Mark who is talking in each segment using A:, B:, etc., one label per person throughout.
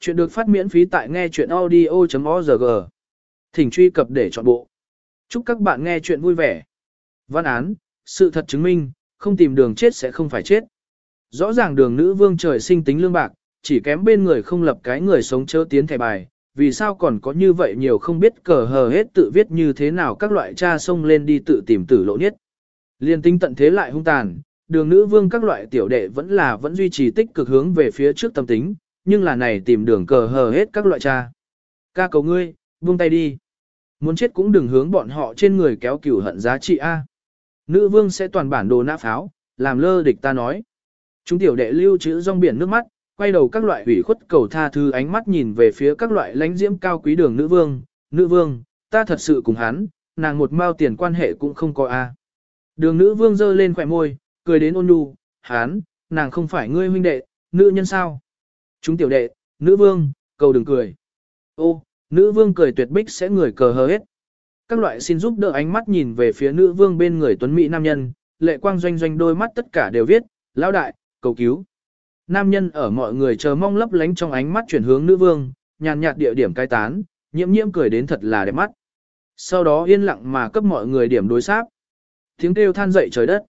A: Chuyện được phát miễn phí tại nghe chuyện audio.org. Thỉnh truy cập để chọn bộ. Chúc các bạn nghe chuyện vui vẻ. Văn án, sự thật chứng minh, không tìm đường chết sẽ không phải chết. Rõ ràng đường nữ vương trời sinh tính lương bạc, chỉ kém bên người không lập cái người sống chớ tiến thẻ bài, vì sao còn có như vậy nhiều không biết cờ hờ hết tự viết như thế nào các loại cha xông lên đi tự tìm tử lộ nhất. Liên tinh tận thế lại hung tàn, đường nữ vương các loại tiểu đệ vẫn là vẫn duy trì tích cực hướng về phía trước tâm tính, nhưng là này tìm đường cờ hờ hết các loại cha. Ca cầu ngươi, buông tay đi. Muốn chết cũng đừng hướng bọn họ trên người kéo cửu hận giá trị A. Nữ vương sẽ toàn bản đồ nã pháo, làm lơ địch ta nói. Chúng tiểu đệ lưu trữ rong biển nước mắt, quay đầu các loại hủy khuất cầu tha thứ ánh mắt nhìn về phía các loại lãnh diễm cao quý đường nữ vương. Nữ vương, ta thật sự cùng hắn, nàng một mao tiền quan hệ cũng không có A. Đường nữ vương giơ lên khỏe môi, cười đến ôn nhu, hắn, nàng không phải ngươi huynh đệ, nữ nhân sao? Chúng tiểu đệ, nữ vương, cầu đừng cười. Ô, nữ vương cười tuyệt bích sẽ người cờ hờ hết. Các loại xin giúp đỡ ánh mắt nhìn về phía nữ vương bên người tuấn mỹ nam nhân, lệ quang doanh doanh đôi mắt tất cả đều viết, lão đại, cầu cứu. Nam nhân ở mọi người chờ mong lấp lánh trong ánh mắt chuyển hướng nữ vương, nhàn nhạt địa điểm cai tán, nhiễm nhiễm cười đến thật là đẹp mắt. Sau đó yên lặng mà cấp mọi người điểm đối sáp. Tiếng kêu than dậy trời đất.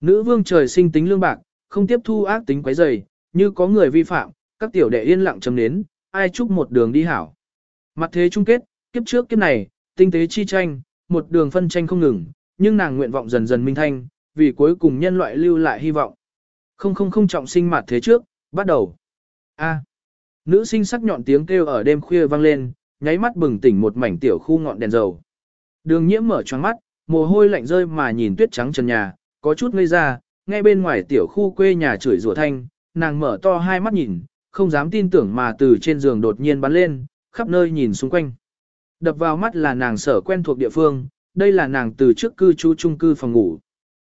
A: Nữ vương trời sinh tính lương bạc, không tiếp thu ác tính quấy rầy, như có người vi phạm, các tiểu đệ yên lặng chấm nến, ai chúc một đường đi hảo. Mặt thế chung kết, kiếp trước kiếp này, tinh tế chi tranh, một đường phân tranh không ngừng, nhưng nàng nguyện vọng dần dần minh thanh, vì cuối cùng nhân loại lưu lại hy vọng. Không không không trọng sinh mặt thế trước, bắt đầu. A. Nữ sinh sắc nhọn tiếng kêu ở đêm khuya vang lên, nháy mắt bừng tỉnh một mảnh tiểu khu ngọn đèn dầu. Đường nhiễm mở choáng mắt, mồ hôi lạnh rơi mà nhìn tuyết trắng trần nhà, có chút ngây ra, nghe bên ngoài tiểu khu quê nhà chửi rủa thanh, nàng mở to hai mắt nhìn, không dám tin tưởng mà từ trên giường đột nhiên bắn lên, khắp nơi nhìn xung quanh. Đập vào mắt là nàng sở quen thuộc địa phương, đây là nàng từ trước cư trú trung cư phòng ngủ.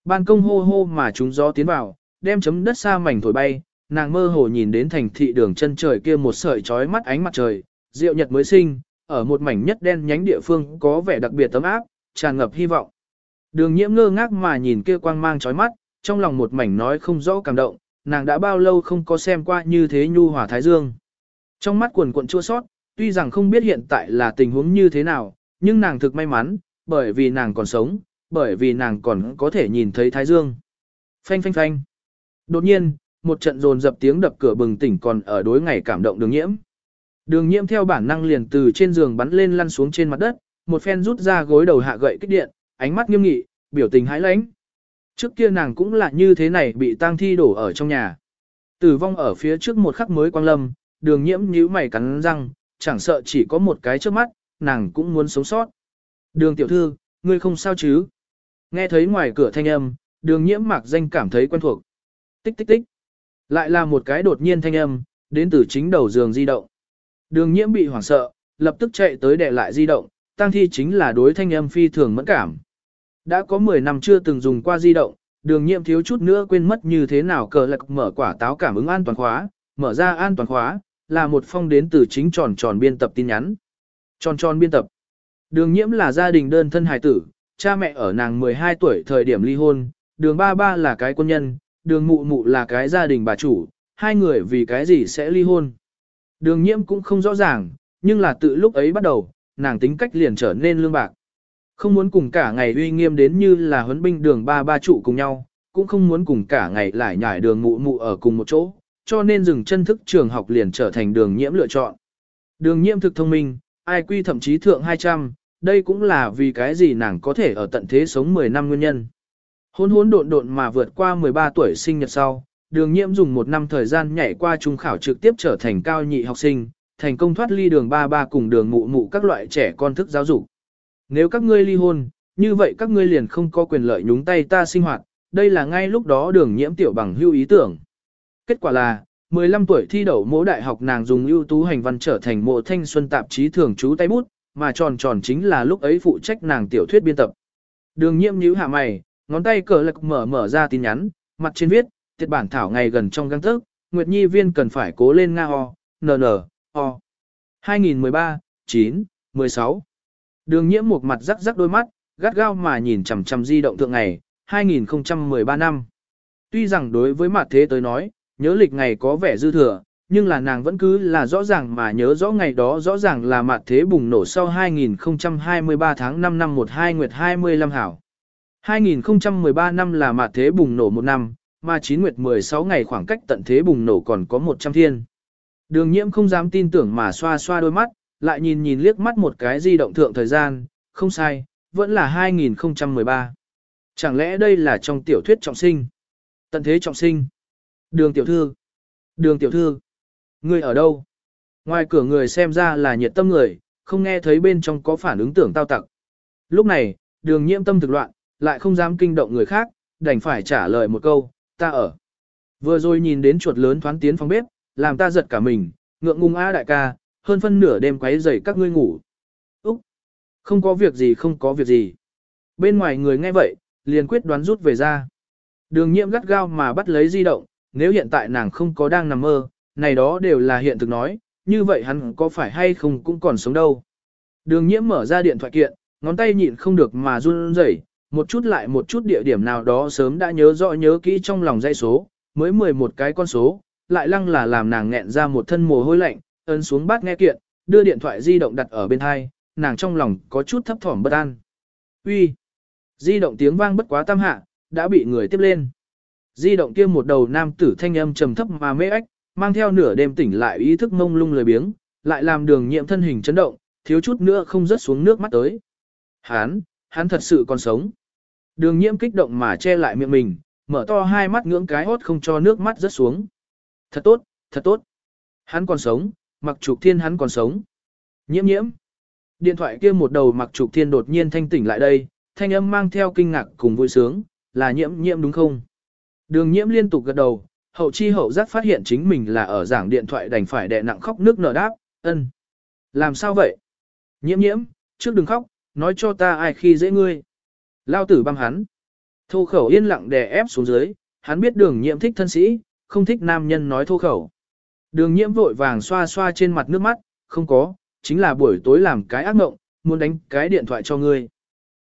A: Ban công hô hô mà chúng gió tiến vào, đem chấm đất xa mảnh thổi bay, nàng mơ hồ nhìn đến thành thị đường chân trời kia một sợi chói mắt ánh mặt trời, rượu nhật mới sinh, ở một mảnh nhất đen nhánh địa phương có vẻ đặc biệt tấm áp, tràn ngập hy vọng. Đường nhiễm ngơ ngác mà nhìn kia quang mang chói mắt, trong lòng một mảnh nói không rõ cảm động, nàng đã bao lâu không có xem qua như thế nhu hòa thái dương. Trong mắt quần cuộn chua sót, tuy rằng không biết hiện tại là tình huống như thế nào, nhưng nàng thực may mắn, bởi vì nàng còn sống, bởi vì nàng còn có thể nhìn thấy thái dương. Phanh phanh phanh. Đột nhiên, một trận dồn dập tiếng đập cửa bừng tỉnh còn ở đối ngày cảm động đường nhiễm. Đường nhiễm theo bản năng liền từ trên giường bắn lên lăn xuống trên mặt đất, một phen rút ra gối đầu hạ gậy kích điện, ánh mắt nghiêm nghị, biểu tình hãi lãnh. Trước kia nàng cũng là như thế này bị tang thi đổ ở trong nhà. Tử vong ở phía trước một khắc mới quang lâm, đường nhiễm nhíu mày cắn răng, chẳng sợ chỉ có một cái trước mắt, nàng cũng muốn sống sót. Đường tiểu thư, ngươi không sao chứ? Nghe thấy ngoài cửa thanh âm, đường nhiễm mạc danh cảm thấy quen thuộc. Tích tích tích. Lại là một cái đột nhiên thanh âm, đến từ chính đầu giường di động. Đường nhiễm bị hoảng sợ, lập tức chạy tới để lại di động, tang thi chính là đối thanh âm phi thường mẫn cảm. Đã có 10 năm chưa từng dùng qua di động, đường nhiệm thiếu chút nữa quên mất như thế nào cờ lạc mở quả táo cảm ứng an toàn khóa, mở ra an toàn khóa, là một phong đến từ chính tròn tròn biên tập tin nhắn. Tròn tròn biên tập. Đường nhiễm là gia đình đơn thân hài tử, cha mẹ ở nàng 12 tuổi thời điểm ly hôn, đường ba ba là cái quân nhân, đường mụ mụ là cái gia đình bà chủ, hai người vì cái gì sẽ ly hôn. Đường nhiễm cũng không rõ ràng, nhưng là tự lúc ấy bắt đầu, nàng tính cách liền trở nên lương bạc. Không muốn cùng cả ngày uy nghiêm đến như là huấn binh đường ba ba trụ cùng nhau, cũng không muốn cùng cả ngày lại nhảy đường mụ mụ ở cùng một chỗ, cho nên dừng chân thức trường học liền trở thành đường nhiễm lựa chọn. Đường nhiễm thực thông minh, ai quy thậm chí thượng 200, đây cũng là vì cái gì nàng có thể ở tận thế sống 10 năm nguyên nhân. Hôn hôn độn độn mà vượt qua 13 tuổi sinh nhật sau, đường nhiễm dùng một năm thời gian nhảy qua trung khảo trực tiếp trở thành cao nhị học sinh, thành công thoát ly đường ba ba cùng đường mụ mụ các loại trẻ con thức giáo dục. Nếu các ngươi ly hôn, như vậy các ngươi liền không có quyền lợi nhúng tay ta sinh hoạt, đây là ngay lúc đó đường nhiễm tiểu bằng hưu ý tưởng. Kết quả là, 15 tuổi thi đậu mỗi đại học nàng dùng ưu tú hành văn trở thành mộ thanh xuân tạp chí thường trú tay bút, mà tròn tròn chính là lúc ấy phụ trách nàng tiểu thuyết biên tập. Đường nhiễm nhíu hạ mày, ngón tay cờ lực mở mở ra tin nhắn, mặt trên viết, tiết bản thảo ngày gần trong găng tức, Nguyệt Nhi viên cần phải cố lên Nga ho, nn, ho. 2013, 9, 16. Đường nhiễm một mặt rắc rắc đôi mắt, gắt gao mà nhìn chằm chằm di động thượng ngày, 2013 năm. Tuy rằng đối với mặt thế tới nói, nhớ lịch ngày có vẻ dư thừa, nhưng là nàng vẫn cứ là rõ ràng mà nhớ rõ ngày đó rõ ràng là mặt thế bùng nổ sau 2023 tháng 5 năm 12 nguyệt 25 hảo. 2013 năm là mặt thế bùng nổ một năm, mà 9 nguyệt 16 ngày khoảng cách tận thế bùng nổ còn có 100 thiên. Đường nhiễm không dám tin tưởng mà xoa xoa đôi mắt, lại nhìn nhìn liếc mắt một cái di động thượng thời gian, không sai, vẫn là 2013. Chẳng lẽ đây là trong tiểu thuyết trọng sinh? Tận thế trọng sinh. Đường tiểu thư. Đường tiểu thư. Người ở đâu? Ngoài cửa người xem ra là nhiệt tâm người, không nghe thấy bên trong có phản ứng tưởng tao tặc. Lúc này, đường nhiễm tâm thực loạn, lại không dám kinh động người khác, đành phải trả lời một câu, ta ở. Vừa rồi nhìn đến chuột lớn thoán tiến phòng bếp, làm ta giật cả mình, ngượng ngùng a đại ca, hơn phân nửa đêm quấy rầy các ngươi ngủ. Úc! Không có việc gì không có việc gì. Bên ngoài người nghe vậy, liền quyết đoán rút về ra. Đường nhiễm gắt gao mà bắt lấy di động, nếu hiện tại nàng không có đang nằm mơ, này đó đều là hiện thực nói, như vậy hắn có phải hay không cũng còn sống đâu. Đường nhiễm mở ra điện thoại kiện, ngón tay nhịn không được mà run rẩy, một chút lại một chút địa điểm nào đó sớm đã nhớ rõ nhớ kỹ trong lòng dây số, mới 11 cái con số, lại lăng là làm nàng nghẹn ra một thân mồ hôi lạnh, ấn xuống bát nghe kiện, đưa điện thoại di động đặt ở bên hai, nàng trong lòng có chút thấp thỏm bất an. Uy, Di động tiếng vang bất quá tam hạ, đã bị người tiếp lên. Di động kia một đầu nam tử thanh âm trầm thấp mà mê ếch, mang theo nửa đêm tỉnh lại ý thức mông lung lười biếng, lại làm đường nhiệm thân hình chấn động, thiếu chút nữa không rớt xuống nước mắt tới. Hán, hắn thật sự còn sống. Đường nhiễm kích động mà che lại miệng mình, mở to hai mắt ngưỡng cái hốt không cho nước mắt rớt xuống. Thật tốt, thật tốt. Hắn còn sống, mặc trục thiên hắn còn sống. Nhiễm nhiễm. Điện thoại kia một đầu mặc trục thiên đột nhiên thanh tỉnh lại đây, thanh âm mang theo kinh ngạc cùng vui sướng, là nhiễm nhiễm đúng không? Đường nhiễm liên tục gật đầu, hậu chi hậu giác phát hiện chính mình là ở giảng điện thoại đành phải đè nặng khóc nước nở đáp, ân. Làm sao vậy? Nhiễm nhiễm, trước đừng khóc, nói cho ta ai khi dễ ngươi. Lao tử băm hắn. Thô khẩu yên lặng đè ép xuống dưới, hắn biết đường nhiễm thích thân sĩ, không thích nam nhân nói thô khẩu. Đường nhiễm vội vàng xoa xoa trên mặt nước mắt, không có, chính là buổi tối làm cái ác mộng, muốn đánh cái điện thoại cho ngươi.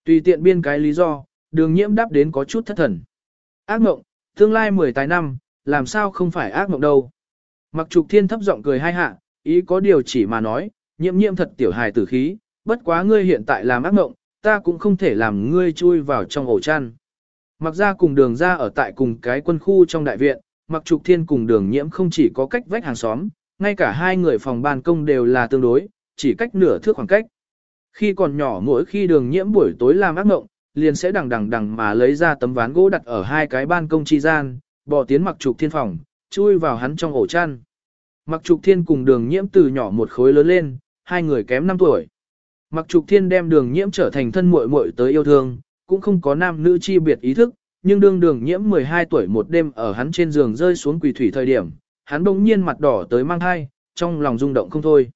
A: Tùy tiện biên cái lý do, đường nhiễm đáp đến có chút thất thần. Ác mộng, tương lai 10 tài năm, làm sao không phải ác mộng đâu. Mặc trục thiên thấp giọng cười hai hạ, ý có điều chỉ mà nói, nhiễm nhiễm thật tiểu hài tử khí, bất quá ngươi hiện tại làm ác mộng, ta cũng không thể làm ngươi chui vào trong ổ chăn. Mặc ra cùng đường ra ở tại cùng cái quân khu trong đại viện, mặc trục thiên cùng đường nhiễm không chỉ có cách vách hàng xóm, ngay cả hai người phòng ban công đều là tương đối, chỉ cách nửa thước khoảng cách. Khi còn nhỏ mỗi khi đường nhiễm buổi tối làm ác mộng, liền sẽ đằng đằng đằng mà lấy ra tấm ván gỗ đặt ở hai cái ban công chi gian, bỏ tiến mặc trục thiên phòng, chui vào hắn trong ổ chăn. Mặc trục thiên cùng đường nhiễm từ nhỏ một khối lớn lên, hai người kém 5 tuổi. Mặc trục thiên đem đường nhiễm trở thành thân muội muội tới yêu thương, cũng không có nam nữ chi biệt ý thức, nhưng đương đường nhiễm 12 tuổi một đêm ở hắn trên giường rơi xuống quỳ thủy thời điểm, hắn bỗng nhiên mặt đỏ tới mang thai, trong lòng rung động không thôi.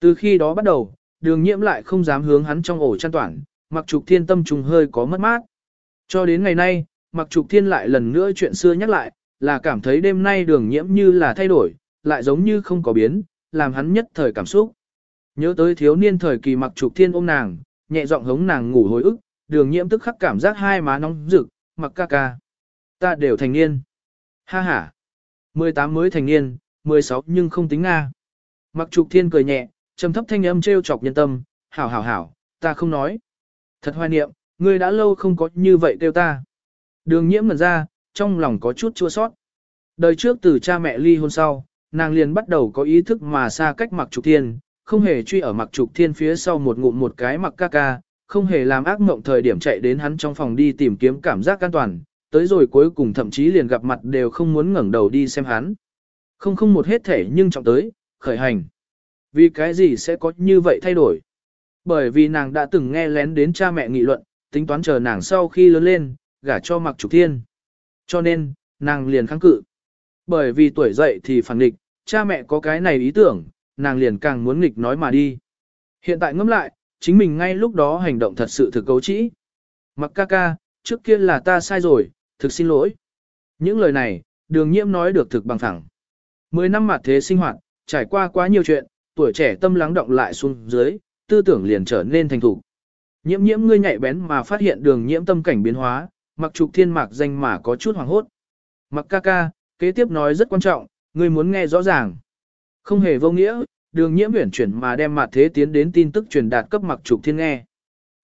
A: Từ khi đó bắt đầu, đường nhiễm lại không dám hướng hắn trong ổ chăn toàn, mặc trục thiên tâm trùng hơi có mất mát. Cho đến ngày nay, mặc trục thiên lại lần nữa chuyện xưa nhắc lại, là cảm thấy đêm nay đường nhiễm như là thay đổi, lại giống như không có biến, làm hắn nhất thời cảm xúc. Nhớ tới thiếu niên thời kỳ mặc trục thiên ôm nàng, nhẹ giọng hống nàng ngủ hồi ức, đường nhiễm tức khắc cảm giác hai má nóng rực, mặc ca ca. Ta đều thành niên. Ha ha. 18 mới thành niên, 16 nhưng không tính Nga. Mặc trục thiên cười nhẹ, trầm thấp thanh âm treo chọc nhân tâm, hảo hảo hảo, ta không nói. Thật hoài niệm, ngươi đã lâu không có như vậy kêu ta. Đường nhiễm ngần ra, trong lòng có chút chua sót. Đời trước từ cha mẹ ly hôn sau, nàng liền bắt đầu có ý thức mà xa cách mặc trục thiên, không hề truy ở mặc trục thiên phía sau một ngụm một cái mặc ca ca, không hề làm ác mộng thời điểm chạy đến hắn trong phòng đi tìm kiếm cảm giác an toàn, tới rồi cuối cùng thậm chí liền gặp mặt đều không muốn ngẩng đầu đi xem hắn. Không không một hết thể nhưng trọng tới, khởi hành. Vì cái gì sẽ có như vậy thay đổi? Bởi vì nàng đã từng nghe lén đến cha mẹ nghị luận, tính toán chờ nàng sau khi lớn lên, gả cho mặc trục thiên. Cho nên, nàng liền kháng cự. Bởi vì tuổi dậy thì phản nghịch, cha mẹ có cái này ý tưởng, nàng liền càng muốn nghịch nói mà đi. Hiện tại ngẫm lại, chính mình ngay lúc đó hành động thật sự thực cấu trĩ. Mặc ca ca, trước kia là ta sai rồi, thực xin lỗi. Những lời này, đường nhiễm nói được thực bằng thẳng. Mười năm mặt thế sinh hoạt, trải qua quá nhiều chuyện, tuổi trẻ tâm lắng động lại xuống dưới, tư tưởng liền trở nên thành thục. Nhiễm nhiễm ngươi nhạy bén mà phát hiện đường nhiễm tâm cảnh biến hóa, mặc trục thiên mạc danh mà có chút hoàng hốt. Mặc ca ca, kế tiếp nói rất quan trọng, ngươi muốn nghe rõ ràng. Không hề vô nghĩa, đường nhiễm huyển chuyển mà đem mặt thế tiến đến tin tức truyền đạt cấp mặc trục thiên nghe.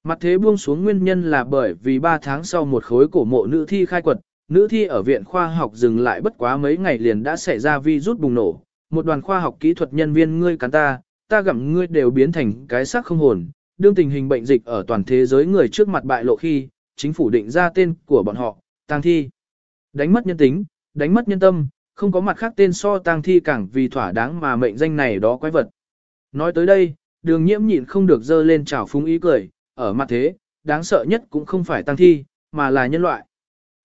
A: Mặt thế buông xuống nguyên nhân là bởi vì 3 tháng sau một khối cổ mộ nữ thi khai quật, nữ thi ở viện khoa học dừng lại bất quá mấy ngày liền đã xảy ra vi rút bùng nổ. Một đoàn khoa học kỹ thuật nhân viên ngươi cắn ta, ta gặm ngươi đều biến thành cái xác không hồn. Đương tình hình bệnh dịch ở toàn thế giới người trước mặt bại lộ khi, chính phủ định ra tên của bọn họ, tang thi. Đánh mất nhân tính, đánh mất nhân tâm, không có mặt khác tên so tang thi càng vì thỏa đáng mà mệnh danh này đó quái vật. Nói tới đây, đường nhiễm nhịn không được dơ lên trào phúng ý cười, ở mặt thế, đáng sợ nhất cũng không phải tang thi, mà là nhân loại.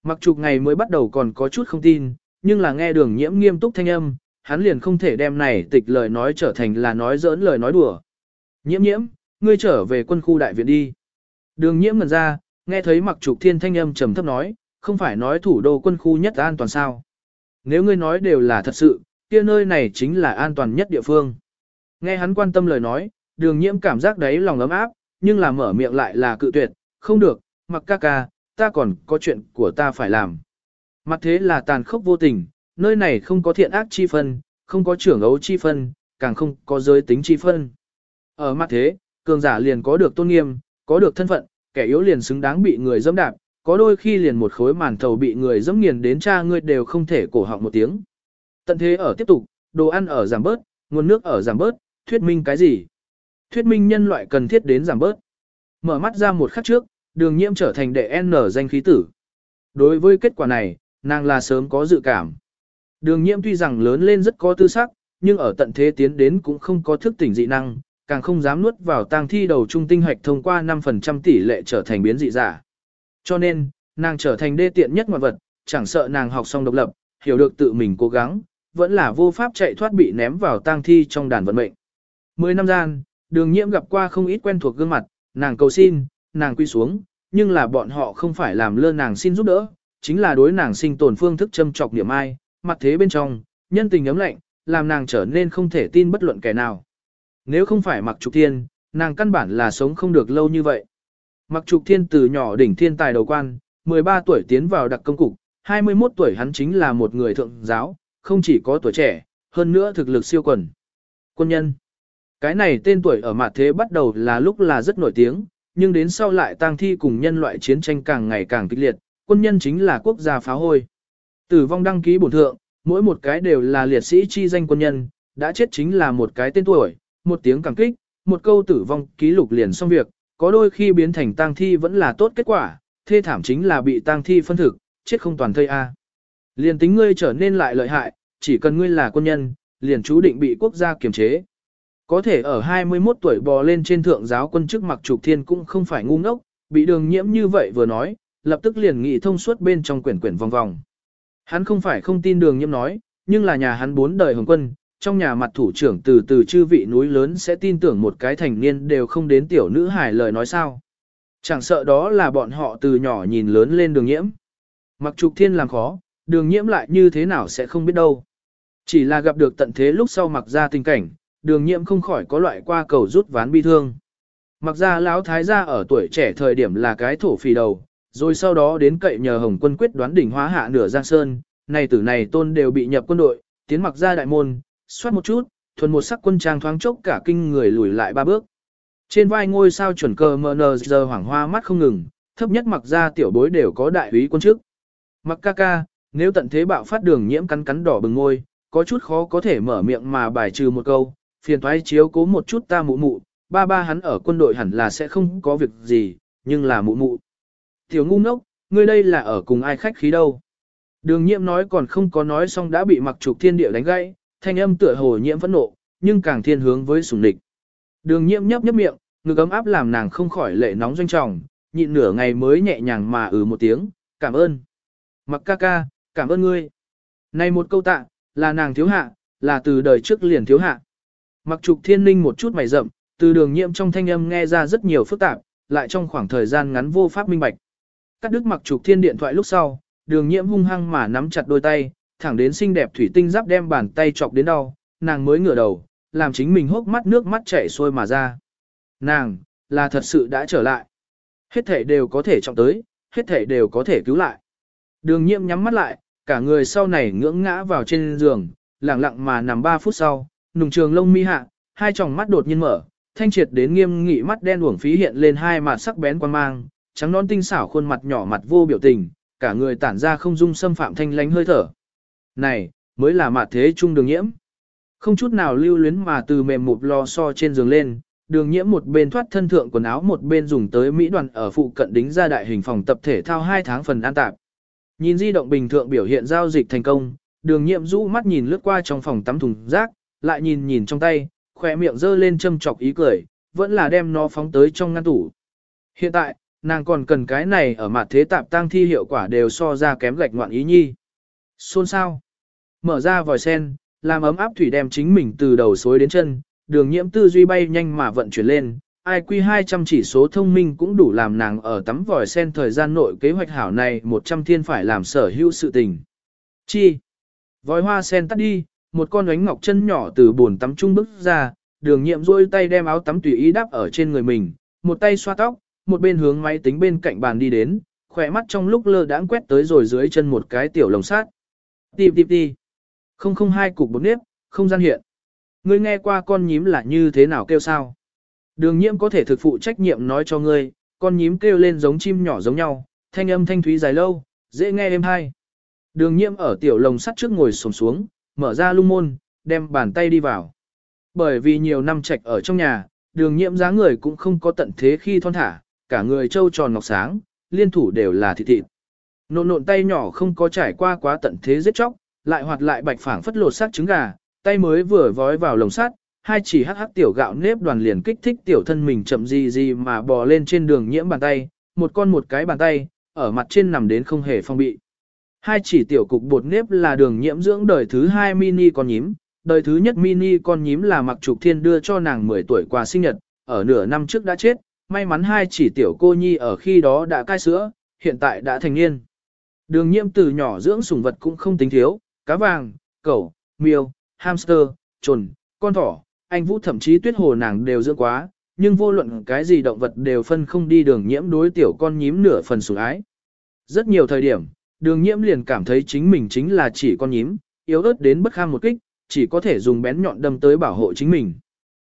A: Mặc chục ngày mới bắt đầu còn có chút không tin, nhưng là nghe đường nhiễm nghiêm túc thanh âm, hắn liền không thể đem này tịch lời nói trở thành là nói giỡn lời nói đùa. Nhiễm nhiễm, ngươi trở về quân khu đại viện đi. Đường nhiễm ngần ra, nghe thấy mặc trục thiên thanh âm trầm thấp nói, không phải nói thủ đô quân khu nhất an toàn sao. Nếu ngươi nói đều là thật sự, kia nơi này chính là an toàn nhất địa phương. Nghe hắn quan tâm lời nói, đường nhiễm cảm giác đấy lòng ấm áp, nhưng là mở miệng lại là cự tuyệt, không được, mặc ca ca, ta còn có chuyện của ta phải làm. Mặt thế là tàn khốc vô tình, nơi này không có thiện ác chi phân, không có trưởng ấu chi phân, càng không có giới tính chi phân. Ở mặt thế, cường giả liền có được tôn nghiêm, có được thân phận, kẻ yếu liền xứng đáng bị người dẫm đạp, có đôi khi liền một khối màn thầu bị người dẫm nghiền đến cha ngươi đều không thể cổ họng một tiếng. Tận thế ở tiếp tục, đồ ăn ở giảm bớt, nguồn nước ở giảm bớt, thuyết minh cái gì? Thuyết minh nhân loại cần thiết đến giảm bớt. Mở mắt ra một khắc trước, đường nhiễm trở thành đệ N danh khí tử. Đối với kết quả này, nàng là sớm có dự cảm. Đường nhiễm tuy rằng lớn lên rất có tư sắc, nhưng ở tận thế tiến đến cũng không có thức tỉnh dị năng, càng không dám nuốt vào tang thi đầu trung tinh hạch thông qua 5% tỷ lệ trở thành biến dị giả. Cho nên, nàng trở thành đê tiện nhất ngoại vật, chẳng sợ nàng học xong độc lập, hiểu được tự mình cố gắng, vẫn là vô pháp chạy thoát bị ném vào tang thi trong đàn vận mệnh. Mười năm gian, đường nhiễm gặp qua không ít quen thuộc gương mặt, nàng cầu xin, nàng quy xuống, nhưng là bọn họ không phải làm lơ nàng xin giúp đỡ, chính là đối nàng sinh tồn phương thức châm trọc niệm ai, mặt thế bên trong, nhân tình ấm lạnh, làm nàng trở nên không thể tin bất luận kẻ nào. Nếu không phải mặc trục thiên, nàng căn bản là sống không được lâu như vậy. Mặc trục thiên từ nhỏ đỉnh thiên tài đầu quan, 13 tuổi tiến vào đặc công cục, 21 tuổi hắn chính là một người thượng giáo, không chỉ có tuổi trẻ, hơn nữa thực lực siêu quần. Quân nhân. Cái này tên tuổi ở mặt thế bắt đầu là lúc là rất nổi tiếng, nhưng đến sau lại tang thi cùng nhân loại chiến tranh càng ngày càng kịch liệt, quân nhân chính là quốc gia phá hôi. Tử vong đăng ký bổn thượng, mỗi một cái đều là liệt sĩ chi danh quân nhân, đã chết chính là một cái tên tuổi, một tiếng cảm kích, một câu tử vong ký lục liền xong việc, có đôi khi biến thành tang thi vẫn là tốt kết quả, thê thảm chính là bị tang thi phân thực, chết không toàn thây a. Liền tính ngươi trở nên lại lợi hại, chỉ cần ngươi là quân nhân, liền chú định bị quốc gia kiềm chế. Có thể ở 21 tuổi bò lên trên thượng giáo quân chức mặc trục thiên cũng không phải ngu ngốc, bị đường nhiễm như vậy vừa nói, lập tức liền nghị thông suốt bên trong quyển quyển vòng vòng. Hắn không phải không tin đường nhiễm nói, nhưng là nhà hắn bốn đời hồng quân, trong nhà mặt thủ trưởng từ từ chư vị núi lớn sẽ tin tưởng một cái thành niên đều không đến tiểu nữ hài lời nói sao. Chẳng sợ đó là bọn họ từ nhỏ nhìn lớn lên đường nhiễm. Mặc trục thiên làm khó, đường nhiễm lại như thế nào sẽ không biết đâu. Chỉ là gặp được tận thế lúc sau mặc ra tình cảnh, đường nhiễm không khỏi có loại qua cầu rút ván bi thương. Mặc ra lão thái gia ở tuổi trẻ thời điểm là cái thổ phì đầu, rồi sau đó đến cậy nhờ Hồng quân quyết đoán đỉnh hóa hạ nửa giang sơn, này tử này tôn đều bị nhập quân đội, tiến mặc ra đại môn, xoát một chút, thuần một sắc quân trang thoáng chốc cả kinh người lùi lại ba bước. Trên vai ngôi sao chuẩn cờ mờ giờ hoảng hoa mắt không ngừng, thấp nhất mặc ra tiểu bối đều có đại úy quân trước. Mặc ca ca, nếu tận thế bạo phát đường nhiễm cắn cắn đỏ bừng ngôi, có chút khó có thể mở miệng mà bài trừ một câu, phiền thoái chiếu cố một chút ta mụ mụ, ba ba hắn ở quân đội hẳn là sẽ không có việc gì, nhưng là mụ mụ. Tiểu ngu ngốc, ngươi đây là ở cùng ai khách khí đâu. Đường nhiễm nói còn không có nói xong đã bị mặc trục thiên địa đánh gãy, thanh âm tựa hồ nhiễm phẫn nộ, nhưng càng thiên hướng với sủng địch. Đường nhiễm nhấp nhấp miệng, ngực ấm áp làm nàng không khỏi lệ nóng doanh trọng, nhịn nửa ngày mới nhẹ nhàng mà ừ một tiếng, cảm ơn. Mặc ca ca, cảm ơn ngươi. Này một câu tạ, là nàng thiếu hạ, là từ đời trước liền thiếu hạ. Mặc trục thiên ninh một chút mày rậm, từ đường nhiễm trong thanh âm nghe ra rất nhiều phức tạp, lại trong khoảng thời gian ngắn vô pháp minh bạch. Cắt đứt mặc trục thiên điện thoại lúc sau, đường nhiễm hung hăng mà nắm chặt đôi tay, thẳng đến xinh đẹp thủy tinh giáp đem bàn tay chọc đến đau, nàng mới ngửa đầu, làm chính mình hốc mắt nước mắt chảy xuôi mà ra. Nàng, là thật sự đã trở lại. Hết thể đều có thể trọng tới, hết thể đều có thể cứu lại. Đường nhiễm nhắm mắt lại, cả người sau này ngưỡng ngã vào trên giường, lặng lặng mà nằm 3 phút sau, nùng trường lông mi hạ, hai tròng mắt đột nhiên mở, thanh triệt đến nghiêm nghị mắt đen uổng phí hiện lên hai mặt sắc bén quan mang, trắng non tinh xảo khuôn mặt nhỏ mặt vô biểu tình, cả người tản ra không dung xâm phạm thanh lánh hơi thở. Này, mới là mạt thế trung đường nhiễm. Không chút nào lưu luyến mà từ mềm mụp lo so trên giường lên, đường nhiễm một bên thoát thân thượng quần áo một bên dùng tới mỹ đoàn ở phụ cận đính ra đại hình phòng tập thể thao 2 tháng phần an tạp. Nhìn di động bình thường biểu hiện giao dịch thành công, đường nhiễm rũ mắt nhìn lướt qua trong phòng tắm thùng rác, lại nhìn nhìn trong tay, khỏe miệng dơ lên châm chọc ý cười, vẫn là đem nó phóng tới trong ngăn tủ. Hiện tại, nàng còn cần cái này ở mặt thế tạp tăng thi hiệu quả đều so ra kém gạch ngoạn ý nhi. Xôn sao? Mở ra vòi sen, làm ấm áp thủy đem chính mình từ đầu xối đến chân, đường nhiễm tư duy bay nhanh mà vận chuyển lên, IQ 200 chỉ số thông minh cũng đủ làm nàng ở tắm vòi sen thời gian nội kế hoạch hảo này 100 thiên phải làm sở hữu sự tình. Chi? Vòi hoa sen tắt đi, một con ánh ngọc chân nhỏ từ bồn tắm trung bước ra, đường nhiệm rôi tay đem áo tắm tùy ý đắp ở trên người mình, một tay xoa tóc, một bên hướng máy tính bên cạnh bàn đi đến, khỏe mắt trong lúc lơ đãng quét tới rồi dưới chân một cái tiểu lồng sát. Tìm tìm tìm. Không không hai cục bột nếp, không gian hiện. Ngươi nghe qua con nhím là như thế nào kêu sao? Đường nhiễm có thể thực phụ trách nhiệm nói cho ngươi, con nhím kêu lên giống chim nhỏ giống nhau, thanh âm thanh thúy dài lâu, dễ nghe êm hay. Đường nhiễm ở tiểu lồng sắt trước ngồi sồm xuống, mở ra lung môn, đem bàn tay đi vào. Bởi vì nhiều năm trạch ở trong nhà, đường nhiễm giá người cũng không có tận thế khi thon thả, cả người trâu tròn ngọc sáng, liên thủ đều là thịt thịt. Nộn nộn tay nhỏ không có trải qua quá tận thế giết chóc, lại hoạt lại bạch phảng phất lột xác trứng gà, tay mới vừa vói vào lồng sắt, hai chỉ hắc hắc tiểu gạo nếp đoàn liền kích thích tiểu thân mình chậm gì gì mà bò lên trên đường nhiễm bàn tay, một con một cái bàn tay, ở mặt trên nằm đến không hề phong bị. Hai chỉ tiểu cục bột nếp là đường nhiễm dưỡng đời thứ hai mini con nhím, đời thứ nhất mini con nhím là mặc trục thiên đưa cho nàng 10 tuổi quà sinh nhật, ở nửa năm trước đã chết, may mắn hai chỉ tiểu cô nhi ở khi đó đã cai sữa, hiện tại đã thành niên. Đường nhiễm từ nhỏ dưỡng sủng vật cũng không tính thiếu, cá vàng, cẩu, miêu, hamster, trồn, con thỏ, anh Vũ thậm chí tuyết hồ nàng đều dưỡng quá, nhưng vô luận cái gì động vật đều phân không đi đường nhiễm đối tiểu con nhím nửa phần sủng ái. Rất nhiều thời điểm, đường nhiễm liền cảm thấy chính mình chính là chỉ con nhím, yếu ớt đến bất kham một kích, chỉ có thể dùng bén nhọn đâm tới bảo hộ chính mình.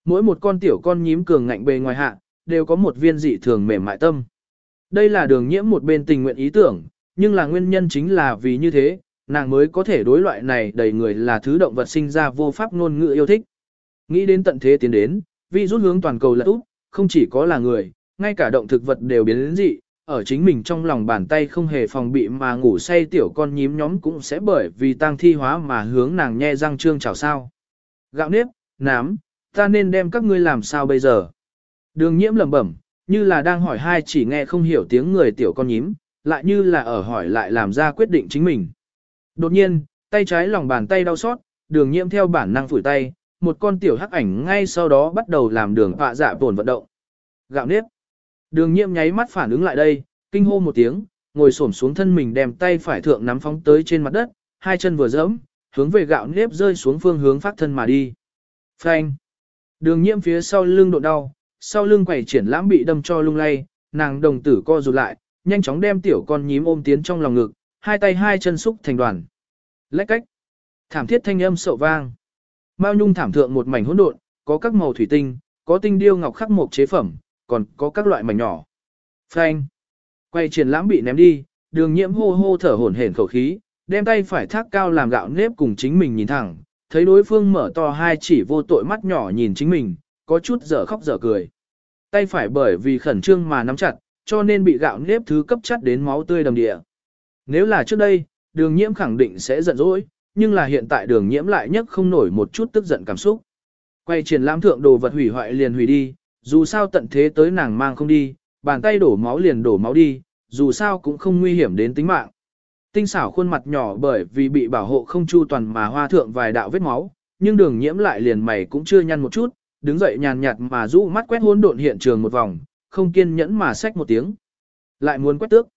A: Mỗi một con tiểu con nhím cường ngạnh bề ngoài hạ, đều có một viên dị thường mềm mại tâm. Đây là đường nhiễm một bên tình nguyện ý tưởng, nhưng là nguyên nhân chính là vì như thế, nàng mới có thể đối loại này đầy người là thứ động vật sinh ra vô pháp ngôn ngữ yêu thích. Nghĩ đến tận thế tiến đến, vi rút hướng toàn cầu là úp, không chỉ có là người, ngay cả động thực vật đều biến đến dị, ở chính mình trong lòng bàn tay không hề phòng bị mà ngủ say tiểu con nhím nhóm cũng sẽ bởi vì tăng thi hóa mà hướng nàng nhe răng trương chào sao. Gạo nếp, nám, ta nên đem các ngươi làm sao bây giờ? Đường nhiễm lẩm bẩm, như là đang hỏi hai chỉ nghe không hiểu tiếng người tiểu con nhím, lại như là ở hỏi lại làm ra quyết định chính mình. Đột nhiên, tay trái lòng bàn tay đau xót, đường nhiễm theo bản năng phủi tay, một con tiểu hắc ảnh ngay sau đó bắt đầu làm đường họa dạ tổn vận động. Gạo nếp. Đường nhiễm nháy mắt phản ứng lại đây, kinh hô một tiếng, ngồi xổm xuống thân mình đem tay phải thượng nắm phóng tới trên mặt đất, hai chân vừa dẫm, hướng về gạo nếp rơi xuống phương hướng phát thân mà đi. Phanh. Đường nhiễm phía sau lưng độ đau, sau lưng quẩy triển lãm bị đâm cho lung lay, nàng đồng tử co rụt lại, nhanh chóng đem tiểu con nhím ôm tiến trong lòng ngực, hai tay hai chân xúc thành đoàn. Lách cách. Thảm thiết thanh âm sậu vang. Mao nhung thảm thượng một mảnh hỗn độn, có các màu thủy tinh, có tinh điêu ngọc khắc mộc chế phẩm, còn có các loại mảnh nhỏ. Phanh. Quay triển lãm bị ném đi, đường nhiễm hô hô thở hổn hển khẩu khí, đem tay phải thác cao làm gạo nếp cùng chính mình nhìn thẳng, thấy đối phương mở to hai chỉ vô tội mắt nhỏ nhìn chính mình, có chút dở khóc dở cười. Tay phải bởi vì khẩn trương mà nắm chặt, cho nên bị gạo nếp thứ cấp chắt đến máu tươi đầm địa. Nếu là trước đây, đường nhiễm khẳng định sẽ giận dỗi, nhưng là hiện tại đường nhiễm lại nhất không nổi một chút tức giận cảm xúc. Quay triển lãm thượng đồ vật hủy hoại liền hủy đi, dù sao tận thế tới nàng mang không đi, bàn tay đổ máu liền đổ máu đi, dù sao cũng không nguy hiểm đến tính mạng. Tinh xảo khuôn mặt nhỏ bởi vì bị bảo hộ không chu toàn mà hoa thượng vài đạo vết máu, nhưng đường nhiễm lại liền mày cũng chưa nhăn một chút, đứng dậy nhàn nhạt mà rũ mắt quét hỗn độn hiện trường một vòng, không kiên nhẫn mà xách một tiếng. Lại muốn quét tước.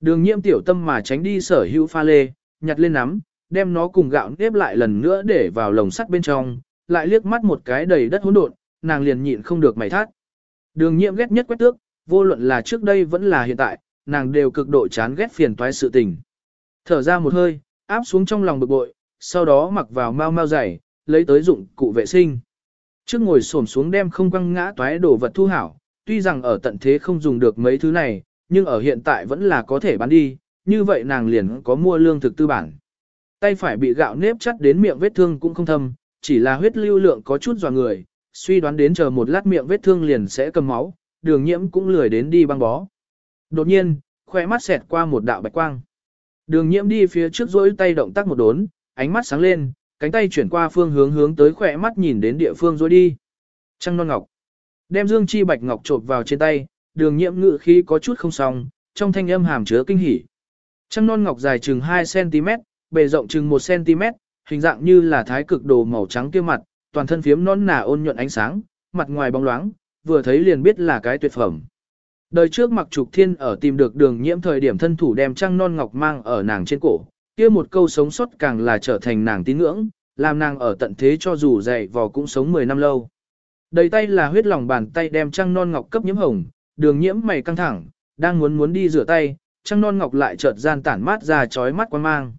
A: Đường nhiễm tiểu tâm mà tránh đi sở hữu pha lê, nhặt lên nắm, đem nó cùng gạo nếp lại lần nữa để vào lồng sắt bên trong, lại liếc mắt một cái đầy đất hỗn độn, nàng liền nhịn không được mày thát. Đường nhiễm ghét nhất quét tước, vô luận là trước đây vẫn là hiện tại, nàng đều cực độ chán ghét phiền toái sự tình. Thở ra một hơi, áp xuống trong lòng bực bội, sau đó mặc vào mau mau giày, lấy tới dụng cụ vệ sinh. Trước ngồi xổm xuống đem không quăng ngã toái đồ vật thu hảo, tuy rằng ở tận thế không dùng được mấy thứ này, nhưng ở hiện tại vẫn là có thể bán đi, như vậy nàng liền có mua lương thực tư bản. Tay phải bị gạo nếp chắt đến miệng vết thương cũng không thâm, chỉ là huyết lưu lượng có chút dò người, suy đoán đến chờ một lát miệng vết thương liền sẽ cầm máu, đường nhiễm cũng lười đến đi băng bó. Đột nhiên, khoe mắt xẹt qua một đạo bạch quang. Đường nhiễm đi phía trước rỗi tay động tác một đốn, ánh mắt sáng lên, cánh tay chuyển qua phương hướng hướng tới khỏe mắt nhìn đến địa phương rồi đi. Trăng non ngọc. Đem dương chi bạch ngọc trộn vào trên tay, đường nhiễm ngự khí có chút không xong, trong thanh âm hàm chứa kinh hỉ. Trăng non ngọc dài chừng 2cm, bề rộng chừng 1cm, hình dạng như là thái cực đồ màu trắng kia mặt, toàn thân phiếm non nà ôn nhuận ánh sáng, mặt ngoài bóng loáng, vừa thấy liền biết là cái tuyệt phẩm. Đời trước mặc trục thiên ở tìm được đường nhiễm thời điểm thân thủ đem trăng non ngọc mang ở nàng trên cổ, kia một câu sống sót càng là trở thành nàng tín ngưỡng, làm nàng ở tận thế cho dù dày vò cũng sống 10 năm lâu. Đầy tay là huyết lòng bàn tay đem trăng non ngọc cấp nhiễm hồng, đường nhiễm mày căng thẳng, đang muốn muốn đi rửa tay, trăng non ngọc lại chợt gian tản mát ra chói mắt quan mang.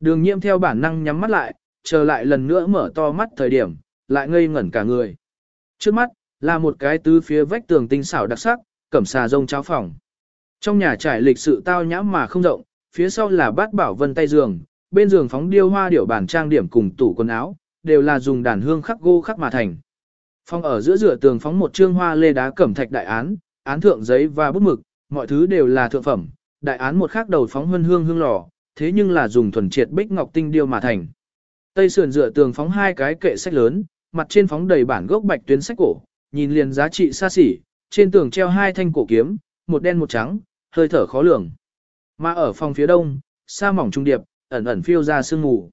A: Đường nhiễm theo bản năng nhắm mắt lại, chờ lại lần nữa mở to mắt thời điểm, lại ngây ngẩn cả người. Trước mắt, là một cái tứ phía vách tường tinh xảo đặc sắc, cẩm xà rông cháo phòng. Trong nhà trải lịch sự tao nhã mà không rộng, phía sau là bát bảo vân tay giường, bên giường phóng điêu hoa điểu bản trang điểm cùng tủ quần áo, đều là dùng đàn hương khắc gỗ khắc mà thành. Phòng ở giữa giữa tường phóng một trương hoa lê đá cẩm thạch đại án, án thượng giấy và bút mực, mọi thứ đều là thượng phẩm, đại án một khắc đầu phóng hương hương hương lò, thế nhưng là dùng thuần triệt bích ngọc tinh điêu mà thành. Tây sườn dựa tường phóng hai cái kệ sách lớn, mặt trên phóng đầy bản gốc bạch tuyến sách cổ, nhìn liền giá trị xa xỉ, trên tường treo hai thanh cổ kiếm, một đen một trắng, hơi thở khó lường. Mà ở phòng phía đông, sa mỏng trung điệp, ẩn ẩn phiêu ra sương mù.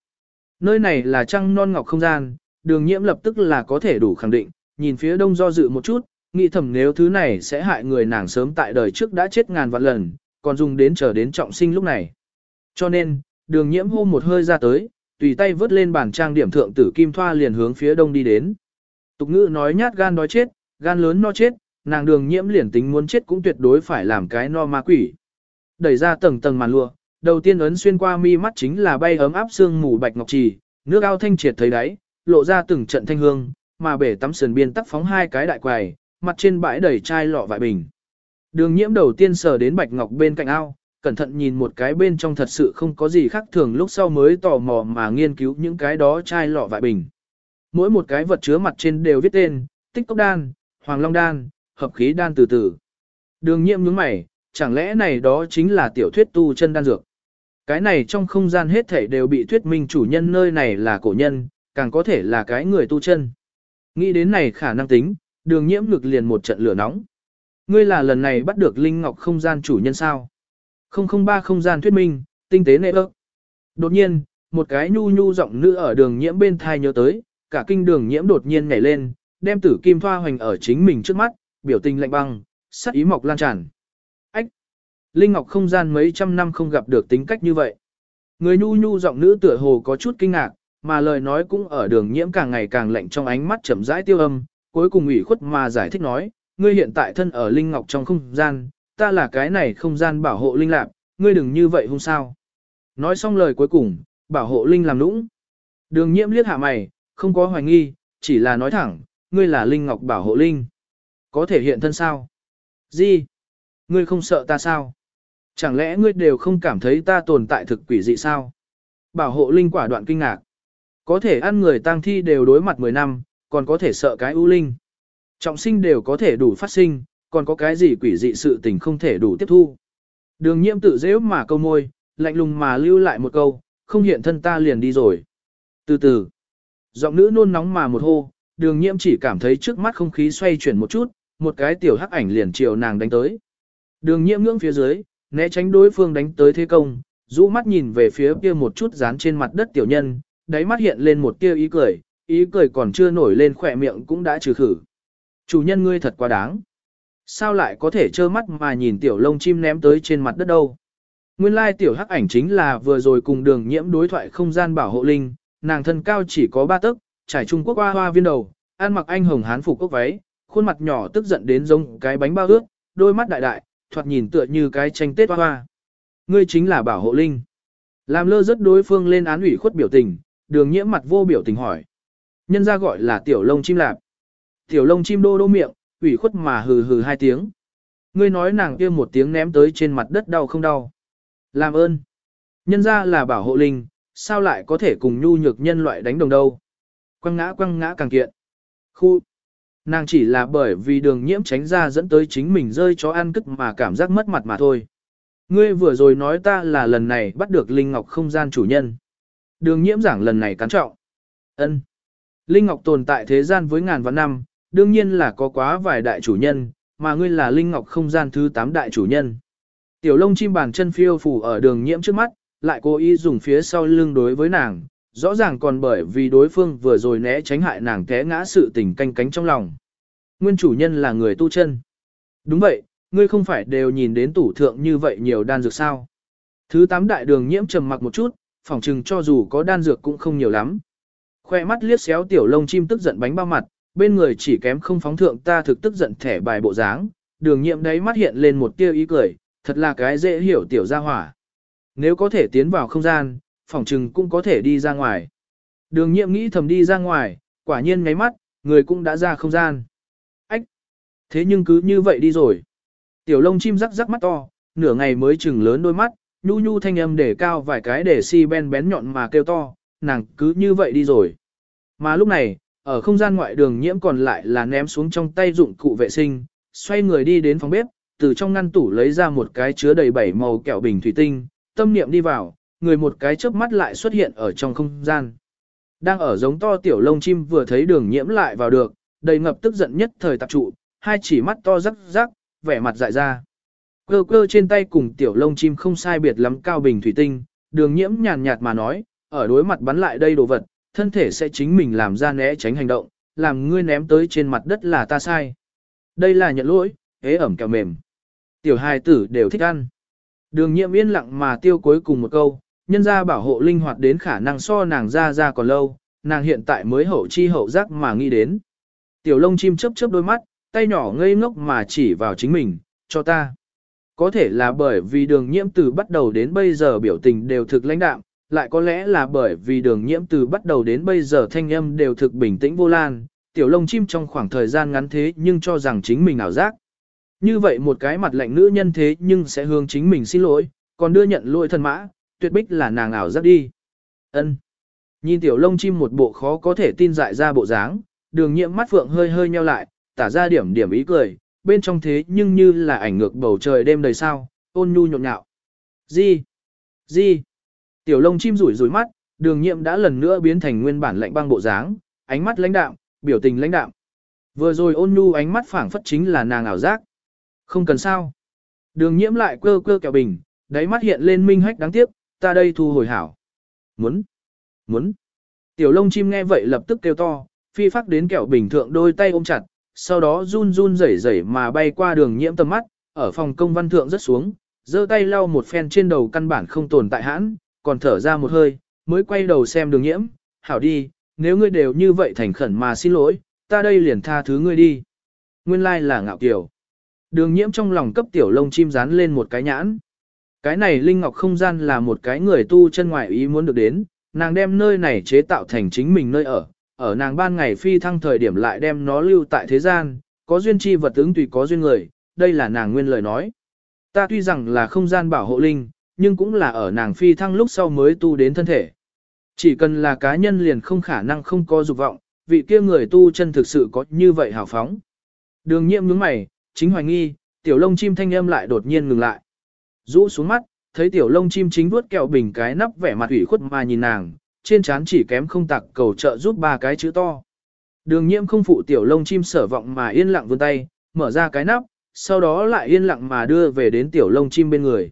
A: Nơi này là trăng non ngọc không gian, đường nhiễm lập tức là có thể đủ khẳng định, nhìn phía đông do dự một chút, nghĩ thầm nếu thứ này sẽ hại người nàng sớm tại đời trước đã chết ngàn vạn lần, còn dùng đến chờ đến trọng sinh lúc này. Cho nên, đường nhiễm hô một hơi ra tới, tùy tay vớt lên bàn trang điểm thượng tử kim thoa liền hướng phía đông đi đến. Tục ngữ nói nhát gan đói chết, gan lớn no chết, nàng đường nhiễm liền tính muốn chết cũng tuyệt đối phải làm cái no ma quỷ. Đẩy ra tầng tầng màn lụa, đầu tiên ấn xuyên qua mi mắt chính là bay ấm áp xương mù bạch ngọc trì, nước ao thanh triệt thấy đáy, lộ ra từng trận thanh hương, mà bể tắm sườn biên tắc phóng hai cái đại quầy, mặt trên bãi đầy chai lọ vại bình. Đường nhiễm đầu tiên sờ đến bạch ngọc bên cạnh ao, cẩn thận nhìn một cái bên trong thật sự không có gì khác thường lúc sau mới tò mò mà nghiên cứu những cái đó chai lọ vại bình. Mỗi một cái vật chứa mặt trên đều viết tên, tích cốc đan, hoàng long đan, hợp khí đan từ từ. Đường nhiễm nhướng mày, chẳng lẽ này đó chính là tiểu thuyết tu chân đan dược. Cái này trong không gian hết thảy đều bị thuyết minh chủ nhân nơi này là cổ nhân, càng có thể là cái người tu chân. Nghĩ đến này khả năng tính, đường nhiễm ngực liền một trận lửa nóng. Ngươi là lần này bắt được Linh Ngọc không gian chủ nhân sao? 003 không gian thuyết minh, tinh tế nệ ơ. Đột nhiên, một cái nhu nhu giọng nữ ở đường nhiễm bên thai nhớ tới, cả kinh đường nhiễm đột nhiên nhảy lên, đem tử kim thoa hoành ở chính mình trước mắt, biểu tình lạnh băng, sắc ý mọc lan tràn. Ách! Linh Ngọc không gian mấy trăm năm không gặp được tính cách như vậy. Người nhu nhu giọng nữ tựa hồ có chút kinh ngạc, mà lời nói cũng ở đường nhiễm càng ngày càng lạnh trong ánh mắt chậm rãi tiêu âm, cuối cùng ủy khuất mà giải thích nói, ngươi hiện tại thân ở Linh Ngọc trong không gian, ta là cái này không gian bảo hộ Linh lạc, ngươi đừng như vậy không sao. Nói xong lời cuối cùng, bảo hộ Linh làm nũng. Đường nhiễm liếc hạ mày, không có hoài nghi, chỉ là nói thẳng, ngươi là Linh Ngọc bảo hộ Linh. Có thể hiện thân sao? Gì? Ngươi không sợ ta sao? Chẳng lẽ ngươi đều không cảm thấy ta tồn tại thực quỷ dị sao? Bảo hộ Linh quả đoạn kinh ngạc. Có thể ăn người tang thi đều đối mặt 10 năm, còn có thể sợ cái ưu linh. Trọng sinh đều có thể đủ phát sinh, còn có cái gì quỷ dị sự tình không thể đủ tiếp thu. Đường nhiễm tự dễ mà câu môi, lạnh lùng mà lưu lại một câu, không hiện thân ta liền đi rồi. Từ từ, giọng nữ nôn nóng mà một hô, đường nhiễm chỉ cảm thấy trước mắt không khí xoay chuyển một chút, một cái tiểu hắc ảnh liền chiều nàng đánh tới. Đường nhiễm ngưỡng phía dưới, né tránh đối phương đánh tới thế công, rũ mắt nhìn về phía kia một chút dán trên mặt đất tiểu nhân, đáy mắt hiện lên một tia ý cười, ý cười còn chưa nổi lên khỏe miệng cũng đã trừ khử. Chủ nhân ngươi thật quá đáng. Sao lại có thể trơ mắt mà nhìn tiểu lông chim ném tới trên mặt đất đâu? Nguyên lai tiểu hắc ảnh chính là vừa rồi cùng đường nhiễm đối thoại không gian bảo hộ linh, nàng thân cao chỉ có ba tấc, trải Trung Quốc hoa hoa viên đầu, ăn mặc anh hồng hán phục quốc váy, khuôn mặt nhỏ tức giận đến giống cái bánh bao ướt, đôi mắt đại đại, thoạt nhìn tựa như cái tranh tết hoa hoa. Ngươi chính là bảo hộ linh. Làm lơ rất đối phương lên án ủy khuất biểu tình, đường nhiễm mặt vô biểu tình hỏi. nhân ra gọi là tiểu lông chim lạp. Tiểu lông chim đô đô miệng, ủy khuất mà hừ hừ hai tiếng. Ngươi nói nàng kia một tiếng ném tới trên mặt đất đau không đau. Làm ơn. Nhân ra là bảo hộ linh, sao lại có thể cùng nhu nhược nhân loại đánh đồng đâu. Quăng ngã quăng ngã càng kiện. Khu. Nàng chỉ là bởi vì đường nhiễm tránh ra dẫn tới chính mình rơi chó ăn cức mà cảm giác mất mặt mà thôi. Ngươi vừa rồi nói ta là lần này bắt được Linh Ngọc không gian chủ nhân. Đường nhiễm giảng lần này cắn trọng. ân Linh Ngọc tồn tại thế gian với ngàn vạn năm, đương nhiên là có quá vài đại chủ nhân, mà ngươi là Linh Ngọc không gian thứ 8 đại chủ nhân. Tiểu lông chim bàn chân phiêu phủ ở đường nhiễm trước mắt, lại cố ý dùng phía sau lưng đối với nàng, rõ ràng còn bởi vì đối phương vừa rồi né tránh hại nàng té ngã sự tình canh cánh trong lòng. Nguyên chủ nhân là người tu chân. Đúng vậy, ngươi không phải đều nhìn đến tủ thượng như vậy nhiều đan dược sao. Thứ tám đại đường nhiễm trầm mặc một chút, phỏng chừng cho dù có đan dược cũng không nhiều lắm. Khoe mắt liếc xéo tiểu lông chim tức giận bánh bao mặt, bên người chỉ kém không phóng thượng ta thực tức giận thẻ bài bộ dáng, đường Nhiệm đấy mắt hiện lên một tia ý cười, thật là cái dễ hiểu tiểu gia hỏa. Nếu có thể tiến vào không gian, phỏng chừng cũng có thể đi ra ngoài. Đường nhiệm nghĩ thầm đi ra ngoài, quả nhiên ngáy mắt, người cũng đã ra không gian. Ách! Thế nhưng cứ như vậy đi rồi. Tiểu lông chim rắc rắc mắt to, nửa ngày mới chừng lớn đôi mắt, nhu nhu thanh âm để cao vài cái để si ben bén nhọn mà kêu to, nàng cứ như vậy đi rồi. Mà lúc này, ở không gian ngoại đường nhiễm còn lại là ném xuống trong tay dụng cụ vệ sinh, xoay người đi đến phòng bếp, từ trong ngăn tủ lấy ra một cái chứa đầy bảy màu kẹo bình thủy tinh, tâm niệm đi vào, người một cái chớp mắt lại xuất hiện ở trong không gian. Đang ở giống to tiểu lông chim vừa thấy đường nhiễm lại vào được, đầy ngập tức giận nhất thời tập trụ, hai chỉ mắt to rắc rắc, vẻ mặt dại ra. Cơ cơ trên tay cùng tiểu lông chim không sai biệt lắm cao bình thủy tinh, đường nhiễm nhàn nhạt mà nói, ở đối mặt bắn lại đây đồ vật, thân thể sẽ chính mình làm ra né tránh hành động, làm ngươi ném tới trên mặt đất là ta sai. Đây là nhận lỗi, hế ẩm kẹo mềm. Tiểu hài tử đều thích ăn. Đường nhiễm yên lặng mà tiêu cuối cùng một câu, nhân gia bảo hộ linh hoạt đến khả năng so nàng ra ra còn lâu, nàng hiện tại mới hậu chi hậu giác mà nghĩ đến. Tiểu lông chim chớp chớp đôi mắt, tay nhỏ ngây ngốc mà chỉ vào chính mình, cho ta. Có thể là bởi vì đường nhiễm từ bắt đầu đến bây giờ biểu tình đều thực lãnh đạm, lại có lẽ là bởi vì đường nhiễm từ bắt đầu đến bây giờ thanh âm đều thực bình tĩnh vô lan, tiểu lông chim trong khoảng thời gian ngắn thế nhưng cho rằng chính mình ảo giác. Như vậy một cái mặt lạnh nữ nhân thế nhưng sẽ hướng chính mình xin lỗi, còn đưa nhận lỗi thân mã, tuyệt bích là nàng ảo giác đi. Ân. Nhìn tiểu lông chim một bộ khó có thể tin dại ra bộ dáng, đường nhiễm mắt phượng hơi hơi nheo lại, tả ra điểm điểm ý cười, bên trong thế nhưng như là ảnh ngược bầu trời đêm đầy sao, ôn nhu nhộn nhạo. Gì? Gì? Tiểu lông chim rủi rủi mắt, đường nhiệm đã lần nữa biến thành nguyên bản lạnh băng bộ dáng, ánh mắt lãnh đạm, biểu tình lãnh đạm. Vừa rồi ôn nhu ánh mắt phảng phất chính là nàng ảo giác. Không cần sao. Đường nhiễm lại cơ cơ kẹo bình, đáy mắt hiện lên minh hách đáng tiếc, ta đây thu hồi hảo. Muốn. Muốn. Tiểu lông chim nghe vậy lập tức kêu to, phi phát đến kẹo bình thượng đôi tay ôm chặt, sau đó run run rẩy rẩy mà bay qua đường nhiễm tầm mắt, ở phòng công văn thượng rất xuống, giơ tay lau một phen trên đầu căn bản không tồn tại hãn, còn thở ra một hơi, mới quay đầu xem đường nhiễm, hảo đi, nếu ngươi đều như vậy thành khẩn mà xin lỗi, ta đây liền tha thứ ngươi đi. Nguyên lai like là ngạo kiểu. Đường nhiễm trong lòng cấp tiểu lông chim dán lên một cái nhãn. Cái này Linh Ngọc không gian là một cái người tu chân ngoại ý muốn được đến, nàng đem nơi này chế tạo thành chính mình nơi ở, ở nàng ban ngày phi thăng thời điểm lại đem nó lưu tại thế gian, có duyên chi vật ứng tùy có duyên người, đây là nàng nguyên lời nói. Ta tuy rằng là không gian bảo hộ linh, nhưng cũng là ở nàng phi thăng lúc sau mới tu đến thân thể. Chỉ cần là cá nhân liền không khả năng không có dục vọng, vị kia người tu chân thực sự có như vậy hào phóng. Đường nhiệm nhướng mày, chính hoài nghi, tiểu lông chim thanh âm lại đột nhiên ngừng lại. Rũ xuống mắt, thấy tiểu lông chim chính vuốt kẹo bình cái nắp vẻ mặt ủy khuất mà nhìn nàng, trên trán chỉ kém không tặc cầu trợ giúp ba cái chữ to. Đường nhiễm không phụ tiểu lông chim sở vọng mà yên lặng vươn tay, mở ra cái nắp, sau đó lại yên lặng mà đưa về đến tiểu lông chim bên người.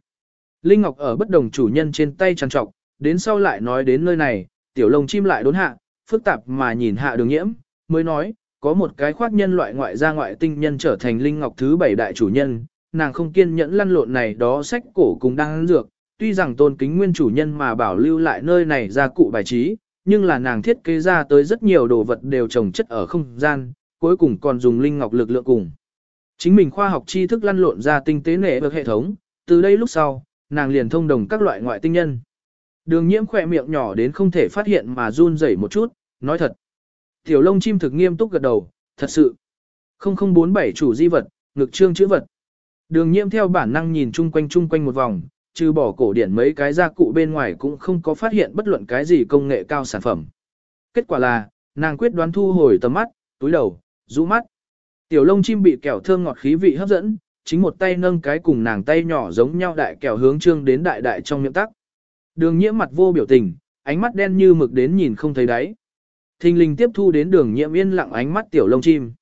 A: Linh Ngọc ở bất đồng chủ nhân trên tay trằn trọc, đến sau lại nói đến nơi này, tiểu lông chim lại đốn hạ, phức tạp mà nhìn hạ đường nhiễm, mới nói, có một cái khoác nhân loại ngoại gia ngoại tinh nhân trở thành Linh Ngọc thứ bảy đại chủ nhân, nàng không kiên nhẫn lăn lộn này đó sách cổ cùng đang dược, tuy rằng tôn kính nguyên chủ nhân mà bảo lưu lại nơi này ra cụ bài trí, nhưng là nàng thiết kế ra tới rất nhiều đồ vật đều trồng chất ở không gian, cuối cùng còn dùng linh ngọc lực lượng cùng. Chính mình khoa học tri thức lăn lộn ra tinh tế nệ bậc hệ thống, từ đây lúc sau, nàng liền thông đồng các loại ngoại tinh nhân. Đường nhiễm khỏe miệng nhỏ đến không thể phát hiện mà run rẩy một chút, nói thật. Tiểu lông chim thực nghiêm túc gật đầu, thật sự. 0047 chủ di vật, ngực trương chữ vật. Đường nhiễm theo bản năng nhìn chung quanh chung quanh một vòng, trừ bỏ cổ điển mấy cái gia cụ bên ngoài cũng không có phát hiện bất luận cái gì công nghệ cao sản phẩm. Kết quả là, nàng quyết đoán thu hồi tầm mắt, túi đầu, rũ mắt. Tiểu lông chim bị kẹo thơm ngọt khí vị hấp dẫn, chính một tay nâng cái cùng nàng tay nhỏ giống nhau đại kẹo hướng trương đến đại đại trong miệng tắc. Đường nhiễm mặt vô biểu tình, ánh mắt đen như mực đến nhìn không thấy đáy. Thình lình tiếp thu đến đường nhiễm yên lặng ánh mắt tiểu lông chim.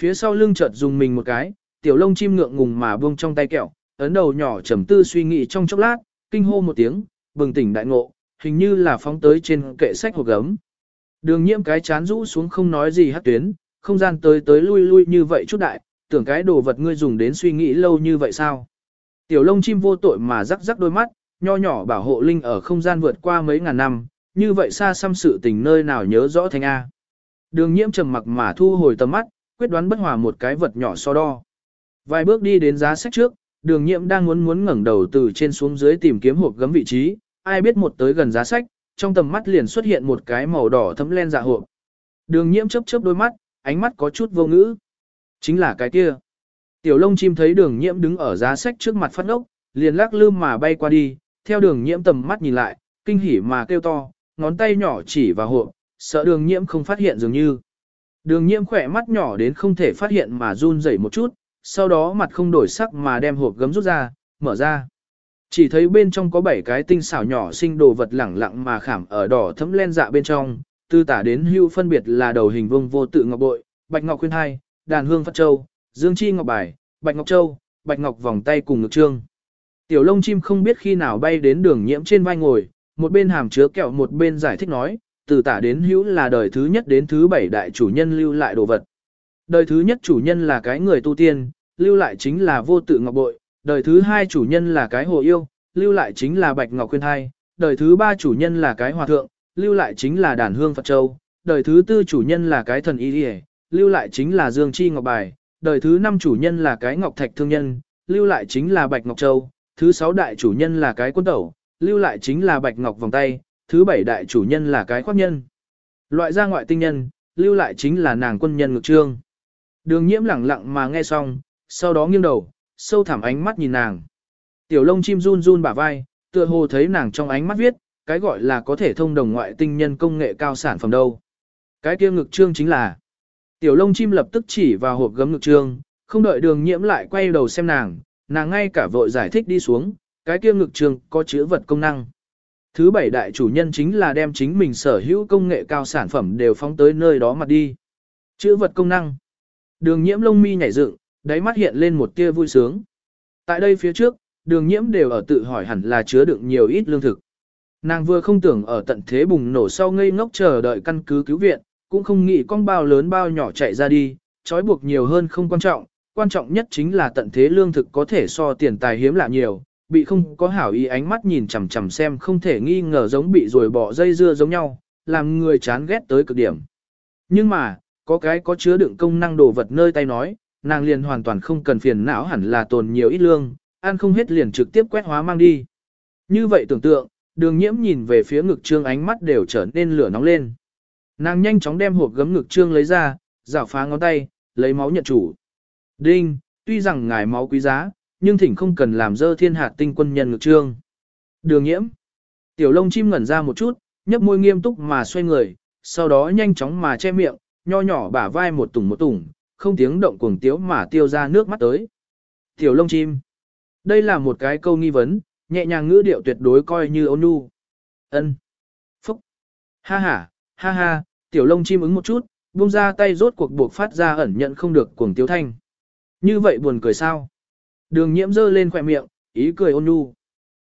A: Phía sau lưng chợt dùng mình một cái, tiểu lông chim ngượng ngùng mà buông trong tay kẹo, ấn đầu nhỏ trầm tư suy nghĩ trong chốc lát, kinh hô một tiếng, bừng tỉnh đại ngộ, hình như là phóng tới trên kệ sách hộp gấm. Đường nhiễm cái chán rũ xuống không nói gì hát tuyến, không gian tới tới lui lui như vậy chút đại, tưởng cái đồ vật ngươi dùng đến suy nghĩ lâu như vậy sao? Tiểu lông chim vô tội mà rắc rắc đôi mắt, nho nhỏ bảo hộ linh ở không gian vượt qua mấy ngàn năm, như vậy xa xăm sự tình nơi nào nhớ rõ thành A. Đường nhiễm trầm mặc mà thu hồi tầm mắt, quyết đoán bất hòa một cái vật nhỏ so đo. Vài bước đi đến giá sách trước, đường nhiễm đang muốn muốn ngẩng đầu từ trên xuống dưới tìm kiếm hộp gấm vị trí, ai biết một tới gần giá sách, trong tầm mắt liền xuất hiện một cái màu đỏ thấm len dạ hộp. Đường nhiễm chớp chớp đôi mắt, ánh mắt có chút vô ngữ. Chính là cái kia. Tiểu lông chim thấy đường nhiễm đứng ở giá sách trước mặt phát ốc, liền lắc lư mà bay qua đi, theo đường nhiễm tầm mắt nhìn lại, kinh hỉ mà kêu to, ngón tay nhỏ chỉ vào hộp, sợ đường nhiễm không phát hiện dường như. Đường nhiễm khỏe mắt nhỏ đến không thể phát hiện mà run rẩy một chút, sau đó mặt không đổi sắc mà đem hộp gấm rút ra, mở ra. Chỉ thấy bên trong có 7 cái tinh xảo nhỏ sinh đồ vật lẳng lặng mà khảm ở đỏ thấm len dạ bên trong, từ tả đến hưu phân biệt là đầu hình vương vô tự ngọc bội, bạch ngọc khuyên hai, đàn hương phát châu, dương chi ngọc bài, bạch ngọc châu, bạch ngọc vòng tay cùng ngực trương. Tiểu lông chim không biết khi nào bay đến đường nhiễm trên vai ngồi, một bên hàm chứa kẹo một bên giải thích nói, từ tả đến hữu là đời thứ nhất đến thứ bảy đại chủ nhân lưu lại đồ vật. Đời thứ nhất chủ nhân là cái người tu tiên, lưu lại chính là vô tự ngọc bội, đời thứ hai chủ nhân là cái hồ yêu, lưu lại chính là bạch ngọc khuyên thai, đời thứ ba chủ nhân là cái hòa thượng, lưu lại chính là đàn hương Phật Châu, đời thứ tư chủ nhân là cái thần y điề, lưu lại chính là dương chi ngọc bài, đời thứ năm chủ nhân là cái ngọc thạch thương nhân, lưu lại chính là bạch ngọc châu, thứ sáu đại chủ nhân là cái quân tẩu, lưu lại chính là bạch ngọc vòng tay, thứ bảy đại chủ nhân là cái khoác nhân. Loại ra ngoại tinh nhân, lưu lại chính là nàng quân nhân ngực trương. Đường nhiễm lẳng lặng mà nghe xong, sau đó nghiêng đầu, sâu thẳm ánh mắt nhìn nàng. Tiểu lông chim run run bả vai, tựa hồ thấy nàng trong ánh mắt viết, cái gọi là có thể thông đồng ngoại tinh nhân công nghệ cao sản phẩm đâu. Cái kia ngực trương chính là. Tiểu lông chim lập tức chỉ vào hộp gấm ngực trương, không đợi đường nhiễm lại quay đầu xem nàng, nàng ngay cả vội giải thích đi xuống, cái kia ngực trương có chứa vật công năng. Thứ bảy đại chủ nhân chính là đem chính mình sở hữu công nghệ cao sản phẩm đều phóng tới nơi đó mà đi. Chữ vật công năng. Đường nhiễm lông mi nhảy dựng, đáy mắt hiện lên một tia vui sướng. Tại đây phía trước, đường nhiễm đều ở tự hỏi hẳn là chứa đựng nhiều ít lương thực. Nàng vừa không tưởng ở tận thế bùng nổ sau ngây ngốc chờ đợi căn cứ cứu viện, cũng không nghĩ con bao lớn bao nhỏ chạy ra đi, trói buộc nhiều hơn không quan trọng, quan trọng nhất chính là tận thế lương thực có thể so tiền tài hiếm lạ nhiều, bị không có hảo ý ánh mắt nhìn chằm chằm xem không thể nghi ngờ giống bị rồi bỏ dây dưa giống nhau, làm người chán ghét tới cực điểm. Nhưng mà, có cái có chứa đựng công năng đồ vật nơi tay nói, nàng liền hoàn toàn không cần phiền não hẳn là tồn nhiều ít lương, ăn không hết liền trực tiếp quét hóa mang đi. Như vậy tưởng tượng, đường nhiễm nhìn về phía ngực trương ánh mắt đều trở nên lửa nóng lên. Nàng nhanh chóng đem hộp gấm ngực trương lấy ra, rảo phá ngón tay, lấy máu nhận chủ. Đinh, tuy rằng ngài máu quý giá, nhưng thỉnh không cần làm dơ thiên hạt tinh quân nhân ngực trương. Đường nhiễm. Tiểu lông chim ngẩn ra một chút, nhấp môi nghiêm túc mà xoay người, sau đó nhanh chóng mà che miệng, nho nhỏ bả vai một tủng một tủng, không tiếng động cuồng tiếu mà tiêu ra nước mắt tới. Tiểu lông chim. Đây là một cái câu nghi vấn, nhẹ nhàng ngữ điệu tuyệt đối coi như ôn nhu. Ân. Phúc. Ha ha, ha ha, tiểu lông chim ứng một chút, buông ra tay rốt cuộc buộc phát ra ẩn nhận không được cuồng tiếu thanh. Như vậy buồn cười sao? Đường nhiễm dơ lên khỏe miệng, ý cười ôn nhu.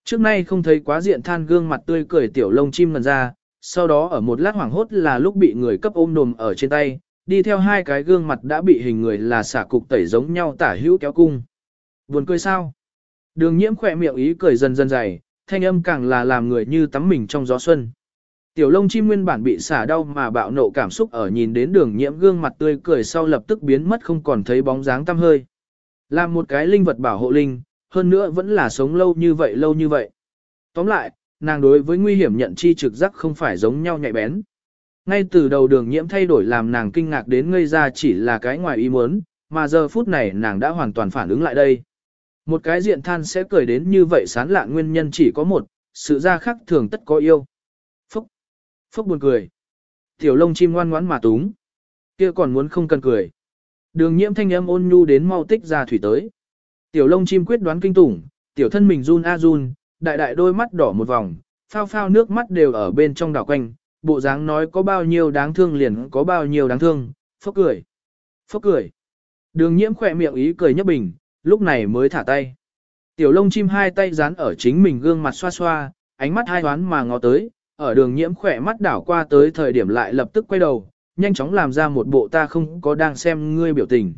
A: Trước nay không thấy quá diện than gương mặt tươi cười tiểu lông chim ngần ra, sau đó ở một lát hoảng hốt là lúc bị người cấp ôm nồm ở trên tay, đi theo hai cái gương mặt đã bị hình người là xả cục tẩy giống nhau tả hữu kéo cung. Buồn cười sao? Đường nhiễm khỏe miệng ý cười dần dần dày, thanh âm càng là làm người như tắm mình trong gió xuân. Tiểu lông chim nguyên bản bị xả đau mà bạo nộ cảm xúc ở nhìn đến đường nhiễm gương mặt tươi cười sau lập tức biến mất không còn thấy bóng dáng tăm hơi. Làm một cái linh vật bảo hộ linh, hơn nữa vẫn là sống lâu như vậy lâu như vậy. Tóm lại, nàng đối với nguy hiểm nhận chi trực giác không phải giống nhau nhạy bén ngay từ đầu đường nhiễm thay đổi làm nàng kinh ngạc đến ngây ra chỉ là cái ngoài ý muốn, mà giờ phút này nàng đã hoàn toàn phản ứng lại đây. Một cái diện than sẽ cười đến như vậy sán lạ nguyên nhân chỉ có một, sự ra khác thường tất có yêu. Phúc! Phúc buồn cười. Tiểu lông chim ngoan ngoãn mà túng. kia còn muốn không cần cười. Đường nhiễm thanh âm ôn nhu đến mau tích ra thủy tới. Tiểu lông chim quyết đoán kinh tủng, tiểu thân mình run a run, đại đại đôi mắt đỏ một vòng, phao phao nước mắt đều ở bên trong đảo quanh, bộ dáng nói có bao nhiêu đáng thương liền có bao nhiêu đáng thương, phốc cười. Phốc cười. Đường nhiễm khỏe miệng ý cười nhấp bình, lúc này mới thả tay. Tiểu lông chim hai tay dán ở chính mình gương mặt xoa xoa, ánh mắt hai đoán mà ngó tới, ở đường nhiễm khỏe mắt đảo qua tới thời điểm lại lập tức quay đầu, nhanh chóng làm ra một bộ ta không có đang xem ngươi biểu tình.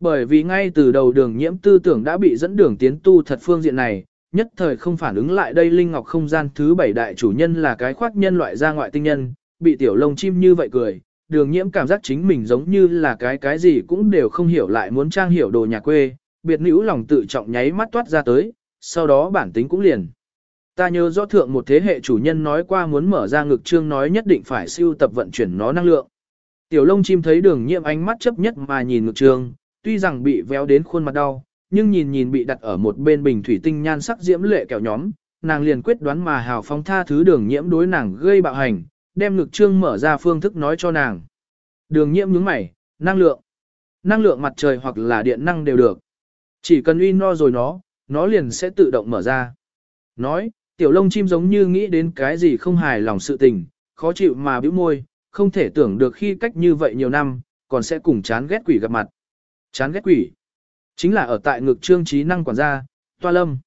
A: Bởi vì ngay từ đầu đường nhiễm tư tưởng đã bị dẫn đường tiến tu thật phương diện này, nhất thời không phản ứng lại đây Linh Ngọc không gian thứ bảy đại chủ nhân là cái khoác nhân loại ra ngoại tinh nhân, bị tiểu lông chim như vậy cười, đường nhiễm cảm giác chính mình giống như là cái cái gì cũng đều không hiểu lại muốn trang hiểu đồ nhà quê, biệt nữ lòng tự trọng nháy mắt toát ra tới, sau đó bản tính cũng liền. Ta nhớ rõ thượng một thế hệ chủ nhân nói qua muốn mở ra ngực trương nói nhất định phải siêu tập vận chuyển nó năng lượng. Tiểu lông chim thấy đường nhiễm ánh mắt chấp nhất mà nhìn ngực trương, tuy rằng bị véo đến khuôn mặt đau, nhưng nhìn nhìn bị đặt ở một bên bình thủy tinh nhan sắc diễm lệ kẹo nhóm, nàng liền quyết đoán mà hào phóng tha thứ đường nhiễm đối nàng gây bạo hành, đem ngực trương mở ra phương thức nói cho nàng. Đường nhiễm nhướng mày, năng lượng. Năng lượng mặt trời hoặc là điện năng đều được. Chỉ cần uy no rồi nó, nó liền sẽ tự động mở ra. Nói, tiểu lông chim giống như nghĩ đến cái gì không hài lòng sự tình, khó chịu mà bĩu môi, không thể tưởng được khi cách như vậy nhiều năm, còn sẽ cùng chán ghét quỷ gặp mặt. Chán ghét quỷ. Chính là ở tại ngực trương trí năng quản gia, toa lâm.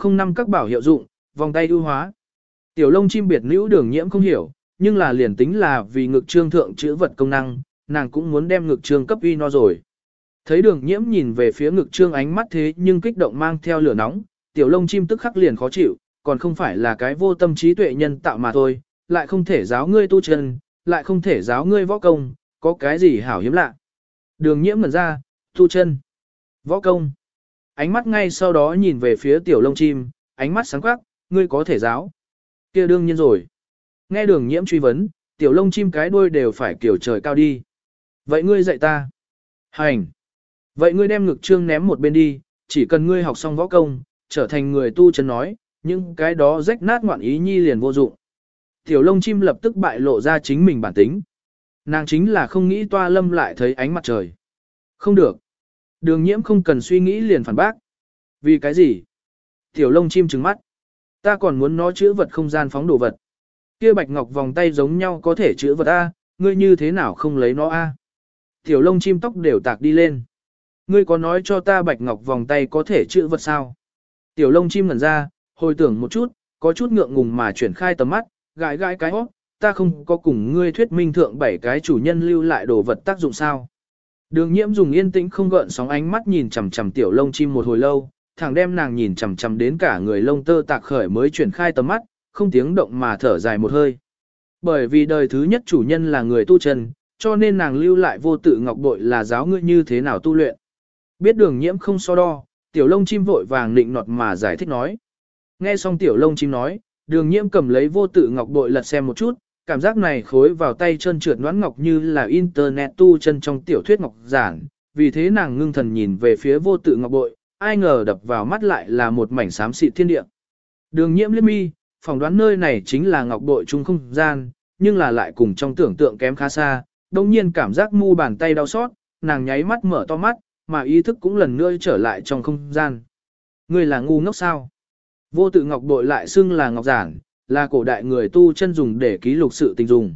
A: 005 các bảo hiệu dụng, vòng tay ưu hóa. Tiểu lông chim biệt nữ đường nhiễm không hiểu, nhưng là liền tính là vì ngực trương thượng chữ vật công năng, nàng cũng muốn đem ngực trương cấp uy no rồi. Thấy đường nhiễm nhìn về phía ngực trương ánh mắt thế nhưng kích động mang theo lửa nóng, tiểu lông chim tức khắc liền khó chịu, còn không phải là cái vô tâm trí tuệ nhân tạo mà thôi, lại không thể giáo ngươi tu chân, lại không thể giáo ngươi võ công, có cái gì hảo hiếm lạ. Đường nhiễm ngẩn ra, tu chân, võ công. Ánh mắt ngay sau đó nhìn về phía tiểu lông chim, ánh mắt sáng quắc, ngươi có thể giáo. kia đương nhiên rồi. Nghe đường nhiễm truy vấn, tiểu lông chim cái đuôi đều phải kiểu trời cao đi. Vậy ngươi dạy ta. Hành. Vậy ngươi đem ngực trương ném một bên đi, chỉ cần ngươi học xong võ công, trở thành người tu chân nói, nhưng cái đó rách nát ngoạn ý nhi liền vô dụng. Tiểu lông chim lập tức bại lộ ra chính mình bản tính. Nàng chính là không nghĩ toa lâm lại thấy ánh mặt trời. Không được. Đường nhiễm không cần suy nghĩ liền phản bác. Vì cái gì? Tiểu lông chim trừng mắt. Ta còn muốn nó chữa vật không gian phóng đồ vật. Kia bạch ngọc vòng tay giống nhau có thể chữa vật A, ngươi như thế nào không lấy nó A? Tiểu lông chim tóc đều tạc đi lên. Ngươi có nói cho ta bạch ngọc vòng tay có thể chữa vật sao? Tiểu lông chim ngẩn ra, hồi tưởng một chút, có chút ngượng ngùng mà chuyển khai tầm mắt, gãi gãi cái hót, ta không có cùng ngươi thuyết minh thượng bảy cái chủ nhân lưu lại đồ vật tác dụng sao. Đường nhiễm dùng yên tĩnh không gợn sóng ánh mắt nhìn chằm chằm tiểu lông chim một hồi lâu, thẳng đem nàng nhìn chằm chằm đến cả người lông tơ tạc khởi mới chuyển khai tầm mắt, không tiếng động mà thở dài một hơi. Bởi vì đời thứ nhất chủ nhân là người tu chân, cho nên nàng lưu lại vô tự ngọc bội là giáo ngươi như thế nào tu luyện. Biết đường nhiễm không so đo, tiểu lông chim vội vàng nịnh nọt mà giải thích nói. Nghe xong tiểu lông chim nói, đường nhiễm cầm lấy vô tự ngọc bội lật xem một chút, cảm giác này khối vào tay chân trượt noãn ngọc như là internet tu chân trong tiểu thuyết ngọc giản, vì thế nàng ngưng thần nhìn về phía vô tự ngọc bội, ai ngờ đập vào mắt lại là một mảnh xám xịt thiên địa. Đường nhiễm liếc mi, phỏng đoán nơi này chính là ngọc bội trung không gian, nhưng là lại cùng trong tưởng tượng kém khá xa, đồng nhiên cảm giác mu bàn tay đau xót, nàng nháy mắt mở to mắt, mà ý thức cũng lần nữa trở lại trong không gian. Ngươi là ngu ngốc sao? Vô tự ngọc bội lại xưng là ngọc giản, là cổ đại người tu chân dùng để ký lục sự tình dùng.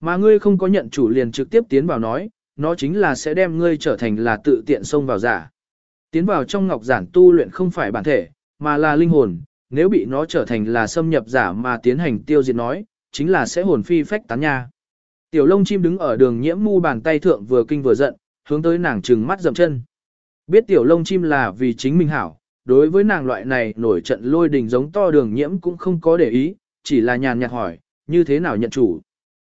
A: Mà ngươi không có nhận chủ liền trực tiếp tiến vào nói, nó chính là sẽ đem ngươi trở thành là tự tiện xông vào giả. Tiến vào trong ngọc giản tu luyện không phải bản thể, mà là linh hồn, nếu bị nó trở thành là xâm nhập giả mà tiến hành tiêu diệt nói, chính là sẽ hồn phi phách tán nha. Tiểu lông chim đứng ở đường nhiễm mu bàn tay thượng vừa kinh vừa giận, hướng tới nàng trừng mắt dậm chân. Biết tiểu lông chim là vì chính mình hảo, đối với nàng loại này nổi trận lôi đình giống to đường nhiễm cũng không có để ý, chỉ là nhàn nhạt hỏi, như thế nào nhận chủ.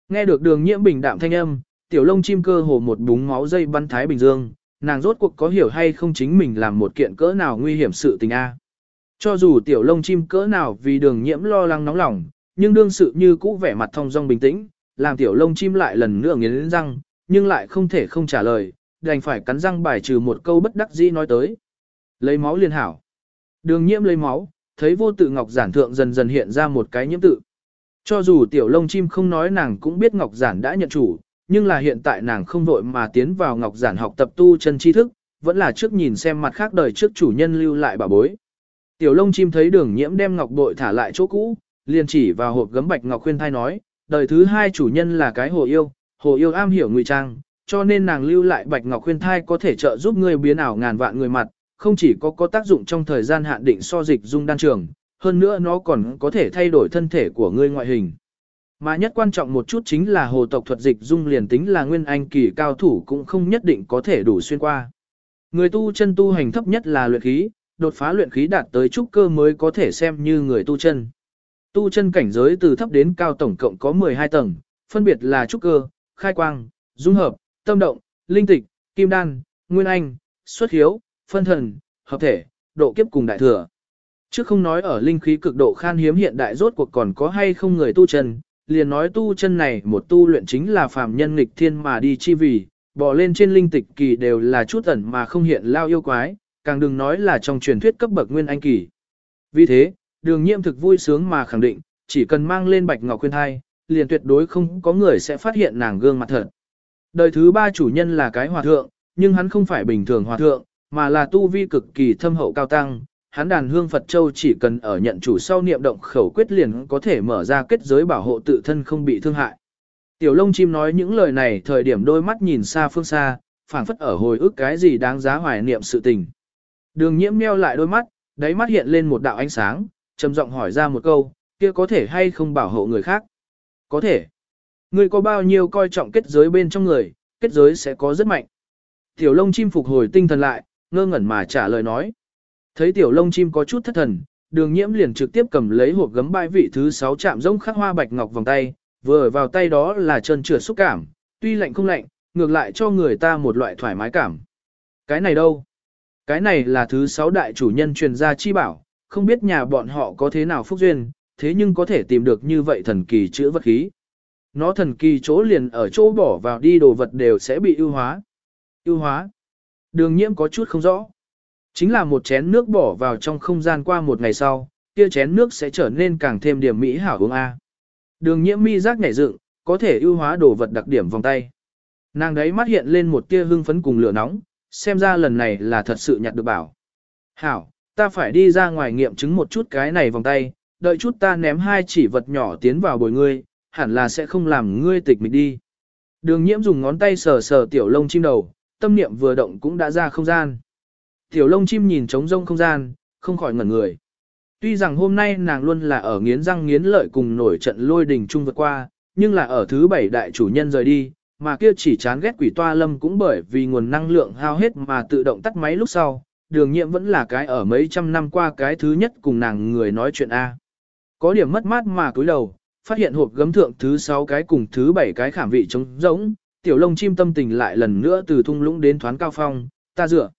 A: Nghe được đường nhiễm bình đạm thanh âm, tiểu lông chim cơ hồ một búng máu dây bắn thái bình dương, nàng rốt cuộc có hiểu hay không chính mình làm một kiện cỡ nào nguy hiểm sự tình a. Cho dù tiểu lông chim cỡ nào vì đường nhiễm lo lắng nóng lòng, nhưng đương sự như cũ vẻ mặt thông dong bình tĩnh, làm tiểu lông chim lại lần nữa nghiến răng, nhưng lại không thể không trả lời, đành phải cắn răng bài trừ một câu bất đắc dĩ nói tới. Lấy máu liên hảo. Đường nhiễm lấy máu, thấy vô tự ngọc giản thượng dần dần hiện ra một cái nhiễm tự. Cho dù tiểu lông chim không nói nàng cũng biết ngọc giản đã nhận chủ, nhưng là hiện tại nàng không vội mà tiến vào ngọc giản học tập tu chân tri thức, vẫn là trước nhìn xem mặt khác đời trước chủ nhân lưu lại bà bối. Tiểu lông chim thấy đường nhiễm đem ngọc bội thả lại chỗ cũ, liền chỉ vào hộp gấm bạch ngọc khuyên thai nói, đời thứ hai chủ nhân là cái hồ yêu, hồ yêu am hiểu ngụy trang, cho nên nàng lưu lại bạch ngọc khuyên thai có thể trợ giúp ngươi biến ảo ngàn vạn người mặt, không chỉ có có tác dụng trong thời gian hạn định so dịch dung đan trường, hơn nữa nó còn có thể thay đổi thân thể của ngươi ngoại hình. Mà nhất quan trọng một chút chính là hồ tộc thuật dịch dung liền tính là nguyên anh kỳ cao thủ cũng không nhất định có thể đủ xuyên qua. Người tu chân tu hành thấp nhất là luyện khí, đột phá luyện khí đạt tới trúc cơ mới có thể xem như người tu chân. Tu chân cảnh giới từ thấp đến cao tổng cộng có 12 tầng, phân biệt là trúc cơ, khai quang, dung hợp, tâm động, linh tịch, kim đan, nguyên anh, xuất hiếu, phân thần, hợp thể, độ kiếp cùng đại thừa. Trước không nói ở linh khí cực độ khan hiếm hiện đại rốt cuộc còn có hay không người tu chân, liền nói tu chân này một tu luyện chính là phàm nhân nghịch thiên mà đi chi vì, bỏ lên trên linh tịch kỳ đều là chút ẩn mà không hiện lao yêu quái, càng đừng nói là trong truyền thuyết cấp bậc nguyên anh kỳ. Vì thế, đường nhiệm thực vui sướng mà khẳng định, chỉ cần mang lên bạch ngọc khuyên thai, liền tuyệt đối không có người sẽ phát hiện nàng gương mặt thật. Đời thứ ba chủ nhân là cái hòa thượng, nhưng hắn không phải bình thường hòa thượng, mà là tu vi cực kỳ thâm hậu cao tăng. Hắn đàn hương Phật Châu chỉ cần ở nhận chủ sau niệm động khẩu quyết liền có thể mở ra kết giới bảo hộ tự thân không bị thương hại. Tiểu lông chim nói những lời này thời điểm đôi mắt nhìn xa phương xa, phảng phất ở hồi ức cái gì đáng giá hoài niệm sự tình. Đường nhiễm meo lại đôi mắt, đáy mắt hiện lên một đạo ánh sáng, trầm giọng hỏi ra một câu, kia có thể hay không bảo hộ người khác? Có thể. Ngươi có bao nhiêu coi trọng kết giới bên trong người, kết giới sẽ có rất mạnh. Tiểu lông chim phục hồi tinh thần lại, ngơ ngẩn mà trả lời nói. Thấy tiểu lông chim có chút thất thần, đường nhiễm liền trực tiếp cầm lấy hộp gấm bãi vị thứ 6 chạm rông khắc hoa bạch ngọc vòng tay, vừa vào tay đó là trơn trượt xúc cảm, tuy lạnh không lạnh, ngược lại cho người ta một loại thoải mái cảm. Cái này đâu? Cái này là thứ 6 đại chủ nhân truyền gia chi bảo, không biết nhà bọn họ có thế nào phúc duyên, thế nhưng có thể tìm được như vậy thần kỳ chữa vật khí. Nó thần kỳ chỗ liền ở chỗ bỏ vào đi đồ vật đều sẽ bị ưu hóa. Ưu hóa. Đường nhiễm có chút không rõ. Chính là một chén nước bỏ vào trong không gian qua một ngày sau, kia chén nước sẽ trở nên càng thêm điểm mỹ hảo uống A. Đường nhiễm mi giác nhảy dựng, có thể ưu hóa đồ vật đặc điểm vòng tay. Nàng đấy mắt hiện lên một tia hưng phấn cùng lửa nóng, xem ra lần này là thật sự nhặt được bảo. Hảo, ta phải đi ra ngoài nghiệm chứng một chút cái này vòng tay, đợi chút ta ném hai chỉ vật nhỏ tiến vào bồi ngươi, hẳn là sẽ không làm ngươi tịch mịch đi. Đường nhiễm dùng ngón tay sờ sờ tiểu lông chim đầu, tâm niệm vừa động cũng đã ra không gian. Tiểu lông chim nhìn trống rông không gian, không khỏi ngẩn người. Tuy rằng hôm nay nàng luôn là ở nghiến răng nghiến lợi cùng nổi trận lôi đình chung vượt qua, nhưng là ở thứ bảy đại chủ nhân rời đi, mà kia chỉ chán ghét quỷ toa lâm cũng bởi vì nguồn năng lượng hao hết mà tự động tắt máy lúc sau, đường nhiệm vẫn là cái ở mấy trăm năm qua cái thứ nhất cùng nàng người nói chuyện A. Có điểm mất mát mà cúi đầu, phát hiện hộp gấm thượng thứ 6 cái cùng thứ 7 cái khảm vị trống rỗng, tiểu lông chim tâm tình lại lần nữa từ thung lũng đến thoáng cao phong, ta dựa.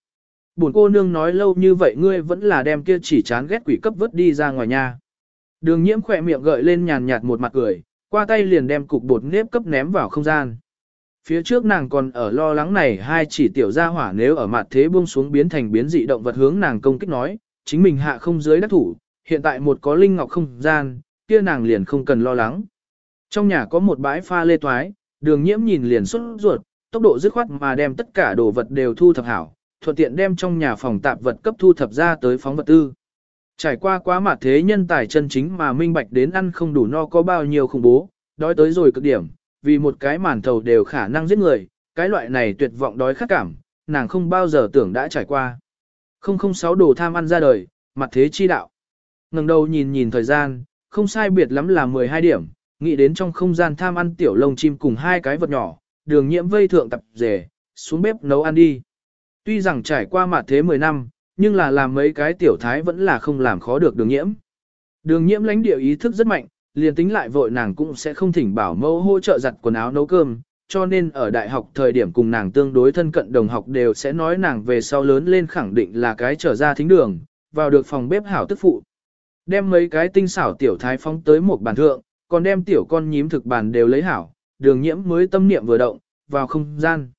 A: Buồn cô nương nói lâu như vậy ngươi vẫn là đem kia chỉ chán ghét quỷ cấp vứt đi ra ngoài nhà. Đường nhiễm khỏe miệng gợi lên nhàn nhạt một mặt cười, qua tay liền đem cục bột nếp cấp ném vào không gian. Phía trước nàng còn ở lo lắng này hai chỉ tiểu gia hỏa nếu ở mặt thế buông xuống biến thành biến dị động vật hướng nàng công kích nói, chính mình hạ không dưới đắc thủ, hiện tại một có linh ngọc không gian, kia nàng liền không cần lo lắng. Trong nhà có một bãi pha lê toái, đường nhiễm nhìn liền xuất ruột, tốc độ dứt khoát mà đem tất cả đồ vật đều thu thập hảo, thuận tiện đem trong nhà phòng tạp vật cấp thu thập ra tới phóng vật tư. Trải qua quá mạt thế nhân tài chân chính mà minh bạch đến ăn không đủ no có bao nhiêu khủng bố, đói tới rồi cực điểm, vì một cái màn thầu đều khả năng giết người, cái loại này tuyệt vọng đói khát cảm, nàng không bao giờ tưởng đã trải qua. 006 đồ tham ăn ra đời, mặt thế chi đạo. ngẩng đầu nhìn nhìn thời gian, không sai biệt lắm là 12 điểm, nghĩ đến trong không gian tham ăn tiểu lông chim cùng hai cái vật nhỏ, đường nhiễm vây thượng tập rể, xuống bếp nấu ăn đi. Tuy rằng trải qua mặt thế 10 năm, nhưng là làm mấy cái tiểu thái vẫn là không làm khó được đường nhiễm. Đường nhiễm lãnh địa ý thức rất mạnh, liền tính lại vội nàng cũng sẽ không thỉnh bảo mẫu hỗ trợ giặt quần áo nấu cơm, cho nên ở đại học thời điểm cùng nàng tương đối thân cận đồng học đều sẽ nói nàng về sau lớn lên khẳng định là cái trở ra thính đường, vào được phòng bếp hảo tức phụ. Đem mấy cái tinh xảo tiểu thái phóng tới một bàn thượng, còn đem tiểu con nhím thực bản đều lấy hảo, đường nhiễm mới tâm niệm vừa động, vào không gian.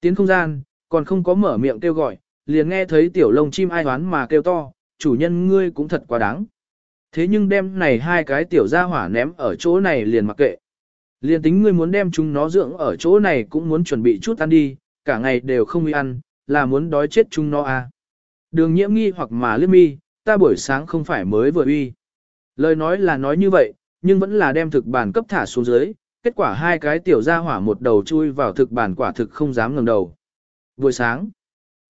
A: Tiến không gian, còn không có mở miệng kêu gọi, liền nghe thấy tiểu lông chim ai hoán mà kêu to, chủ nhân ngươi cũng thật quá đáng. Thế nhưng đem này hai cái tiểu gia hỏa ném ở chỗ này liền mặc kệ. Liền tính ngươi muốn đem chúng nó dưỡng ở chỗ này cũng muốn chuẩn bị chút ăn đi, cả ngày đều không đi ăn, là muốn đói chết chúng nó à. Đường nhiễm nghi hoặc mà liếc mi, ta buổi sáng không phải mới vừa uy. Lời nói là nói như vậy, nhưng vẫn là đem thực bản cấp thả xuống dưới, kết quả hai cái tiểu gia hỏa một đầu chui vào thực bản quả thực không dám ngẩng đầu. Buổi sáng,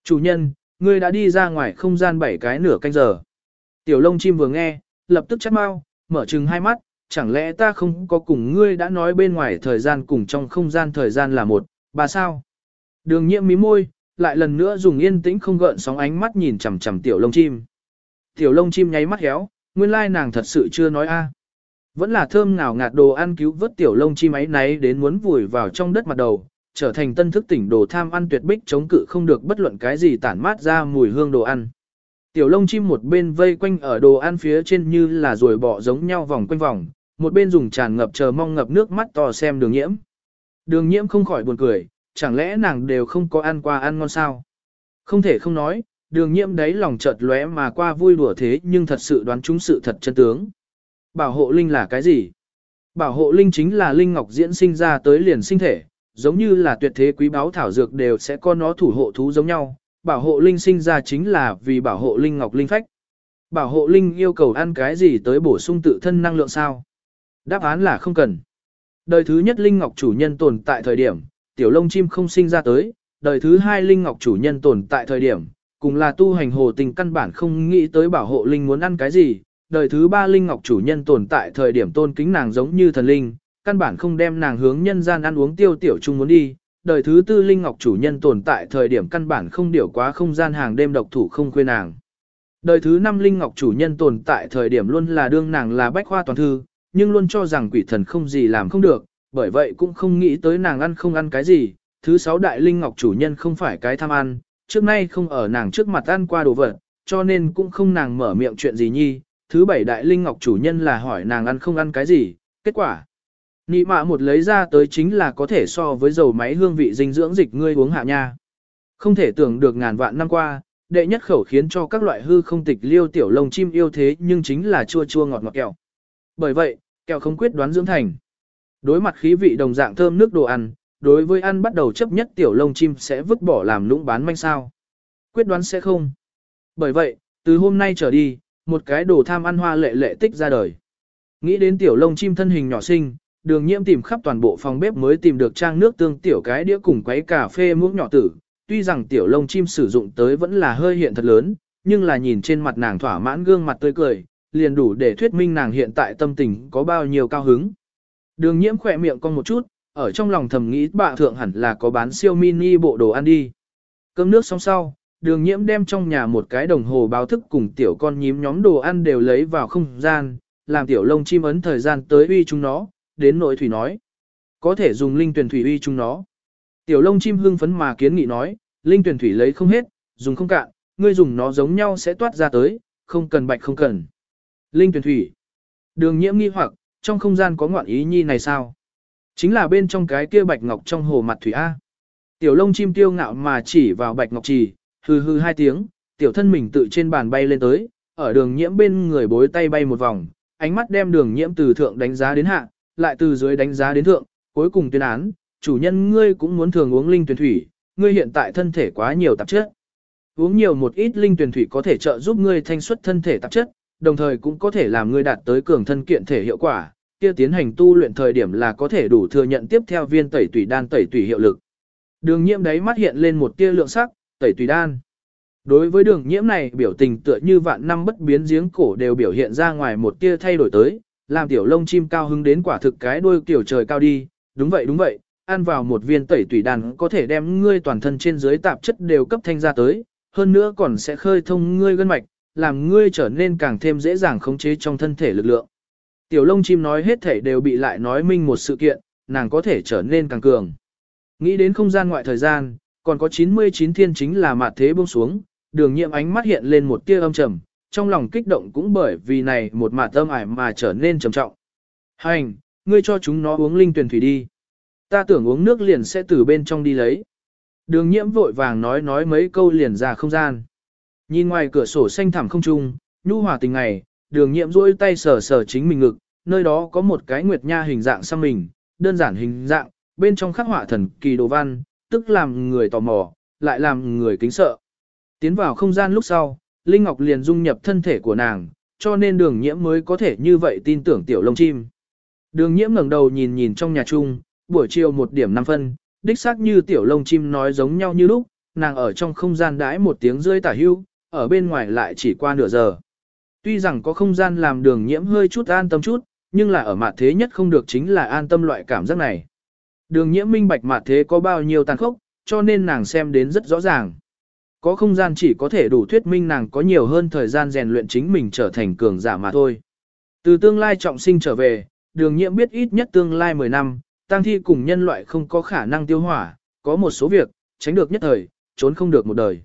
A: chủ nhân, ngươi đã đi ra ngoài không gian bảy cái nửa canh giờ. Tiểu lông chim vừa nghe, lập tức chắt mau, mở trừng hai mắt, chẳng lẽ ta không có cùng ngươi đã nói bên ngoài thời gian cùng trong không gian thời gian là một, bà sao? Đường nhiễm mí môi, lại lần nữa dùng yên tĩnh không gợn sóng ánh mắt nhìn chằm chằm tiểu lông chim. Tiểu lông chim nháy mắt héo, nguyên lai nàng thật sự chưa nói a. Vẫn là thơm ngào ngạt đồ ăn cứu vớt tiểu lông chim ấy náy đến muốn vùi vào trong đất mặt đầu, trở thành tân thức tỉnh đồ tham ăn tuyệt bích chống cự không được bất luận cái gì tản mát ra mùi hương đồ ăn. Tiểu lông chim một bên vây quanh ở đồ ăn phía trên như là ruồi bọ giống nhau vòng quanh vòng, một bên dùng tràn ngập chờ mong ngập nước mắt to xem đường nhiễm. Đường nhiễm không khỏi buồn cười, chẳng lẽ nàng đều không có ăn qua ăn ngon sao? Không thể không nói, đường nhiễm đấy lòng chợt lóe mà qua vui đùa thế nhưng thật sự đoán chúng sự thật chân tướng. Bảo hộ linh là cái gì? Bảo hộ linh chính là linh ngọc diễn sinh ra tới liền sinh thể, giống như là tuyệt thế quý báu thảo dược đều sẽ có nó thủ hộ thú giống nhau. Bảo hộ linh sinh ra chính là vì bảo hộ linh ngọc linh phách. Bảo hộ linh yêu cầu ăn cái gì tới bổ sung tự thân năng lượng sao? Đáp án là không cần. Đời thứ nhất linh ngọc chủ nhân tồn tại thời điểm, tiểu lông chim không sinh ra tới, đời thứ hai linh ngọc chủ nhân tồn tại thời điểm, cùng là tu hành hồ tình căn bản không nghĩ tới bảo hộ linh muốn ăn cái gì, đời thứ ba linh ngọc chủ nhân tồn tại thời điểm tôn kính nàng giống như thần linh, căn bản không đem nàng hướng nhân gian ăn uống tiêu tiểu chung muốn đi, đời thứ tư linh ngọc chủ nhân tồn tại thời điểm căn bản không điều quá không gian hàng đêm độc thủ không quên nàng. Đời thứ năm linh ngọc chủ nhân tồn tại thời điểm luôn là đương nàng là bách khoa toàn thư, nhưng luôn cho rằng quỷ thần không gì làm không được, bởi vậy cũng không nghĩ tới nàng ăn không ăn cái gì. Thứ sáu đại linh ngọc chủ nhân không phải cái tham ăn, trước nay không ở nàng trước mặt ăn qua đồ vật, cho nên cũng không nàng mở miệng chuyện gì nhi. Thứ bảy đại linh ngọc chủ nhân là hỏi nàng ăn không ăn cái gì, kết quả. Nị mạ một lấy ra tới chính là có thể so với dầu máy hương vị dinh dưỡng dịch ngươi uống hạ nha. Không thể tưởng được ngàn vạn năm qua, đệ nhất khẩu khiến cho các loại hư không tịch liêu tiểu lông chim yêu thế nhưng chính là chua chua ngọt ngọt kẹo. Bởi vậy, kẹo không quyết đoán dưỡng thành. Đối mặt khí vị đồng dạng thơm nước đồ ăn, đối với ăn bắt đầu chấp nhất tiểu lông chim sẽ vứt bỏ làm lũng bán manh sao. Quyết đoán sẽ không. Bởi vậy, từ hôm nay trở đi, một cái đồ tham ăn hoa lệ lệ tích ra đời. Nghĩ đến tiểu lông chim thân hình nhỏ xinh, đường nhiễm tìm khắp toàn bộ phòng bếp mới tìm được trang nước tương tiểu cái đĩa cùng quấy cà phê muỗng nhỏ tử. Tuy rằng tiểu lông chim sử dụng tới vẫn là hơi hiện thật lớn, nhưng là nhìn trên mặt nàng thỏa mãn gương mặt tươi cười, liền đủ để thuyết minh nàng hiện tại tâm tình có bao nhiêu cao hứng. Đường nhiễm khỏe miệng con một chút, ở trong lòng thầm nghĩ bạ thượng hẳn là có bán siêu mini bộ đồ ăn đi. Cơm nước xong sau, đường nhiễm đem trong nhà một cái đồng hồ báo thức cùng tiểu con nhím nhóm đồ ăn đều lấy vào không gian, làm tiểu lông chim ấn thời gian tới uy chúng nó, đến nội thủy nói. Có thể dùng linh tuyển thủy uy chúng nó. Tiểu lông chim hưng phấn mà kiến nghị nói, linh tuyển thủy lấy không hết, dùng không cạn, ngươi dùng nó giống nhau sẽ toát ra tới, không cần bạch không cần. Linh tuyển thủy. Đường nhiễm nghi hoặc, trong không gian có ngoạn ý nhi này sao? Chính là bên trong cái kia bạch ngọc trong hồ mặt thủy A. Tiểu lông chim tiêu ngạo mà chỉ vào bạch ngọc trì, hừ hừ hai tiếng, tiểu thân mình tự trên bàn bay lên tới, ở đường nhiễm bên người bối tay bay một vòng, ánh mắt đem đường nhiễm từ thượng đánh giá đến hạ, lại từ dưới đánh giá đến thượng, cuối cùng tuyên án, chủ nhân ngươi cũng muốn thường uống linh tuyển thủy, ngươi hiện tại thân thể quá nhiều tạp chất. Uống nhiều một ít linh tuyển thủy có thể trợ giúp ngươi thanh xuất thân thể tạp chất, đồng thời cũng có thể làm ngươi đạt tới cường thân kiện thể hiệu quả, kia tiến hành tu luyện thời điểm là có thể đủ thừa nhận tiếp theo viên tẩy tủy đan tẩy tủy hiệu lực. Đường nhiễm đấy mắt hiện lên một tia lượng sắc, tẩy tùy đan. Đối với đường nhiễm này biểu tình tựa như vạn năm bất biến giếng cổ đều biểu hiện ra ngoài một tia thay đổi tới, làm tiểu lông chim cao hứng đến quả thực cái đuôi tiểu trời cao đi, đúng vậy đúng vậy, ăn vào một viên tẩy tùy đan có thể đem ngươi toàn thân trên dưới tạp chất đều cấp thanh ra tới, hơn nữa còn sẽ khơi thông ngươi gân mạch, làm ngươi trở nên càng thêm dễ dàng khống chế trong thân thể lực lượng. Tiểu lông chim nói hết thể đều bị lại nói minh một sự kiện, nàng có thể trở nên càng cường. Nghĩ đến không gian ngoại thời gian, còn có 99 thiên chính là mạt thế buông xuống, đường nhiệm ánh mắt hiện lên một tia âm trầm, trong lòng kích động cũng bởi vì này một mạt âm ải mà trở nên trầm trọng. Hành, ngươi cho chúng nó uống linh tuyển thủy đi. Ta tưởng uống nước liền sẽ từ bên trong đi lấy. Đường nhiễm vội vàng nói nói mấy câu liền ra không gian. Nhìn ngoài cửa sổ xanh thẳm không trung, nhu hòa tình ngày, đường nhiễm duỗi tay sờ sờ chính mình ngực, nơi đó có một cái nguyệt nha hình dạng sang mình, đơn giản hình dạng, bên trong khắc họa thần kỳ đồ văn, tức làm người tò mò, lại làm người kính sợ. Tiến vào không gian lúc sau, Linh Ngọc liền dung nhập thân thể của nàng, cho nên đường nhiễm mới có thể như vậy tin tưởng tiểu lông chim. Đường nhiễm ngẩng đầu nhìn nhìn trong nhà chung, buổi chiều một điểm năm phân, đích xác như tiểu lông chim nói giống nhau như lúc, nàng ở trong không gian đãi một tiếng rơi tả hưu, ở bên ngoài lại chỉ qua nửa giờ. Tuy rằng có không gian làm đường nhiễm hơi chút an tâm chút, nhưng là ở mặt thế nhất không được chính là an tâm loại cảm giác này. Đường nhiễm minh bạch mặt thế có bao nhiêu tàn khốc, cho nên nàng xem đến rất rõ ràng. Có không gian chỉ có thể đủ thuyết minh nàng có nhiều hơn thời gian rèn luyện chính mình trở thành cường giả mà thôi. Từ tương lai trọng sinh trở về, đường nhiễm biết ít nhất tương lai 10 năm, tăng thi cùng nhân loại không có khả năng tiêu hỏa, có một số việc, tránh được nhất thời, trốn không được một đời.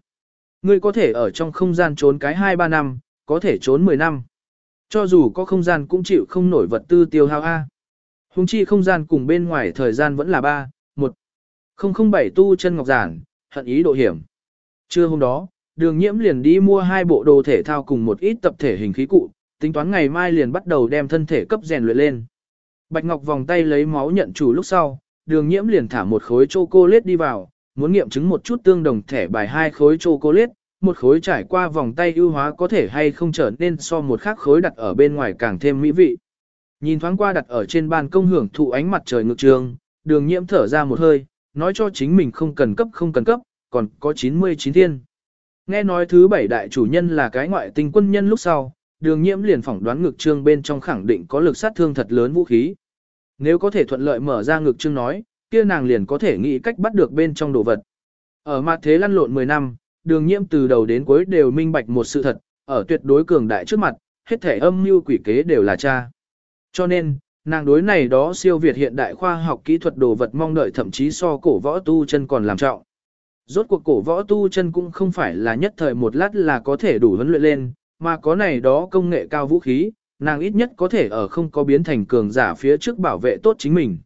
A: Ngươi có thể ở trong không gian trốn cái 2-3 năm, có thể trốn 10 năm. Cho dù có không gian cũng chịu không nổi vật tư tiêu hao A. Hùng chi không gian cùng bên ngoài thời gian vẫn là 3, 1. 007 tu chân ngọc giản, hận ý độ hiểm. Trưa hôm đó, đường nhiễm liền đi mua hai bộ đồ thể thao cùng một ít tập thể hình khí cụ, tính toán ngày mai liền bắt đầu đem thân thể cấp rèn luyện lên. Bạch Ngọc vòng tay lấy máu nhận chủ lúc sau, đường nhiễm liền thả một khối chocolate đi vào, muốn nghiệm chứng một chút tương đồng thẻ bài hai khối chocolate, một khối trải qua vòng tay ưu hóa có thể hay không trở nên so một khác khối đặt ở bên ngoài càng thêm mỹ vị. Nhìn thoáng qua đặt ở trên ban công hưởng thụ ánh mặt trời ngược trường, đường nhiễm thở ra một hơi, nói cho chính mình không cần cấp không cần cấp, còn có 99 thiên. Nghe nói thứ bảy đại chủ nhân là cái ngoại tinh quân nhân lúc sau, đường nhiễm liền phỏng đoán ngược trương bên trong khẳng định có lực sát thương thật lớn vũ khí. Nếu có thể thuận lợi mở ra ngược trương nói, kia nàng liền có thể nghĩ cách bắt được bên trong đồ vật. Ở mặt thế lăn lộn 10 năm, đường nhiễm từ đầu đến cuối đều minh bạch một sự thật, ở tuyệt đối cường đại trước mặt, hết thể âm mưu quỷ kế đều là cha. Cho nên, nàng đối này đó siêu việt hiện đại khoa học kỹ thuật đồ vật mong đợi thậm chí so cổ võ tu chân còn làm trọng. Rốt cuộc cổ võ tu chân cũng không phải là nhất thời một lát là có thể đủ huấn luyện lên, mà có này đó công nghệ cao vũ khí, nàng ít nhất có thể ở không có biến thành cường giả phía trước bảo vệ tốt chính mình.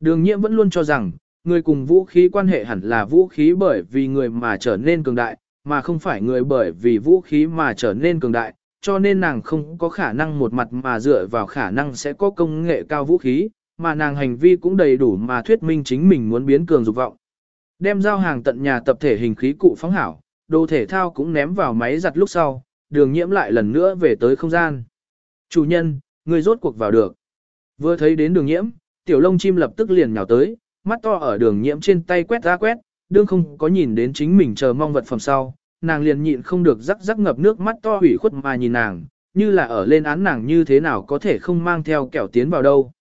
A: Đường nhiễm vẫn luôn cho rằng, người cùng vũ khí quan hệ hẳn là vũ khí bởi vì người mà trở nên cường đại, mà không phải người bởi vì vũ khí mà trở nên cường đại, cho nên nàng không có khả năng một mặt mà dựa vào khả năng sẽ có công nghệ cao vũ khí, mà nàng hành vi cũng đầy đủ mà thuyết minh chính mình muốn biến cường dục vọng. Đem giao hàng tận nhà tập thể hình khí cụ phóng hảo, đồ thể thao cũng ném vào máy giặt lúc sau, đường nhiễm lại lần nữa về tới không gian. Chủ nhân, người rốt cuộc vào được. Vừa thấy đến đường nhiễm, tiểu lông chim lập tức liền nhào tới, mắt to ở đường nhiễm trên tay quét ra quét, đương không có nhìn đến chính mình chờ mong vật phẩm sau, nàng liền nhịn không được rắc rắc ngập nước mắt to hủy khuất mà nhìn nàng, như là ở lên án nàng như thế nào có thể không mang theo kẹo tiến vào đâu.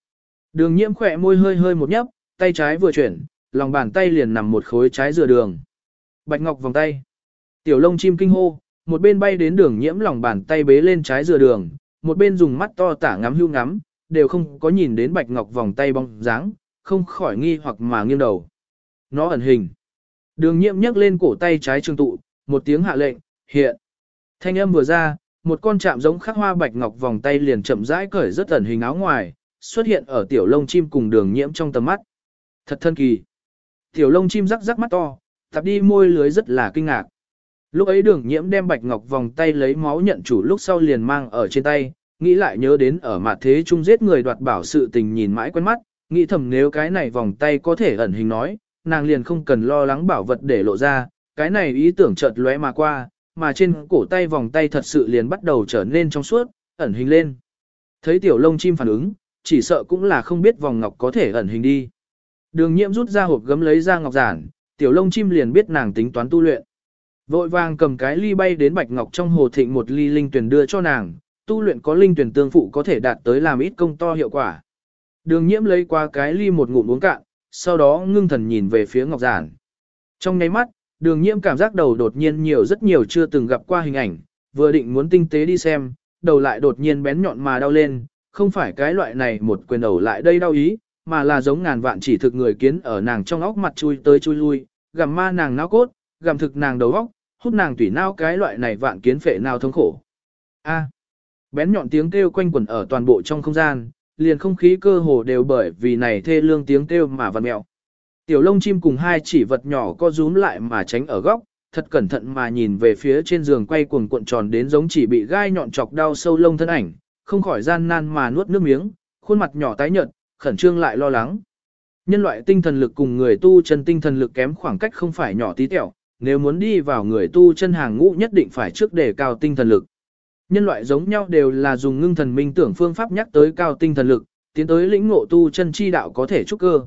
A: Đường nhiễm khỏe môi hơi hơi một nhấp, tay trái vừa chuyển, lòng bàn tay liền nằm một khối trái dừa đường. Bạch ngọc vòng tay. Tiểu lông chim kinh hô, một bên bay đến đường nhiễm lòng bàn tay bế lên trái dừa đường, một bên dùng mắt to tả ngắm hưu ngắm, đều không có nhìn đến bạch ngọc vòng tay bóng dáng, không khỏi nghi hoặc mà nghiêng đầu. Nó ẩn hình. Đường nhiễm nhấc lên cổ tay trái trương tụ, một tiếng hạ lệnh, hiện. Thanh âm vừa ra, một con chạm giống khắc hoa bạch ngọc vòng tay liền chậm rãi cởi rất ẩn hình áo ngoài, xuất hiện ở tiểu lông chim cùng đường nhiễm trong tầm mắt. Thật thân kỳ. Tiểu lông chim rắc rắc mắt to, tập đi môi lưới rất là kinh ngạc. Lúc ấy đường nhiễm đem bạch ngọc vòng tay lấy máu nhận chủ lúc sau liền mang ở trên tay, nghĩ lại nhớ đến ở mặt thế chung giết người đoạt bảo sự tình nhìn mãi quen mắt, nghĩ thầm nếu cái này vòng tay có thể ẩn hình nói, nàng liền không cần lo lắng bảo vật để lộ ra, cái này ý tưởng chợt lóe mà qua, mà trên cổ tay vòng tay thật sự liền bắt đầu trở nên trong suốt, ẩn hình lên. Thấy tiểu lông chim phản ứng, chỉ sợ cũng là không biết vòng ngọc có thể ẩn hình đi. Đường nhiễm rút ra hộp gấm lấy ra ngọc giản, tiểu lông chim liền biết nàng tính toán tu luyện. Vội vàng cầm cái ly bay đến bạch ngọc trong hồ thịnh một ly linh tuyển đưa cho nàng, tu luyện có linh tuyển tương phụ có thể đạt tới làm ít công to hiệu quả. Đường nhiễm lấy qua cái ly một ngụm uống cạn, sau đó ngưng thần nhìn về phía ngọc giản. Trong nháy mắt, đường nhiễm cảm giác đầu đột nhiên nhiều rất nhiều chưa từng gặp qua hình ảnh, vừa định muốn tinh tế đi xem, đầu lại đột nhiên bén nhọn mà đau lên, không phải cái loại này một quyền đầu lại đây đau ý, mà là giống ngàn vạn chỉ thực người kiến ở nàng trong óc mặt chui tới chui lui, gặm ma nàng não cốt, gặm thực nàng đầu óc, hút nàng tủy não cái loại này vạn kiến phệ nào thống khổ. A. Bén nhọn tiếng kêu quanh quẩn ở toàn bộ trong không gian, liền không khí cơ hồ đều bởi vì này thê lương tiếng kêu mà vặn mèo. Tiểu lông chim cùng hai chỉ vật nhỏ co rúm lại mà tránh ở góc, thật cẩn thận mà nhìn về phía trên giường quay cuồng cuộn tròn đến giống chỉ bị gai nhọn chọc đau sâu lông thân ảnh, không khỏi gian nan mà nuốt nước miếng, khuôn mặt nhỏ tái nhợt, khẩn trương lại lo lắng. Nhân loại tinh thần lực cùng người tu chân tinh thần lực kém khoảng cách không phải nhỏ tí tẹo, nếu muốn đi vào người tu chân hàng ngũ nhất định phải trước đề cao tinh thần lực. Nhân loại giống nhau đều là dùng ngưng thần minh tưởng phương pháp nhắc tới cao tinh thần lực, tiến tới lĩnh ngộ tu chân chi đạo có thể trúc cơ.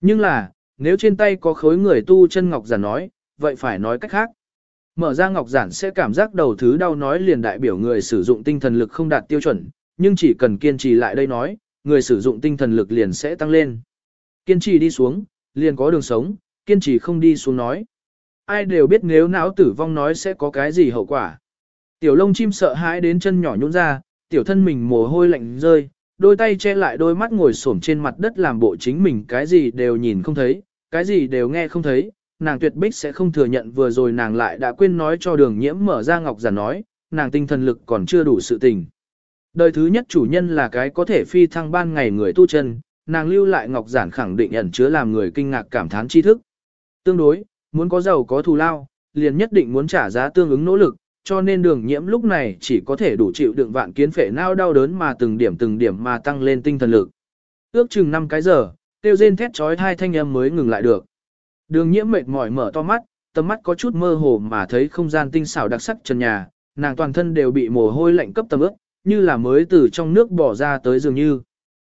A: Nhưng là, nếu trên tay có khối người tu chân ngọc giản nói, vậy phải nói cách khác. Mở ra ngọc giản sẽ cảm giác đầu thứ đau nói liền đại biểu người sử dụng tinh thần lực không đạt tiêu chuẩn, nhưng chỉ cần kiên trì lại đây nói, người sử dụng tinh thần lực liền sẽ tăng lên. Kiên trì đi xuống, liền có đường sống, kiên trì không đi xuống nói. Ai đều biết nếu não tử vong nói sẽ có cái gì hậu quả. Tiểu lông chim sợ hãi đến chân nhỏ nhũn ra, tiểu thân mình mồ hôi lạnh rơi, đôi tay che lại đôi mắt ngồi xổm trên mặt đất làm bộ chính mình cái gì đều nhìn không thấy, cái gì đều nghe không thấy. Nàng tuyệt bích sẽ không thừa nhận vừa rồi nàng lại đã quên nói cho đường nhiễm mở ra ngọc giản nói, nàng tinh thần lực còn chưa đủ sự tình. Đời thứ nhất chủ nhân là cái có thể phi thăng ban ngày người tu chân, nàng lưu lại ngọc giản khẳng định ẩn chứa làm người kinh ngạc cảm thán tri thức. Tương đối, muốn có giàu có thù lao, liền nhất định muốn trả giá tương ứng nỗ lực, cho nên đường nhiễm lúc này chỉ có thể đủ chịu đựng vạn kiến phệ nao đau đớn mà từng điểm từng điểm mà tăng lên tinh thần lực. Ước chừng 5 cái giờ, tiêu rên thét trói thai thanh âm mới ngừng lại được. Đường nhiễm mệt mỏi mở to mắt, tầm mắt có chút mơ hồ mà thấy không gian tinh xảo đặc sắc trần nhà, nàng toàn thân đều bị mồ hôi lạnh cấp tầm ướt, như là mới từ trong nước bỏ ra tới dường như.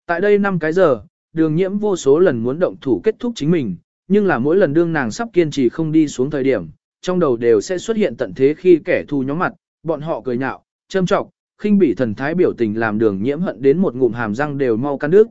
A: Tại đây 5 cái giờ, đường nhiễm vô số lần muốn động thủ kết thúc chính mình, nhưng là mỗi lần đương nàng sắp kiên trì không đi xuống thời điểm, trong đầu đều sẽ xuất hiện tận thế khi kẻ thù nhóm mặt, bọn họ cười nhạo, châm trọng, khinh bỉ thần thái biểu tình làm đường nhiễm hận đến một ngụm hàm răng đều mau cắn nước.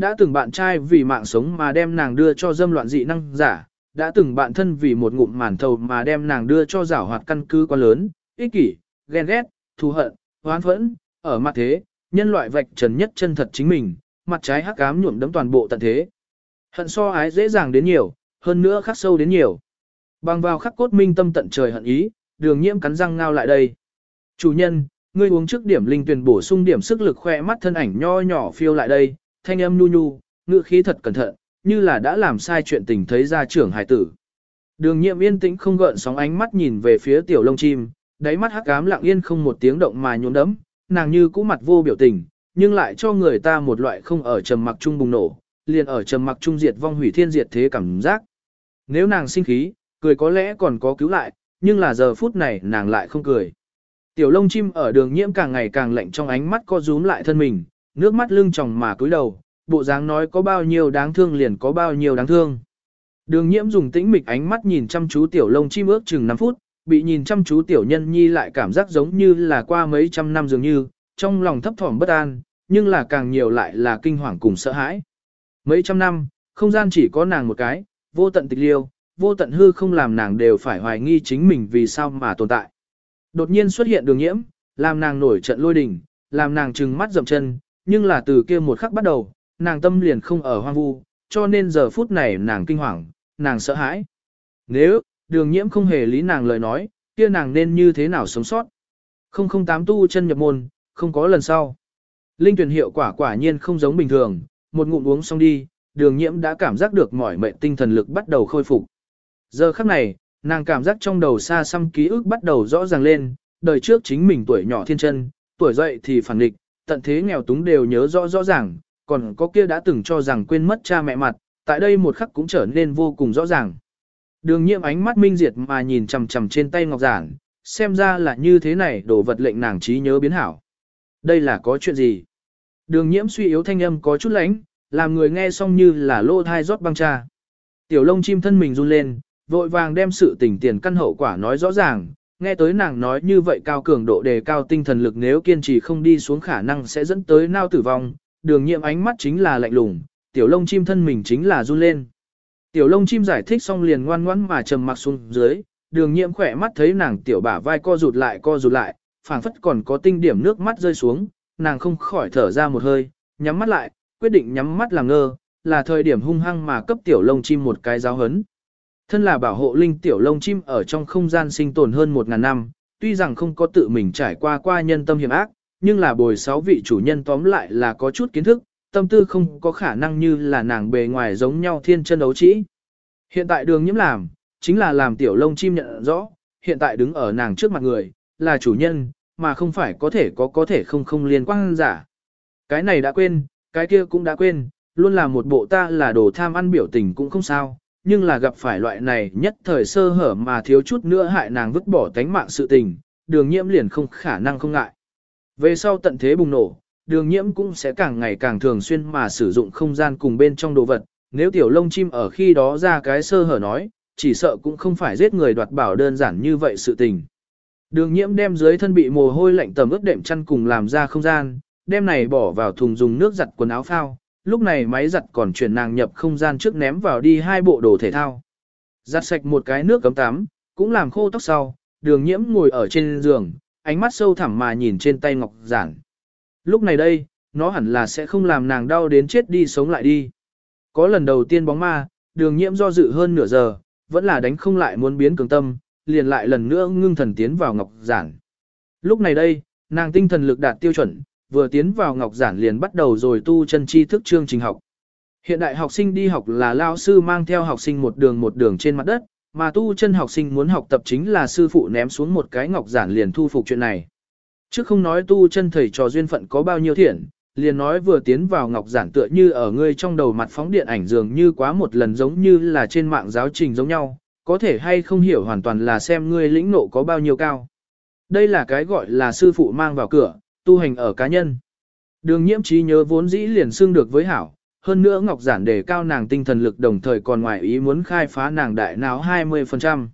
A: Đã từng bạn trai vì mạng sống mà đem nàng đưa cho dâm loạn dị năng giả, đã từng bạn thân vì một ngụm màn thầu mà đem nàng đưa cho giảo hoạt căn cứ quá lớn, ích kỷ, ghen ghét, thù hận, hoán phẫn, ở mặt thế, nhân loại vạch trần nhất chân thật chính mình, mặt trái hắc ám nhuộm đấm toàn bộ tận thế. Hận so ái dễ dàng đến nhiều, hơn nữa khắc sâu đến nhiều. Bằng vào khắc cốt minh tâm tận trời hận ý, đường nhiễm cắn răng ngao lại đây. Chủ nhân, ngươi uống trước điểm linh tuyển bổ sung điểm sức lực khoe mắt thân ảnh nho nhỏ phiêu lại đây, thanh âm nhu nhu, ngữ khí thật cẩn thận, như là đã làm sai chuyện tình thấy ra trưởng hải tử. Đường nhiệm yên tĩnh không gợn sóng ánh mắt nhìn về phía tiểu lông chim, đáy mắt hắc ám lặng yên không một tiếng động mà nhốn đấm, nàng như cũ mặt vô biểu tình, nhưng lại cho người ta một loại không ở trầm mặc trung bùng nổ, liền ở trầm mặc trung diệt vong hủy thiên diệt thế cảm giác. Nếu nàng sinh khí, cười có lẽ còn có cứu lại, nhưng là giờ phút này nàng lại không cười. Tiểu lông chim ở đường nhiễm càng ngày càng lạnh trong ánh mắt co rúm lại thân mình, nước mắt lưng tròng mà cúi đầu, bộ dáng nói có bao nhiêu đáng thương liền có bao nhiêu đáng thương. Đường nhiễm dùng tĩnh mịch ánh mắt nhìn chăm chú tiểu lông chim ước chừng 5 phút, bị nhìn chăm chú tiểu nhân nhi lại cảm giác giống như là qua mấy trăm năm dường như, trong lòng thấp thỏm bất an, nhưng là càng nhiều lại là kinh hoàng cùng sợ hãi. Mấy trăm năm, không gian chỉ có nàng một cái, vô tận tịch liêu, vô tận hư không làm nàng đều phải hoài nghi chính mình vì sao mà tồn tại. Đột nhiên xuất hiện đường nhiễm, làm nàng nổi trận lôi đình, làm nàng trừng mắt dậm chân, nhưng là từ kia một khắc bắt đầu, nàng tâm liền không ở hoang vu, cho nên giờ phút này nàng kinh hoàng, nàng sợ hãi. Nếu, đường nhiễm không hề lý nàng lời nói, kia nàng nên như thế nào sống sót. 008 tu chân nhập môn, không có lần sau. Linh tuyển hiệu quả quả nhiên không giống bình thường, một ngụm uống xong đi, đường nhiễm đã cảm giác được mỏi mệt tinh thần lực bắt đầu khôi phục. Giờ khắc này, nàng cảm giác trong đầu xa xăm ký ức bắt đầu rõ ràng lên, đời trước chính mình tuổi nhỏ thiên chân, tuổi dậy thì phản nghịch tận thế nghèo túng đều nhớ rõ rõ ràng, còn có kia đã từng cho rằng quên mất cha mẹ mặt, tại đây một khắc cũng trở nên vô cùng rõ ràng. Đường Nhiệm ánh mắt minh diệt mà nhìn chằm chằm trên tay ngọc giản, xem ra là như thế này đổ vật lệnh nàng trí nhớ biến hảo. Đây là có chuyện gì? Đường nhiễm suy yếu thanh âm có chút lãnh, làm người nghe xong như là lô thai rót băng cha. Tiểu lông chim thân mình run lên, vội vàng đem sự tình tiền căn hậu quả nói rõ ràng, nghe tới nàng nói như vậy cao cường độ đề cao tinh thần lực nếu kiên trì không đi xuống khả năng sẽ dẫn tới nao tử vong, đường nhiệm ánh mắt chính là lạnh lùng, tiểu lông chim thân mình chính là run lên. Tiểu lông chim giải thích xong liền ngoan ngoãn mà trầm mặc xuống dưới, đường nhiệm khỏe mắt thấy nàng tiểu bả vai co rụt lại co rụt lại, phảng phất còn có tinh điểm nước mắt rơi xuống, nàng không khỏi thở ra một hơi, nhắm mắt lại, quyết định nhắm mắt làm ngơ, là thời điểm hung hăng mà cấp tiểu lông chim một cái giáo hấn. Thân là bảo hộ linh tiểu lông chim ở trong không gian sinh tồn hơn một ngàn năm, tuy rằng không có tự mình trải qua qua nhân tâm hiểm ác, nhưng là bồi sáu vị chủ nhân tóm lại là có chút kiến thức, tâm tư không có khả năng như là nàng bề ngoài giống nhau thiên chân đấu trĩ. Hiện tại đường nhiễm làm, chính là làm tiểu lông chim nhận rõ, hiện tại đứng ở nàng trước mặt người, là chủ nhân, mà không phải có thể có có thể không không liên quan giả. Cái này đã quên, cái kia cũng đã quên, luôn là một bộ ta là đồ tham ăn biểu tình cũng không sao, nhưng là gặp phải loại này nhất thời sơ hở mà thiếu chút nữa hại nàng vứt bỏ tánh mạng sự tình, đường nhiễm liền không khả năng không ngại. Về sau tận thế bùng nổ, đường nhiễm cũng sẽ càng ngày càng thường xuyên mà sử dụng không gian cùng bên trong đồ vật, nếu tiểu lông chim ở khi đó ra cái sơ hở nói, chỉ sợ cũng không phải giết người đoạt bảo đơn giản như vậy sự tình. Đường nhiễm đem dưới thân bị mồ hôi lạnh tầm ướt đệm chăn cùng làm ra không gian, đem này bỏ vào thùng dùng nước giặt quần áo phao, lúc này máy giặt còn chuyển nàng nhập không gian trước ném vào đi hai bộ đồ thể thao. Giặt sạch một cái nước cấm tắm, cũng làm khô tóc sau, đường nhiễm ngồi ở trên giường, ánh mắt sâu thẳm mà nhìn trên tay ngọc giản. Lúc này đây, nó hẳn là sẽ không làm nàng đau đến chết đi sống lại đi. Có lần đầu tiên bóng ma, đường nhiễm do dự hơn nửa giờ, vẫn là đánh không lại muốn biến cường tâm, liền lại lần nữa ngưng thần tiến vào ngọc giản. Lúc này đây, nàng tinh thần lực đạt tiêu chuẩn, vừa tiến vào ngọc giản liền bắt đầu rồi tu chân tri thức chương trình học. Hiện đại học sinh đi học là lao sư mang theo học sinh một đường một đường trên mặt đất, mà tu chân học sinh muốn học tập chính là sư phụ ném xuống một cái ngọc giản liền thu phục chuyện này. Trước không nói tu chân thầy trò duyên phận có bao nhiêu thiện, liền nói vừa tiến vào ngọc giản tựa như ở ngươi trong đầu mặt phóng điện ảnh dường như quá một lần giống như là trên mạng giáo trình giống nhau, có thể hay không hiểu hoàn toàn là xem ngươi lĩnh nộ có bao nhiêu cao. Đây là cái gọi là sư phụ mang vào cửa, tu hành ở cá nhân. Đường nhiễm trí nhớ vốn dĩ liền xương được với hảo, hơn nữa ngọc giản đề cao nàng tinh thần lực đồng thời còn ngoài ý muốn khai phá nàng đại não 20%.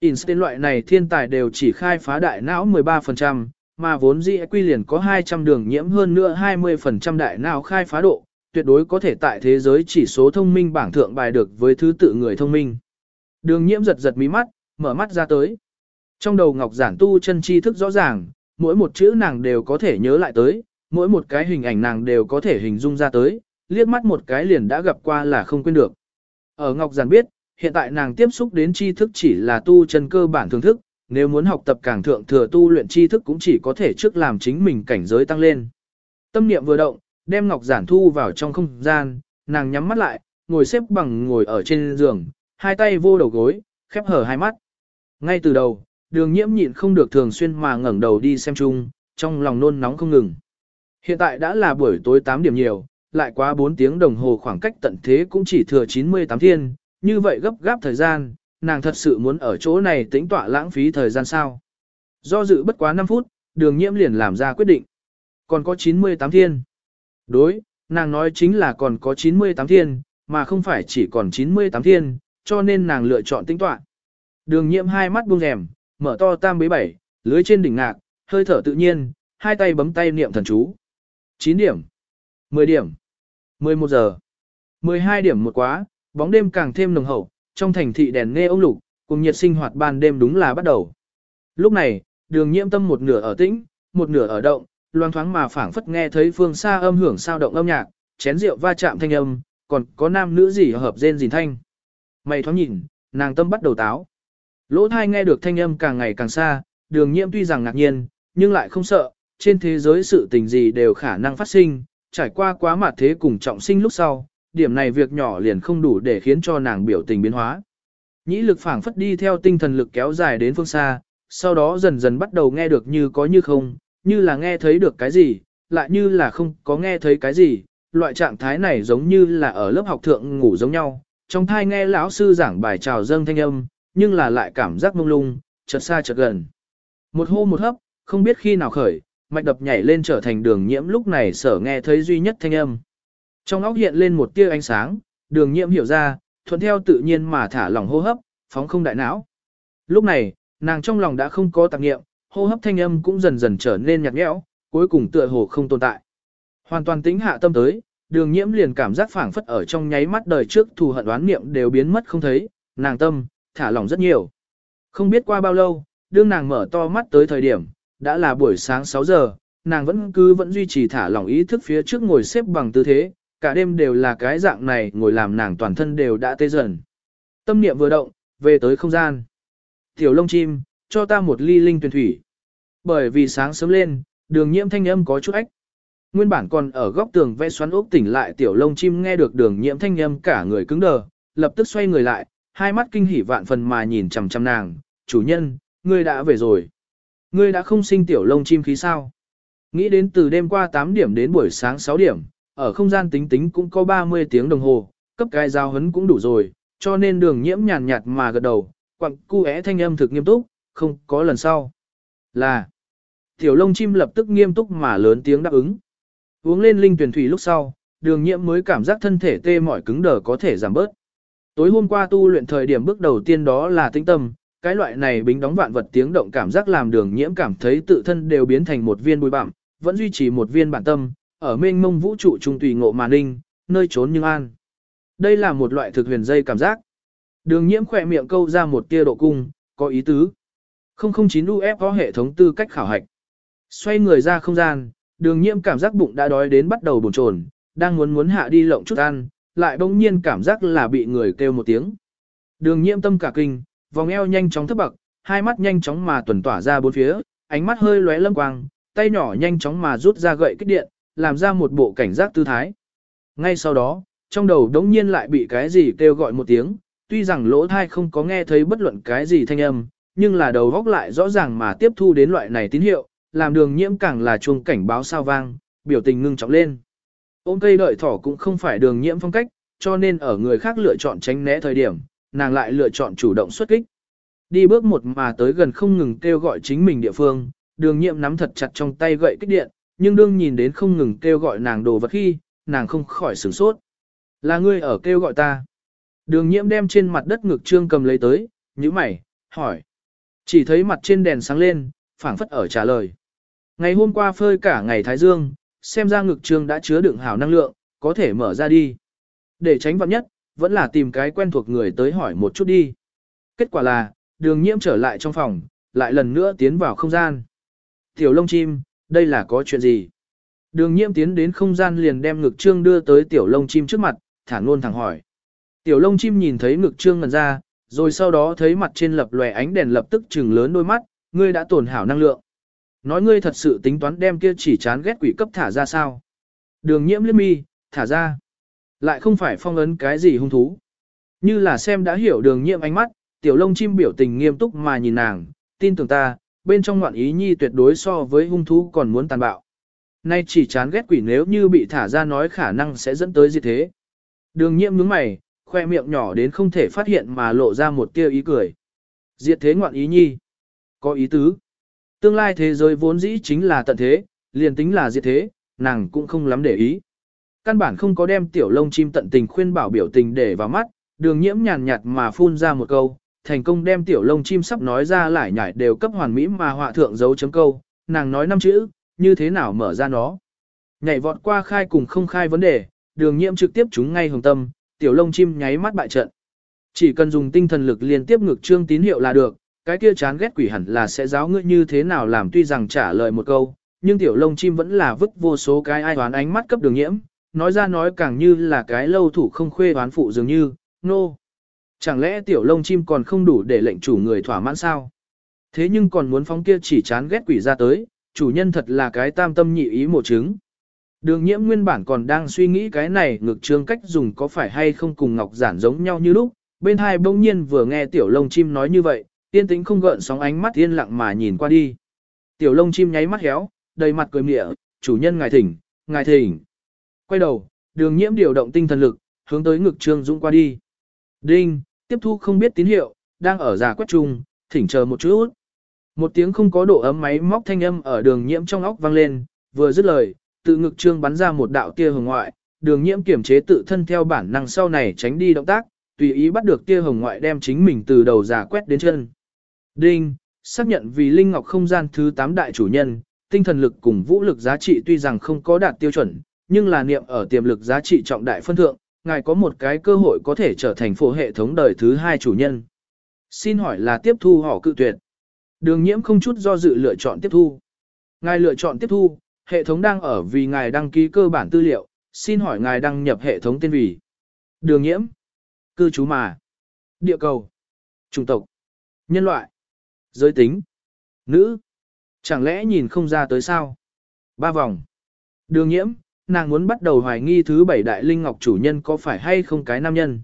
A: Einstein loại này thiên tài đều chỉ khai phá đại não 13%, mà vốn dĩ quy liền có 200 đường nhiễm hơn nữa 20% đại não khai phá độ, tuyệt đối có thể tại thế giới chỉ số thông minh bảng thượng bài được với thứ tự người thông minh. Đường nhiễm giật giật mí mắt, mở mắt ra tới. Trong đầu ngọc giản tu chân tri thức rõ ràng, mỗi một chữ nàng đều có thể nhớ lại tới, mỗi một cái hình ảnh nàng đều có thể hình dung ra tới, liếc mắt một cái liền đã gặp qua là không quên được. Ở ngọc giản biết, hiện tại nàng tiếp xúc đến tri thức chỉ là tu chân cơ bản thưởng thức, nếu muốn học tập càng thượng thừa tu luyện tri thức cũng chỉ có thể trước làm chính mình cảnh giới tăng lên. Tâm niệm vừa động, đem ngọc giản thu vào trong không gian, nàng nhắm mắt lại, ngồi xếp bằng ngồi ở trên giường, hai tay vô đầu gối, khép hở hai mắt. Ngay từ đầu, đường nhiễm nhịn không được thường xuyên mà ngẩng đầu đi xem chung, trong lòng nôn nóng không ngừng. Hiện tại đã là buổi tối 8 điểm nhiều, lại quá 4 tiếng đồng hồ khoảng cách tận thế cũng chỉ thừa 98 thiên, như vậy gấp gáp thời gian, nàng thật sự muốn ở chỗ này tính tọa lãng phí thời gian sao. Do dự bất quá 5 phút, đường nhiễm liền làm ra quyết định. Còn có 98 thiên. Đối, nàng nói chính là còn có 98 thiên, mà không phải chỉ còn 98 thiên, cho nên nàng lựa chọn tính tọa. Đường nhiễm hai mắt buông rèm, mở to tam bế bảy, lưới trên đỉnh ngạc, hơi thở tự nhiên, hai tay bấm tay niệm thần chú. 9 điểm, 10 điểm, 11 giờ, 12 điểm một quá, bóng đêm càng thêm nồng hậu, trong thành thị đèn nghe ông lục, cùng nhiệt sinh hoạt ban đêm đúng là bắt đầu. Lúc này, đường nhiễm tâm một nửa ở tĩnh, một nửa ở động, loan thoáng mà phảng phất nghe thấy phương xa âm hưởng sao động âm nhạc, chén rượu va chạm thanh âm, còn có nam nữ gì hợp rên rìn thanh. Mày thoáng nhìn, nàng tâm bắt đầu táo. Lỗ thai nghe được thanh âm càng ngày càng xa, đường nhiễm tuy rằng ngạc nhiên, nhưng lại không sợ, trên thế giới sự tình gì đều khả năng phát sinh, trải qua quá mặt thế cùng trọng sinh lúc sau, điểm này việc nhỏ liền không đủ để khiến cho nàng biểu tình biến hóa. Nhĩ lực phảng phất đi theo tinh thần lực kéo dài đến phương xa, sau đó dần dần bắt đầu nghe được như có như không, như là nghe thấy được cái gì, lại như là không có nghe thấy cái gì, loại trạng thái này giống như là ở lớp học thượng ngủ giống nhau, trong thai nghe lão sư giảng bài chào dâng thanh âm, nhưng là lại cảm giác mông lung, chợt xa chợt gần. Một hô một hấp, không biết khi nào khởi, mạch đập nhảy lên trở thành đường nhiễm lúc này sở nghe thấy duy nhất thanh âm. Trong óc hiện lên một tia ánh sáng, đường nhiễm hiểu ra, thuận theo tự nhiên mà thả lỏng hô hấp, phóng không đại não. Lúc này, nàng trong lòng đã không có tạp nghiệm, hô hấp thanh âm cũng dần dần trở nên nhạt nhẽo, cuối cùng tựa hồ không tồn tại. Hoàn toàn tính hạ tâm tới, đường nhiễm liền cảm giác phảng phất ở trong nháy mắt đời trước thù hận đoán niệm đều biến mất không thấy, nàng tâm, thả lỏng rất nhiều. Không biết qua bao lâu, đương nàng mở to mắt tới thời điểm, đã là buổi sáng 6 giờ, nàng vẫn cứ vẫn duy trì thả lỏng ý thức phía trước ngồi xếp bằng tư thế, cả đêm đều là cái dạng này ngồi làm nàng toàn thân đều đã tê dần. Tâm niệm vừa động, về tới không gian. Tiểu lông chim, cho ta một ly linh tuyển thủy. Bởi vì sáng sớm lên, đường nhiễm thanh âm có chút ách. Nguyên bản còn ở góc tường vẽ xoắn ốc tỉnh lại tiểu lông chim nghe được đường nhiễm thanh âm cả người cứng đờ, lập tức xoay người lại, hai mắt kinh hỉ vạn phần mà nhìn chằm chằm nàng, chủ nhân, ngươi đã về rồi. Ngươi đã không sinh tiểu lông chim khí sao? Nghĩ đến từ đêm qua 8 điểm đến buổi sáng 6 điểm, ở không gian tính tính cũng có 30 tiếng đồng hồ, cấp cái giao hấn cũng đủ rồi, cho nên đường nhiễm nhàn nhạt mà gật đầu, quặng cu é thanh âm thực nghiêm túc, không có lần sau. Là, tiểu lông chim lập tức nghiêm túc mà lớn tiếng đáp ứng. Uống lên linh tuyển thủy lúc sau, đường nhiễm mới cảm giác thân thể tê mỏi cứng đờ có thể giảm bớt. Tối hôm qua tu luyện thời điểm bước đầu tiên đó là tinh tâm, cái loại này bính đóng vạn vật tiếng động cảm giác làm đường nhiễm cảm thấy tự thân đều biến thành một viên bụi bặm, vẫn duy trì một viên bản tâm, ở mênh mông vũ trụ trung tùy ngộ mà ninh, nơi trốn nhưng an. Đây là một loại thực huyền dây cảm giác. Đường nhiễm khỏe miệng câu ra một tia độ cung, có ý tứ. 009 UF có hệ thống tư cách khảo hạch. Xoay người ra không gian, đường nhiễm cảm giác bụng đã đói đến bắt đầu bồn chồn, đang muốn muốn hạ đi lộng chút ăn, lại bỗng nhiên cảm giác là bị người kêu một tiếng. Đường nhiễm tâm cả kinh, vòng eo nhanh chóng thấp bậc, hai mắt nhanh chóng mà tuần tỏa ra bốn phía, ánh mắt hơi lóe lâm quang, tay nhỏ nhanh chóng mà rút ra gậy kích điện, làm ra một bộ cảnh giác tư thái. Ngay sau đó, trong đầu đống nhiên lại bị cái gì kêu gọi một tiếng, tuy rằng lỗ thai không có nghe thấy bất luận cái gì thanh âm, nhưng là đầu góc lại rõ ràng mà tiếp thu đến loại này tín hiệu, làm đường nhiễm càng là chuông cảnh báo sao vang, biểu tình ngưng trọng lên. Ôm cây đợi thỏ cũng không phải đường nhiễm phong cách, cho nên ở người khác lựa chọn tránh né thời điểm, nàng lại lựa chọn chủ động xuất kích. Đi bước một mà tới gần không ngừng kêu gọi chính mình địa phương, đường nhiễm nắm thật chặt trong tay gậy kích điện, nhưng đương nhìn đến không ngừng kêu gọi nàng đồ vật khi, nàng không khỏi sửng sốt. Là ngươi ở kêu gọi ta. Đường nhiễm đem trên mặt đất ngực trương cầm lấy tới, nhíu mày, hỏi. Chỉ thấy mặt trên đèn sáng lên, phảng phất ở trả lời. Ngày hôm qua phơi cả ngày Thái Dương, xem ra ngực trương đã chứa đựng hảo năng lượng, có thể mở ra đi. Để tránh vặn nhất, vẫn là tìm cái quen thuộc người tới hỏi một chút đi. Kết quả là, đường nhiễm trở lại trong phòng, lại lần nữa tiến vào không gian. Tiểu lông chim, đây là có chuyện gì? Đường nhiễm tiến đến không gian liền đem ngực trương đưa tới tiểu lông chim trước mặt, thản luôn thẳng hỏi. Tiểu lông chim nhìn thấy ngực trương ngần ra, rồi sau đó thấy mặt trên lập lòe ánh đèn lập tức trừng lớn đôi mắt, ngươi đã tổn hảo năng lượng. Nói ngươi thật sự tính toán đem kia chỉ chán ghét quỷ cấp thả ra sao? Đường nhiễm liếc mi, thả ra. Lại không phải phong ấn cái gì hung thú. Như là xem đã hiểu đường nhiễm ánh mắt, tiểu lông chim biểu tình nghiêm túc mà nhìn nàng, tin tưởng ta, bên trong ngoạn ý nhi tuyệt đối so với hung thú còn muốn tàn bạo. Nay chỉ chán ghét quỷ nếu như bị thả ra nói khả năng sẽ dẫn tới gì thế. Đường nhiễm nhướng mày, khoe miệng nhỏ đến không thể phát hiện mà lộ ra một tia ý cười. Diệt thế ngoạn ý nhi. Có ý tứ. Tương lai thế giới vốn dĩ chính là tận thế, liền tính là diệt thế, nàng cũng không lắm để ý. Căn bản không có đem tiểu lông chim tận tình khuyên bảo biểu tình để vào mắt, đường nhiễm nhàn nhạt mà phun ra một câu, thành công đem tiểu lông chim sắp nói ra lại nhảy đều cấp hoàn mỹ mà họa thượng dấu chấm câu, nàng nói năm chữ, như thế nào mở ra nó. Nhảy vọt qua khai cùng không khai vấn đề, đường nhiễm trực tiếp chúng ngay hồng tâm, tiểu lông chim nháy mắt bại trận. Chỉ cần dùng tinh thần lực liên tiếp ngược trương tín hiệu là được, cái kia chán ghét quỷ hẳn là sẽ giáo ngươi như thế nào làm tuy rằng trả lời một câu, nhưng tiểu lông chim vẫn là vứt vô số cái ai đoán ánh mắt cấp đường nhiễm, nói ra nói càng như là cái lâu thủ không khuê đoán phụ dường như, nô. No. Chẳng lẽ tiểu lông chim còn không đủ để lệnh chủ người thỏa mãn sao? Thế nhưng còn muốn phóng kia chỉ chán ghét quỷ ra tới, chủ nhân thật là cái tam tâm nhị ý một chứng. Đường nhiễm nguyên bản còn đang suy nghĩ cái này ngược trương cách dùng có phải hay không cùng ngọc giản giống nhau như lúc, bên hai bỗng nhiên vừa nghe tiểu lông chim nói như vậy, tiên tính không gợn sóng ánh mắt yên lặng mà nhìn qua đi. Tiểu lông chim nháy mắt héo, đầy mặt cười mịa, chủ nhân ngài thỉnh, ngài thỉnh. Quay đầu, đường nhiễm điều động tinh thần lực, hướng tới ngực trương dũng qua đi. Đinh, tiếp thu không biết tín hiệu, đang ở giả quét Trung, thỉnh chờ một chút. Một tiếng không có độ ấm máy móc thanh âm ở đường nhiễm trong óc vang lên, vừa dứt lời, tự ngực trương bắn ra một đạo tia hồng ngoại, đường nhiễm kiểm chế tự thân theo bản năng sau này tránh đi động tác, tùy ý bắt được tia hồng ngoại đem chính mình từ đầu giả quét đến chân. Đinh, xác nhận vì Linh Ngọc không gian thứ 8 đại chủ nhân, tinh thần lực cùng vũ lực giá trị tuy rằng không có đạt tiêu chuẩn, nhưng là niệm ở tiềm lực giá trị trọng đại phân thượng, ngài có một cái cơ hội có thể trở thành phổ hệ thống đời thứ hai chủ nhân. Xin hỏi là tiếp thu họ cự tuyệt. Đường nhiễm không chút do dự lựa chọn tiếp thu. Ngài lựa chọn tiếp thu, hệ thống đang ở vì ngài đăng ký cơ bản tư liệu, xin hỏi ngài đăng nhập hệ thống tên vì. Đường nhiễm. Cư trú mà. Địa cầu. Chủng tộc. Nhân loại. Giới tính. Nữ. Chẳng lẽ nhìn không ra tới sao? Ba vòng. Đường nhiễm, nàng muốn bắt đầu hoài nghi thứ bảy đại linh ngọc chủ nhân có phải hay không cái nam nhân.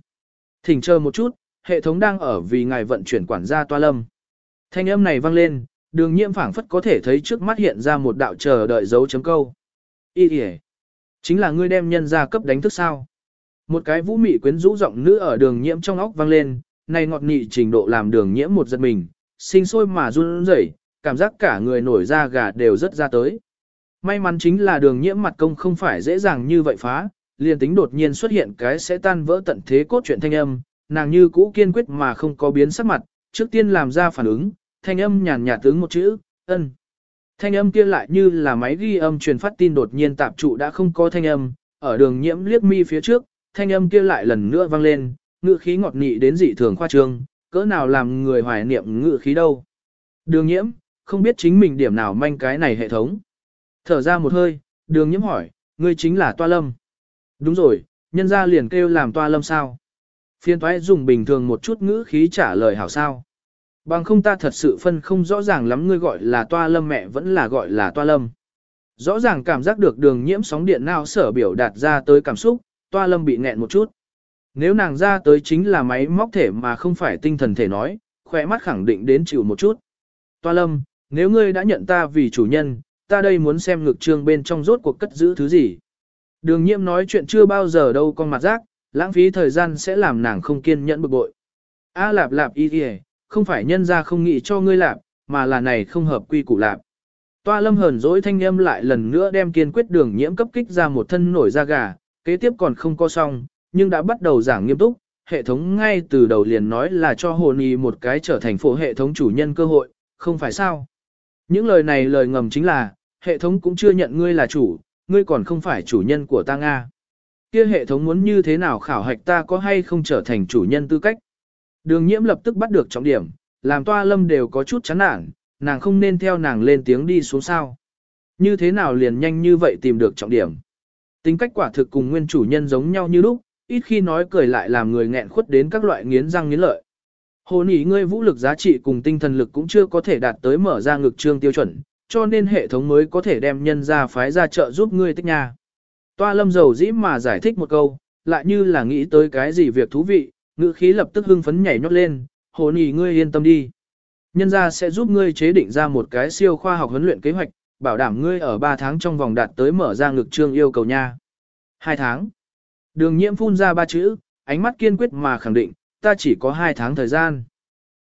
A: Thỉnh chờ một chút, hệ thống đang ở vì ngài vận chuyển quản gia toa lâm. Thanh âm này vang lên, đường nhiễm phảng phất có thể thấy trước mắt hiện ra một đạo chờ đợi dấu chấm câu. Ý hề. Chính là ngươi đem nhân gia cấp đánh thức sao. Một cái vũ mị quyến rũ giọng nữ ở đường nhiễm trong óc vang lên, này ngọt nị trình độ làm đường nhiễm một giật mình, sinh sôi mà run rẩy, cảm giác cả người nổi da gà đều rất ra tới. May mắn chính là đường nhiễm mặt công không phải dễ dàng như vậy phá, liền tính đột nhiên xuất hiện cái sẽ tan vỡ tận thế cốt truyện thanh âm, nàng như cũ kiên quyết mà không có biến sắc mặt, trước tiên làm ra phản ứng, thanh âm nhàn nhạt tướng một chữ, ân. Thanh âm kia lại như là máy ghi âm truyền phát tin đột nhiên tạp trụ đã không có thanh âm, ở đường nhiễm liếc mi phía trước, thanh âm kia lại lần nữa vang lên, ngữ khí ngọt nị đến dị thường khoa trương, cỡ nào làm người hoài niệm ngữ khí đâu. Đường nhiễm, không biết chính mình điểm nào manh cái này hệ thống. Thở ra một hơi, đường nhiễm hỏi, ngươi chính là toa lâm. Đúng rồi, nhân gia liền kêu làm toa lâm sao. Phiên toái dùng bình thường một chút ngữ khí trả lời hảo sao. Bằng không ta thật sự phân không rõ ràng lắm ngươi gọi là toa lâm mẹ vẫn là gọi là toa lâm. Rõ ràng cảm giác được đường nhiễm sóng điện nào sở biểu đạt ra tới cảm xúc, toa lâm bị nghẹn một chút. Nếu nàng ra tới chính là máy móc thể mà không phải tinh thần thể nói, khỏe mắt khẳng định đến chịu một chút. Toa lâm, nếu ngươi đã nhận ta vì chủ nhân, ta đây muốn xem ngực trương bên trong rốt cuộc cất giữ thứ gì. Đường nhiễm nói chuyện chưa bao giờ đâu con mặt rác, lãng phí thời gian sẽ làm nàng không kiên nhẫn bực bội. A lạp lạp y kìa, không phải nhân ra không nghĩ cho ngươi lạp, mà là này không hợp quy củ lạp. Toa lâm hờn dỗi thanh âm lại lần nữa đem kiên quyết đường nhiễm cấp kích ra một thân nổi da gà, kế tiếp còn không có xong, nhưng đã bắt đầu giảng nghiêm túc, hệ thống ngay từ đầu liền nói là cho hồn y một cái trở thành phổ hệ thống chủ nhân cơ hội, không phải sao. Những lời này lời ngầm chính là, hệ thống cũng chưa nhận ngươi là chủ, ngươi còn không phải chủ nhân của ta Nga. Kia hệ thống muốn như thế nào khảo hạch ta có hay không trở thành chủ nhân tư cách. Đường nhiễm lập tức bắt được trọng điểm, làm toa lâm đều có chút chán nản, nàng không nên theo nàng lên tiếng đi xuống sao. Như thế nào liền nhanh như vậy tìm được trọng điểm. Tính cách quả thực cùng nguyên chủ nhân giống nhau như lúc, ít khi nói cười lại làm người nghẹn khuất đến các loại nghiến răng nghiến lợi. Hồ nỉ ngươi vũ lực giá trị cùng tinh thần lực cũng chưa có thể đạt tới mở ra ngực trương tiêu chuẩn, cho nên hệ thống mới có thể đem nhân ra phái ra trợ giúp ngươi tích nhà. Toa lâm dầu dĩ mà giải thích một câu, lại như là nghĩ tới cái gì việc thú vị, ngữ khí lập tức hưng phấn nhảy nhót lên, hồ nỉ ngươi yên tâm đi. Nhân ra sẽ giúp ngươi chế định ra một cái siêu khoa học huấn luyện kế hoạch, bảo đảm ngươi ở 3 tháng trong vòng đạt tới mở ra ngực trương yêu cầu nha. 2 tháng. Đường nhiễm phun ra ba chữ, ánh mắt kiên quyết mà khẳng định, ta chỉ có 2 tháng thời gian.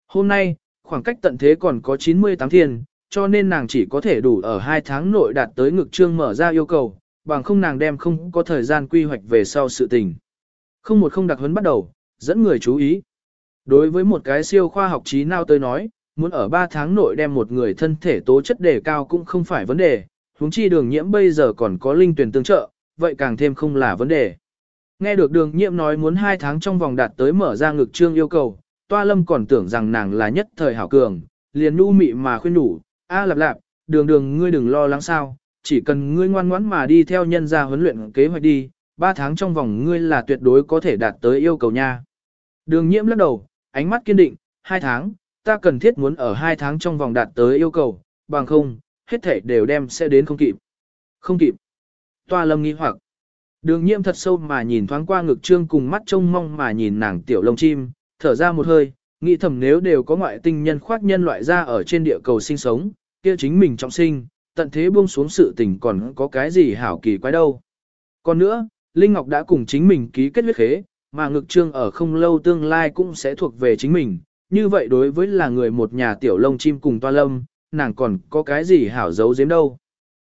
A: Hôm nay, khoảng cách tận thế còn có 98 thiên, cho nên nàng chỉ có thể đủ ở 2 tháng nội đạt tới ngực trương mở ra yêu cầu, bằng không nàng đem không có thời gian quy hoạch về sau sự tình. Không một không đặc huấn bắt đầu, dẫn người chú ý. Đối với một cái siêu khoa học trí nào tôi nói, muốn ở 3 tháng nội đem một người thân thể tố chất đề cao cũng không phải vấn đề, huống chi đường nhiễm bây giờ còn có linh tuyển tương trợ, vậy càng thêm không là vấn đề. Nghe được đường Nhiệm nói muốn 2 tháng trong vòng đạt tới mở ra ngực trương yêu cầu, toa lâm còn tưởng rằng nàng là nhất thời hảo cường, liền nu mị mà khuyên đủ, a lạp lạp, đường đường ngươi đừng lo lắng sao, chỉ cần ngươi ngoan ngoãn mà đi theo nhân gia huấn luyện kế hoạch đi, 3 tháng trong vòng ngươi là tuyệt đối có thể đạt tới yêu cầu nha. Đường nhiễm lắc đầu, ánh mắt kiên định, 2 tháng, ta cần thiết muốn ở 2 tháng trong vòng đạt tới yêu cầu, bằng không, hết thể đều đem sẽ đến không kịp. Không kịp. Toa lâm nghi hoặc. Đường nhiễm thật sâu mà nhìn thoáng qua ngực trương cùng mắt trông mong mà nhìn nàng tiểu lông chim, thở ra một hơi, nghĩ thầm nếu đều có ngoại tinh nhân khoác nhân loại ra ở trên địa cầu sinh sống, kia chính mình trọng sinh, tận thế buông xuống sự tình còn có cái gì hảo kỳ quái đâu. Còn nữa, Linh Ngọc đã cùng chính mình ký kết huyết khế, mà ngực trương ở không lâu tương lai cũng sẽ thuộc về chính mình, như vậy đối với là người một nhà tiểu lông chim cùng toa lâm, nàng còn có cái gì hảo giấu giếm đâu.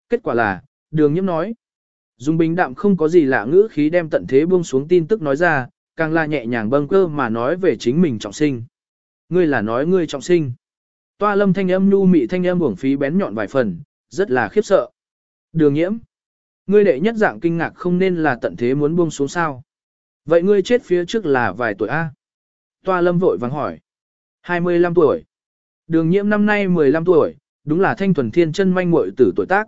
A: Kết quả là, đường nhiễm nói, Dung bình đạm không có gì lạ ngữ khí đem tận thế buông xuống tin tức nói ra, càng là nhẹ nhàng bâng cơ mà nói về chính mình trọng sinh. Ngươi là nói ngươi trọng sinh. Toa lâm thanh âm nhu mị thanh âm uổng phí bén nhọn vài phần, rất là khiếp sợ. Đường nhiễm. Ngươi đệ nhất dạng kinh ngạc không nên là tận thế muốn buông xuống sao. Vậy ngươi chết phía trước là vài tuổi A? Toa lâm vội vắng hỏi. 25 tuổi. Đường nhiễm năm nay 15 tuổi, đúng là thanh thuần thiên chân manh muội tử tuổi tác.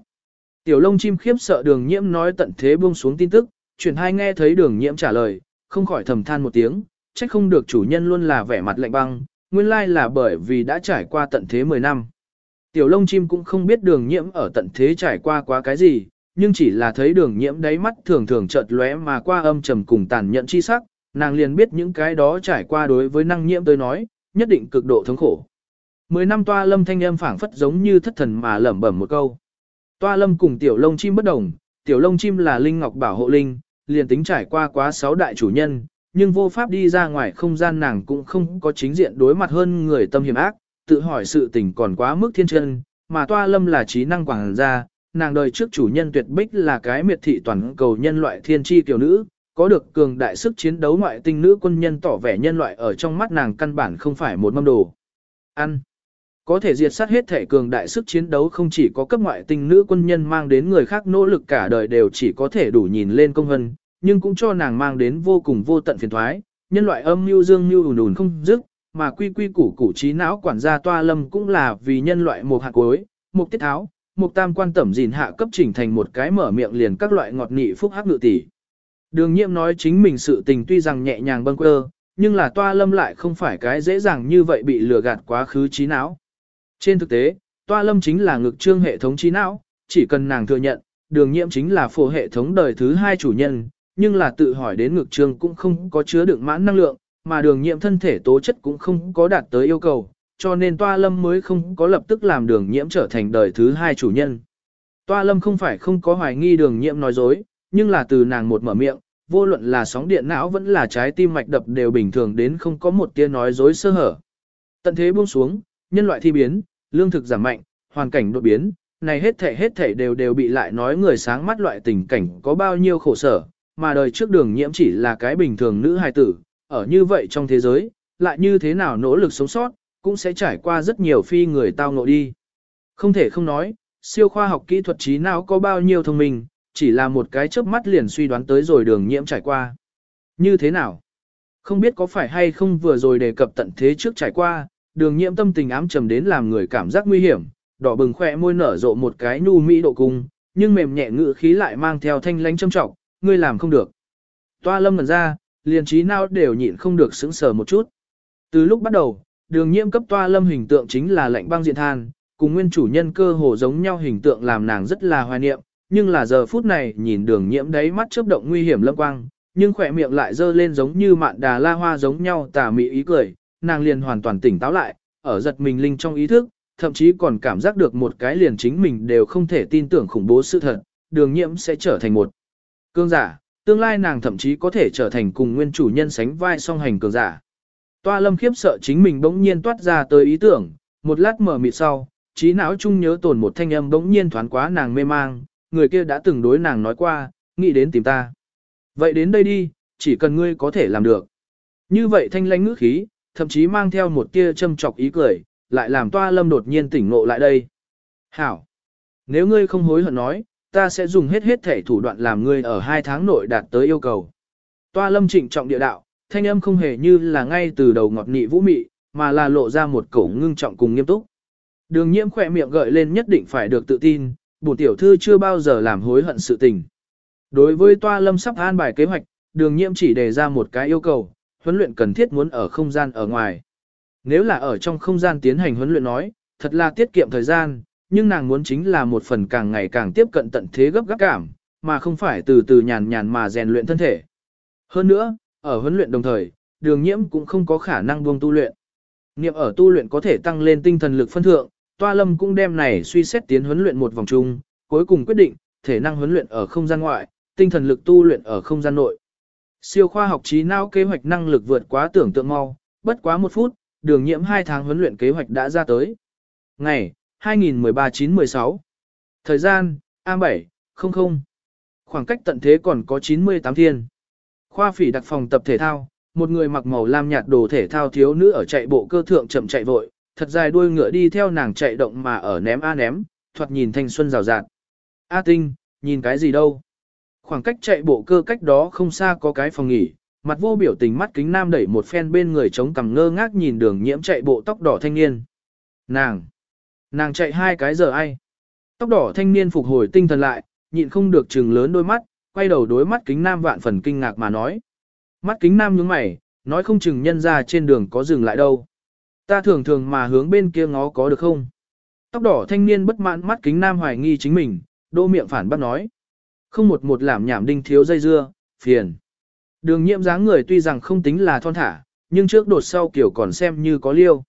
A: Tiểu lông chim khiếp sợ đường nhiễm nói tận thế buông xuống tin tức, chuyển hai nghe thấy đường nhiễm trả lời, không khỏi thầm than một tiếng, trách không được chủ nhân luôn là vẻ mặt lạnh băng, nguyên lai là bởi vì đã trải qua tận thế 10 năm. Tiểu lông chim cũng không biết đường nhiễm ở tận thế trải qua quá cái gì, nhưng chỉ là thấy đường nhiễm đáy mắt thường thường chợt lóe mà qua âm trầm cùng tàn nhẫn chi sắc, nàng liền biết những cái đó trải qua đối với năng nhiễm tới nói, nhất định cực độ thống khổ. Mười năm toa lâm thanh âm phảng phất giống như thất thần mà lẩm bẩm một câu. Toa lâm cùng tiểu lông chim bất đồng, tiểu lông chim là linh ngọc bảo hộ linh, liền tính trải qua quá sáu đại chủ nhân, nhưng vô pháp đi ra ngoài không gian nàng cũng không có chính diện đối mặt hơn người tâm hiểm ác, tự hỏi sự tình còn quá mức thiên chân, mà toa lâm là trí năng quảng gia, nàng đời trước chủ nhân tuyệt bích là cái miệt thị toàn cầu nhân loại thiên tri tiểu nữ, có được cường đại sức chiến đấu ngoại tinh nữ quân nhân tỏ vẻ nhân loại ở trong mắt nàng căn bản không phải một mâm đồ. Ăn. Có thể diệt sát hết thể cường đại sức chiến đấu không chỉ có cấp ngoại tinh nữ quân nhân mang đến người khác nỗ lực cả đời đều chỉ có thể đủ nhìn lên công hân, nhưng cũng cho nàng mang đến vô cùng vô tận phiền thoái, nhân loại âm mưu dương mưu ùn ùn không dứt, mà quy quy củ củ trí não quản gia toa lâm cũng là vì nhân loại một hạt cuối, một tiết tháo, một tam quan tẩm gìn hạ cấp chỉnh thành một cái mở miệng liền các loại ngọt nị phúc hắc ngự tỷ. Đường nhiệm nói chính mình sự tình tuy rằng nhẹ nhàng bâng quơ, nhưng là toa lâm lại không phải cái dễ dàng như vậy bị lừa gạt quá khứ trí não. Trên thực tế, toa lâm chính là ngực trương hệ thống trí não, chỉ cần nàng thừa nhận, đường nhiễm chính là phổ hệ thống đời thứ hai chủ nhân, nhưng là tự hỏi đến ngực trương cũng không có chứa đựng mãn năng lượng, mà đường nhiễm thân thể tố chất cũng không có đạt tới yêu cầu, cho nên toa lâm mới không có lập tức làm đường nhiễm trở thành đời thứ hai chủ nhân. Toa lâm không phải không có hoài nghi đường nhiễm nói dối, nhưng là từ nàng một mở miệng, vô luận là sóng điện não vẫn là trái tim mạch đập đều bình thường đến không có một tia nói dối sơ hở. Tận thế buông xuống, nhân loại thi biến, lương thực giảm mạnh, hoàn cảnh đột biến, này hết thể hết thể đều đều bị lại nói người sáng mắt loại tình cảnh có bao nhiêu khổ sở, mà đời trước đường nhiễm chỉ là cái bình thường nữ hài tử, ở như vậy trong thế giới, lại như thế nào nỗ lực sống sót, cũng sẽ trải qua rất nhiều phi người tao ngộ đi. Không thể không nói, siêu khoa học kỹ thuật trí não có bao nhiêu thông minh, chỉ là một cái chớp mắt liền suy đoán tới rồi đường nhiễm trải qua. Như thế nào? Không biết có phải hay không vừa rồi đề cập tận thế trước trải qua, đường nhiễm tâm tình ám trầm đến làm người cảm giác nguy hiểm, đỏ bừng khỏe môi nở rộ một cái nu mỹ độ cung, nhưng mềm nhẹ ngữ khí lại mang theo thanh lãnh châm trọng, ngươi làm không được. Toa lâm ngần ra, liền trí nào đều nhịn không được sững sờ một chút. Từ lúc bắt đầu, đường nhiễm cấp toa lâm hình tượng chính là lạnh băng diện than, cùng nguyên chủ nhân cơ hồ giống nhau hình tượng làm nàng rất là hoài niệm, nhưng là giờ phút này nhìn đường nhiễm đấy mắt chớp động nguy hiểm lâm quang, nhưng khỏe miệng lại dơ lên giống như mạn đà la hoa giống nhau tà mị ý cười, nàng liền hoàn toàn tỉnh táo lại, ở giật mình linh trong ý thức, thậm chí còn cảm giác được một cái liền chính mình đều không thể tin tưởng khủng bố sự thật, đường nhiễm sẽ trở thành một cương giả, tương lai nàng thậm chí có thể trở thành cùng nguyên chủ nhân sánh vai song hành cường giả. Toa lâm khiếp sợ chính mình bỗng nhiên toát ra tới ý tưởng, một lát mở mịt sau, trí não chung nhớ tồn một thanh âm bỗng nhiên thoáng quá nàng mê mang, người kia đã từng đối nàng nói qua, nghĩ đến tìm ta. Vậy đến đây đi, chỉ cần ngươi có thể làm được. Như vậy thanh lãnh ngữ khí, thậm chí mang theo một tia châm chọc ý cười, lại làm toa lâm đột nhiên tỉnh ngộ lại đây. Hảo! Nếu ngươi không hối hận nói, ta sẽ dùng hết hết thể thủ đoạn làm ngươi ở hai tháng nội đạt tới yêu cầu. Toa lâm trịnh trọng địa đạo, thanh âm không hề như là ngay từ đầu ngọt nị vũ mị, mà là lộ ra một cổ ngưng trọng cùng nghiêm túc. Đường nhiễm khỏe miệng gợi lên nhất định phải được tự tin, bổn tiểu thư chưa bao giờ làm hối hận sự tình. Đối với toa lâm sắp an bài kế hoạch, đường nhiễm chỉ đề ra một cái yêu cầu, huấn luyện cần thiết muốn ở không gian ở ngoài. Nếu là ở trong không gian tiến hành huấn luyện nói, thật là tiết kiệm thời gian, nhưng nàng muốn chính là một phần càng ngày càng tiếp cận tận thế gấp gáp cảm, mà không phải từ từ nhàn nhàn mà rèn luyện thân thể. Hơn nữa, ở huấn luyện đồng thời, đường nhiễm cũng không có khả năng buông tu luyện. Niệm ở tu luyện có thể tăng lên tinh thần lực phân thượng, Toa Lâm cũng đem này suy xét tiến huấn luyện một vòng chung, cuối cùng quyết định, thể năng huấn luyện ở không gian ngoại, tinh thần lực tu luyện ở không gian nội. Siêu khoa học trí não kế hoạch năng lực vượt quá tưởng tượng mau, bất quá một phút, đường nhiễm 2 tháng huấn luyện kế hoạch đã ra tới. Ngày, 2013-9-16 Thời gian, A7, 00 Khoảng cách tận thế còn có 98 thiên. Khoa phỉ đặc phòng tập thể thao, một người mặc màu lam nhạt đồ thể thao thiếu nữ ở chạy bộ cơ thượng chậm chạy vội, thật dài đuôi ngựa đi theo nàng chạy động mà ở ném a ném, thoạt nhìn thanh xuân rào rạt. A tinh, nhìn cái gì đâu? Khoảng cách chạy bộ cơ cách đó không xa có cái phòng nghỉ, mặt vô biểu tình mắt kính nam đẩy một phen bên người chống cằm ngơ ngác nhìn đường nhiễm chạy bộ tóc đỏ thanh niên. Nàng! Nàng chạy hai cái giờ ai? Tóc đỏ thanh niên phục hồi tinh thần lại, nhịn không được trừng lớn đôi mắt, quay đầu đối mắt kính nam vạn phần kinh ngạc mà nói. Mắt kính nam nhướng mày, nói không chừng nhân ra trên đường có dừng lại đâu. Ta thường thường mà hướng bên kia ngó có được không? Tóc đỏ thanh niên bất mãn mắt kính nam hoài nghi chính mình, đô miệng phản bác nói. Không một một làm nhảm đinh thiếu dây dưa, phiền. Đường nhiễm dáng người tuy rằng không tính là thon thả, nhưng trước đột sau kiểu còn xem như có liêu.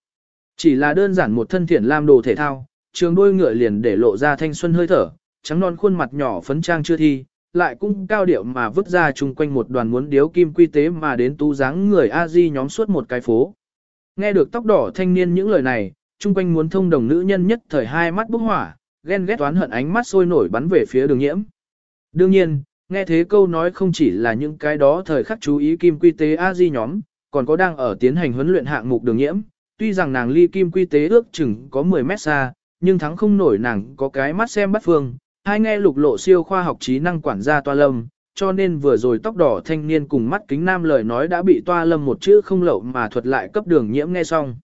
A: Chỉ là đơn giản một thân thiện lam đồ thể thao, trường đôi ngựa liền để lộ ra thanh xuân hơi thở, trắng non khuôn mặt nhỏ phấn trang chưa thi, lại cũng cao điệu mà vứt ra chung quanh một đoàn muốn điếu kim quy tế mà đến tu dáng người a di nhóm suốt một cái phố. Nghe được tóc đỏ thanh niên những lời này, chung quanh muốn thông đồng nữ nhân nhất thời hai mắt bốc hỏa, ghen ghét toán hận ánh mắt sôi nổi bắn về phía đường nhiễm. Đương nhiên, nghe thế câu nói không chỉ là những cái đó thời khắc chú ý kim quy tế a di nhóm, còn có đang ở tiến hành huấn luyện hạng mục đường nhiễm, tuy rằng nàng ly kim quy tế ước chừng có 10 mét xa, nhưng thắng không nổi nàng có cái mắt xem bắt phương, hai nghe lục lộ siêu khoa học trí năng quản gia toa lâm, cho nên vừa rồi tóc đỏ thanh niên cùng mắt kính nam lời nói đã bị toa lâm một chữ không lậu mà thuật lại cấp đường nhiễm nghe xong.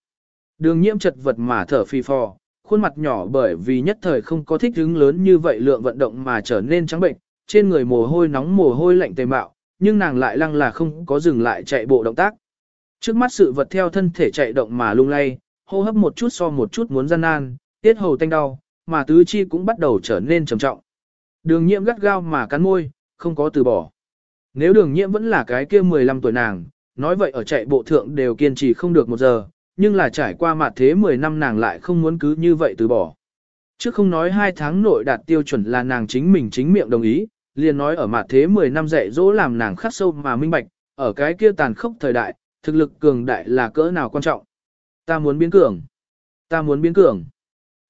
A: Đường nhiễm chật vật mà thở phì phò, khuôn mặt nhỏ bởi vì nhất thời không có thích hứng lớn như vậy lượng vận động mà trở nên trắng bệnh, trên người mồ hôi nóng mồ hôi lạnh tề mạo, nhưng nàng lại lăng là không có dừng lại chạy bộ động tác. Trước mắt sự vật theo thân thể chạy động mà lung lay, hô hấp một chút so một chút muốn gian nan, tiết hầu tanh đau, mà tứ chi cũng bắt đầu trở nên trầm trọng. Đường nhiễm gắt gao mà cắn môi, không có từ bỏ. Nếu đường nhiễm vẫn là cái kia 15 tuổi nàng, nói vậy ở chạy bộ thượng đều kiên trì không được một giờ, nhưng là trải qua mặt thế 10 năm nàng lại không muốn cứ như vậy từ bỏ. Trước không nói hai tháng nội đạt tiêu chuẩn là nàng chính mình chính miệng đồng ý, liền nói ở mặt thế 10 năm dạy dỗ làm nàng khắc sâu mà minh bạch, ở cái kia tàn khốc thời đại, thực lực cường đại là cỡ nào quan trọng. Ta muốn biến cường. Ta muốn biến cường.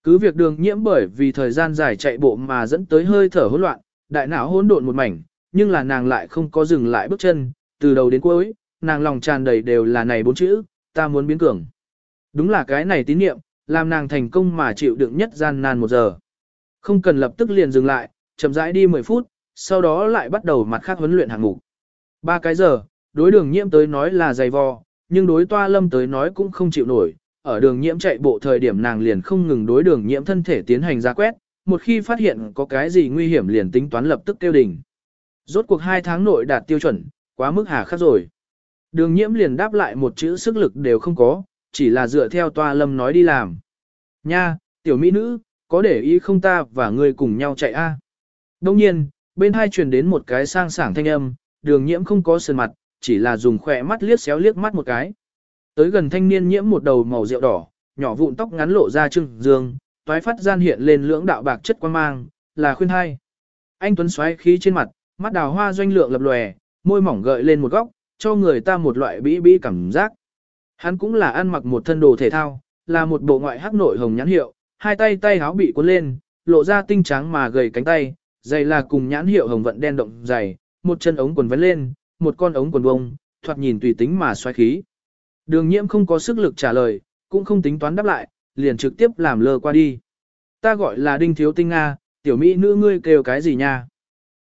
A: Cứ việc đường nhiễm bởi vì thời gian dài chạy bộ mà dẫn tới hơi thở hỗn loạn, đại não hỗn độn một mảnh, nhưng là nàng lại không có dừng lại bước chân, từ đầu đến cuối, nàng lòng tràn đầy đều là này bốn chữ, ta muốn biến cường. Đúng là cái này tín niệm, làm nàng thành công mà chịu đựng nhất gian nan một giờ. Không cần lập tức liền dừng lại, chậm rãi đi 10 phút, sau đó lại bắt đầu mặt khác huấn luyện hạng mục. Ba cái giờ, đối đường nhiễm tới nói là dày vò, nhưng đối toa lâm tới nói cũng không chịu nổi. Ở đường nhiễm chạy bộ thời điểm nàng liền không ngừng đối đường nhiễm thân thể tiến hành ra quét, một khi phát hiện có cái gì nguy hiểm liền tính toán lập tức tiêu đỉnh. Rốt cuộc hai tháng nội đạt tiêu chuẩn, quá mức hà khắc rồi. Đường nhiễm liền đáp lại một chữ sức lực đều không có, chỉ là dựa theo toa lâm nói đi làm. Nha, tiểu mỹ nữ, có để ý không ta và ngươi cùng nhau chạy a? À? Đông nhiên, bên hai truyền đến một cái sang sảng thanh âm, đường nhiễm không có sườn mặt, chỉ là dùng khỏe mắt liếc xéo liếc mắt một cái. Tới gần thanh niên nhiễm một đầu màu rượu đỏ, nhỏ vụn tóc ngắn lộ ra trưng dương, toái phát gian hiện lên lưỡng đạo bạc chất quan mang, là khuyên hai. Anh Tuấn xoáy khí trên mặt, mắt đào hoa doanh lượng lập lòe, môi mỏng gợi lên một góc, cho người ta một loại bĩ bĩ cảm giác. Hắn cũng là ăn mặc một thân đồ thể thao, là một bộ ngoại hắc nội hồng nhãn hiệu, hai tay tay háo bị cuốn lên, lộ ra tinh trắng mà gầy cánh tay, giày là cùng nhãn hiệu hồng vận đen động giày, một chân ống quần vấn lên, một con ống quần bông, thoạt nhìn tùy tính mà xoáy khí. Đường nhiễm không có sức lực trả lời, cũng không tính toán đáp lại, liền trực tiếp làm lơ qua đi. Ta gọi là Đinh Thiếu Tinh Nga, tiểu mỹ nữ ngươi kêu cái gì nha?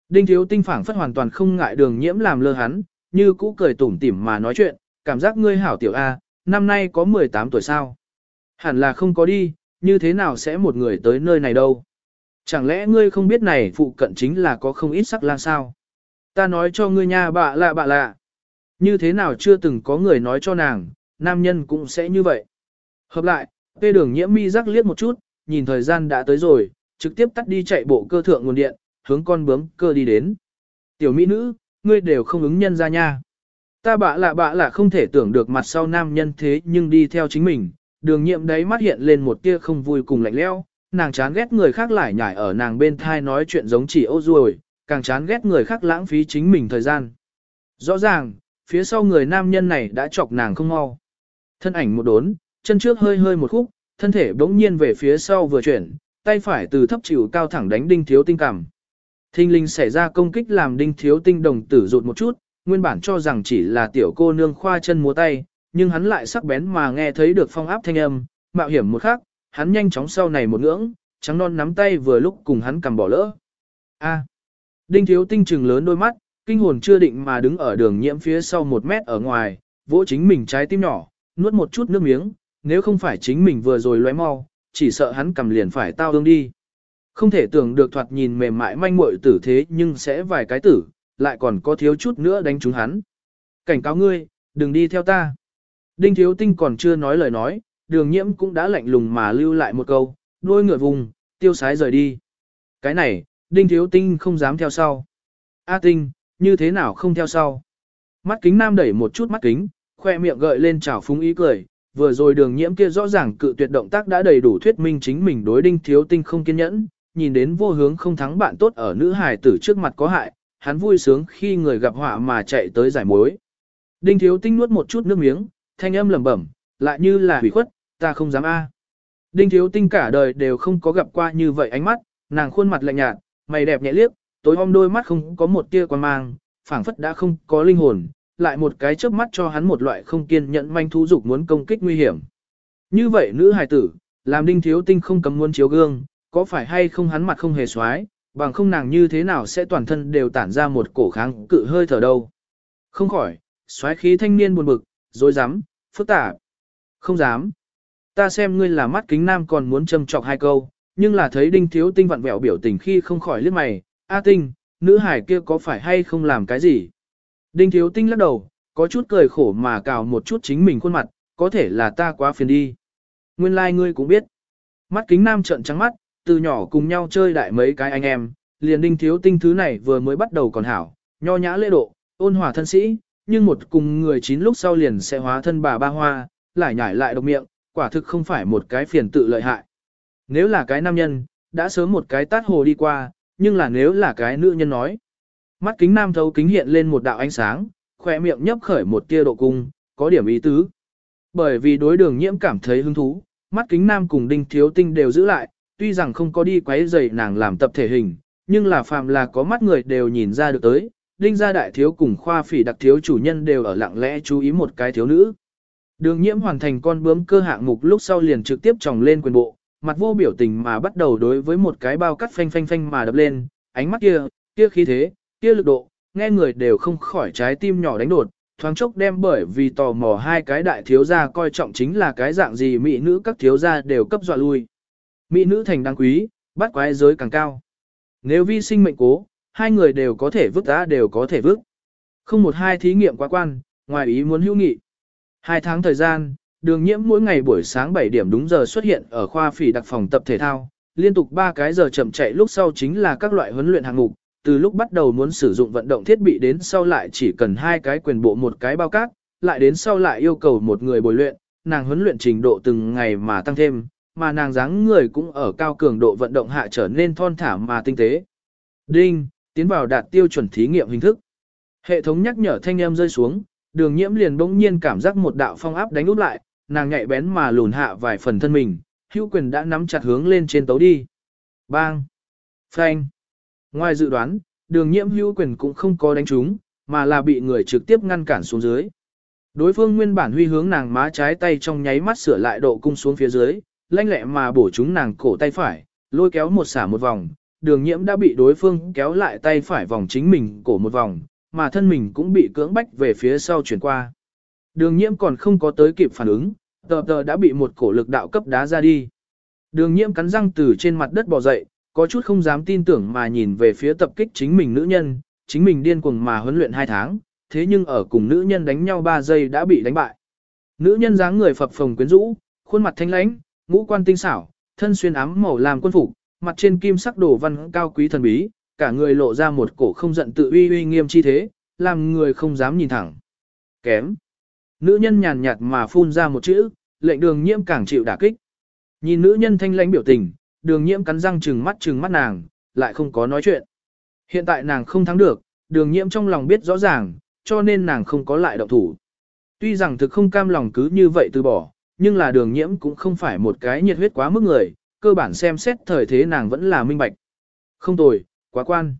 A: Đinh Thiếu Tinh phảng phất hoàn toàn không ngại đường nhiễm làm lơ hắn, như cũ cười tủm tỉm mà nói chuyện, cảm giác ngươi hảo tiểu A, năm nay có 18 tuổi sao? Hẳn là không có đi, như thế nào sẽ một người tới nơi này đâu? Chẳng lẽ ngươi không biết này phụ cận chính là có không ít sắc lang sao? Ta nói cho ngươi nha bạ lạ bạ lạ. Như thế nào chưa từng có người nói cho nàng, nam nhân cũng sẽ như vậy. Hợp lại, Tê đường nhiễm mi rắc liếc một chút, nhìn thời gian đã tới rồi, trực tiếp tắt đi chạy bộ cơ thượng nguồn điện, hướng con bướm cơ đi đến. Tiểu mỹ nữ, ngươi đều không ứng nhân ra nha. Ta bạ lạ bạ lạ không thể tưởng được mặt sau nam nhân thế nhưng đi theo chính mình, đường nhiệm đấy mắt hiện lên một tia không vui cùng lạnh lẽo, nàng chán ghét người khác lại nhảy ở nàng bên thai nói chuyện giống chỉ ô ruồi, càng chán ghét người khác lãng phí chính mình thời gian. Rõ ràng, phía sau người nam nhân này đã chọc nàng không mau. Thân ảnh một đốn, chân trước hơi hơi một khúc, thân thể bỗng nhiên về phía sau vừa chuyển, tay phải từ thấp chịu cao thẳng đánh đinh thiếu tinh cảm. Thinh linh xảy ra công kích làm đinh thiếu tinh đồng tử rụt một chút, nguyên bản cho rằng chỉ là tiểu cô nương khoa chân múa tay, nhưng hắn lại sắc bén mà nghe thấy được phong áp thanh âm, mạo hiểm một khắc, hắn nhanh chóng sau này một ngưỡng, trắng non nắm tay vừa lúc cùng hắn cầm bỏ lỡ. A. Đinh thiếu tinh trừng lớn đôi mắt, kinh hồn chưa định mà đứng ở đường nhiễm phía sau một mét ở ngoài, vỗ chính mình trái tim nhỏ, nuốt một chút nước miếng, nếu không phải chính mình vừa rồi lóe mau, chỉ sợ hắn cầm liền phải tao đương đi. Không thể tưởng được thoạt nhìn mềm mại manh muội tử thế nhưng sẽ vài cái tử, lại còn có thiếu chút nữa đánh trúng hắn. Cảnh cáo ngươi, đừng đi theo ta. Đinh thiếu tinh còn chưa nói lời nói, đường nhiễm cũng đã lạnh lùng mà lưu lại một câu, đuôi ngựa vùng, tiêu sái rời đi. Cái này, đinh thiếu tinh không dám theo sau. A tinh, như thế nào không theo sau? Mắt kính nam đẩy một chút mắt kính, khoe miệng gợi lên trào phúng ý cười, vừa rồi đường nhiễm kia rõ ràng cự tuyệt động tác đã đầy đủ thuyết minh chính mình đối đinh thiếu tinh không kiên nhẫn, nhìn đến vô hướng không thắng bạn tốt ở nữ hài tử trước mặt có hại, hắn vui sướng khi người gặp họa mà chạy tới giải mối. Đinh thiếu tinh nuốt một chút nước miếng, thanh âm lẩm bẩm, lại như là hủy khuất, ta không dám a. Đinh thiếu tinh cả đời đều không có gặp qua như vậy ánh mắt, nàng khuôn mặt lạnh nhạt, mày đẹp nhẹ liếc, tối om đôi mắt không có một tia quan mang, phảng phất đã không có linh hồn, lại một cái chớp mắt cho hắn một loại không kiên nhẫn manh thú dục muốn công kích nguy hiểm. Như vậy nữ hài tử, làm đinh thiếu tinh không cấm muốn chiếu gương, có phải hay không hắn mặt không hề xoái, bằng không nàng như thế nào sẽ toàn thân đều tản ra một cổ kháng cự hơi thở đâu. Không khỏi, xoái khí thanh niên buồn bực, dối dám, phức tạp. Không dám. Ta xem ngươi là mắt kính nam còn muốn châm chọc hai câu, nhưng là thấy đinh thiếu tinh vặn vẹo biểu tình khi không khỏi liếc mày, A tinh, nữ hải kia có phải hay không làm cái gì? Đinh thiếu tinh lắc đầu, có chút cười khổ mà cào một chút chính mình khuôn mặt, có thể là ta quá phiền đi. Nguyên lai like ngươi cũng biết. Mắt kính nam trợn trắng mắt, từ nhỏ cùng nhau chơi đại mấy cái anh em, liền đinh thiếu tinh thứ này vừa mới bắt đầu còn hảo, nho nhã lễ độ, ôn hòa thân sĩ, nhưng một cùng người chín lúc sau liền sẽ hóa thân bà ba hoa, lại nhảy lại độc miệng, quả thực không phải một cái phiền tự lợi hại. Nếu là cái nam nhân, đã sớm một cái tát hồ đi qua, nhưng là nếu là cái nữ nhân nói. Mắt kính nam thấu kính hiện lên một đạo ánh sáng, khỏe miệng nhấp khởi một tia độ cung, có điểm ý tứ. Bởi vì đối đường nhiễm cảm thấy hứng thú, mắt kính nam cùng đinh thiếu tinh đều giữ lại, tuy rằng không có đi quấy rầy nàng làm tập thể hình, nhưng là phàm là có mắt người đều nhìn ra được tới, đinh gia đại thiếu cùng khoa phỉ đặc thiếu chủ nhân đều ở lặng lẽ chú ý một cái thiếu nữ. Đường nhiễm hoàn thành con bướm cơ hạng mục lúc sau liền trực tiếp tròng lên quyền bộ, mặt vô biểu tình mà bắt đầu đối với một cái bao cắt phanh phanh phanh mà đập lên, ánh mắt kia, kia khí thế, kia lực độ, nghe người đều không khỏi trái tim nhỏ đánh đột, thoáng chốc đem bởi vì tò mò hai cái đại thiếu gia coi trọng chính là cái dạng gì mỹ nữ các thiếu gia đều cấp dọa lui. Mỹ nữ thành đáng quý, bắt quái giới càng cao. Nếu vi sinh mệnh cố, hai người đều có thể vứt ra đều có thể vứt. Không một hai thí nghiệm quá quan, ngoài ý muốn hữu nghị. Hai tháng thời gian, đường nhiễm mỗi ngày buổi sáng 7 điểm đúng giờ xuất hiện ở khoa phỉ đặc phòng tập thể thao, liên tục 3 cái giờ chậm chạy lúc sau chính là các loại huấn luyện hạng mục, từ lúc bắt đầu muốn sử dụng vận động thiết bị đến sau lại chỉ cần hai cái quyền bộ một cái bao cát, lại đến sau lại yêu cầu một người bồi luyện, nàng huấn luyện trình độ từng ngày mà tăng thêm, mà nàng dáng người cũng ở cao cường độ vận động hạ trở nên thon thả mà tinh tế. Đinh, tiến vào đạt tiêu chuẩn thí nghiệm hình thức. Hệ thống nhắc nhở thanh em rơi xuống, đường nhiễm liền bỗng nhiên cảm giác một đạo phong áp đánh úp lại, nàng nhạy bén mà lùn hạ vài phần thân mình, hữu quyền đã nắm chặt hướng lên trên tấu đi. Bang! Phanh! Ngoài dự đoán, đường nhiễm hữu quyền cũng không có đánh trúng, mà là bị người trực tiếp ngăn cản xuống dưới. Đối phương nguyên bản huy hướng nàng má trái tay trong nháy mắt sửa lại độ cung xuống phía dưới, lanh lẹ mà bổ trúng nàng cổ tay phải, lôi kéo một xả một vòng, đường nhiễm đã bị đối phương kéo lại tay phải vòng chính mình cổ một vòng, mà thân mình cũng bị cưỡng bách về phía sau chuyển qua. Đường nhiễm còn không có tới kịp phản ứng, tờ tờ đã bị một cổ lực đạo cấp đá ra đi. Đường nhiễm cắn răng từ trên mặt đất bò dậy, có chút không dám tin tưởng mà nhìn về phía tập kích chính mình nữ nhân, chính mình điên cuồng mà huấn luyện 2 tháng, thế nhưng ở cùng nữ nhân đánh nhau 3 giây đã bị đánh bại. Nữ nhân dáng người phập phồng quyến rũ, khuôn mặt thanh lãnh, ngũ quan tinh xảo, thân xuyên ám màu làm quân phục, mặt trên kim sắc đồ văn cao quý thần bí, cả người lộ ra một cổ không giận tự uy uy nghiêm chi thế, làm người không dám nhìn thẳng. Kém. Nữ nhân nhàn nhạt mà phun ra một chữ, lệnh đường nhiễm càng chịu đả kích. Nhìn nữ nhân thanh lãnh biểu tình, đường nhiễm cắn răng trừng mắt trừng mắt nàng, lại không có nói chuyện. Hiện tại nàng không thắng được, đường nhiễm trong lòng biết rõ ràng, cho nên nàng không có lại động thủ. Tuy rằng thực không cam lòng cứ như vậy từ bỏ, nhưng là đường nhiễm cũng không phải một cái nhiệt huyết quá mức người, cơ bản xem xét thời thế nàng vẫn là minh bạch. Không tồi, quá quan.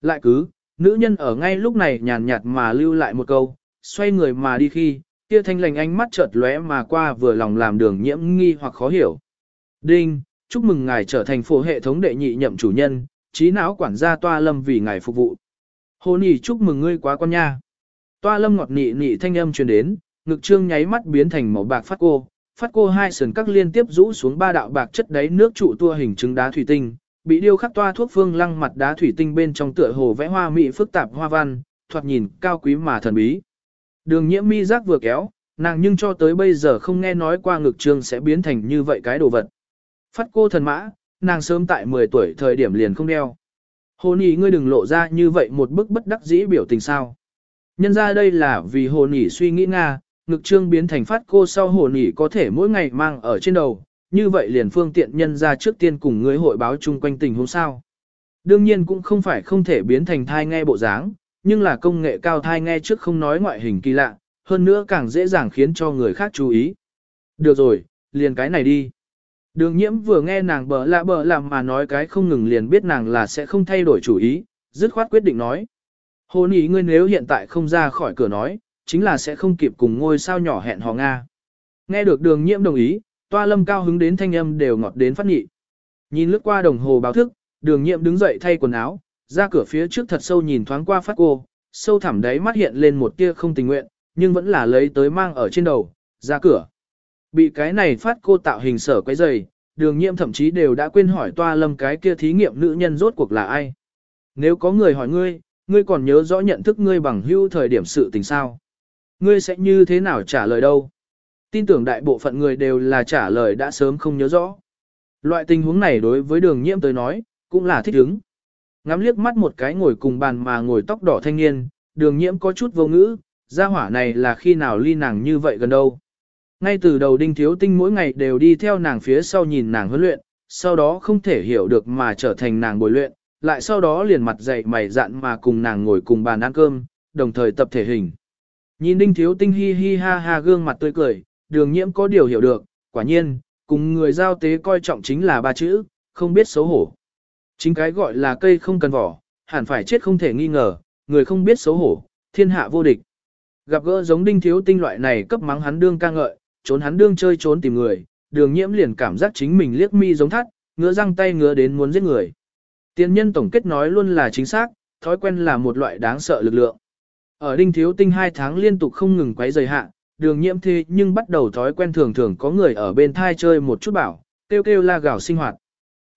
A: Lại cứ, nữ nhân ở ngay lúc này nhàn nhạt mà lưu lại một câu, xoay người mà đi khi, kia thanh lành ánh mắt chợt lóe mà qua vừa lòng làm đường nhiễm nghi hoặc khó hiểu. Đinh, chúc mừng ngài trở thành phổ hệ thống đệ nhị nhậm chủ nhân, trí não quản gia toa lâm vì ngài phục vụ. Hồ nỉ chúc mừng ngươi quá con nha. Toa lâm ngọt nị nị thanh âm truyền đến, ngực trương nháy mắt biến thành màu bạc phát cô, phát cô hai sườn các liên tiếp rũ xuống ba đạo bạc chất đáy nước trụ tua hình trứng đá thủy tinh, bị điêu khắc toa thuốc phương lăng mặt đá thủy tinh bên trong tựa hồ vẽ hoa mỹ phức tạp hoa văn, thoạt nhìn cao quý mà thần bí. Đường nhiễm mi giác vừa kéo, nàng nhưng cho tới bây giờ không nghe nói qua ngực trương sẽ biến thành như vậy cái đồ vật. Phát cô thần mã, nàng sớm tại 10 tuổi thời điểm liền không đeo. Hồ ý ngươi đừng lộ ra như vậy một bức bất đắc dĩ biểu tình sao. Nhân ra đây là vì hồ ý suy nghĩ Nga, ngực trương biến thành phát cô sau hồ ý có thể mỗi ngày mang ở trên đầu, như vậy liền phương tiện nhân ra trước tiên cùng ngươi hội báo chung quanh tình huống sao. Đương nhiên cũng không phải không thể biến thành thai nghe bộ dáng, nhưng là công nghệ cao thai nghe trước không nói ngoại hình kỳ lạ, hơn nữa càng dễ dàng khiến cho người khác chú ý. Được rồi, liền cái này đi. Đường nhiễm vừa nghe nàng bờ lạ bờ làm mà nói cái không ngừng liền biết nàng là sẽ không thay đổi chủ ý, dứt khoát quyết định nói. Hôn ý ngươi nếu hiện tại không ra khỏi cửa nói, chính là sẽ không kịp cùng ngôi sao nhỏ hẹn hò Nga. Nghe được đường nhiễm đồng ý, toa lâm cao hứng đến thanh âm đều ngọt đến phát nhị. Nhìn lướt qua đồng hồ báo thức, đường Nhiệm đứng dậy thay quần áo, ra cửa phía trước thật sâu nhìn thoáng qua phát cô, sâu thẳm đáy mắt hiện lên một tia không tình nguyện, nhưng vẫn là lấy tới mang ở trên đầu, ra cửa. Bị cái này phát cô tạo hình sở quấy dày, đường Nhiệm thậm chí đều đã quên hỏi toa lâm cái kia thí nghiệm nữ nhân rốt cuộc là ai. Nếu có người hỏi ngươi, ngươi còn nhớ rõ nhận thức ngươi bằng hữu thời điểm sự tình sao? Ngươi sẽ như thế nào trả lời đâu? Tin tưởng đại bộ phận người đều là trả lời đã sớm không nhớ rõ. Loại tình huống này đối với đường nhiễm tới nói, cũng là thích ứng. Ngắm liếc mắt một cái ngồi cùng bàn mà ngồi tóc đỏ thanh niên, đường nhiễm có chút vô ngữ, gia hỏa này là khi nào ly nàng như vậy gần đâu. Ngay từ đầu đinh thiếu tinh mỗi ngày đều đi theo nàng phía sau nhìn nàng huấn luyện, sau đó không thể hiểu được mà trở thành nàng bồi luyện, lại sau đó liền mặt dậy mày dạn mà cùng nàng ngồi cùng bàn ăn cơm, đồng thời tập thể hình. Nhìn đinh thiếu tinh hi hi ha ha gương mặt tươi cười, đường nhiễm có điều hiểu được, quả nhiên, cùng người giao tế coi trọng chính là ba chữ, không biết xấu hổ. Chính cái gọi là cây không cần vỏ, hẳn phải chết không thể nghi ngờ, người không biết xấu hổ, thiên hạ vô địch. Gặp gỡ giống đinh thiếu tinh loại này cấp mắng hắn đương ca ngợi, trốn hắn đương chơi trốn tìm người, đường nhiễm liền cảm giác chính mình liếc mi giống thắt, ngứa răng tay ngứa đến muốn giết người. Tiên nhân tổng kết nói luôn là chính xác, thói quen là một loại đáng sợ lực lượng. Ở đinh thiếu tinh hai tháng liên tục không ngừng quấy rầy hạ, đường nhiễm thế nhưng bắt đầu thói quen thường thường có người ở bên thai chơi một chút bảo, kêu kêu la gào sinh hoạt.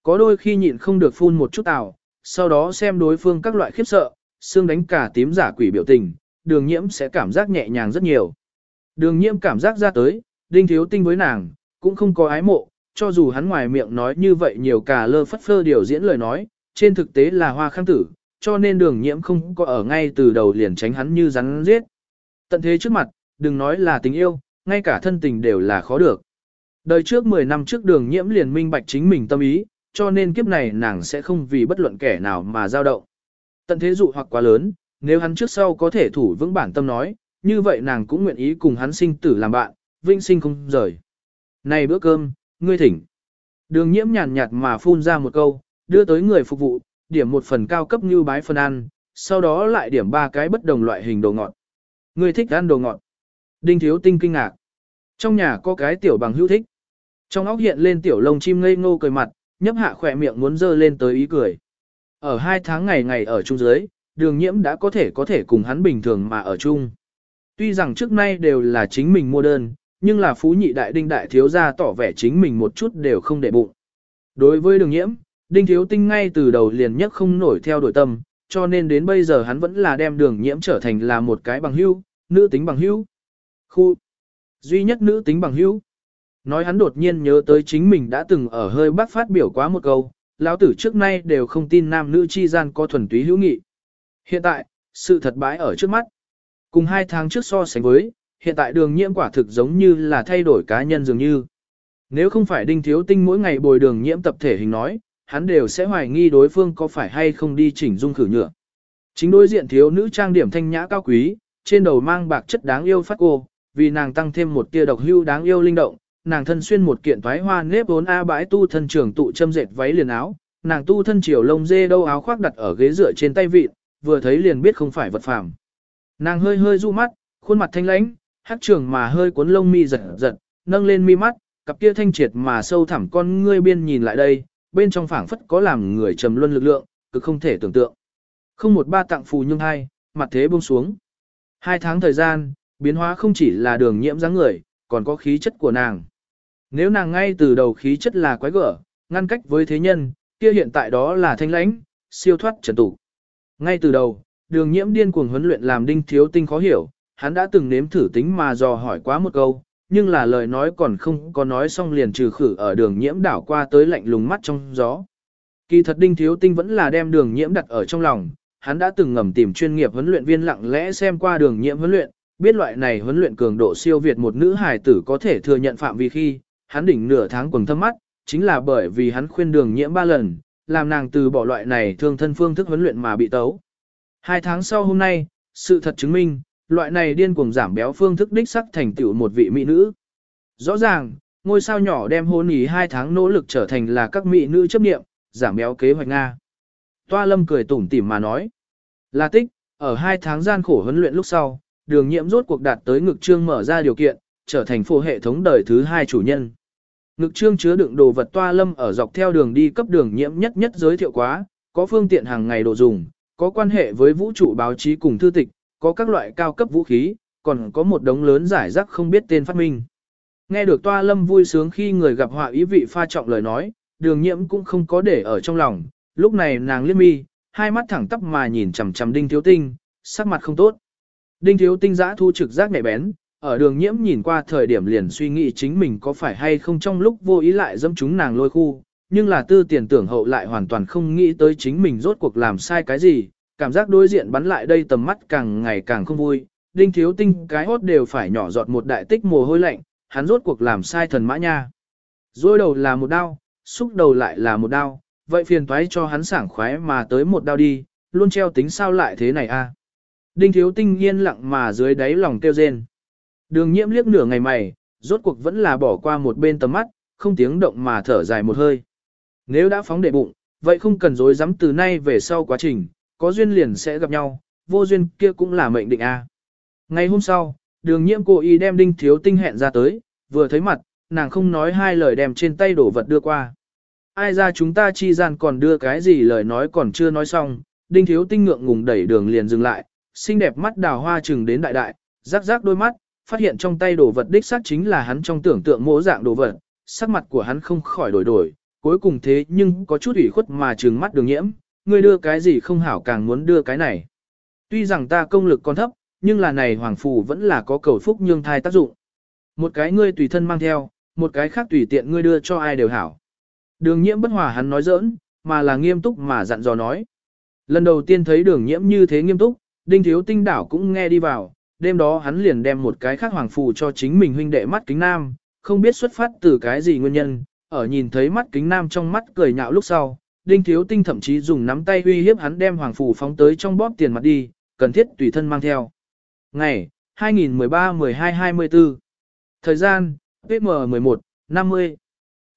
A: Có đôi khi nhịn không được phun một chút tào, sau đó xem đối phương các loại khiếp sợ, xương đánh cả tím giả quỷ biểu tình, đường nhiễm sẽ cảm giác nhẹ nhàng rất nhiều. Đường nhiễm cảm giác ra tới, đinh thiếu tinh với nàng, cũng không có ái mộ, cho dù hắn ngoài miệng nói như vậy nhiều cả lơ phất phơ điều diễn lời nói, trên thực tế là hoa khang tử, cho nên đường nhiễm không có ở ngay từ đầu liền tránh hắn như rắn giết. Tận thế trước mặt, đừng nói là tình yêu, ngay cả thân tình đều là khó được. Đời trước 10 năm trước đường nhiễm liền minh bạch chính mình tâm ý, cho nên kiếp này nàng sẽ không vì bất luận kẻ nào mà dao động. Tận thế dụ hoặc quá lớn, nếu hắn trước sau có thể thủ vững bản tâm nói, như vậy nàng cũng nguyện ý cùng hắn sinh tử làm bạn, vinh sinh không rời. Này bữa cơm, ngươi thỉnh. Đường nhiễm nhàn nhạt mà phun ra một câu, đưa tới người phục vụ, điểm một phần cao cấp như bái phần ăn, sau đó lại điểm ba cái bất đồng loại hình đồ ngọt. Ngươi thích ăn đồ ngọt. Đinh thiếu tinh kinh ngạc. Trong nhà có cái tiểu bằng hữu thích. Trong óc hiện lên tiểu lông chim ngây ngô cười mặt, nhấp hạ khỏe miệng muốn dơ lên tới ý cười. Ở hai tháng ngày ngày ở chung dưới, đường nhiễm đã có thể có thể cùng hắn bình thường mà ở chung. Tuy rằng trước nay đều là chính mình mua đơn, nhưng là phú nhị đại đinh đại thiếu gia tỏ vẻ chính mình một chút đều không để bụng. Đối với đường nhiễm, đinh thiếu tinh ngay từ đầu liền nhất không nổi theo đuổi tâm, cho nên đến bây giờ hắn vẫn là đem đường nhiễm trở thành là một cái bằng hữu, nữ tính bằng hữu. Khu duy nhất nữ tính bằng hữu. Nói hắn đột nhiên nhớ tới chính mình đã từng ở hơi bác phát biểu quá một câu, lão tử trước nay đều không tin nam nữ chi gian có thuần túy hữu nghị. Hiện tại, sự thật bãi ở trước mắt. Cùng hai tháng trước so sánh với, hiện tại đường nhiễm quả thực giống như là thay đổi cá nhân dường như. Nếu không phải đinh thiếu tinh mỗi ngày bồi đường nhiễm tập thể hình nói, hắn đều sẽ hoài nghi đối phương có phải hay không đi chỉnh dung khử nhựa. Chính đối diện thiếu nữ trang điểm thanh nhã cao quý, trên đầu mang bạc chất đáng yêu phát cô, vì nàng tăng thêm một tia độc hưu đáng yêu linh động, nàng thân xuyên một kiện thoái hoa nếp vốn a bãi tu thân trưởng tụ châm dệt váy liền áo, nàng tu thân chiều lông dê đâu áo khoác đặt ở ghế dựa trên tay vịt, vừa thấy liền biết không phải vật phàm. Nàng hơi hơi du mắt, khuôn mặt thanh lãnh, hát trường mà hơi cuốn lông mi giật giật, nâng lên mi mắt, cặp kia thanh triệt mà sâu thẳm con ngươi biên nhìn lại đây, bên trong phảng phất có làm người trầm luân lực lượng, cực không thể tưởng tượng. Không một ba tặng phù nhưng hai, mặt thế buông xuống. Hai tháng thời gian, biến hóa không chỉ là đường nhiễm dáng người, còn có khí chất của nàng. Nếu nàng ngay từ đầu khí chất là quái gở, ngăn cách với thế nhân, kia hiện tại đó là thanh lãnh, siêu thoát trần tụ. Ngay từ đầu, đường nhiễm điên cuồng huấn luyện làm đinh thiếu tinh khó hiểu, hắn đã từng nếm thử tính mà dò hỏi quá một câu, nhưng là lời nói còn không có nói xong liền trừ khử ở đường nhiễm đảo qua tới lạnh lùng mắt trong gió. Kỳ thật đinh thiếu tinh vẫn là đem đường nhiễm đặt ở trong lòng, hắn đã từng ngầm tìm chuyên nghiệp huấn luyện viên lặng lẽ xem qua đường nhiễm huấn luyện, biết loại này huấn luyện cường độ siêu việt một nữ hài tử có thể thừa nhận phạm vi khi, hắn đỉnh nửa tháng quần thâm mắt, chính là bởi vì hắn khuyên đường nhiễm ba lần, làm nàng từ bỏ loại này thương thân phương thức huấn luyện mà bị tấu. Hai tháng sau hôm nay, sự thật chứng minh, loại này điên cuồng giảm béo phương thức đích sắc thành tựu một vị mỹ nữ. Rõ ràng, ngôi sao nhỏ đem hôn ý hai tháng nỗ lực trở thành là các mỹ nữ chấp nghiệm, giảm béo kế hoạch Nga. Toa lâm cười tủm tỉm mà nói. Là tích, ở hai tháng gian khổ huấn luyện lúc sau, đường nhiễm rốt cuộc đạt tới ngực trương mở ra điều kiện, trở thành phổ hệ thống đời thứ hai chủ nhân. Ngực trương chứa đựng đồ vật toa lâm ở dọc theo đường đi cấp đường nhiễm nhất nhất giới thiệu quá, có phương tiện hàng ngày đồ dùng, có quan hệ với vũ trụ báo chí cùng thư tịch, có các loại cao cấp vũ khí, còn có một đống lớn giải rác không biết tên phát minh. Nghe được toa lâm vui sướng khi người gặp họa ý vị pha trọng lời nói, đường nhiễm cũng không có để ở trong lòng, lúc này nàng liếc mi, hai mắt thẳng tắp mà nhìn chằm chằm đinh thiếu tinh, sắc mặt không tốt. Đinh thiếu tinh giã thu trực giác nhạy bén, ở đường nhiễm nhìn qua thời điểm liền suy nghĩ chính mình có phải hay không trong lúc vô ý lại dâm chúng nàng lôi khu, nhưng là tư tiền tưởng hậu lại hoàn toàn không nghĩ tới chính mình rốt cuộc làm sai cái gì, cảm giác đối diện bắn lại đây tầm mắt càng ngày càng không vui, đinh thiếu tinh cái hốt đều phải nhỏ giọt một đại tích mồ hôi lạnh, hắn rốt cuộc làm sai thần mã nha. Rôi đầu là một đao, xúc đầu lại là một đao, vậy phiền toái cho hắn sảng khoái mà tới một đao đi, luôn treo tính sao lại thế này a? Đinh thiếu tinh yên lặng mà dưới đáy lòng kêu rên. Đường nhiễm liếc nửa ngày mày, rốt cuộc vẫn là bỏ qua một bên tầm mắt, không tiếng động mà thở dài một hơi. Nếu đã phóng đệ bụng, vậy không cần dối dám từ nay về sau quá trình, có duyên liền sẽ gặp nhau, vô duyên kia cũng là mệnh định a. Ngày hôm sau, đường nhiễm cô y đem đinh thiếu tinh hẹn ra tới, vừa thấy mặt, nàng không nói hai lời đem trên tay đổ vật đưa qua. Ai ra chúng ta chi gian còn đưa cái gì lời nói còn chưa nói xong, đinh thiếu tinh ngượng ngùng đẩy đường liền dừng lại, xinh đẹp mắt đào hoa chừng đến đại đại, rắc rắc đôi mắt, phát hiện trong tay đồ vật đích xác chính là hắn trong tưởng tượng mỗ dạng đồ vật, sắc mặt của hắn không khỏi đổi đổi, cuối cùng thế nhưng có chút ủy khuất mà trừng mắt đường nhiễm, ngươi đưa cái gì không hảo càng muốn đưa cái này. Tuy rằng ta công lực còn thấp, nhưng là này hoàng phù vẫn là có cầu phúc nhương thai tác dụng. Một cái ngươi tùy thân mang theo, một cái khác tùy tiện ngươi đưa cho ai đều hảo. Đường nhiễm bất hòa hắn nói giỡn, mà là nghiêm túc mà dặn dò nói. Lần đầu tiên thấy đường nhiễm như thế nghiêm túc, đinh thiếu tinh đảo cũng nghe đi vào, đêm đó hắn liền đem một cái khác hoàng phù cho chính mình huynh đệ mắt kính nam, không biết xuất phát từ cái gì nguyên nhân, ở nhìn thấy mắt kính nam trong mắt cười nhạo lúc sau, đinh thiếu tinh thậm chí dùng nắm tay uy hiếp hắn đem hoàng phù phóng tới trong bóp tiền mặt đi, cần thiết tùy thân mang theo. Ngày, 2013-12-24 Thời gian, PM11, 50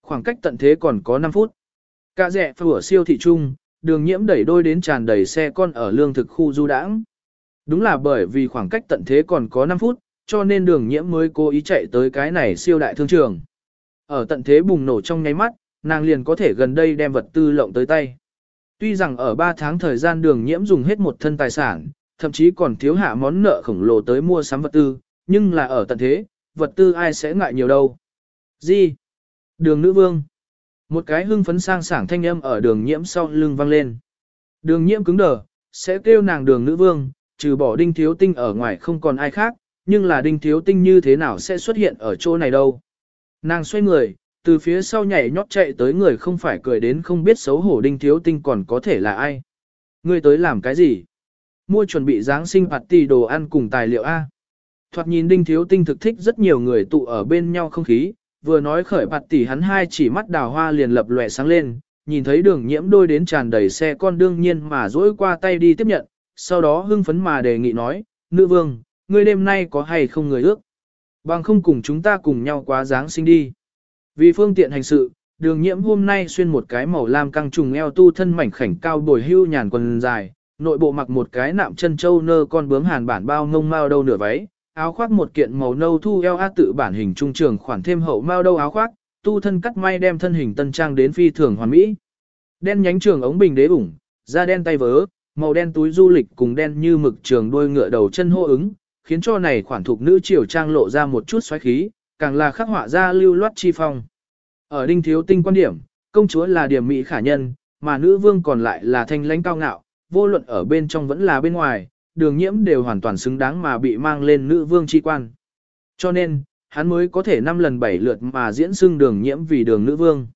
A: Khoảng cách tận thế còn có 5 phút. Cả rẻ phở siêu thị trung, đường nhiễm đẩy đôi đến tràn đầy xe con ở lương thực khu du đãng. Đúng là bởi vì khoảng cách tận thế còn có 5 phút, cho nên đường nhiễm mới cố ý chạy tới cái này siêu đại thương trường. Ở tận thế bùng nổ trong nháy mắt, nàng liền có thể gần đây đem vật tư lộng tới tay. Tuy rằng ở 3 tháng thời gian đường nhiễm dùng hết một thân tài sản, thậm chí còn thiếu hạ món nợ khổng lồ tới mua sắm vật tư, nhưng là ở tận thế, vật tư ai sẽ ngại nhiều đâu. Gì? Đường nữ vương. Một cái hưng phấn sang sảng thanh âm ở đường nhiễm sau lưng vang lên. Đường nhiễm cứng đờ, sẽ kêu nàng đường nữ vương, trừ bỏ đinh thiếu tinh ở ngoài không còn ai khác, nhưng là đinh thiếu tinh như thế nào sẽ xuất hiện ở chỗ này đâu. Nàng xoay người, từ phía sau nhảy nhót chạy tới người không phải cười đến không biết xấu hổ đinh thiếu tinh còn có thể là ai. Ngươi tới làm cái gì? Mua chuẩn bị Giáng sinh party đồ ăn cùng tài liệu A. Thoạt nhìn đinh thiếu tinh thực thích rất nhiều người tụ ở bên nhau không khí, vừa nói khởi party hắn hai chỉ mắt đào hoa liền lập lòe sáng lên, nhìn thấy đường nhiễm đôi đến tràn đầy xe con đương nhiên mà dỗi qua tay đi tiếp nhận, sau đó hưng phấn mà đề nghị nói, nữ vương, ngươi đêm nay có hay không người ước? Bằng không cùng chúng ta cùng nhau quá Giáng sinh đi. Vì phương tiện hành sự, đường nhiễm hôm nay xuyên một cái màu lam căng trùng eo tu thân mảnh khảnh cao bồi hưu nhàn quần dài, nội bộ mặc một cái nạm chân châu nơ con bướm hàn bản bao ngông mao đâu nửa váy, áo khoác một kiện màu nâu thu eo a tự bản hình trung trường khoản thêm hậu mao đâu áo khoác, tu thân cắt may đem thân hình tân trang đến phi thường hoàn mỹ. Đen nhánh trường ống bình đế ủng, da đen tay vớ, màu đen túi du lịch cùng đen như mực trường đôi ngựa đầu chân hô ứng, khiến cho này khoản thuộc nữ triều trang lộ ra một chút xoáy khí, càng là khắc họa ra lưu loát chi phong. Ở đinh thiếu tinh quan điểm, công chúa là điểm mỹ khả nhân, mà nữ vương còn lại là thanh lãnh cao ngạo, vô luận ở bên trong vẫn là bên ngoài, đường nhiễm đều hoàn toàn xứng đáng mà bị mang lên nữ vương chi quan. Cho nên, hắn mới có thể năm lần bảy lượt mà diễn xưng đường nhiễm vì đường nữ vương.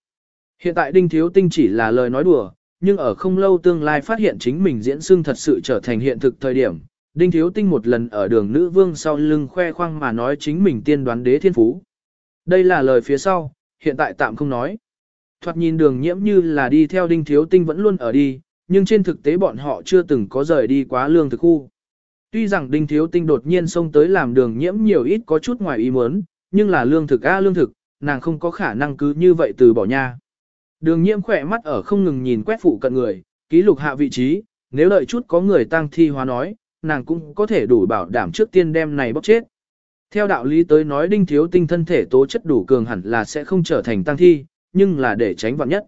A: Hiện tại Đinh Thiếu Tinh chỉ là lời nói đùa, nhưng ở không lâu tương lai phát hiện chính mình diễn xưng thật sự trở thành hiện thực thời điểm. Đinh Thiếu Tinh một lần ở đường nữ vương sau lưng khoe khoang mà nói chính mình tiên đoán đế thiên phú. Đây là lời phía sau, hiện tại tạm không nói. Thoạt nhìn đường nhiễm như là đi theo Đinh Thiếu Tinh vẫn luôn ở đi, nhưng trên thực tế bọn họ chưa từng có rời đi quá lương thực khu. Tuy rằng Đinh Thiếu Tinh đột nhiên xông tới làm đường nhiễm nhiều ít có chút ngoài ý muốn, nhưng là lương thực a lương thực, nàng không có khả năng cứ như vậy từ bỏ nha. Đường nhiễm khỏe mắt ở không ngừng nhìn quét phụ cận người, ký lục hạ vị trí, nếu đợi chút có người tăng thi hóa nói, nàng cũng có thể đủ bảo đảm trước tiên đem này bóc chết. Theo đạo lý tới nói đinh thiếu tinh thân thể tố chất đủ cường hẳn là sẽ không trở thành tăng thi, nhưng là để tránh vạn nhất.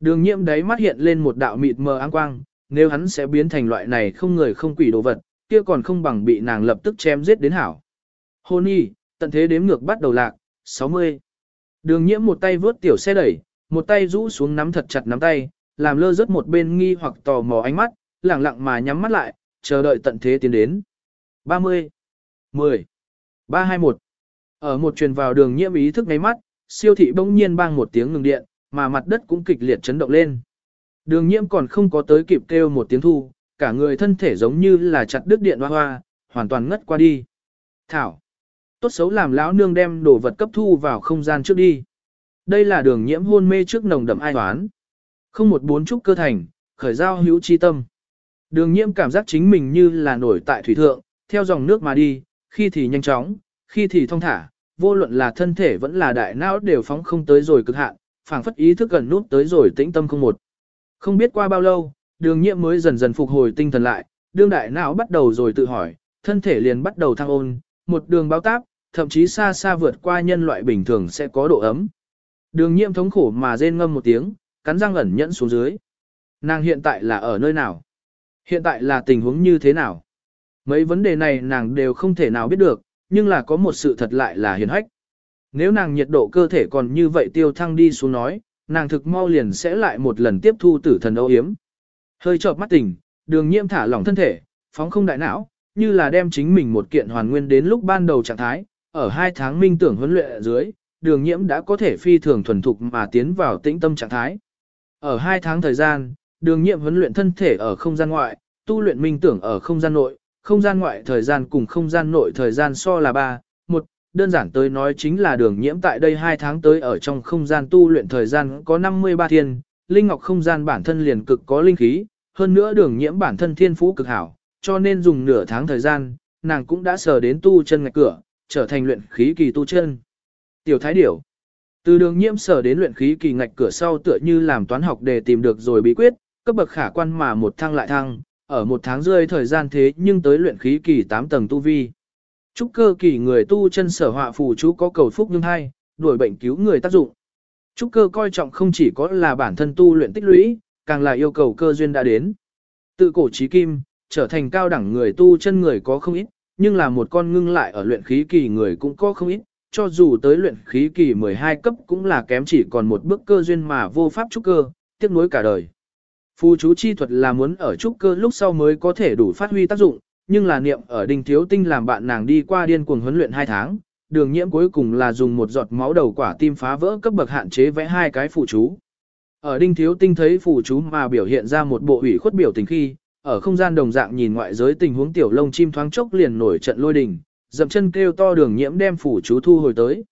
A: Đường nhiễm đấy mắt hiện lên một đạo mịt mờ áng quang, nếu hắn sẽ biến thành loại này không người không quỷ đồ vật, kia còn không bằng bị nàng lập tức chém giết đến hảo. Hôn y, tận thế đếm ngược bắt đầu lạc, 60. Đường nhiễm một tay vướt tiểu xe đẩy, một tay rũ xuống nắm thật chặt nắm tay, làm lơ rớt một bên nghi hoặc tò mò ánh mắt, lẳng lặng mà nhắm mắt lại, chờ đợi tận thế tiến đến. 30, 10, 321. Ở một truyền vào đường nhiễm ý thức ngay mắt, siêu thị bỗng nhiên bang một tiếng ngừng điện, mà mặt đất cũng kịch liệt chấn động lên. Đường nhiễm còn không có tới kịp kêu một tiếng thu, cả người thân thể giống như là chặt đứt điện hoa hoa, hoàn toàn ngất qua đi. Thảo. Tốt xấu làm lão nương đem đồ vật cấp thu vào không gian trước đi. Đây là đường nhiễm hôn mê trước nồng đậm ai toán. Không một bốn trúc cơ thành, khởi giao hữu chi tâm. Đường nhiễm cảm giác chính mình như là nổi tại thủy thượng, theo dòng nước mà đi, khi thì nhanh chóng, khi thì thong thả, vô luận là thân thể vẫn là đại não đều phóng không tới rồi cực hạn, phảng phất ý thức gần nút tới rồi tĩnh tâm không một. Không biết qua bao lâu, đường nhiễm mới dần dần phục hồi tinh thần lại, đương đại não bắt đầu rồi tự hỏi, thân thể liền bắt đầu thăng ôn, một đường báo táp, thậm chí xa xa vượt qua nhân loại bình thường sẽ có độ ấm. Đường nhiễm thống khổ mà rên ngâm một tiếng, cắn răng ẩn nhẫn xuống dưới. Nàng hiện tại là ở nơi nào? Hiện tại là tình huống như thế nào? Mấy vấn đề này nàng đều không thể nào biết được, nhưng là có một sự thật lại là hiền hách. Nếu nàng nhiệt độ cơ thể còn như vậy tiêu thăng đi xuống nói, nàng thực mau liền sẽ lại một lần tiếp thu tử thần âu yếm. Hơi chợp mắt tỉnh, đường nhiễm thả lỏng thân thể, phóng không đại não, như là đem chính mình một kiện hoàn nguyên đến lúc ban đầu trạng thái, ở hai tháng minh tưởng huấn luyện ở dưới, đường nhiễm đã có thể phi thường thuần thục mà tiến vào tĩnh tâm trạng thái. Ở hai tháng thời gian, đường nhiễm huấn luyện thân thể ở không gian ngoại, tu luyện minh tưởng ở không gian nội, không gian ngoại thời gian cùng không gian nội thời gian so là 3, 1, đơn giản tới nói chính là đường nhiễm tại đây 2 tháng tới ở trong không gian tu luyện thời gian có 53 thiên, linh ngọc không gian bản thân liền cực có linh khí, hơn nữa đường nhiễm bản thân thiên phú cực hảo, cho nên dùng nửa tháng thời gian, nàng cũng đã sờ đến tu chân ngạch cửa, trở thành luyện khí kỳ tu chân. Tiểu thái điểu. Từ đường nhiễm sở đến luyện khí kỳ ngạch cửa sau tựa như làm toán học để tìm được rồi bí quyết, cấp bậc khả quan mà một thăng lại thăng, ở một tháng rơi thời gian thế nhưng tới luyện khí kỳ 8 tầng tu vi. Trúc cơ kỳ người tu chân sở họa phù chú có cầu phúc nhưng hay đuổi bệnh cứu người tác dụng. Trúc cơ coi trọng không chỉ có là bản thân tu luyện tích lũy, càng là yêu cầu cơ duyên đã đến. Tự cổ trí kim, trở thành cao đẳng người tu chân người có không ít, nhưng là một con ngưng lại ở luyện khí kỳ người cũng có không ít, cho dù tới luyện khí kỳ 12 cấp cũng là kém chỉ còn một bước cơ duyên mà vô pháp trúc cơ, tiếc nuối cả đời. Phù chú chi thuật là muốn ở trúc cơ lúc sau mới có thể đủ phát huy tác dụng, nhưng là niệm ở đinh thiếu tinh làm bạn nàng đi qua điên cuồng huấn luyện 2 tháng, đường nhiễm cuối cùng là dùng một giọt máu đầu quả tim phá vỡ cấp bậc hạn chế vẽ hai cái phù chú. Ở đinh thiếu tinh thấy phù chú mà biểu hiện ra một bộ ủy khuất biểu tình khi, ở không gian đồng dạng nhìn ngoại giới tình huống tiểu lông chim thoáng chốc liền nổi trận lôi đình, dậm chân kêu to đường nhiễm đem phủ chú thu hồi tới.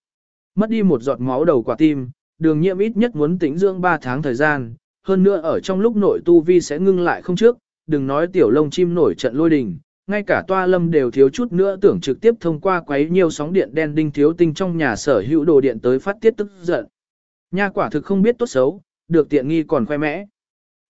A: Mất đi một giọt máu đầu quả tim, đường nhiễm ít nhất muốn tĩnh dưỡng 3 tháng thời gian, hơn nữa ở trong lúc nội tu vi sẽ ngưng lại không trước, đừng nói tiểu lông chim nổi trận lôi đình, ngay cả toa lâm đều thiếu chút nữa tưởng trực tiếp thông qua quấy nhiều sóng điện đen đinh thiếu tinh trong nhà sở hữu đồ điện tới phát tiết tức giận. Nha quả thực không biết tốt xấu, được tiện nghi còn khoe mẽ.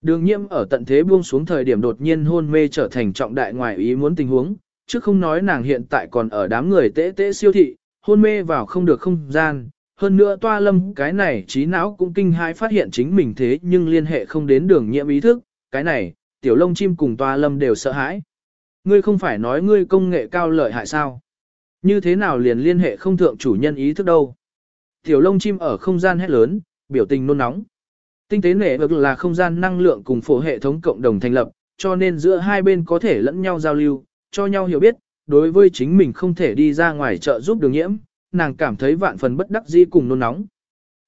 A: Đường nhiễm ở tận thế buông xuống thời điểm đột nhiên hôn mê trở thành trọng đại ngoài ý muốn tình huống, chứ không nói nàng hiện tại còn ở đám người tễ tễ siêu thị, hôn mê vào không được không gian. Hơn nữa toa lâm cái này trí não cũng kinh hãi phát hiện chính mình thế nhưng liên hệ không đến đường nhiễm ý thức, cái này, tiểu lông chim cùng toa lâm đều sợ hãi. Ngươi không phải nói ngươi công nghệ cao lợi hại sao? Như thế nào liền liên hệ không thượng chủ nhân ý thức đâu? Tiểu lông chim ở không gian hét lớn, biểu tình nôn nóng. Tinh tế nể vực là không gian năng lượng cùng phổ hệ thống cộng đồng thành lập, cho nên giữa hai bên có thể lẫn nhau giao lưu, cho nhau hiểu biết, đối với chính mình không thể đi ra ngoài trợ giúp đường nhiễm, nàng cảm thấy vạn phần bất đắc dĩ cùng nôn nóng.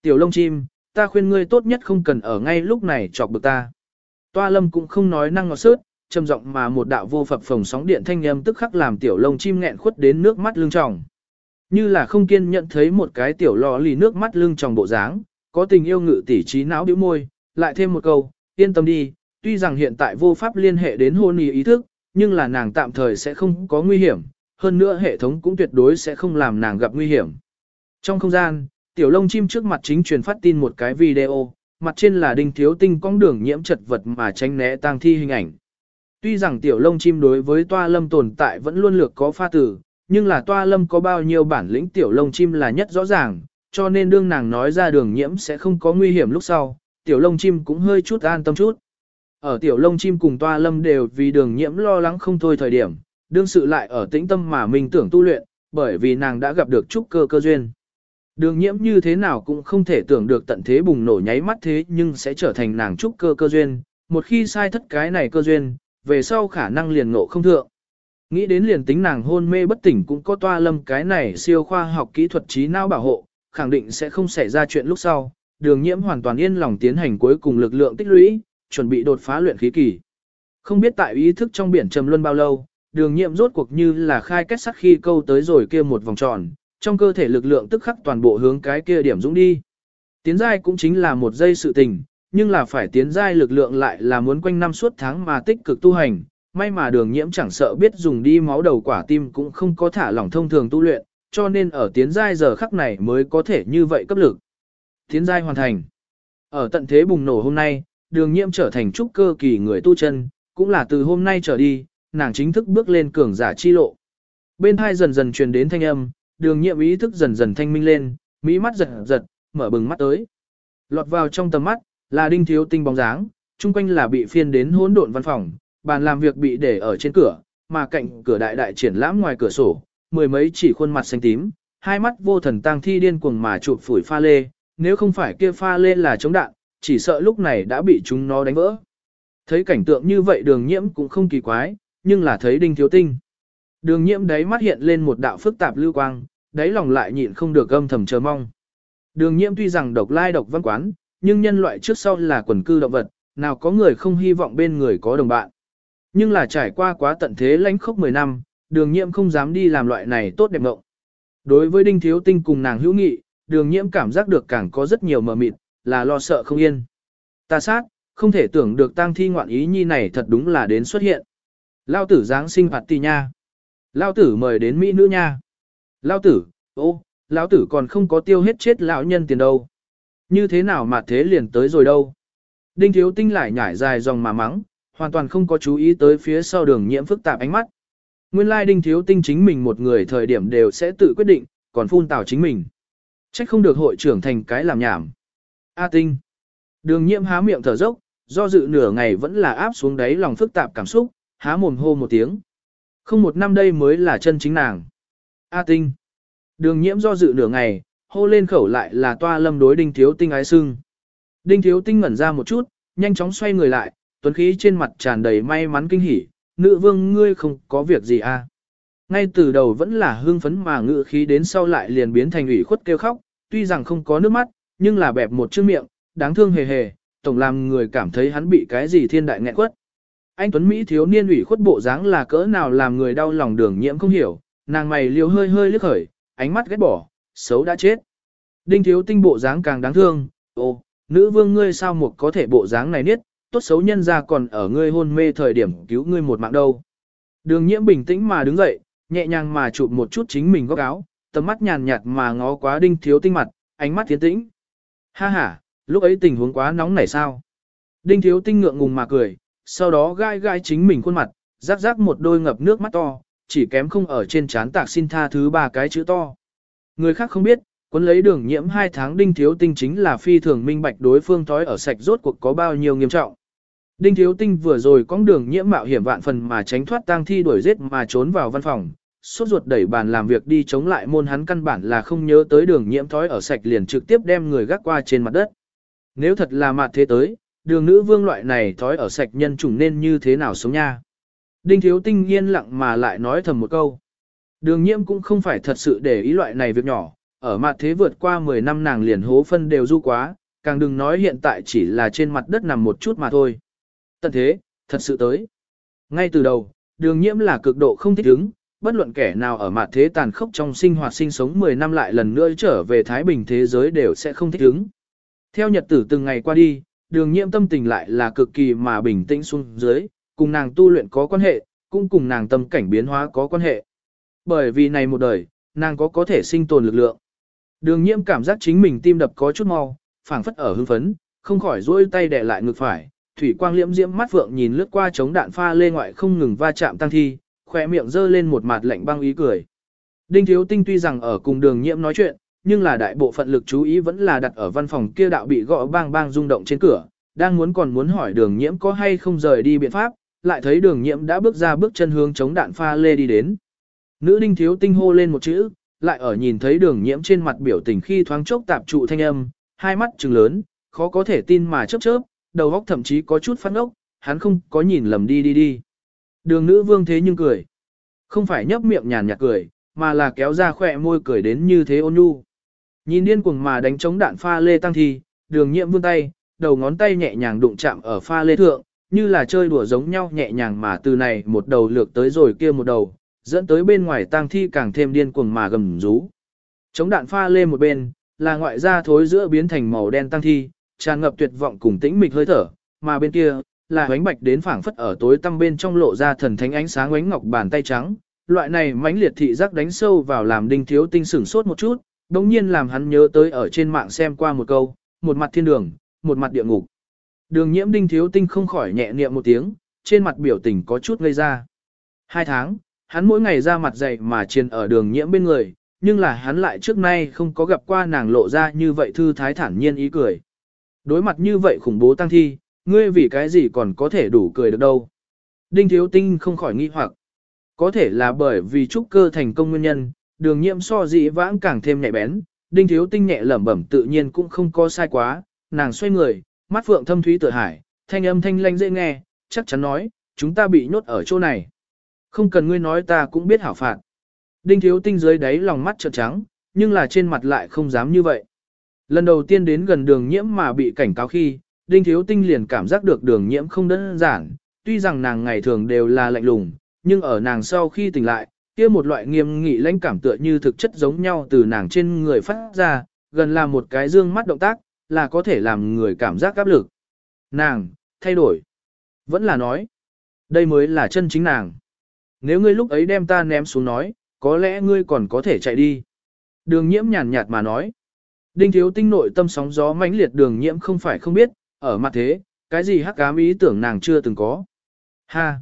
A: Tiểu lông chim, ta khuyên ngươi tốt nhất không cần ở ngay lúc này chọc bực ta. Toa lâm cũng không nói năng ngọt sớt, trầm giọng mà một đạo vô phập phồng sóng điện thanh âm tức khắc làm tiểu lông chim nghẹn khuất đến nước mắt lưng tròng. Như là không kiên nhận thấy một cái tiểu lò lì nước mắt lưng tròng bộ dáng, có tình yêu ngự tỉ trí não bĩu môi, lại thêm một câu, yên tâm đi, tuy rằng hiện tại vô pháp liên hệ đến hôn ý ý thức, nhưng là nàng tạm thời sẽ không có nguy hiểm, hơn nữa hệ thống cũng tuyệt đối sẽ không làm nàng gặp nguy hiểm. Trong không gian, tiểu lông chim trước mặt chính truyền phát tin một cái video, mặt trên là đinh thiếu tinh cong đường nhiễm chật vật mà tránh né tang thi hình ảnh. Tuy rằng tiểu lông chim đối với toa lâm tồn tại vẫn luôn lược có pha tử, nhưng là toa lâm có bao nhiêu bản lĩnh tiểu lông chim là nhất rõ ràng, cho nên đương nàng nói ra đường nhiễm sẽ không có nguy hiểm lúc sau, tiểu lông chim cũng hơi chút an tâm chút. Ở tiểu lông chim cùng toa lâm đều vì đường nhiễm lo lắng không thôi thời điểm, đương sự lại ở tĩnh tâm mà mình tưởng tu luyện, bởi vì nàng đã gặp được trúc cơ cơ duyên. Đường nhiễm như thế nào cũng không thể tưởng được tận thế bùng nổ nháy mắt thế nhưng sẽ trở thành nàng trúc cơ cơ duyên, một khi sai thất cái này cơ duyên, về sau khả năng liền ngộ không thượng. Nghĩ đến liền tính nàng hôn mê bất tỉnh cũng có toa lâm cái này siêu khoa học kỹ thuật trí não bảo hộ, khẳng định sẽ không xảy ra chuyện lúc sau, đường nhiễm hoàn toàn yên lòng tiến hành cuối cùng lực lượng tích lũy, chuẩn bị đột phá luyện khí kỳ. Không biết tại ý thức trong biển trầm luân bao lâu, đường nhiễm rốt cuộc như là khai kết sắt khi câu tới rồi kia một vòng tròn, trong cơ thể lực lượng tức khắc toàn bộ hướng cái kia điểm dũng đi. Tiến giai cũng chính là một giây sự tình, nhưng là phải tiến giai lực lượng lại là muốn quanh năm suốt tháng mà tích cực tu hành, may mà đường nhiễm chẳng sợ biết dùng đi máu đầu quả tim cũng không có thả lỏng thông thường tu luyện, cho nên ở tiến giai giờ khắc này mới có thể như vậy cấp lực. Tiến giai hoàn thành. Ở tận thế bùng nổ hôm nay, đường nhiễm trở thành trúc cơ kỳ người tu chân, cũng là từ hôm nay trở đi, nàng chính thức bước lên cường giả chi lộ. Bên hai dần dần truyền đến thanh âm, đường nhiễm ý thức dần dần thanh minh lên, mỹ mắt giật giật, mở bừng mắt tới. Lọt vào trong tầm mắt, là đinh thiếu tinh bóng dáng, chung quanh là bị phiên đến hỗn độn văn phòng, bàn làm việc bị để ở trên cửa, mà cạnh cửa đại đại triển lãm ngoài cửa sổ, mười mấy chỉ khuôn mặt xanh tím, hai mắt vô thần tang thi điên cuồng mà chụp phủi pha lê, nếu không phải kia pha lê là chống đạn, chỉ sợ lúc này đã bị chúng nó đánh vỡ. Thấy cảnh tượng như vậy đường nhiễm cũng không kỳ quái, nhưng là thấy đinh thiếu tinh. Đường nhiễm đấy mắt hiện lên một đạo phức tạp lưu quang, đáy lòng lại nhịn không được âm thầm chờ mong. Đường nhiễm tuy rằng độc lai độc văn quán, nhưng nhân loại trước sau là quần cư động vật, nào có người không hy vọng bên người có đồng bạn. Nhưng là trải qua quá tận thế lãnh khốc 10 năm, đường nhiễm không dám đi làm loại này tốt đẹp mộng. Đối với đinh thiếu tinh cùng nàng hữu nghị, đường nhiễm cảm giác được càng có rất nhiều mờ mịt, là lo sợ không yên. Ta sát, không thể tưởng được tang thi ngoạn ý nhi này thật đúng là đến xuất hiện. Lao tử giáng sinh phạt tì nha. Lao tử mời đến Mỹ nữ nha. Lao tử, ô, lão tử còn không có tiêu hết chết lão nhân tiền đâu. Như thế nào mà thế liền tới rồi đâu. Đinh thiếu tinh lại nhảy dài dòng mà mắng, hoàn toàn không có chú ý tới phía sau đường nhiễm phức tạp ánh mắt. Nguyên lai đinh thiếu tinh chính mình một người thời điểm đều sẽ tự quyết định, còn phun tào chính mình. Trách không được hội trưởng thành cái làm nhảm. A tinh. Đường nhiễm há miệng thở dốc, do dự nửa ngày vẫn là áp xuống đáy lòng phức tạp cảm xúc, há mồm hô một tiếng. Không một năm đây mới là chân chính nàng. A tinh. Đường nhiễm do dự nửa ngày, hô lên khẩu lại là toa lâm đối đinh thiếu tinh ái sưng. Đinh thiếu tinh ngẩn ra một chút, nhanh chóng xoay người lại, tuấn khí trên mặt tràn đầy may mắn kinh hỉ, nữ vương ngươi không có việc gì à. Ngay từ đầu vẫn là hương phấn mà ngự khí đến sau lại liền biến thành ủy khuất kêu khóc, tuy rằng không có nước mắt, nhưng là bẹp một chữ miệng, đáng thương hề hề, tổng làm người cảm thấy hắn bị cái gì thiên đại nghẹn quất. Anh Tuấn Mỹ thiếu niên ủy khuất bộ dáng là cỡ nào làm người đau lòng đường nhiễm không hiểu, nàng mày liều hơi hơi lướt khởi, ánh mắt ghét bỏ, xấu đã chết. Đinh thiếu tinh bộ dáng càng đáng thương, ô, nữ vương ngươi sao một có thể bộ dáng này niết, tốt xấu nhân ra còn ở ngươi hôn mê thời điểm cứu ngươi một mạng đâu. Đường nhiễm bình tĩnh mà đứng dậy, nhẹ nhàng mà chụp một chút chính mình góc áo, tầm mắt nhàn nhạt mà ngó quá đinh thiếu tinh mặt, ánh mắt tiến tĩnh. Ha ha, lúc ấy tình huống quá nóng nảy sao. Đinh thiếu tinh ngượng ngùng mà cười, sau đó gai gai chính mình khuôn mặt, rắc rắc một đôi ngập nước mắt to, chỉ kém không ở trên chán tạc xin tha thứ ba cái chữ to. Người khác không biết, Quân lấy đường nhiễm hai tháng đinh thiếu tinh chính là phi thường minh bạch đối phương thói ở sạch rốt cuộc có bao nhiêu nghiêm trọng. Đinh thiếu tinh vừa rồi con đường nhiễm mạo hiểm vạn phần mà tránh thoát tang thi đuổi giết mà trốn vào văn phòng, sốt ruột đẩy bàn làm việc đi chống lại môn hắn căn bản là không nhớ tới đường nhiễm thói ở sạch liền trực tiếp đem người gác qua trên mặt đất. Nếu thật là mặt thế tới, đường nữ vương loại này thói ở sạch nhân chủng nên như thế nào sống nha. Đinh thiếu tinh yên lặng mà lại nói thầm một câu. Đường nhiễm cũng không phải thật sự để ý loại này việc nhỏ, ở mặt thế vượt qua 10 năm nàng liền hố phân đều du quá, càng đừng nói hiện tại chỉ là trên mặt đất nằm một chút mà thôi. Tận thế, thật sự tới. Ngay từ đầu, đường nhiễm là cực độ không thích ứng, bất luận kẻ nào ở mặt thế tàn khốc trong sinh hoạt sinh sống 10 năm lại lần nữa trở về Thái Bình thế giới đều sẽ không thích ứng. Theo nhật tử từng ngày qua đi, đường nhiễm tâm tình lại là cực kỳ mà bình tĩnh xuống dưới, cùng nàng tu luyện có quan hệ, cũng cùng nàng tâm cảnh biến hóa có quan hệ. Bởi vì này một đời, nàng có có thể sinh tồn lực lượng. Đường nhiễm cảm giác chính mình tim đập có chút mau, phảng phất ở hưng phấn, không khỏi duỗi tay đè lại ngực phải, thủy quang liễm diễm mắt vượng nhìn lướt qua chống đạn pha lê ngoại không ngừng va chạm tăng thi, khỏe miệng dơ lên một mặt lạnh băng ý cười. Đinh Thiếu Tinh tuy rằng ở cùng đường nhiễm nói chuyện, nhưng là đại bộ phận lực chú ý vẫn là đặt ở văn phòng kia đạo bị gõ bang bang rung động trên cửa, đang muốn còn muốn hỏi đường nhiễm có hay không rời đi biện pháp, lại thấy đường nhiễm đã bước ra bước chân hướng chống đạn pha lê đi đến. Nữ Đinh Thiếu Tinh hô lên một chữ, lại ở nhìn thấy đường nhiễm trên mặt biểu tình khi thoáng chốc tạp trụ thanh âm, hai mắt trừng lớn, khó có thể tin mà chớp chớp, đầu óc thậm chí có chút phát ốc, hắn không có nhìn lầm đi đi đi. Đường nữ vương thế nhưng cười. Không phải nhấp miệng nhàn nhạt cười, mà là kéo ra khỏe môi cười đến như thế ôn nhu. Nhìn điên cuồng mà đánh chống đạn pha lê tăng thi, đường nhiệm vươn tay, đầu ngón tay nhẹ nhàng đụng chạm ở pha lê thượng, như là chơi đùa giống nhau nhẹ nhàng mà từ này một đầu lược tới rồi kia một đầu, dẫn tới bên ngoài tăng thi càng thêm điên cuồng mà gầm rú. Chống đạn pha lê một bên, là ngoại da thối giữa biến thành màu đen tăng thi, tràn ngập tuyệt vọng cùng tĩnh mịch hơi thở, mà bên kia là ánh bạch đến phảng phất ở tối tăm bên trong lộ ra thần thánh ánh sáng ánh ngọc bàn tay trắng. Loại này mãnh liệt thị giác đánh sâu vào làm đinh thiếu tinh sửng sốt một chút, đồng nhiên làm hắn nhớ tới ở trên mạng xem qua một câu, một mặt thiên đường, một mặt địa ngục. Đường nhiễm đinh thiếu tinh không khỏi nhẹ niệm một tiếng, trên mặt biểu tình có chút ngây ra. Hai tháng, hắn mỗi ngày ra mặt dày mà chiền ở đường nhiễm bên người, nhưng là hắn lại trước nay không có gặp qua nàng lộ ra như vậy thư thái thản nhiên ý cười. Đối mặt như vậy khủng bố tăng thi, ngươi vì cái gì còn có thể đủ cười được đâu. Đinh Thiếu Tinh không khỏi nghi hoặc. Có thể là bởi vì trúc cơ thành công nguyên nhân, đường nhiễm so dị vãng càng thêm nhạy bén, Đinh Thiếu Tinh nhẹ lẩm bẩm tự nhiên cũng không có sai quá, nàng xoay người, mắt phượng thâm thúy tự hải, thanh âm thanh lanh dễ nghe, chắc chắn nói, chúng ta bị nhốt ở chỗ này. Không cần ngươi nói ta cũng biết hảo phạt. Đinh thiếu tinh dưới đáy lòng mắt trợn trắng, nhưng là trên mặt lại không dám như vậy. Lần đầu tiên đến gần đường nhiễm mà bị cảnh cáo khi, đinh thiếu tinh liền cảm giác được đường nhiễm không đơn giản, tuy rằng nàng ngày thường đều là lạnh lùng, nhưng ở nàng sau khi tỉnh lại, kia một loại nghiêm nghị lãnh cảm tựa như thực chất giống nhau từ nàng trên người phát ra, gần là một cái dương mắt động tác, là có thể làm người cảm giác áp lực. Nàng, thay đổi. Vẫn là nói. Đây mới là chân chính nàng. Nếu ngươi lúc ấy đem ta ném xuống nói, có lẽ ngươi còn có thể chạy đi. Đường nhiễm nhàn nhạt mà nói. Đinh thiếu tinh nội tâm sóng gió mãnh liệt đường nhiễm không phải không biết, ở mặt thế, cái gì hắc ám ý tưởng nàng chưa từng có. Ha!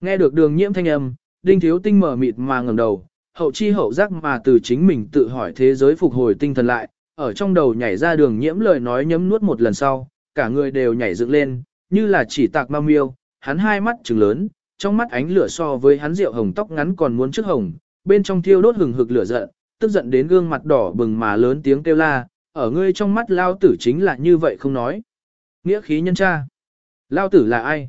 A: Nghe được đường nhiễm thanh âm, đinh thiếu tinh mở mịt mà ngẩng đầu, hậu chi hậu giác mà từ chính mình tự hỏi thế giới phục hồi tinh thần lại, ở trong đầu nhảy ra đường nhiễm lời nói nhấm nuốt một lần sau, cả người đều nhảy dựng lên, như là chỉ tạc ma miêu, hắn hai mắt trừng lớn, trong mắt ánh lửa so với hắn rượu hồng tóc ngắn còn muốn trước hồng, bên trong thiêu đốt hừng hực lửa giận, tức giận đến gương mặt đỏ bừng mà lớn tiếng kêu la, ở ngươi trong mắt lao tử chính là như vậy không nói. Nghĩa khí nhân cha. Lao tử là ai?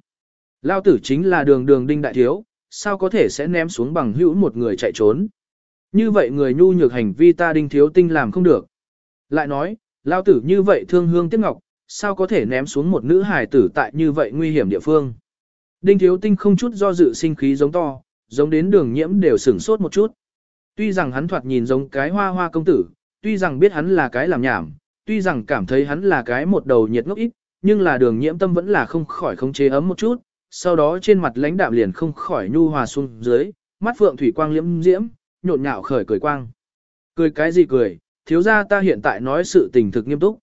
A: Lao tử chính là đường đường đinh đại thiếu, sao có thể sẽ ném xuống bằng hữu một người chạy trốn. Như vậy người nhu nhược hành vi ta đinh thiếu tinh làm không được. Lại nói, lao tử như vậy thương hương tiếc ngọc, sao có thể ném xuống một nữ hài tử tại như vậy nguy hiểm địa phương. Đinh thiếu tinh không chút do dự sinh khí giống to, giống đến đường nhiễm đều sửng sốt một chút. Tuy rằng hắn thoạt nhìn giống cái hoa hoa công tử, tuy rằng biết hắn là cái làm nhảm, tuy rằng cảm thấy hắn là cái một đầu nhiệt ngốc ít, nhưng là đường nhiễm tâm vẫn là không khỏi khống chế ấm một chút, sau đó trên mặt lãnh đạm liền không khỏi nhu hòa xuống dưới, mắt phượng thủy quang liễm diễm, nhộn nhạo khởi cười quang. Cười cái gì cười, thiếu gia ta hiện tại nói sự tình thực nghiêm túc.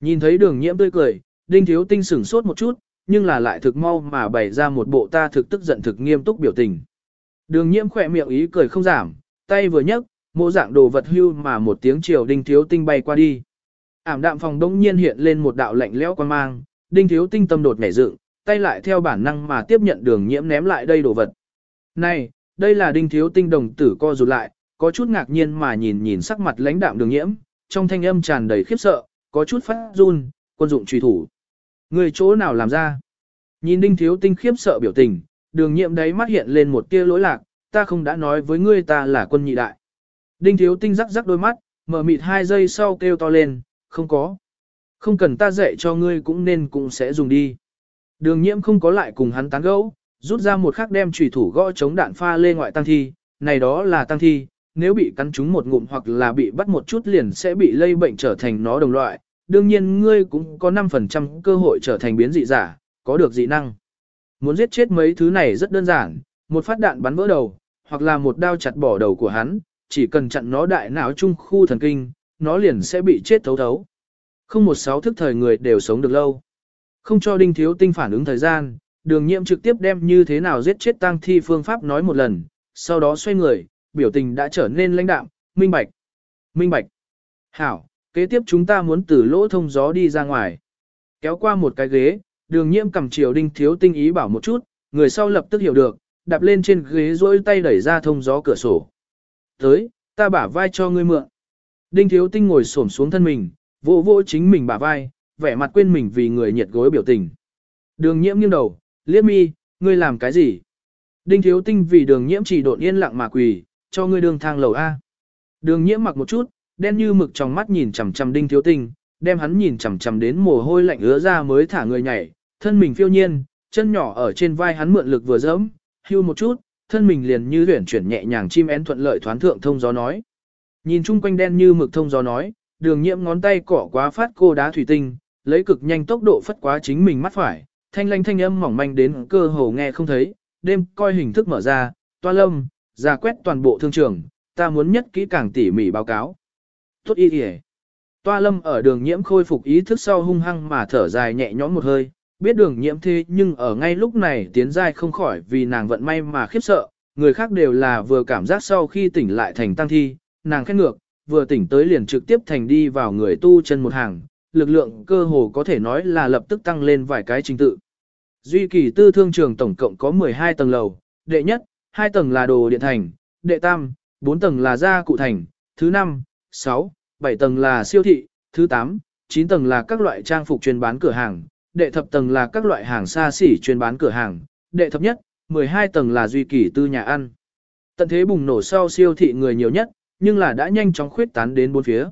A: Nhìn thấy đường nhiễm tươi cười, đinh thiếu tinh sửng sốt một chút, nhưng là lại thực mau mà bày ra một bộ ta thực tức giận thực nghiêm túc biểu tình. Đường nhiễm khỏe miệng ý cười không giảm, tay vừa nhấc, mô dạng đồ vật hưu mà một tiếng chiều đinh thiếu tinh bay qua đi. Ảm đạm phòng đông nhiên hiện lên một đạo lạnh lẽo quan mang, đinh thiếu tinh tâm đột nhảy dựng, tay lại theo bản năng mà tiếp nhận đường nhiễm ném lại đây đồ vật. Này, đây là đinh thiếu tinh đồng tử co rụt lại, có chút ngạc nhiên mà nhìn nhìn sắc mặt lãnh đạm đường nhiễm, trong thanh âm tràn đầy khiếp sợ, có chút phát run, quân dụng truy thủ. Người chỗ nào làm ra? Nhìn đinh thiếu tinh khiếp sợ biểu tình, đường nhiệm đấy mắt hiện lên một tia lỗi lạc, ta không đã nói với ngươi ta là quân nhị đại. Đinh thiếu tinh rắc rắc đôi mắt, mở mịt hai giây sau kêu to lên, không có. Không cần ta dạy cho ngươi cũng nên cũng sẽ dùng đi. Đường nhiễm không có lại cùng hắn tán gẫu, rút ra một khắc đem chủy thủ gõ chống đạn pha lê ngoại tăng thi, này đó là tăng thi, nếu bị cắn trúng một ngụm hoặc là bị bắt một chút liền sẽ bị lây bệnh trở thành nó đồng loại, đương nhiên ngươi cũng có 5% cơ hội trở thành biến dị giả, có được dị năng. Muốn giết chết mấy thứ này rất đơn giản, một phát đạn bắn vỡ đầu, hoặc là một đao chặt bỏ đầu của hắn, chỉ cần chặn nó đại não trung khu thần kinh, nó liền sẽ bị chết thấu thấu. Không một sáu thức thời người đều sống được lâu. Không cho đinh thiếu tinh phản ứng thời gian, đường nhiệm trực tiếp đem như thế nào giết chết tang thi phương pháp nói một lần, sau đó xoay người, biểu tình đã trở nên lãnh đạm, minh bạch. Minh bạch. Hảo, kế tiếp chúng ta muốn từ lỗ thông gió đi ra ngoài. Kéo qua một cái ghế, đường nhiễm cầm chiều đinh thiếu tinh ý bảo một chút, người sau lập tức hiểu được, đạp lên trên ghế rỗi tay đẩy ra thông gió cửa sổ. Tới, ta bả vai cho ngươi mượn. Đinh thiếu tinh ngồi xổm xuống thân mình, vỗ vỗ chính mình bả vai, vẻ mặt quên mình vì người nhiệt gối biểu tình. Đường nhiễm nghiêng đầu, liếc mi, ngươi làm cái gì? Đinh thiếu tinh vì đường nhiễm chỉ đột yên lặng mà quỳ, cho ngươi đường thang lầu A. Đường nhiễm mặc một chút, đen như mực trong mắt nhìn chằm chằm đinh thiếu tinh, đem hắn nhìn chằm chằm đến mồ hôi lạnh ứa ra mới thả người nhảy, thân mình phiêu nhiên, chân nhỏ ở trên vai hắn mượn lực vừa dẫm, hưu một chút, thân mình liền như huyển chuyển nhẹ nhàng chim én thuận lợi thoán thượng thông gió nói. Nhìn chung quanh đen như mực thông gió nói, đường nhiễm ngón tay cỏ quá phát cô đá thủy tinh, lấy cực nhanh tốc độ phất quá chính mình mắt phải, thanh lanh thanh âm mỏng manh đến cơ hồ nghe không thấy, đêm coi hình thức mở ra, toa lâm, ra quét toàn bộ thương trường, ta muốn nhất kỹ càng tỉ mỉ báo cáo. Tốt y kìa. Toa lâm ở đường nhiễm khôi phục ý thức sau hung hăng mà thở dài nhẹ nhõm một hơi, biết đường nhiễm thế nhưng ở ngay lúc này tiến giai không khỏi vì nàng vận may mà khiếp sợ, người khác đều là vừa cảm giác sau khi tỉnh lại thành tăng thi, nàng khét ngược, vừa tỉnh tới liền trực tiếp thành đi vào người tu chân một hàng, lực lượng cơ hồ có thể nói là lập tức tăng lên vài cái trình tự. Duy kỳ tư thương trường tổng cộng có 12 tầng lầu, đệ nhất, hai tầng là đồ điện thành, đệ tam, bốn tầng là gia cụ thành, thứ năm, sáu, bảy tầng là siêu thị, thứ tám, chín tầng là các loại trang phục chuyên bán cửa hàng, đệ thập tầng là các loại hàng xa xỉ chuyên bán cửa hàng, đệ thập nhất, 12 tầng là duy kỳ tư nhà ăn. Tận thế bùng nổ sau siêu thị người nhiều nhất, nhưng là đã nhanh chóng khuyết tán đến bốn phía.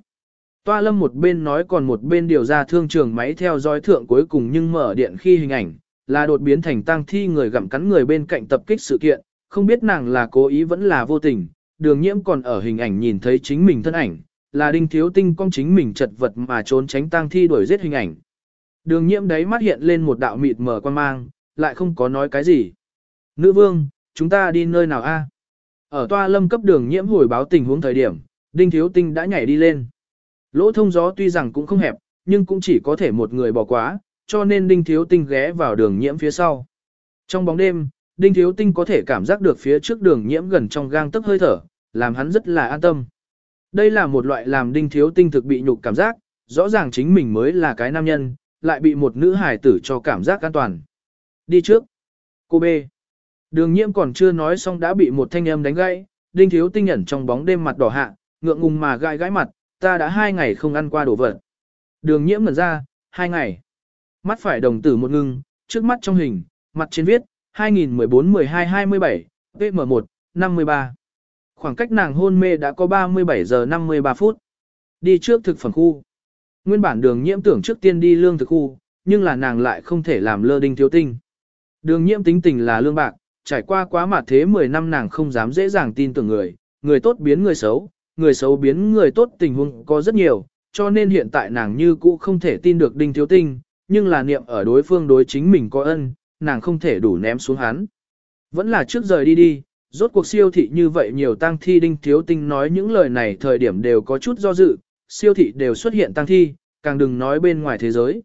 A: Toa lâm một bên nói còn một bên điều ra thương trường máy theo dõi thượng cuối cùng nhưng mở điện khi hình ảnh, là đột biến thành tang thi người gặm cắn người bên cạnh tập kích sự kiện, không biết nàng là cố ý vẫn là vô tình, đường nhiễm còn ở hình ảnh nhìn thấy chính mình thân ảnh, là đinh thiếu tinh cong chính mình chật vật mà trốn tránh tang thi đuổi giết hình ảnh. Đường nhiễm đấy mắt hiện lên một đạo mịt mờ quan mang, lại không có nói cái gì. Nữ vương, chúng ta đi nơi nào a? Ở toa lâm cấp đường nhiễm hồi báo tình huống thời điểm, đinh thiếu tinh đã nhảy đi lên. Lỗ thông gió tuy rằng cũng không hẹp, nhưng cũng chỉ có thể một người bỏ quá, cho nên đinh thiếu tinh ghé vào đường nhiễm phía sau. Trong bóng đêm, đinh thiếu tinh có thể cảm giác được phía trước đường nhiễm gần trong gang tấc hơi thở, làm hắn rất là an tâm. Đây là một loại làm đinh thiếu tinh thực bị nhục cảm giác, rõ ràng chính mình mới là cái nam nhân, lại bị một nữ hài tử cho cảm giác an toàn. Đi trước. Cô B. Đường nhiễm còn chưa nói xong đã bị một thanh âm đánh gãy, đinh thiếu tinh ẩn trong bóng đêm mặt đỏ hạ, ngượng ngùng mà gãi gãi mặt, ta đã hai ngày không ăn qua đồ vật. Đường nhiễm ngẩn ra, hai ngày. Mắt phải đồng tử một ngưng, trước mắt trong hình, mặt trên viết, 2014-12-27, PM1, 53. Khoảng cách nàng hôn mê đã có 37 giờ 53 phút. Đi trước thực phẩm khu. Nguyên bản đường nhiễm tưởng trước tiên đi lương thực khu, nhưng là nàng lại không thể làm lơ đinh thiếu tinh. Đường nhiễm tính tình là lương bạc, trải qua quá mà thế 10 năm nàng không dám dễ dàng tin tưởng người, người tốt biến người xấu, người xấu biến người tốt tình huống có rất nhiều, cho nên hiện tại nàng như cũ không thể tin được đinh thiếu tinh, nhưng là niệm ở đối phương đối chính mình có ân, nàng không thể đủ ném xuống hắn. Vẫn là trước rời đi đi, rốt cuộc siêu thị như vậy nhiều tang thi đinh thiếu tinh nói những lời này thời điểm đều có chút do dự, siêu thị đều xuất hiện tang thi, càng đừng nói bên ngoài thế giới.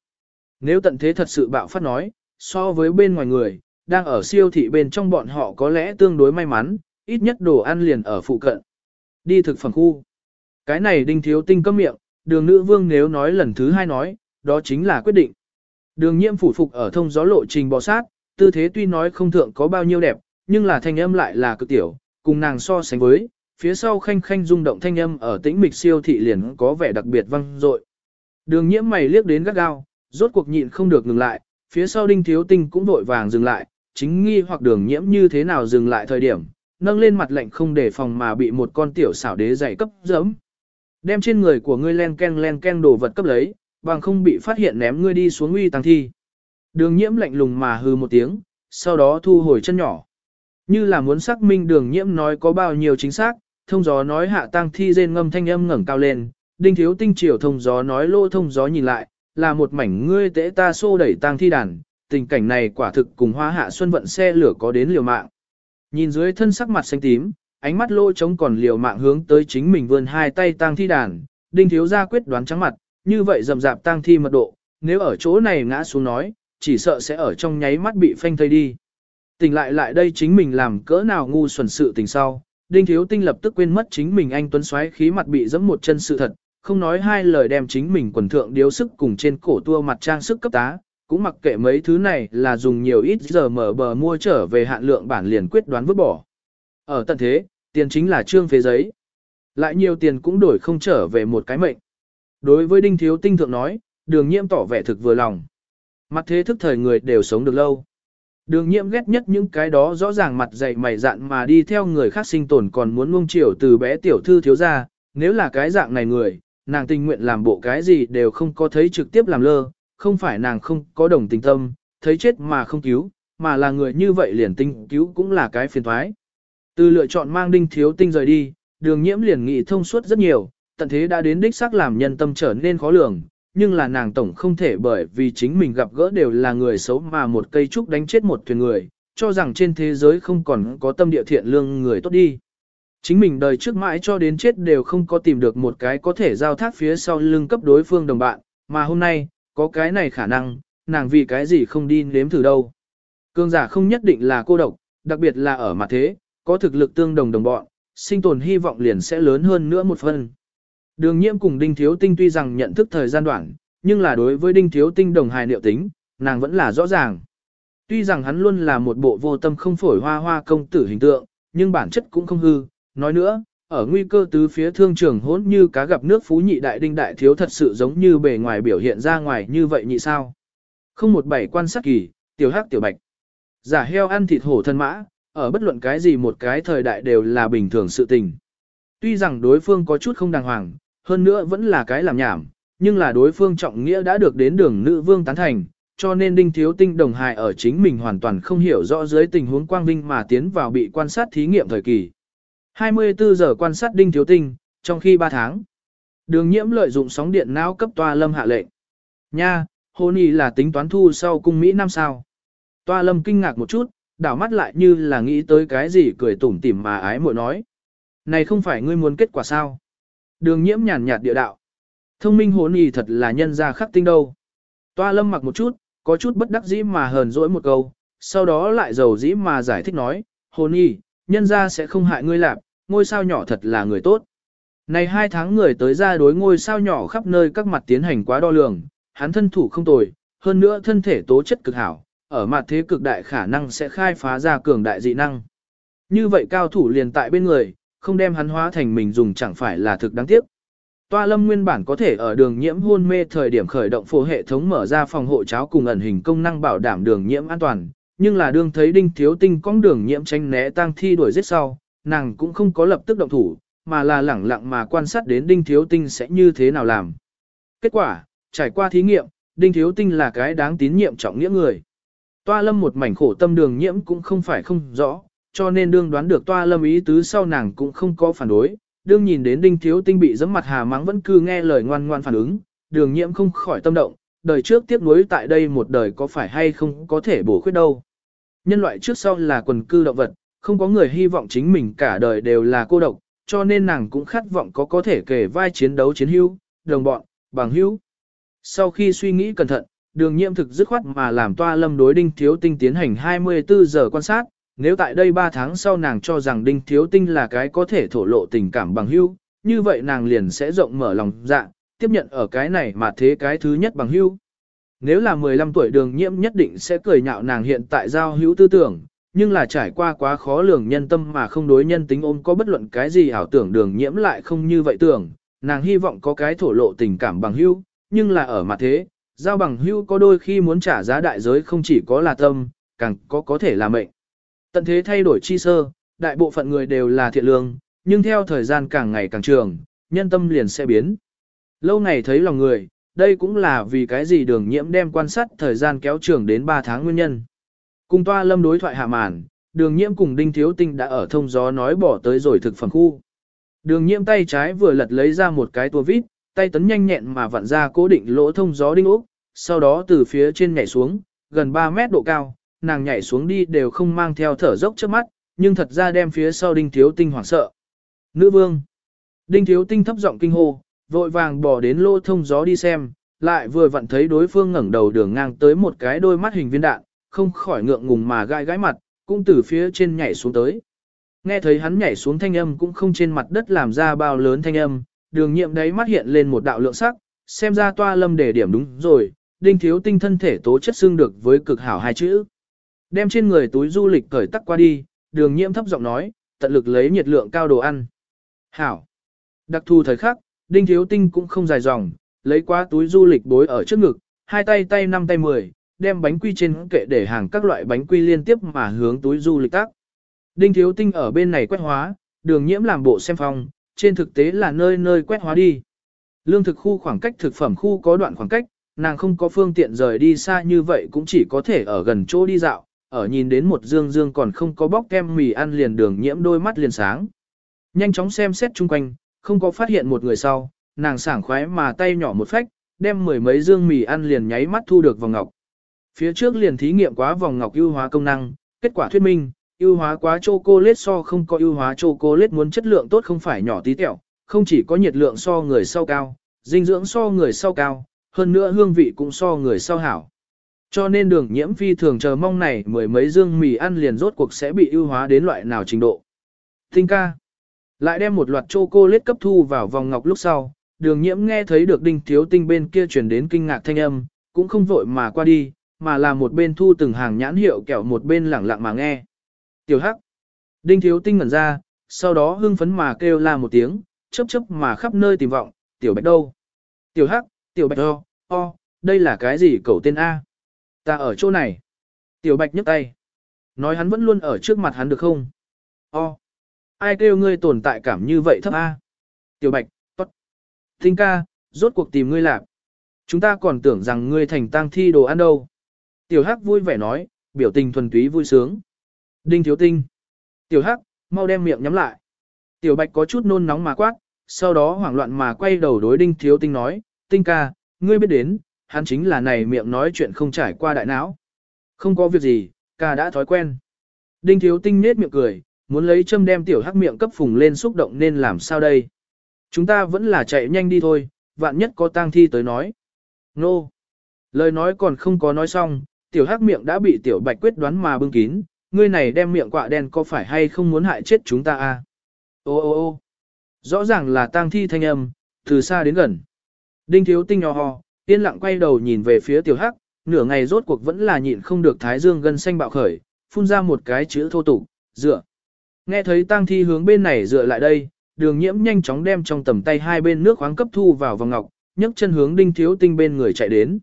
A: Nếu tận thế thật sự bạo phát nói, so với bên ngoài người, đang ở siêu thị bên trong bọn họ có lẽ tương đối may mắn, ít nhất đồ ăn liền ở phụ cận. Đi thực phẩm khu. Cái này đinh thiếu tinh cấm miệng, đường nữ vương nếu nói lần thứ hai nói, đó chính là quyết định. Đường nhiễm phủ phục ở thông gió lộ trình bò sát, tư thế tuy nói không thượng có bao nhiêu đẹp, nhưng là thanh âm lại là cực tiểu, cùng nàng so sánh với, phía sau khanh khanh rung động thanh âm ở tĩnh mịch siêu thị liền có vẻ đặc biệt vang dội. Đường nhiễm mày liếc đến gắt gao, rốt cuộc nhịn không được ngừng lại, phía sau đinh thiếu tinh cũng vội vàng dừng lại, chính nghi hoặc đường nhiễm như thế nào dừng lại thời điểm, nâng lên mặt lạnh không để phòng mà bị một con tiểu xảo đế giày cấp dẫm. Đem trên người của ngươi len ken len ken đồ vật cấp lấy, bằng không bị phát hiện ném ngươi đi xuống uy tăng thi. Đường nhiễm lạnh lùng mà hừ một tiếng, sau đó thu hồi chân nhỏ. Như là muốn xác minh đường nhiễm nói có bao nhiêu chính xác, thông gió nói hạ tăng thi rên ngâm thanh âm ngẩng cao lên, đinh thiếu tinh triều thông gió nói lô thông gió nhìn lại, là một mảnh ngươi tễ ta xô đẩy tăng thi đàn, tình cảnh này quả thực cùng hoa hạ xuân vận xe lửa có đến liều mạng. Nhìn dưới thân sắc mặt xanh tím, ánh mắt lô trống còn liều mạng hướng tới chính mình vươn hai tay tang thi đàn, đinh thiếu ra quyết đoán trắng mặt, như vậy rầm rạp tang thi mật độ, nếu ở chỗ này ngã xuống nói, chỉ sợ sẽ ở trong nháy mắt bị phanh thây đi. Tỉnh lại lại đây chính mình làm cỡ nào ngu xuẩn sự tình sau, đinh thiếu tinh lập tức quên mất chính mình anh tuấn xoáy khí mặt bị dẫm một chân sự thật, không nói hai lời đem chính mình quần thượng điếu sức cùng trên cổ tua mặt trang sức cấp tá, cũng mặc kệ mấy thứ này là dùng nhiều ít giờ mở bờ mua trở về hạn lượng bản liền quyết đoán vứt bỏ. Ở tận thế, tiền chính là trương phế giấy. Lại nhiều tiền cũng đổi không trở về một cái mệnh. Đối với đinh thiếu tinh thượng nói, đường nhiễm tỏ vẻ thực vừa lòng. Mặt thế thức thời người đều sống được lâu. Đường nhiễm ghét nhất những cái đó rõ ràng mặt dày mày dạn mà đi theo người khác sinh tồn còn muốn nuông chiều từ bé tiểu thư thiếu gia nếu là cái dạng này người, nàng tình nguyện làm bộ cái gì đều không có thấy trực tiếp làm lơ, không phải nàng không có đồng tình tâm, thấy chết mà không cứu, mà là người như vậy liền tinh cứu cũng là cái phiền thoái. Từ lựa chọn mang đinh thiếu tinh rời đi, đường nhiễm liền nghị thông suốt rất nhiều, tận thế đã đến đích xác làm nhân tâm trở nên khó lường, nhưng là nàng tổng không thể bởi vì chính mình gặp gỡ đều là người xấu mà một cây trúc đánh chết một thuyền người, cho rằng trên thế giới không còn có tâm địa thiện lương người tốt đi. Chính mình đời trước mãi cho đến chết đều không có tìm được một cái có thể giao thác phía sau lưng cấp đối phương đồng bạn, mà hôm nay, có cái này khả năng, nàng vì cái gì không đi nếm thử đâu. Cương giả không nhất định là cô độc, đặc biệt là ở mặt thế, có thực lực tương đồng đồng bọn, sinh tồn hy vọng liền sẽ lớn hơn nữa một phần. Đường nhiễm cùng Đinh Thiếu Tinh tuy rằng nhận thức thời gian đoạn, nhưng là đối với Đinh Thiếu Tinh đồng hài niệu tính, nàng vẫn là rõ ràng. Tuy rằng hắn luôn là một bộ vô tâm không phổi hoa hoa công tử hình tượng, nhưng bản chất cũng không hư. Nói nữa, ở nguy cơ tứ phía thương trường hỗn như cá gặp nước phú nhị đại đinh đại thiếu thật sự giống như bề ngoài biểu hiện ra ngoài như vậy nhị sao. Không một bảy quan sát kỳ, tiểu hắc tiểu bạch. Giả heo ăn thịt hổ thân mã, ở bất luận cái gì một cái thời đại đều là bình thường sự tình. Tuy rằng đối phương có chút không đàng hoàng, hơn nữa vẫn là cái làm nhảm, nhưng là đối phương trọng nghĩa đã được đến đường nữ vương tán thành, cho nên đinh thiếu tinh đồng hài ở chính mình hoàn toàn không hiểu rõ dưới tình huống quang vinh mà tiến vào bị quan sát thí nghiệm thời kỳ. 24 giờ quan sát đinh thiếu tinh, trong khi 3 tháng. Đường nhiễm lợi dụng sóng điện não cấp toa lâm hạ lệnh. Nha, hôn y là tính toán thu sau cung Mỹ năm sao. Toa lâm kinh ngạc một chút, đảo mắt lại như là nghĩ tới cái gì cười tủm tỉm mà ái muội nói. Này không phải ngươi muốn kết quả sao? Đường nhiễm nhàn nhạt địa đạo. Thông minh hồn y thật là nhân gia khắc tinh đâu. Toa lâm mặc một chút, có chút bất đắc dĩ mà hờn dỗi một câu, sau đó lại giàu dĩ mà giải thích nói, hồn y, nhân gia sẽ không hại ngươi lạp, ngôi sao nhỏ thật là người tốt. Này hai tháng người tới ra đối ngôi sao nhỏ khắp nơi các mặt tiến hành quá đo lường, hắn thân thủ không tồi, hơn nữa thân thể tố chất cực hảo, ở mặt thế cực đại khả năng sẽ khai phá ra cường đại dị năng. Như vậy cao thủ liền tại bên người, không đem hắn hóa thành mình dùng chẳng phải là thực đáng tiếc. Toa lâm nguyên bản có thể ở đường nhiễm hôn mê thời điểm khởi động phổ hệ thống mở ra phòng hộ cháo cùng ẩn hình công năng bảo đảm đường nhiễm an toàn, nhưng là đương thấy đinh thiếu tinh cong đường nhiễm tranh né tăng thi đuổi giết sau, nàng cũng không có lập tức động thủ, mà là lẳng lặng mà quan sát đến đinh thiếu tinh sẽ như thế nào làm. Kết quả, trải qua thí nghiệm, đinh thiếu tinh là cái đáng tín nhiệm trọng nghĩa người. Toa lâm một mảnh khổ tâm đường nhiễm cũng không phải không rõ, cho nên đương đoán được toa lâm ý tứ sau nàng cũng không có phản đối, đương nhìn đến đinh thiếu tinh bị giấm mặt hà mắng vẫn cứ nghe lời ngoan ngoan phản ứng, đường nhiễm không khỏi tâm động, đời trước tiếp nuối tại đây một đời có phải hay không có thể bổ khuyết đâu. Nhân loại trước sau là quần cư động vật, không có người hy vọng chính mình cả đời đều là cô độc, cho nên nàng cũng khát vọng có có thể kể vai chiến đấu chiến hữu, đồng bọn, bằng hữu. Sau khi suy nghĩ cẩn thận, đường Nhiệm thực dứt khoát mà làm toa lâm đối đinh thiếu tinh tiến hành 24 giờ quan sát, nếu tại đây 3 tháng sau nàng cho rằng đinh thiếu tinh là cái có thể thổ lộ tình cảm bằng hữu, như vậy nàng liền sẽ rộng mở lòng dạ, tiếp nhận ở cái này mà thế cái thứ nhất bằng hữu. Nếu là 15 tuổi đường nhiễm nhất định sẽ cười nhạo nàng hiện tại giao hữu tư tưởng, nhưng là trải qua quá khó lường nhân tâm mà không đối nhân tính ôm có bất luận cái gì ảo tưởng đường nhiễm lại không như vậy tưởng, nàng hy vọng có cái thổ lộ tình cảm bằng hữu, nhưng là ở mặt thế, giao bằng hữu có đôi khi muốn trả giá đại giới không chỉ có là tâm, càng có có thể là mệnh. Tận thế thay đổi chi sơ, đại bộ phận người đều là thiện lương, nhưng theo thời gian càng ngày càng trường, nhân tâm liền sẽ biến. Lâu ngày thấy lòng người, đây cũng là vì cái gì đường nhiễm đem quan sát thời gian kéo trường đến 3 tháng nguyên nhân. Cùng toa lâm đối thoại hạ màn, đường nhiễm cùng đinh thiếu tinh đã ở thông gió nói bỏ tới rồi thực phẩm khu. Đường nhiễm tay trái vừa lật lấy ra một cái tua vít, tay tấn nhanh nhẹn mà vặn ra cố định lỗ thông gió đinh ốc, sau đó từ phía trên nhảy xuống, gần 3 mét độ cao, nàng nhảy xuống đi đều không mang theo thở dốc trước mắt, nhưng thật ra đem phía sau đinh thiếu tinh hoảng sợ. Nữ vương. Đinh thiếu tinh thấp giọng kinh hô, vội vàng bỏ đến lỗ thông gió đi xem, lại vừa vặn thấy đối phương ngẩng đầu đường ngang tới một cái đôi mắt hình viên đạn, không khỏi ngượng ngùng mà gai gái mặt, cũng từ phía trên nhảy xuống tới. Nghe thấy hắn nhảy xuống thanh âm cũng không trên mặt đất làm ra bao lớn thanh âm, đường nhiệm đấy mắt hiện lên một đạo lượng sắc, xem ra toa lâm để điểm đúng rồi, đinh thiếu tinh thân thể tố chất xương được với cực hảo hai chữ. Đem trên người túi du lịch cởi tắc qua đi, đường nhiễm thấp giọng nói, tận lực lấy nhiệt lượng cao đồ ăn. Hảo. Đặc thù thời khắc, đinh thiếu tinh cũng không dài dòng, lấy qua túi du lịch bối ở trước ngực, hai tay tay năm tay mười, đem bánh quy trên kệ để hàng các loại bánh quy liên tiếp mà hướng túi du lịch tác. Đinh thiếu tinh ở bên này quét hóa, đường nhiễm làm bộ xem phong, trên thực tế là nơi nơi quét hóa đi. Lương thực khu khoảng cách thực phẩm khu có đoạn khoảng cách, nàng không có phương tiện rời đi xa như vậy cũng chỉ có thể ở gần chỗ đi dạo, ở nhìn đến một dương dương còn không có bóc kem mì ăn liền đường nhiễm đôi mắt liền sáng. Nhanh chóng xem xét chung quanh, không có phát hiện một người sau, nàng sảng khoái mà tay nhỏ một phách, đem mười mấy dương mì ăn liền nháy mắt thu được vào ngọc. Phía trước liền thí nghiệm quá vòng ngọc ưu hóa công năng, kết quả thuyết minh, ưu hóa quá chocolate so không có ưu hóa chocolate muốn chất lượng tốt không phải nhỏ tí tẹo, không chỉ có nhiệt lượng so người sau cao, dinh dưỡng so người sau cao, hơn nữa hương vị cũng so người sau hảo. Cho nên đường nhiễm phi thường chờ mong này mười mấy dương mì ăn liền rốt cuộc sẽ bị ưu hóa đến loại nào trình độ. Tinh ca. Lại đem một loạt chocolate cấp thu vào vòng ngọc lúc sau, đường nhiễm nghe thấy được đinh thiếu tinh bên kia truyền đến kinh ngạc thanh âm, cũng không vội mà qua đi, mà là một bên thu từng hàng nhãn hiệu kẹo một bên lẳng lặng mà nghe. Tiểu hắc. Đinh thiếu tinh ngẩn ra, sau đó hưng phấn mà kêu la một tiếng, chớp chớp mà khắp nơi tìm vọng, tiểu bạch đâu? Tiểu hắc, tiểu bạch o, o, đây là cái gì cậu tên A? Ta ở chỗ này. Tiểu bạch nhấc tay. Nói hắn vẫn luôn ở trước mặt hắn được không? O. Ai kêu ngươi tồn tại cảm như vậy thấp A? Tiểu bạch, tốt. Tinh ca, rốt cuộc tìm ngươi lạc. Chúng ta còn tưởng rằng ngươi thành tang thi đồ ăn đâu. Tiểu hắc vui vẻ nói, biểu tình thuần túy vui sướng. Đinh thiếu tinh. Tiểu hắc, mau đem miệng nhắm lại. Tiểu bạch có chút nôn nóng mà quát, sau đó hoảng loạn mà quay đầu đối đinh thiếu tinh nói, tinh ca, ngươi biết đến, hắn chính là này miệng nói chuyện không trải qua đại não. Không có việc gì, ca đã thói quen. Đinh thiếu tinh nết miệng cười, muốn lấy châm đem tiểu hắc miệng cấp phùng lên xúc động nên làm sao đây. Chúng ta vẫn là chạy nhanh đi thôi, vạn nhất có tang thi tới nói. Nô. Lời nói còn không có nói xong, tiểu hắc miệng đã bị tiểu bạch quyết đoán mà bưng kín, ngươi này đem miệng quạ đen có phải hay không muốn hại chết chúng ta a? À? Ô ô ô rõ ràng là tang thi thanh âm, từ xa đến gần. Đinh thiếu tinh nhỏ ho, yên lặng quay đầu nhìn về phía tiểu hắc, nửa ngày rốt cuộc vẫn là nhịn không được thái dương gân xanh bạo khởi, phun ra một cái chữ thô tục, dựa. Nghe thấy tang thi hướng bên này dựa lại đây, đường nhiễm nhanh chóng đem trong tầm tay hai bên nước khoáng cấp thu vào vòng ngọc, nhấc chân hướng đinh thiếu tinh bên người chạy đến.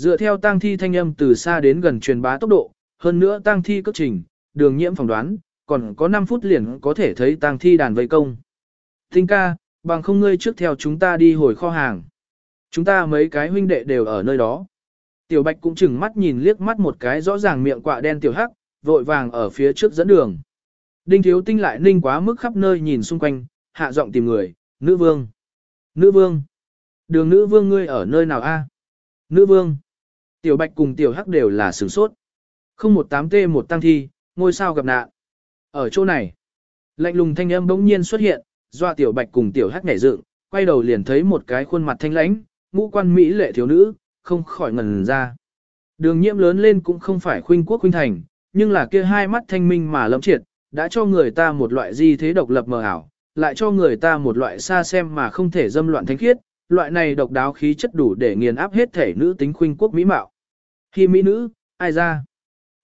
A: Dựa theo tang thi thanh âm từ xa đến gần truyền bá tốc độ, hơn nữa tang thi cất trình, đường nhiễm phỏng đoán, còn có 5 phút liền có thể thấy tang thi đàn vây công. Tinh ca, bằng không ngươi trước theo chúng ta đi hồi kho hàng. Chúng ta mấy cái huynh đệ đều ở nơi đó. Tiểu Bạch cũng chừng mắt nhìn liếc mắt một cái rõ ràng miệng quạ đen tiểu hắc, vội vàng ở phía trước dẫn đường. Đinh Thiếu Tinh lại ninh quá mức khắp nơi nhìn xung quanh, hạ giọng tìm người, nữ vương. Nữ vương. Đường nữ vương ngươi ở nơi nào a? Nữ vương. Tiểu Bạch cùng tiểu hắc đều là sửng sốt. Không một tám t một tăng thi, ngôi sao gặp nạn. Ở chỗ này, lạnh lùng thanh âm bỗng nhiên xuất hiện, doa tiểu bạch cùng tiểu hắc nhảy dựng, quay đầu liền thấy một cái khuôn mặt thanh lãnh, ngũ quan mỹ lệ thiếu nữ, không khỏi ngần ra. Đường nhiễm lớn lên cũng không phải khuynh quốc khuynh thành, nhưng là kia hai mắt thanh minh mà lẫm triệt, đã cho người ta một loại di thế độc lập mờ ảo, lại cho người ta một loại xa xem mà không thể dâm loạn thánh khiết, loại này độc đáo khí chất đủ để nghiền áp hết thể nữ tính khuynh quốc mỹ mạo. Khi mỹ nữ, ai ra?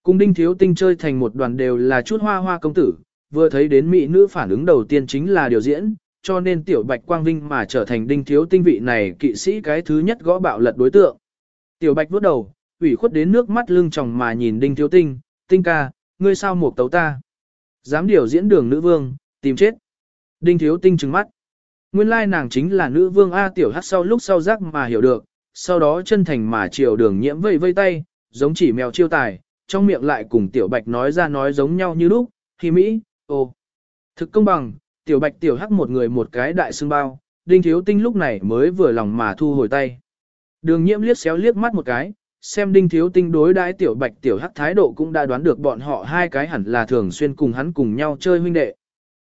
A: Cùng đinh thiếu tinh chơi thành một đoàn đều là chút hoa hoa công tử, vừa thấy đến mỹ nữ phản ứng đầu tiên chính là điều diễn, cho nên tiểu bạch quang vinh mà trở thành đinh thiếu tinh vị này kỵ sĩ cái thứ nhất gõ bạo lật đối tượng. Tiểu bạch vuốt đầu, ủy khuất đến nước mắt lưng tròng mà nhìn đinh thiếu tinh, tinh ca, ngươi sao một tấu ta. Dám điều diễn đường nữ vương, tìm chết. Đinh thiếu tinh trừng mắt. Nguyên lai nàng chính là nữ vương A tiểu hát sau lúc sau giác mà hiểu được, sau đó chân thành mà chiều đường nhiễm vây vây tay, giống chỉ mèo chiêu tài, trong miệng lại cùng tiểu bạch nói ra nói giống nhau như lúc, khi Mỹ, ô. Thực công bằng, tiểu bạch tiểu hắc một người một cái đại xương bao, đinh thiếu tinh lúc này mới vừa lòng mà thu hồi tay. Đường nhiễm liếc xéo liếc mắt một cái, xem đinh thiếu tinh đối đãi tiểu bạch tiểu hắc thái độ cũng đã đoán được bọn họ hai cái hẳn là thường xuyên cùng hắn cùng nhau chơi huynh đệ.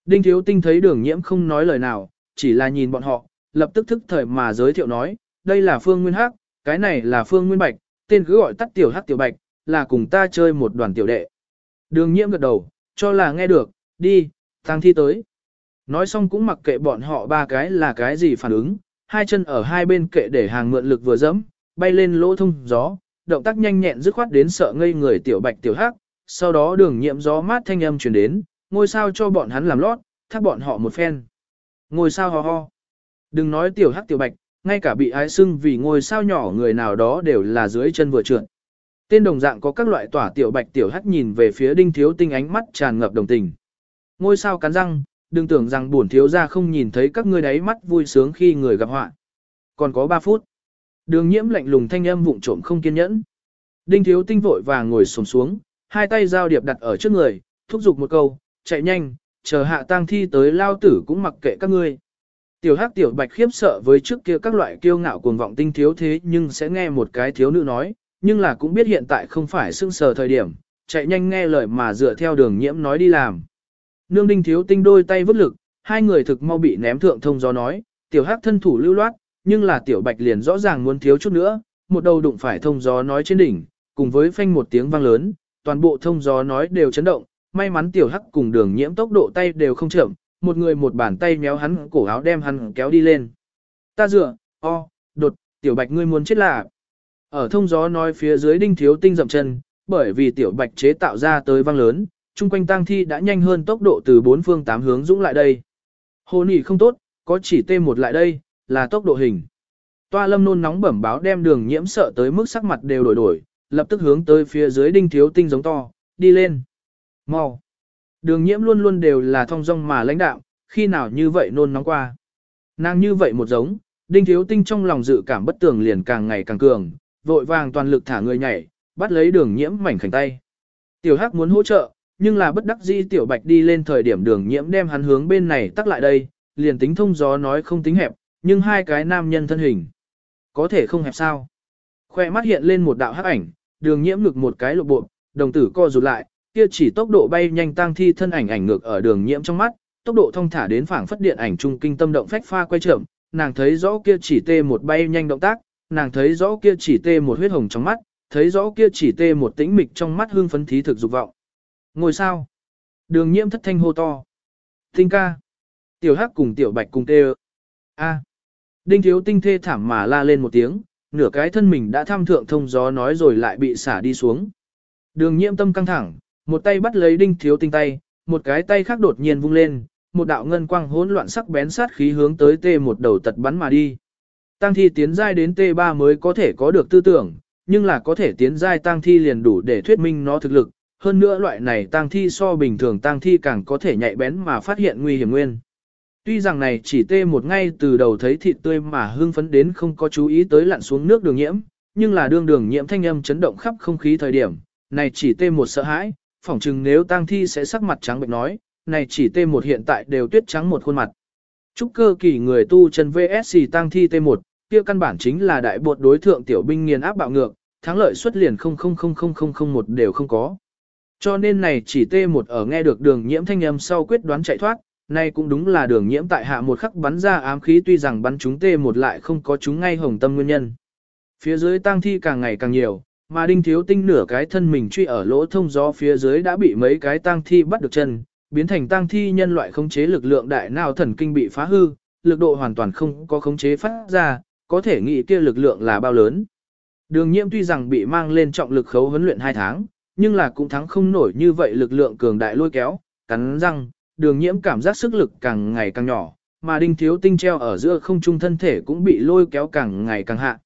A: Đinh thiếu tinh thấy đường nhiễm không nói lời nào, chỉ là nhìn bọn họ, lập tức thức thời mà giới thiệu nói, đây là phương nguyên hắc, cái này là phương nguyên bạch, tên cứ gọi tắt tiểu hắc tiểu bạch, là cùng ta chơi một đoàn tiểu đệ. Đường nhiễm gật đầu, cho là nghe được, đi, tăng thi tới. Nói xong cũng mặc kệ bọn họ ba cái là cái gì phản ứng, hai chân ở hai bên kệ để hàng mượn lực vừa dẫm, bay lên lỗ thông gió, động tác nhanh nhẹn dứt khoát đến sợ ngây người tiểu bạch tiểu hắc, sau đó đường nhiễm gió mát thanh âm truyền đến, ngôi sao cho bọn hắn làm lót, thác bọn họ một phen. Ngôi sao ho ho. Đừng nói tiểu hắc tiểu bạch, ngay cả bị ái sưng vì ngôi sao nhỏ người nào đó đều là dưới chân vừa trượt. Tên đồng dạng có các loại tỏa tiểu bạch tiểu hắc nhìn về phía đinh thiếu tinh ánh mắt tràn ngập đồng tình. Ngôi sao cắn răng, đừng tưởng rằng buồn thiếu ra không nhìn thấy các ngươi đáy mắt vui sướng khi người gặp họa. Còn có 3 phút. Đường nhiễm lạnh lùng thanh âm vụng trộm không kiên nhẫn. Đinh thiếu tinh vội vàng ngồi xổm xuống, hai tay giao điệp đặt ở trước người, thúc giục một câu, chạy nhanh, chờ hạ tang thi tới lao tử cũng mặc kệ các ngươi. Tiểu hắc tiểu bạch khiếp sợ với trước kia các loại kiêu ngạo cuồng vọng tinh thiếu thế nhưng sẽ nghe một cái thiếu nữ nói, nhưng là cũng biết hiện tại không phải sưng sờ thời điểm, chạy nhanh nghe lời mà dựa theo đường nhiễm nói đi làm. Nương đinh thiếu tinh đôi tay vứt lực, hai người thực mau bị ném thượng thông gió nói, tiểu hắc thân thủ lưu loát, nhưng là tiểu bạch liền rõ ràng muốn thiếu chút nữa, một đầu đụng phải thông gió nói trên đỉnh, cùng với phanh một tiếng vang lớn, toàn bộ thông gió nói đều chấn động, may mắn tiểu hắc cùng đường nhiễm tốc độ tay đều không chậm, một người một bàn tay méo hắn cổ áo đem hắn kéo đi lên. Ta dựa, o, đột, tiểu bạch ngươi muốn chết là. Ở thông gió nói phía dưới đinh thiếu tinh dậm chân, bởi vì tiểu bạch chế tạo ra tới vang lớn, chung quanh tang thi đã nhanh hơn tốc độ từ bốn phương tám hướng dũng lại đây. Hồ nỉ không tốt, có chỉ T1 lại đây, là tốc độ hình. Toa lâm nôn nóng bẩm báo đem đường nhiễm sợ tới mức sắc mặt đều đổi đổi, lập tức hướng tới phía dưới đinh thiếu tinh giống to, đi lên. Mau. Đường nhiễm luôn luôn đều là thong dong mà lãnh đạo, khi nào như vậy nôn nóng qua. Nàng như vậy một giống, đinh thiếu tinh trong lòng dự cảm bất tường liền càng ngày càng cường, vội vàng toàn lực thả người nhảy, bắt lấy đường nhiễm mảnh khảnh tay. Tiểu hắc muốn hỗ trợ, nhưng là bất đắc dĩ tiểu bạch đi lên thời điểm đường nhiễm đem hắn hướng bên này tắc lại đây, liền tính thông gió nói không tính hẹp, nhưng hai cái nam nhân thân hình. Có thể không hẹp sao. Khoe mắt hiện lên một đạo hắc ảnh, đường nhiễm ngực một cái lộ bộ, đồng tử co rụt lại, kia chỉ tốc độ bay nhanh tăng thi thân ảnh ảnh ngược ở đường nhiễm trong mắt, tốc độ thông thả đến phảng phất điện ảnh trung kinh tâm động phách pha quay chậm, nàng thấy rõ kia chỉ tê một bay nhanh động tác, nàng thấy rõ kia chỉ tê một huyết hồng trong mắt, thấy rõ kia chỉ tê một tĩnh mịch trong mắt hương phấn thí thực dục vọng. Ngồi sao? Đường nhiễm thất thanh hô to. Tinh ca. Tiểu hắc cùng tiểu bạch cùng tê A. Đinh thiếu tinh thê thảm mà la lên một tiếng, nửa cái thân mình đã tham thượng thông gió nói rồi lại bị xả đi xuống. Đường nhiễm tâm căng thẳng, một tay bắt lấy đinh thiếu tinh tay, một cái tay khác đột nhiên vung lên, một đạo ngân quang hỗn loạn sắc bén sát khí hướng tới tê một đầu tật bắn mà đi. Tăng thi tiến giai đến T3 mới có thể có được tư tưởng, nhưng là có thể tiến giai tăng thi liền đủ để thuyết minh nó thực lực, hơn nữa loại này tăng thi so bình thường tăng thi càng có thể nhạy bén mà phát hiện nguy hiểm nguyên. Tuy rằng này chỉ tê một ngay từ đầu thấy thịt tươi mà hưng phấn đến không có chú ý tới lặn xuống nước đường nhiễm, nhưng là đương đường nhiễm thanh âm chấn động khắp không khí thời điểm, này chỉ tê một sợ hãi, phỏng chừng nếu tang thi sẽ sắc mặt trắng bệnh nói, này chỉ T một hiện tại đều tuyết trắng một khuôn mặt. Trúc cơ kỳ người tu chân VSC tang thi T1, kia căn bản chính là đại bột đối thượng tiểu binh nghiền áp bạo ngược, thắng lợi suất liền 0000001 đều không có. Cho nên này chỉ T1 ở nghe được đường nhiễm thanh âm sau quyết đoán chạy thoát, nay cũng đúng là đường nhiễm tại hạ một khắc bắn ra ám khí tuy rằng bắn chúng T1 lại không có chúng ngay hồng tâm nguyên nhân. Phía dưới tang thi càng ngày càng nhiều, mà đinh thiếu tinh nửa cái thân mình truy ở lỗ thông gió phía dưới đã bị mấy cái tang thi bắt được chân, biến thành tang thi nhân loại khống chế lực lượng đại nào thần kinh bị phá hư, lực độ hoàn toàn không có khống chế phát ra, có thể nghĩ kia lực lượng là bao lớn. Đường nhiễm tuy rằng bị mang lên trọng lực khấu huấn luyện 2 tháng, nhưng là cũng thắng không nổi như vậy lực lượng cường đại lôi kéo, cắn răng, đường nhiễm cảm giác sức lực càng ngày càng nhỏ, mà đinh thiếu tinh treo ở giữa không trung thân thể cũng bị lôi kéo càng ngày càng hạ.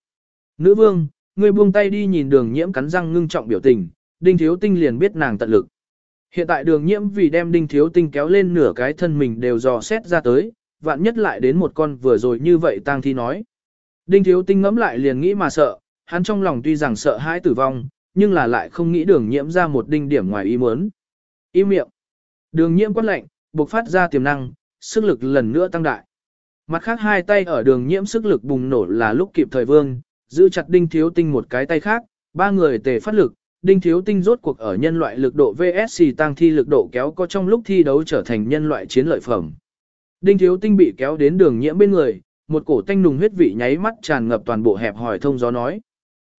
A: Nữ vương, Ngươi buông tay đi nhìn đường nhiễm cắn răng ngưng trọng biểu tình, đinh thiếu tinh liền biết nàng tận lực. Hiện tại đường nhiễm vì đem đinh thiếu tinh kéo lên nửa cái thân mình đều dò xét ra tới, vạn nhất lại đến một con vừa rồi như vậy tang thi nói. Đinh thiếu tinh ngẫm lại liền nghĩ mà sợ, hắn trong lòng tuy rằng sợ hãi tử vong, nhưng là lại không nghĩ đường nhiễm ra một đinh điểm ngoài ý muốn. Ý miệng. Đường nhiễm quát lạnh, bộc phát ra tiềm năng, sức lực lần nữa tăng đại. Mặt khác hai tay ở đường nhiễm sức lực bùng nổ là lúc kịp thời vương, giữ chặt đinh thiếu tinh một cái tay khác, ba người tề phát lực, đinh thiếu tinh rốt cuộc ở nhân loại lực độ VSC tăng thi lực độ kéo có trong lúc thi đấu trở thành nhân loại chiến lợi phẩm. Đinh thiếu tinh bị kéo đến đường nhiễm bên người, một cổ tanh nùng huyết vị nháy mắt tràn ngập toàn bộ hẹp hỏi thông gió nói.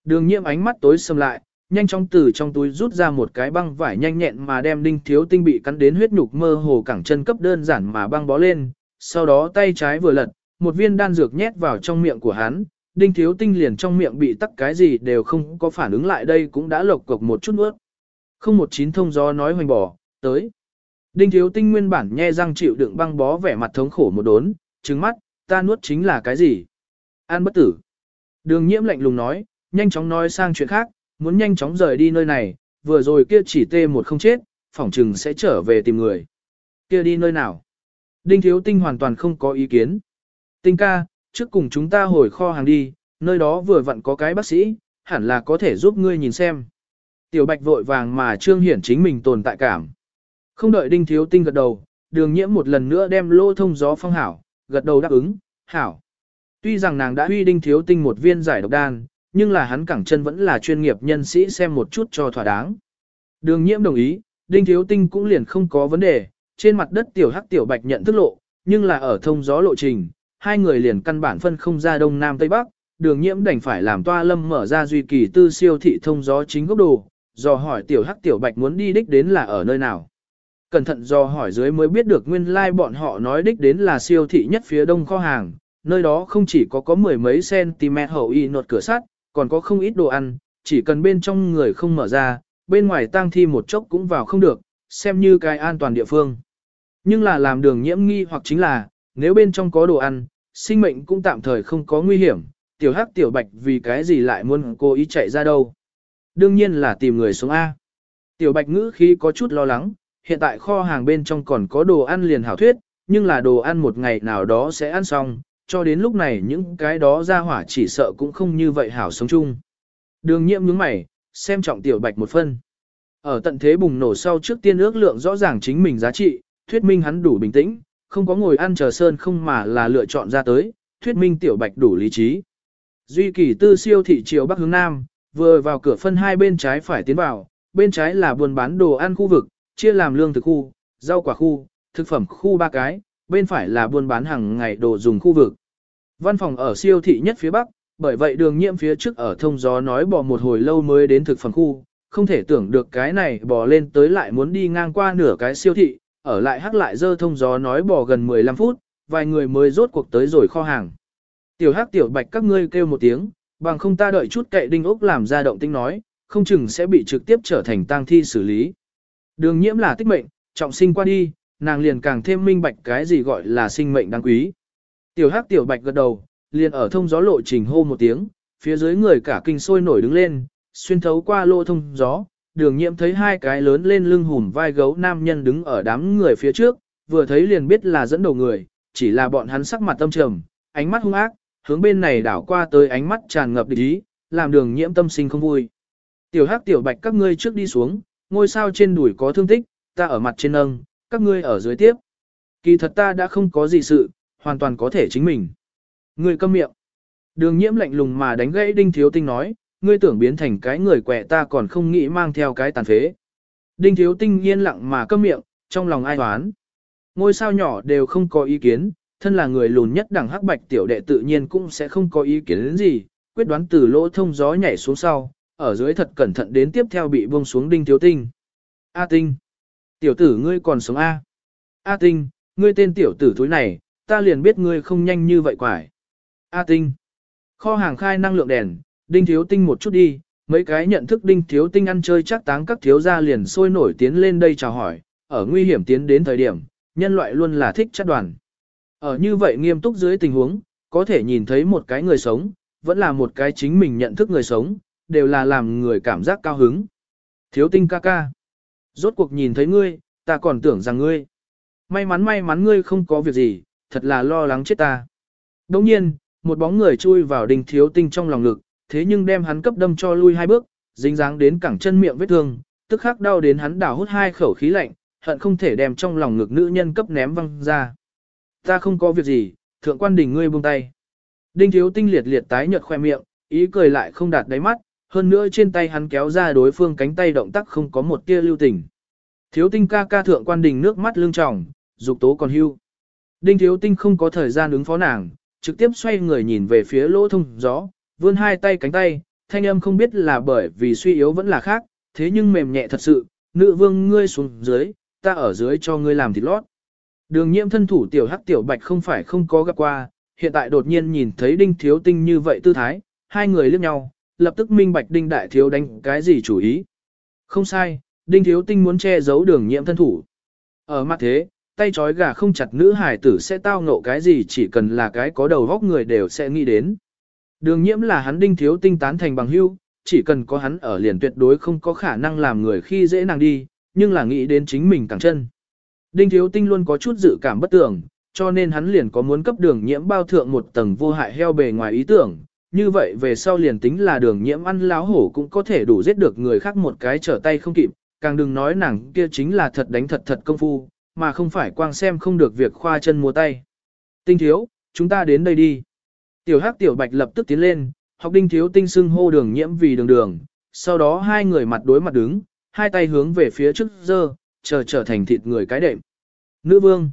A: Đường nhiễm ánh mắt tối sầm lại, nhanh chóng từ trong túi rút ra một cái băng vải nhanh nhẹn mà đem đinh thiếu tinh bị cắn đến huyết nhục mơ hồ cẳng chân cấp đơn giản mà băng bó lên, sau đó tay trái vừa lật, một viên đan dược nhét vào trong miệng của hắn, đinh thiếu tinh liền trong miệng bị tắc cái gì đều không có phản ứng lại đây cũng đã lộc cục một chút nuốt. Không một chín thông gió nói hoành bỏ, tới. Đinh thiếu tinh nguyên bản nhe răng chịu đựng băng bó vẻ mặt thống khổ một đốn, trứng mắt, ta nuốt chính là cái gì? An bất tử. Đường nhiễm lạnh lùng nói, nhanh chóng nói sang chuyện khác, muốn nhanh chóng rời đi nơi này, vừa rồi kia chỉ tê một không chết, phỏng chừng sẽ trở về tìm người. Kia đi nơi nào? Đinh thiếu tinh hoàn toàn không có ý kiến. Tinh ca, trước cùng chúng ta hồi kho hàng đi, nơi đó vừa vặn có cái bác sĩ, hẳn là có thể giúp ngươi nhìn xem. Tiểu bạch vội vàng mà trương hiển chính mình tồn tại cảm. Không đợi đinh thiếu tinh gật đầu, đường nhiễm một lần nữa đem lô thông gió phong hảo, gật đầu đáp ứng, hảo. Tuy rằng nàng đã huy đinh thiếu tinh một viên giải độc đan, nhưng là hắn cẳng chân vẫn là chuyên nghiệp nhân sĩ xem một chút cho thỏa đáng. Đường nhiễm đồng ý, đinh thiếu tinh cũng liền không có vấn đề, trên mặt đất tiểu hắc tiểu bạch nhận thức lộ, nhưng là ở thông gió lộ trình, hai người liền căn bản phân không ra đông nam tây bắc, đường nhiễm đành phải làm toa lâm mở ra duy kỳ tư siêu thị thông gió chính gốc đồ, do hỏi tiểu hắc tiểu bạch muốn đi đích đến là ở nơi nào. Cẩn thận do hỏi dưới mới biết được nguyên lai like bọn họ nói đích đến là siêu thị nhất phía đông kho hàng, nơi đó không chỉ có có mười mấy cm hậu y nột cửa sắt, còn có không ít đồ ăn, chỉ cần bên trong người không mở ra, bên ngoài tang thi một chốc cũng vào không được, xem như cái an toàn địa phương. Nhưng là làm đường nhiễm nghi hoặc chính là, nếu bên trong có đồ ăn, sinh mệnh cũng tạm thời không có nguy hiểm, tiểu hắc tiểu bạch vì cái gì lại muốn cố ý chạy ra đâu. Đương nhiên là tìm người sống A. Tiểu bạch ngữ khí có chút lo lắng, hiện tại kho hàng bên trong còn có đồ ăn liền hảo thuyết, nhưng là đồ ăn một ngày nào đó sẽ ăn xong, cho đến lúc này những cái đó ra hỏa chỉ sợ cũng không như vậy hảo sống chung. Đường nhiễm nhướng mày, xem trọng tiểu bạch một phân. Ở tận thế bùng nổ sau trước tiên ước lượng rõ ràng chính mình giá trị, thuyết minh hắn đủ bình tĩnh, không có ngồi ăn chờ sơn không mà là lựa chọn ra tới, thuyết minh tiểu bạch đủ lý trí. Duy kỳ tư siêu thị chiều bắc hướng nam, vừa vào cửa phân hai bên trái phải tiến vào, bên trái là buôn bán đồ ăn khu vực, chia làm lương thực khu, rau quả khu, thực phẩm khu ba cái, bên phải là buôn bán hàng ngày đồ dùng khu vực. Văn phòng ở siêu thị nhất phía bắc, bởi vậy đường nhiễm phía trước ở thông gió nói bỏ một hồi lâu mới đến thực phẩm khu, không thể tưởng được cái này bỏ lên tới lại muốn đi ngang qua nửa cái siêu thị, ở lại hắc lại dơ thông gió nói bỏ gần 15 phút, vài người mới rốt cuộc tới rồi kho hàng. Tiểu hắc tiểu bạch các ngươi kêu một tiếng, bằng không ta đợi chút cậy đinh ốc làm ra động tinh nói, không chừng sẽ bị trực tiếp trở thành tang thi xử lý. Đường nhiễm là tích mệnh, trọng sinh qua đi, nàng liền càng thêm minh bạch cái gì gọi là sinh mệnh đáng quý. Tiểu hắc tiểu bạch gật đầu, liền ở thông gió lộ trình hô một tiếng, phía dưới người cả kinh sôi nổi đứng lên, xuyên thấu qua lô thông gió, đường nhiễm thấy hai cái lớn lên lưng hùm vai gấu nam nhân đứng ở đám người phía trước, vừa thấy liền biết là dẫn đầu người, chỉ là bọn hắn sắc mặt tâm trầm, ánh mắt hung ác, hướng bên này đảo qua tới ánh mắt tràn ngập địch ý, làm đường nhiễm tâm sinh không vui. Tiểu hắc tiểu bạch các ngươi trước đi xuống, ngôi sao trên đùi có thương tích, ta ở mặt trên nâng, các ngươi ở dưới tiếp. Kỳ thật ta đã không có gì sự, hoàn toàn có thể chính mình. Ngươi câm miệng. Đường nhiễm lạnh lùng mà đánh gãy đinh thiếu tinh nói, ngươi tưởng biến thành cái người quẻ ta còn không nghĩ mang theo cái tàn phế. Đinh thiếu tinh nhiên lặng mà câm miệng, trong lòng ai hoán. Ngôi sao nhỏ đều không có ý kiến, thân là người lùn nhất đẳng hắc bạch tiểu đệ tự nhiên cũng sẽ không có ý kiến đến gì, quyết đoán từ lỗ thông gió nhảy xuống sau, ở dưới thật cẩn thận đến tiếp theo bị buông xuống đinh thiếu tinh. A tinh, tiểu tử ngươi còn sống A. A tinh, ngươi tên tiểu tử thúi này, ta liền biết ngươi không nhanh như vậy quải. A tinh, kho hàng khai năng lượng đèn, đinh thiếu tinh một chút đi, mấy cái nhận thức đinh thiếu tinh ăn chơi chắc táng các thiếu gia liền sôi nổi tiến lên đây chào hỏi, ở nguy hiểm tiến đến thời điểm, nhân loại luôn là thích chắc đoàn. Ở như vậy nghiêm túc dưới tình huống, có thể nhìn thấy một cái người sống, vẫn là một cái chính mình nhận thức người sống, đều là làm người cảm giác cao hứng. Thiếu tinh ca ca. Rốt cuộc nhìn thấy ngươi, ta còn tưởng rằng ngươi. May mắn may mắn ngươi không có việc gì, thật là lo lắng chết ta. Đồng nhiên, một bóng người chui vào đinh thiếu tinh trong lòng ngực, thế nhưng đem hắn cấp đâm cho lui hai bước, dính dáng đến cẳng chân miệng vết thương, tức khắc đau đến hắn đảo hút hai khẩu khí lạnh, hận không thể đem trong lòng ngực nữ nhân cấp ném văng ra. Ta không có việc gì, thượng quan đỉnh ngươi buông tay. Đinh thiếu tinh liệt liệt tái nhợt khoe miệng, ý cười lại không đạt đáy mắt, hơn nữa trên tay hắn kéo ra đối phương cánh tay động tác không có một tia lưu tình. Thiếu tinh ca ca thượng quan đình nước mắt lưng tròng, dục tố còn hưu. Đinh thiếu tinh không có thời gian ứng phó nàng, trực tiếp xoay người nhìn về phía lỗ thông gió, vươn hai tay cánh tay, thanh âm không biết là bởi vì suy yếu vẫn là khác, thế nhưng mềm nhẹ thật sự, nữ vương ngươi xuống dưới, ta ở dưới cho ngươi làm thịt lót. Đường nhiễm thân thủ tiểu hắc tiểu bạch không phải không có gặp qua, hiện tại đột nhiên nhìn thấy đinh thiếu tinh như vậy tư thái, hai người liếc nhau, lập tức minh bạch đinh đại thiếu đánh cái gì chủ ý. Không sai, đinh thiếu tinh muốn che giấu đường nhiễm thân thủ. Ở mặt thế, tay trói gà không chặt nữ hải tử sẽ tao ngộ cái gì chỉ cần là cái có đầu góc người đều sẽ nghĩ đến. Đường nhiễm là hắn đinh thiếu tinh tán thành bằng hữu chỉ cần có hắn ở liền tuyệt đối không có khả năng làm người khi dễ nàng đi, nhưng là nghĩ đến chính mình càng chân. Đinh thiếu tinh luôn có chút dự cảm bất tưởng, cho nên hắn liền có muốn cấp đường nhiễm bao thượng một tầng vô hại heo bề ngoài ý tưởng. Như vậy về sau liền tính là đường nhiễm ăn láo hổ cũng có thể đủ giết được người khác một cái trở tay không kịp, càng đừng nói nàng kia chính là thật đánh thật thật công phu, mà không phải quang xem không được việc khoa chân múa tay. Tinh thiếu, chúng ta đến đây đi. Tiểu hắc tiểu bạch lập tức tiến lên, học đinh thiếu tinh xưng hô đường nhiễm vì đường đường, sau đó hai người mặt đối mặt đứng, hai tay hướng về phía trước dơ, chờ trở thành thịt người cái đệm. Nữ vương.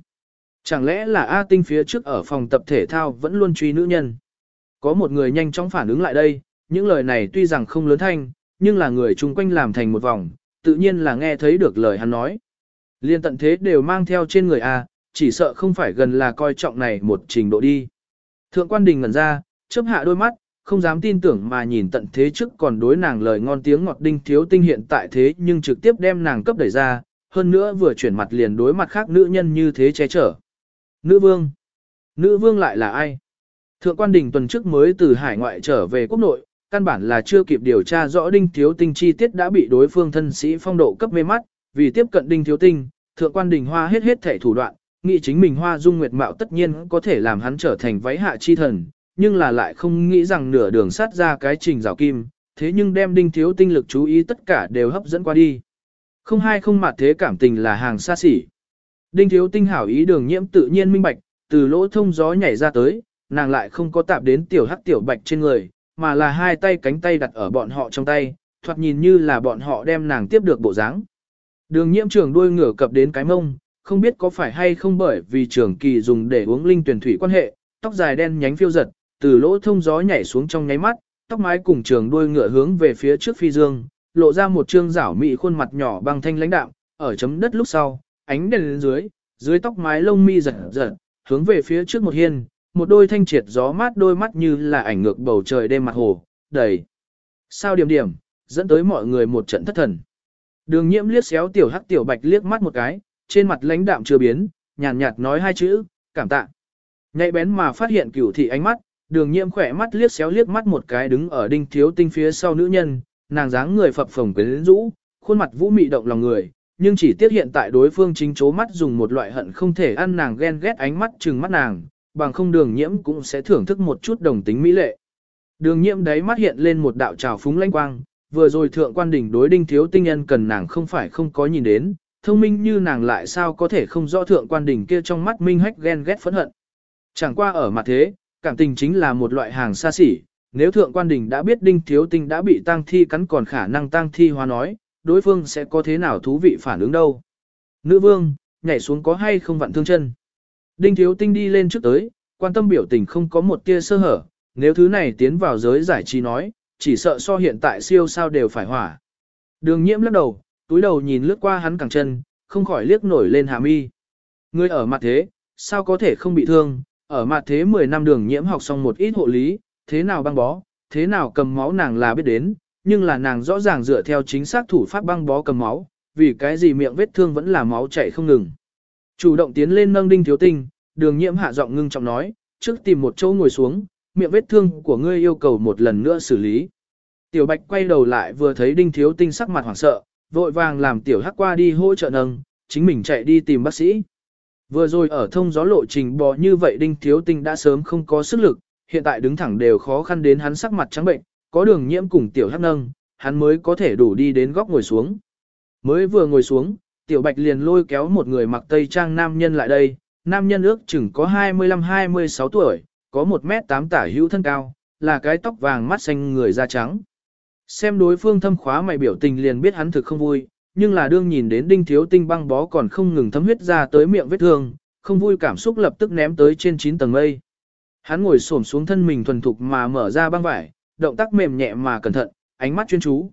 A: Chẳng lẽ là A tinh phía trước ở phòng tập thể thao vẫn luôn truy nữ nhân. Có một người nhanh chóng phản ứng lại đây, những lời này tuy rằng không lớn thanh, nhưng là người chung quanh làm thành một vòng, tự nhiên là nghe thấy được lời hắn nói. Liên tận thế đều mang theo trên người A, chỉ sợ không phải gần là coi trọng này một trình độ đi. Thượng quan đình ngẩn ra, chớp hạ đôi mắt, không dám tin tưởng mà nhìn tận thế trước còn đối nàng lời ngon tiếng ngọt đinh thiếu tinh hiện tại thế nhưng trực tiếp đem nàng cấp đẩy ra, hơn nữa vừa chuyển mặt liền đối mặt khác nữ nhân như thế che chở. Nữ vương. Nữ vương lại là ai? Thượng quan đình tuần trước mới từ hải ngoại trở về quốc nội, căn bản là chưa kịp điều tra rõ đinh thiếu tinh chi tiết đã bị đối phương thân sĩ phong độ cấp mê mắt, vì tiếp cận đinh thiếu tinh, thượng quan đình hoa hết hết thể thủ đoạn, nghĩ chính mình hoa dung nguyệt mạo tất nhiên có thể làm hắn trở thành váy hạ chi thần, nhưng là lại không nghĩ rằng nửa đường sát ra cái trình rào kim, thế nhưng đem đinh thiếu tinh lực chú ý tất cả đều hấp dẫn qua đi. Không hai không mặt thế cảm tình là hàng xa xỉ. Đinh thiếu tinh hảo ý đường nhiễm tự nhiên minh bạch, từ lỗ thông gió nhảy ra tới, nàng lại không có tạp đến tiểu hắc tiểu bạch trên người, mà là hai tay cánh tay đặt ở bọn họ trong tay, thoạt nhìn như là bọn họ đem nàng tiếp được bộ dáng. Đường nhiễm trường đuôi ngửa cập đến cái mông, không biết có phải hay không bởi vì trường kỳ dùng để uống linh tuyển thủy quan hệ, tóc dài đen nhánh phiêu giật, từ lỗ thông gió nhảy xuống trong nháy mắt, tóc mái cùng trường đuôi ngựa hướng về phía trước phi dương, lộ ra một trương rảo mị khuôn mặt nhỏ bằng thanh lãnh đạm, ở chấm đất lúc sau, ánh đèn lên dưới, dưới tóc mái lông mi giật giật, hướng về phía trước một hiên, một đôi thanh triệt gió mát đôi mắt như là ảnh ngược bầu trời đêm mặt hồ, đầy. Sao điểm điểm, dẫn tới mọi người một trận thất thần. Đường nhiễm liếc xéo tiểu hắc tiểu bạch liếc mắt một cái, trên mặt lãnh đạm chưa biến, nhàn nhạt, nhạt nói hai chữ, cảm tạ. Nhạy bén mà phát hiện cửu thị ánh mắt, đường nhiễm khỏe mắt liếc xéo liếc mắt một cái đứng ở đinh thiếu tinh phía sau nữ nhân, nàng dáng người phập phồng quyến rũ, khuôn mặt vũ mị động lòng người, nhưng chỉ tiếc hiện tại đối phương chính chố mắt dùng một loại hận không thể ăn nàng ghen ghét ánh mắt trừng mắt nàng, bằng không đường nhiễm cũng sẽ thưởng thức một chút đồng tính mỹ lệ. Đường nhiễm đấy mắt hiện lên một đạo trào phúng lanh quang, vừa rồi thượng quan đỉnh đối đinh thiếu tinh nhân cần nàng không phải không có nhìn đến, thông minh như nàng lại sao có thể không rõ thượng quan đỉnh kia trong mắt minh hách ghen ghét phẫn hận. Chẳng qua ở mặt thế, cảm tình chính là một loại hàng xa xỉ, nếu thượng quan đỉnh đã biết đinh thiếu tinh đã bị tang thi cắn còn khả năng tang thi hóa nói, đối phương sẽ có thế nào thú vị phản ứng đâu. Nữ vương, nhảy xuống có hay không vặn thương chân. Đinh thiếu tinh đi lên trước tới, quan tâm biểu tình không có một tia sơ hở, nếu thứ này tiến vào giới giải trí nói, chỉ sợ so hiện tại siêu sao đều phải hỏa. Đường nhiễm lắc đầu, túi đầu nhìn lướt qua hắn cẳng chân, không khỏi liếc nổi lên hạ mi. ngươi ở mặt thế, sao có thể không bị thương, ở mặt thế 10 năm đường nhiễm học xong một ít hộ lý, thế nào băng bó, thế nào cầm máu nàng là biết đến, nhưng là nàng rõ ràng dựa theo chính xác thủ pháp băng bó cầm máu, vì cái gì miệng vết thương vẫn là máu chảy không ngừng. Chủ động tiến lên nâng đinh thiếu tinh, đường nhiễm hạ giọng ngưng trọng nói, trước tìm một chỗ ngồi xuống, miệng vết thương của ngươi yêu cầu một lần nữa xử lý. Tiểu bạch quay đầu lại vừa thấy đinh thiếu tinh sắc mặt hoảng sợ, vội vàng làm tiểu hắc qua đi hỗ trợ nâng, chính mình chạy đi tìm bác sĩ. Vừa rồi ở thông gió lộ trình bò như vậy đinh thiếu tinh đã sớm không có sức lực, hiện tại đứng thẳng đều khó khăn đến hắn sắc mặt trắng bệnh, có đường nhiễm cùng tiểu hắc nâng, hắn mới có thể đủ đi đến góc ngồi xuống. Mới vừa ngồi xuống, tiểu bạch liền lôi kéo một người mặc tây trang nam nhân lại đây, nam nhân ước chừng có 25-26 tuổi, có 1 mét 8 tả hữu thân cao, là cái tóc vàng mắt xanh người da trắng. Xem đối phương thâm khóa mày biểu tình liền biết hắn thực không vui, nhưng là đương nhìn đến đinh thiếu tinh băng bó còn không ngừng thấm huyết ra tới miệng vết thương, không vui cảm xúc lập tức ném tới trên 9 tầng mây. Hắn ngồi xổm xuống thân mình thuần thục mà mở ra băng vải, động tác mềm nhẹ mà cẩn thận, ánh mắt chuyên chú.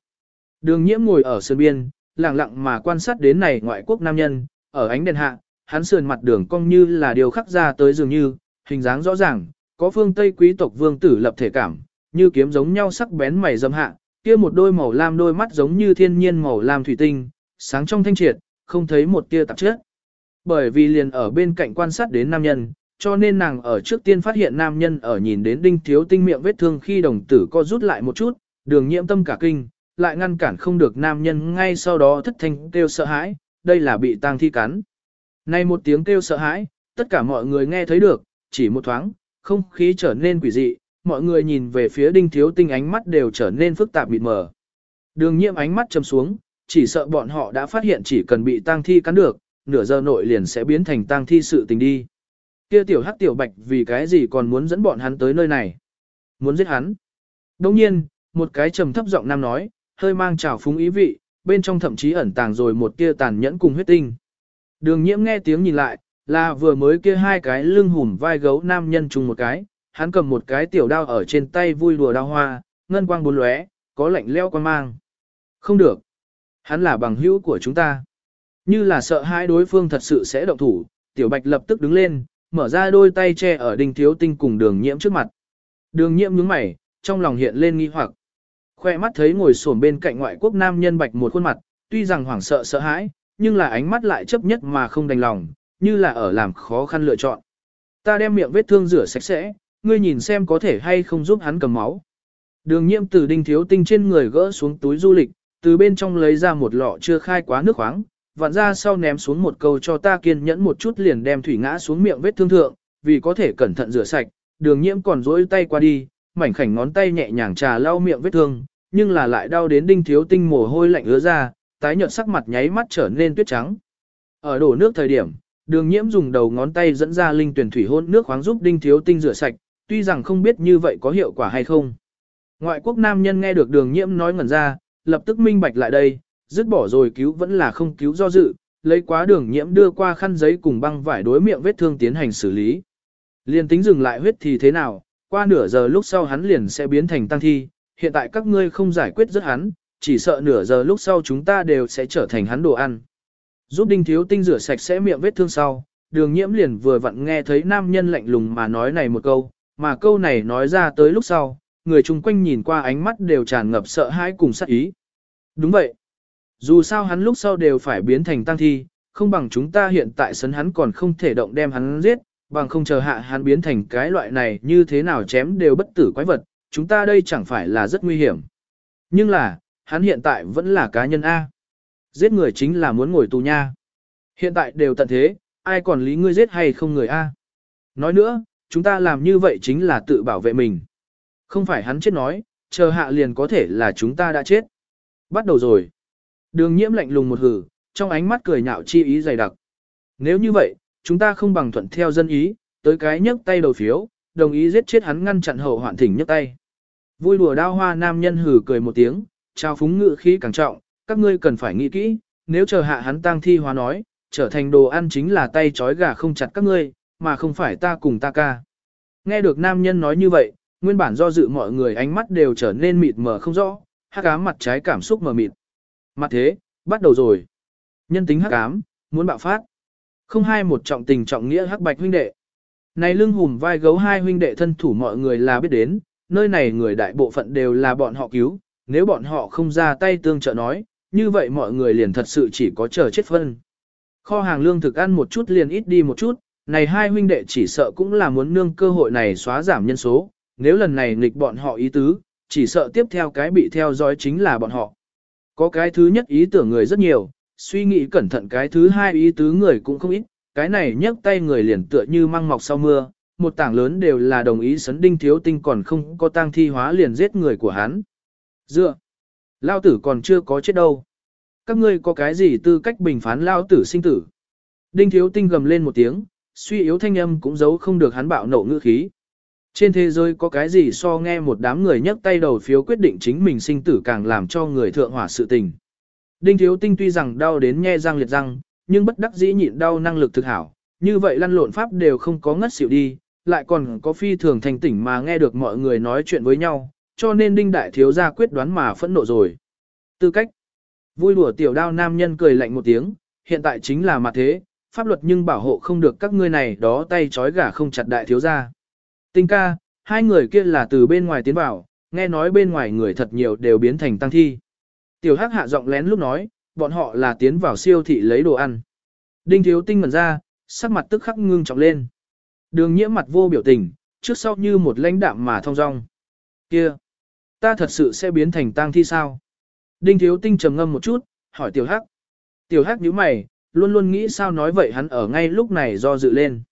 A: Đường nhiễm ngồi ở sườn biên, lặng lặng mà quan sát đến này ngoại quốc nam nhân, ở ánh đèn hạ, hắn sườn mặt đường cong như là điều khắc ra tới dường như, hình dáng rõ ràng, có phương Tây quý tộc vương tử lập thể cảm, như kiếm giống nhau sắc bén mày dâm hạ, kia một đôi màu lam đôi mắt giống như thiên nhiên màu lam thủy tinh, sáng trong thanh triệt, không thấy một tia tạp chất. Bởi vì liền ở bên cạnh quan sát đến nam nhân, cho nên nàng ở trước tiên phát hiện nam nhân ở nhìn đến đinh thiếu tinh miệng vết thương khi đồng tử co rút lại một chút, đường nhiễm tâm cả kinh, lại ngăn cản không được nam nhân ngay sau đó thất thanh kêu sợ hãi, đây là bị tang thi cắn. Này một tiếng kêu sợ hãi, tất cả mọi người nghe thấy được, chỉ một thoáng, không khí trở nên quỷ dị, mọi người nhìn về phía đinh thiếu tinh ánh mắt đều trở nên phức tạp mịt mờ. Đường nhiễm ánh mắt châm xuống, chỉ sợ bọn họ đã phát hiện chỉ cần bị tang thi cắn được, nửa giờ nội liền sẽ biến thành tang thi sự tình đi. Kia tiểu hắc tiểu bạch vì cái gì còn muốn dẫn bọn hắn tới nơi này? Muốn giết hắn? Đồng nhiên, một cái trầm thấp giọng nam nói, hơi mang trào phúng ý vị, bên trong thậm chí ẩn tàng rồi một tia tàn nhẫn cùng huyết tinh. Đường nhiễm nghe tiếng nhìn lại, là vừa mới kia hai cái lưng hùm vai gấu nam nhân chung một cái, hắn cầm một cái tiểu đao ở trên tay vui đùa đao hoa, ngân quang bốn lóe, có lạnh leo quan mang. Không được. Hắn là bằng hữu của chúng ta. Như là sợ hai đối phương thật sự sẽ động thủ, tiểu bạch lập tức đứng lên, mở ra đôi tay che ở đinh thiếu tinh cùng đường nhiễm trước mặt. Đường nhiễm nhướng mày, trong lòng hiện lên nghi hoặc. Khoe mắt thấy ngồi sổm bên cạnh ngoại quốc nam nhân bạch một khuôn mặt, tuy rằng hoảng sợ sợ hãi, nhưng là ánh mắt lại chấp nhất mà không đành lòng, như là ở làm khó khăn lựa chọn. Ta đem miệng vết thương rửa sạch sẽ, ngươi nhìn xem có thể hay không giúp hắn cầm máu. Đường nhiễm từ đinh thiếu tinh trên người gỡ xuống túi du lịch, từ bên trong lấy ra một lọ chưa khai quá nước khoáng, vặn ra sau ném xuống một câu cho ta kiên nhẫn một chút liền đem thủy ngã xuống miệng vết thương thượng, vì có thể cẩn thận rửa sạch, đường nhiễm còn dỗi tay qua đi, mảnh khảnh ngón tay nhẹ nhàng trà lau miệng vết thương, nhưng là lại đau đến đinh thiếu tinh mồ hôi lạnh ứa ra, tái nhợt sắc mặt nháy mắt trở nên tuyết trắng. Ở đổ nước thời điểm, đường nhiễm dùng đầu ngón tay dẫn ra linh tuyển thủy hôn nước khoáng giúp đinh thiếu tinh rửa sạch, tuy rằng không biết như vậy có hiệu quả hay không. Ngoại quốc nam nhân nghe được đường nhiễm nói ngẩn ra, lập tức minh bạch lại đây, dứt bỏ rồi cứu vẫn là không cứu do dự, lấy quá đường nhiễm đưa qua khăn giấy cùng băng vải đối miệng vết thương tiến hành xử lý. Liên tính dừng lại huyết thì thế nào, qua nửa giờ lúc sau hắn liền sẽ biến thành tăng thi, hiện tại các ngươi không giải quyết rất hắn, chỉ sợ nửa giờ lúc sau chúng ta đều sẽ trở thành hắn đồ ăn. Giúp đinh thiếu tinh rửa sạch sẽ miệng vết thương sau, đường nhiễm liền vừa vặn nghe thấy nam nhân lạnh lùng mà nói này một câu, mà câu này nói ra tới lúc sau, người chung quanh nhìn qua ánh mắt đều tràn ngập sợ hãi cùng sát ý. Đúng vậy. Dù sao hắn lúc sau đều phải biến thành tăng thi, không bằng chúng ta hiện tại sấn hắn còn không thể động đem hắn giết, bằng không chờ hạ hắn biến thành cái loại này như thế nào chém đều bất tử quái vật, chúng ta đây chẳng phải là rất nguy hiểm. Nhưng là, hắn hiện tại vẫn là cá nhân A. Giết người chính là muốn ngồi tù nha. Hiện tại đều tận thế, ai còn lý ngươi giết hay không người A. Nói nữa, chúng ta làm như vậy chính là tự bảo vệ mình. Không phải hắn chết nói, chờ hạ liền có thể là chúng ta đã chết. Bắt đầu rồi. Đường nhiễm lạnh lùng một hử, trong ánh mắt cười nhạo chi ý dày đặc. Nếu như vậy, chúng ta không bằng thuận theo dân ý, tới cái nhấc tay đầu phiếu, đồng ý giết chết hắn ngăn chặn hậu hoạn thỉnh nhấc tay. Vui đùa đao hoa nam nhân hử cười một tiếng, trao phúng ngự khí càng trọng, các ngươi cần phải nghĩ kỹ, nếu chờ hạ hắn tang thi hóa nói, trở thành đồ ăn chính là tay trói gà không chặt các ngươi, mà không phải ta cùng ta ca. Nghe được nam nhân nói như vậy, nguyên bản do dự mọi người ánh mắt đều trở nên mịt mờ không rõ, hắc ám mặt trái cảm xúc mờ mịt. Mặt thế, bắt đầu rồi. Nhân tính hắc ám, muốn bạo phát. Không hai một trọng tình trọng nghĩa hắc bạch huynh đệ. Này lưng hùm vai gấu hai huynh đệ thân thủ mọi người là biết đến, nơi này người đại bộ phận đều là bọn họ cứu, nếu bọn họ không ra tay tương trợ nói, như vậy mọi người liền thật sự chỉ có chờ chết phân. Kho hàng lương thực ăn một chút liền ít đi một chút, này hai huynh đệ chỉ sợ cũng là muốn nương cơ hội này xóa giảm nhân số, nếu lần này nghịch bọn họ ý tứ, chỉ sợ tiếp theo cái bị theo dõi chính là bọn họ. Có cái thứ nhất ý tưởng người rất nhiều, suy nghĩ cẩn thận cái thứ hai ý tứ người cũng không ít, cái này nhấc tay người liền tựa như măng mọc sau mưa, một tảng lớn đều là đồng ý sấn đinh thiếu tinh còn không có tang thi hóa liền giết người của hắn. Dựa, lao tử còn chưa có chết đâu. Các ngươi có cái gì tư cách bình phán lao tử sinh tử? Đinh thiếu tinh gầm lên một tiếng, suy yếu thanh âm cũng giấu không được hắn bạo nộ ngữ khí. Trên thế giới có cái gì so nghe một đám người nhấc tay đầu phiếu quyết định chính mình sinh tử càng làm cho người thượng hỏa sự tình. Đinh thiếu tinh tuy rằng đau đến nhe răng liệt răng, nhưng bất đắc dĩ nhịn đau năng lực thực hảo, như vậy lăn lộn pháp đều không có ngất xỉu đi, lại còn có phi thường thành tỉnh mà nghe được mọi người nói chuyện với nhau, cho nên đinh đại thiếu gia quyết đoán mà phẫn nộ rồi. Tư cách Vui đùa tiểu đao nam nhân cười lạnh một tiếng, hiện tại chính là mặt thế, pháp luật nhưng bảo hộ không được các ngươi này đó tay trói gà không chặt đại thiếu gia. Tinh ca, hai người kia là từ bên ngoài tiến vào, nghe nói bên ngoài người thật nhiều đều biến thành tăng thi. Tiểu hắc hạ giọng lén lúc nói, bọn họ là tiến vào siêu thị lấy đồ ăn. Đinh thiếu tinh ngẩn ra, sắc mặt tức khắc ngưng trọng lên. Đường nhiễm mặt vô biểu tình, trước sau như một lãnh đạm mà thong dong. Kia, ta thật sự sẽ biến thành tang thi sao? Đinh thiếu tinh trầm ngâm một chút, hỏi tiểu hắc. Tiểu hắc nhíu mày, luôn luôn nghĩ sao nói vậy hắn ở ngay lúc này do dự lên.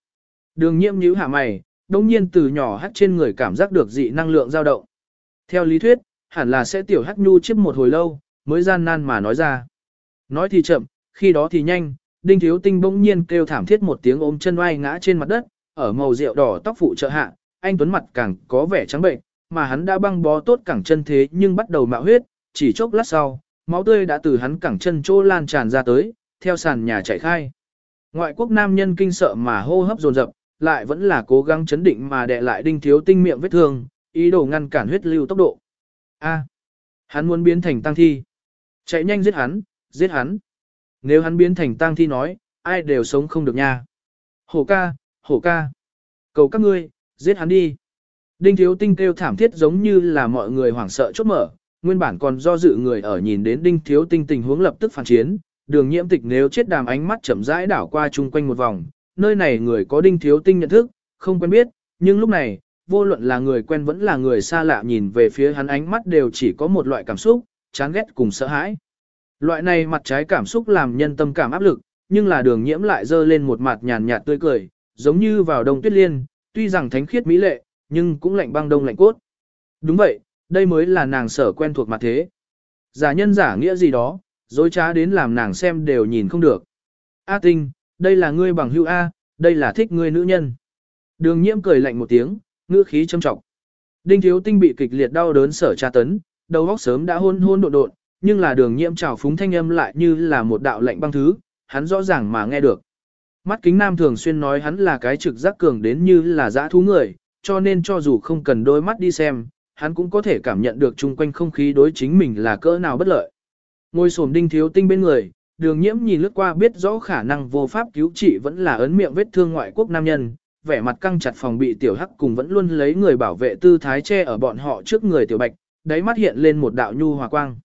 A: Đường nhiễm nhíu hạ mày, đồng nhiên từ nhỏ hắt trên người cảm giác được dị năng lượng dao động. Theo lý thuyết, hẳn là sẽ tiểu hắt nhu chiếp một hồi lâu, mới gian nan mà nói ra. Nói thì chậm, khi đó thì nhanh, đinh thiếu tinh bỗng nhiên kêu thảm thiết một tiếng ôm chân oai ngã trên mặt đất, ở màu rượu đỏ tóc phụ trợ hạ, anh tuấn mặt càng có vẻ trắng bệnh, mà hắn đã băng bó tốt cẳng chân thế nhưng bắt đầu mạo huyết, chỉ chốc lát sau, máu tươi đã từ hắn cẳng chân chỗ lan tràn ra tới, theo sàn nhà chạy khai. Ngoại quốc nam nhân kinh sợ mà hô hấp dồn dập, lại vẫn là cố gắng chấn định mà đè lại đinh thiếu tinh miệng vết thương, ý đồ ngăn cản huyết lưu tốc độ. A, hắn muốn biến thành tăng thi. Chạy nhanh giết hắn, giết hắn. Nếu hắn biến thành tăng thi nói, ai đều sống không được nha. Hổ ca, hổ ca. Cầu các ngươi, giết hắn đi. Đinh thiếu tinh kêu thảm thiết giống như là mọi người hoảng sợ chốt mở, nguyên bản còn do dự người ở nhìn đến đinh thiếu tinh tình huống lập tức phản chiến, đường nhiễm tịch nếu chết đàm ánh mắt chậm rãi đảo qua chung quanh một vòng, nơi này người có đinh thiếu tinh nhận thức, không quen biết, nhưng lúc này, vô luận là người quen vẫn là người xa lạ nhìn về phía hắn ánh mắt đều chỉ có một loại cảm xúc, chán ghét cùng sợ hãi. Loại này mặt trái cảm xúc làm nhân tâm cảm áp lực, nhưng là đường nhiễm lại dơ lên một mặt nhàn nhạt tươi cười, giống như vào đông tuyết liên, tuy rằng thánh khiết mỹ lệ, nhưng cũng lạnh băng đông lạnh cốt. Đúng vậy, đây mới là nàng sở quen thuộc mặt thế. Giả nhân giả nghĩa gì đó, dối trá đến làm nàng xem đều nhìn không được. A tinh, đây là ngươi bằng hữu A, đây là thích ngươi nữ nhân. Đường nhiễm cười lạnh một tiếng, ngữ khí châm trọng. Đinh thiếu tinh bị kịch liệt đau đớn sở tra tấn, đầu óc sớm đã hôn hôn độn độn, nhưng là đường nhiễm trào phúng thanh âm lại như là một đạo lệnh băng thứ, hắn rõ ràng mà nghe được. Mắt kính nam thường xuyên nói hắn là cái trực giác cường đến như là dã thú người, cho nên cho dù không cần đôi mắt đi xem, hắn cũng có thể cảm nhận được chung quanh không khí đối chính mình là cỡ nào bất lợi. Ngôi sổm đinh thiếu tinh bên người, đường nhiễm nhìn lướt qua biết rõ khả năng vô pháp cứu trị vẫn là ấn miệng vết thương ngoại quốc nam nhân, vẻ mặt căng chặt phòng bị tiểu hắc cùng vẫn luôn lấy người bảo vệ tư thái che ở bọn họ trước người tiểu bạch, đáy mắt hiện lên một đạo nhu hòa quang.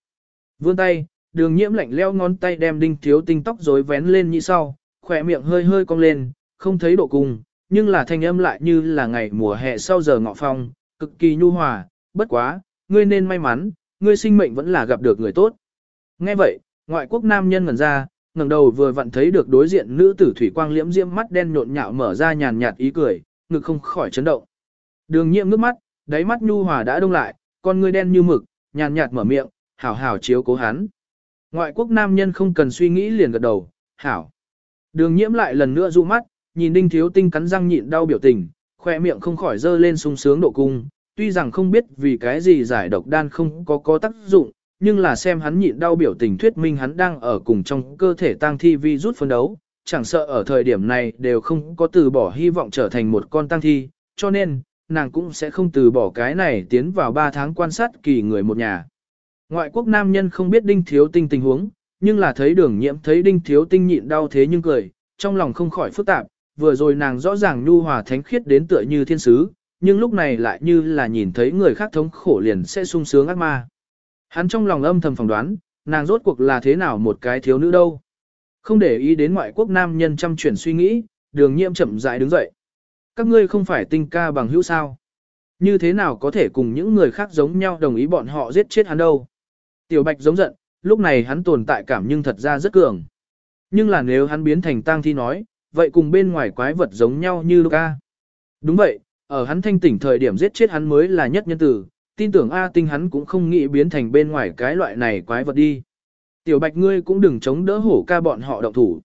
A: Vươn tay, đường nhiễm lạnh leo ngón tay đem đinh thiếu tinh tóc rối vén lên như sau, khỏe miệng hơi hơi cong lên, không thấy độ cùng, nhưng là thanh âm lại như là ngày mùa hè sau giờ ngọ phong, cực kỳ nhu hòa, bất quá, ngươi nên may mắn, ngươi sinh mệnh vẫn là gặp được người tốt. Nghe vậy, ngoại quốc nam nhân ngẩn ra, ngẩng đầu vừa vặn thấy được đối diện nữ tử thủy quang liễm diễm mắt đen nhộn nhạo mở ra nhàn nhạt ý cười, ngực không khỏi chấn động. Đường Nhiệm nước mắt, đáy mắt nhu hòa đã đông lại, con ngươi đen như mực, nhàn nhạt mở miệng, hảo hảo chiếu cố hắn. Ngoại quốc nam nhân không cần suy nghĩ liền gật đầu, hảo. Đường nhiễm lại lần nữa du mắt, nhìn đinh thiếu tinh cắn răng nhịn đau biểu tình, khoe miệng không khỏi dơ lên sung sướng độ cung, tuy rằng không biết vì cái gì giải độc đan không có có tác dụng, nhưng là xem hắn nhịn đau biểu tình thuyết minh hắn đang ở cùng trong cơ thể tang thi vi rút phân đấu, chẳng sợ ở thời điểm này đều không có từ bỏ hy vọng trở thành một con tang thi, cho nên, nàng cũng sẽ không từ bỏ cái này tiến vào 3 tháng quan sát kỳ người một nhà. Ngoại quốc nam nhân không biết đinh thiếu tinh tình huống, nhưng là thấy đường nhiễm thấy đinh thiếu tinh nhịn đau thế nhưng cười, trong lòng không khỏi phức tạp, vừa rồi nàng rõ ràng nhu hòa thánh khiết đến tựa như thiên sứ, nhưng lúc này lại như là nhìn thấy người khác thống khổ liền sẽ sung sướng ác ma. Hắn trong lòng âm thầm phỏng đoán, nàng rốt cuộc là thế nào một cái thiếu nữ đâu. Không để ý đến ngoại quốc nam nhân chăm chuyển suy nghĩ, đường nhiễm chậm rãi đứng dậy. Các ngươi không phải tinh ca bằng hữu sao. Như thế nào có thể cùng những người khác giống nhau đồng ý bọn họ giết chết hắn đâu. Tiểu bạch giống giận, lúc này hắn tồn tại cảm nhưng thật ra rất cường. Nhưng là nếu hắn biến thành tang thi nói, vậy cùng bên ngoài quái vật giống nhau như lúc Đúng vậy, ở hắn thanh tỉnh thời điểm giết chết hắn mới là nhất nhân tử, tin tưởng A tinh hắn cũng không nghĩ biến thành bên ngoài cái loại này quái vật đi. Tiểu bạch ngươi cũng đừng chống đỡ hổ ca bọn họ động thủ.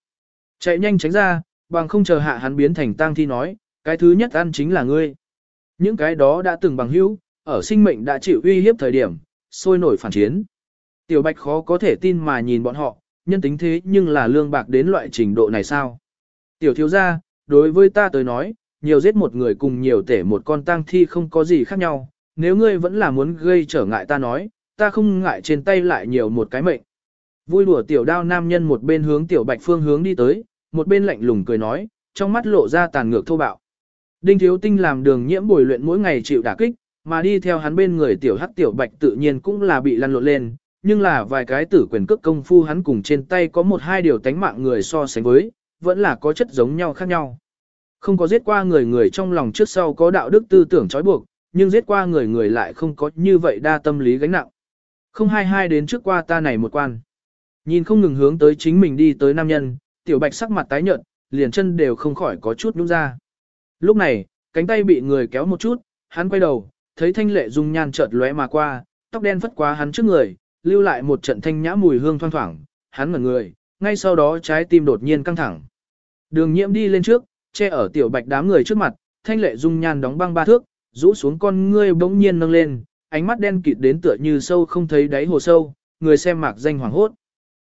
A: Chạy nhanh tránh ra, bằng không chờ hạ hắn biến thành tang thi nói, cái thứ nhất ăn chính là ngươi. Những cái đó đã từng bằng hữu, ở sinh mệnh đã chịu uy hiếp thời điểm, sôi nổi phản chiến. Tiểu bạch khó có thể tin mà nhìn bọn họ, nhân tính thế nhưng là lương bạc đến loại trình độ này sao? Tiểu thiếu gia, đối với ta tới nói, nhiều giết một người cùng nhiều tể một con tang thi không có gì khác nhau, nếu ngươi vẫn là muốn gây trở ngại ta nói, ta không ngại trên tay lại nhiều một cái mệnh. Vui đùa tiểu đao nam nhân một bên hướng tiểu bạch phương hướng đi tới, một bên lạnh lùng cười nói, trong mắt lộ ra tàn ngược thô bạo. Đinh thiếu tinh làm đường nhiễm bồi luyện mỗi ngày chịu đả kích, mà đi theo hắn bên người tiểu hắc tiểu bạch tự nhiên cũng là bị lăn lộn lên, nhưng là vài cái tử quyền cước công phu hắn cùng trên tay có một hai điều tánh mạng người so sánh với, vẫn là có chất giống nhau khác nhau. Không có giết qua người người trong lòng trước sau có đạo đức tư tưởng trói buộc, nhưng giết qua người người lại không có như vậy đa tâm lý gánh nặng. Không hai hai đến trước qua ta này một quan. Nhìn không ngừng hướng tới chính mình đi tới nam nhân, tiểu bạch sắc mặt tái nhợt, liền chân đều không khỏi có chút nhũ ra. Lúc này, cánh tay bị người kéo một chút, hắn quay đầu, thấy thanh lệ dung nhan chợt lóe mà qua, tóc đen phất qua hắn trước người, lưu lại một trận thanh nhã mùi hương thoang thoảng, hắn ngẩn người, ngay sau đó trái tim đột nhiên căng thẳng. Đường nhiễm đi lên trước, che ở tiểu bạch đám người trước mặt, thanh lệ dung nhan đóng băng ba thước, rũ xuống con ngươi bỗng nhiên nâng lên, ánh mắt đen kịt đến tựa như sâu không thấy đáy hồ sâu, người xem mạc danh hoàng hốt.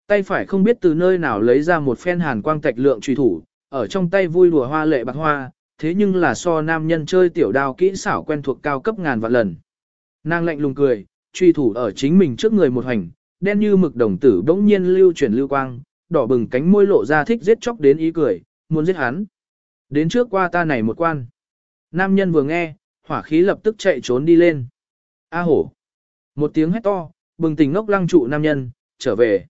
A: Tay phải không biết từ nơi nào lấy ra một phen hàn quang tạch lượng truy thủ, ở trong tay vui đùa hoa lệ bạc hoa, thế nhưng là so nam nhân chơi tiểu đao kỹ xảo quen thuộc cao cấp ngàn vạn lần. Nàng lạnh lùng cười, truy thủ ở chính mình trước người một hành, đen như mực đồng tử bỗng nhiên lưu chuyển lưu quang, đỏ bừng cánh môi lộ ra thích giết chóc đến ý cười, muốn giết hắn. Đến trước qua ta này một quan. Nam nhân vừa nghe, hỏa khí lập tức chạy trốn đi lên. A hổ. Một tiếng hét to, bừng tỉnh ngốc lăng trụ nam nhân, trở về.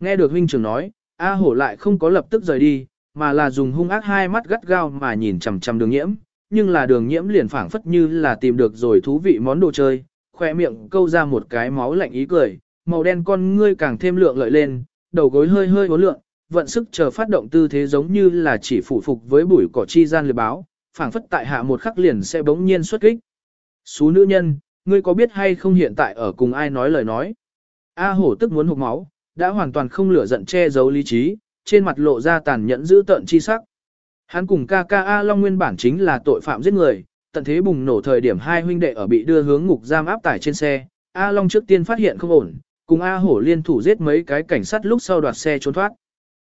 A: Nghe được huynh trưởng nói, A hổ lại không có lập tức rời đi, mà là dùng hung ác hai mắt gắt gao mà nhìn chằm chằm đường nhiễm, nhưng là đường nhiễm liền phảng phất như là tìm được rồi thú vị món đồ chơi, khoe miệng câu ra một cái máu lạnh ý cười, màu đen con ngươi càng thêm lượng lợi lên, đầu gối hơi hơi uốn lượn, vận sức chờ phát động tư thế giống như là chỉ phụ phục với bụi cỏ chi gian liệt báo, phảng phất tại hạ một khắc liền sẽ bỗng nhiên xuất kích. Xú nữ nhân, ngươi có biết hay không hiện tại ở cùng ai nói lời nói? A hổ tức muốn hụt máu, đã hoàn toàn không lửa giận che giấu lý trí, trên mặt lộ ra tàn nhẫn giữ tợn chi sắc. Hắn cùng ca ca A Long nguyên bản chính là tội phạm giết người, tận thế bùng nổ thời điểm hai huynh đệ ở bị đưa hướng ngục giam áp tải trên xe, A Long trước tiên phát hiện không ổn, cùng A Hổ liên thủ giết mấy cái cảnh sát lúc sau đoạt xe trốn thoát.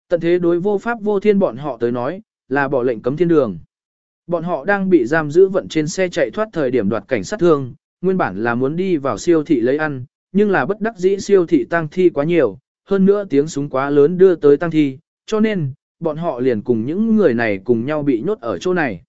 A: Tận thế đối vô pháp vô thiên bọn họ tới nói, là bỏ lệnh cấm thiên đường. Bọn họ đang bị giam giữ vận trên xe chạy thoát thời điểm đoạt cảnh sát thương, nguyên bản là muốn đi vào siêu thị lấy ăn, nhưng là bất đắc dĩ siêu thị tăng thi quá nhiều, hơn nữa tiếng súng quá lớn đưa tới tăng thi, cho nên, bọn họ liền cùng những người này cùng nhau bị nhốt ở chỗ này.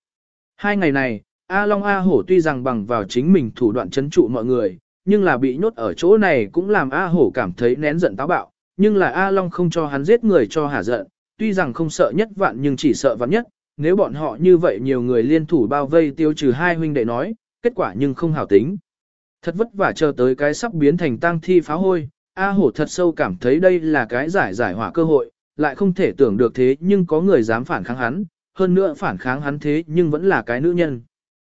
A: Hai ngày này, A Long A Hổ tuy rằng bằng vào chính mình thủ đoạn chấn trụ mọi người, nhưng là bị nhốt ở chỗ này cũng làm A Hổ cảm thấy nén giận táo bạo, nhưng là A Long không cho hắn giết người cho hả giận, tuy rằng không sợ nhất vạn nhưng chỉ sợ vạn nhất, nếu bọn họ như vậy nhiều người liên thủ bao vây tiêu trừ hai huynh đệ nói, kết quả nhưng không hảo tính. Thật vất vả chờ tới cái sắp biến thành tang thi phá hôi, A Hổ thật sâu cảm thấy đây là cái giải giải hỏa cơ hội, lại không thể tưởng được thế nhưng có người dám phản kháng hắn, hơn nữa phản kháng hắn thế nhưng vẫn là cái nữ nhân.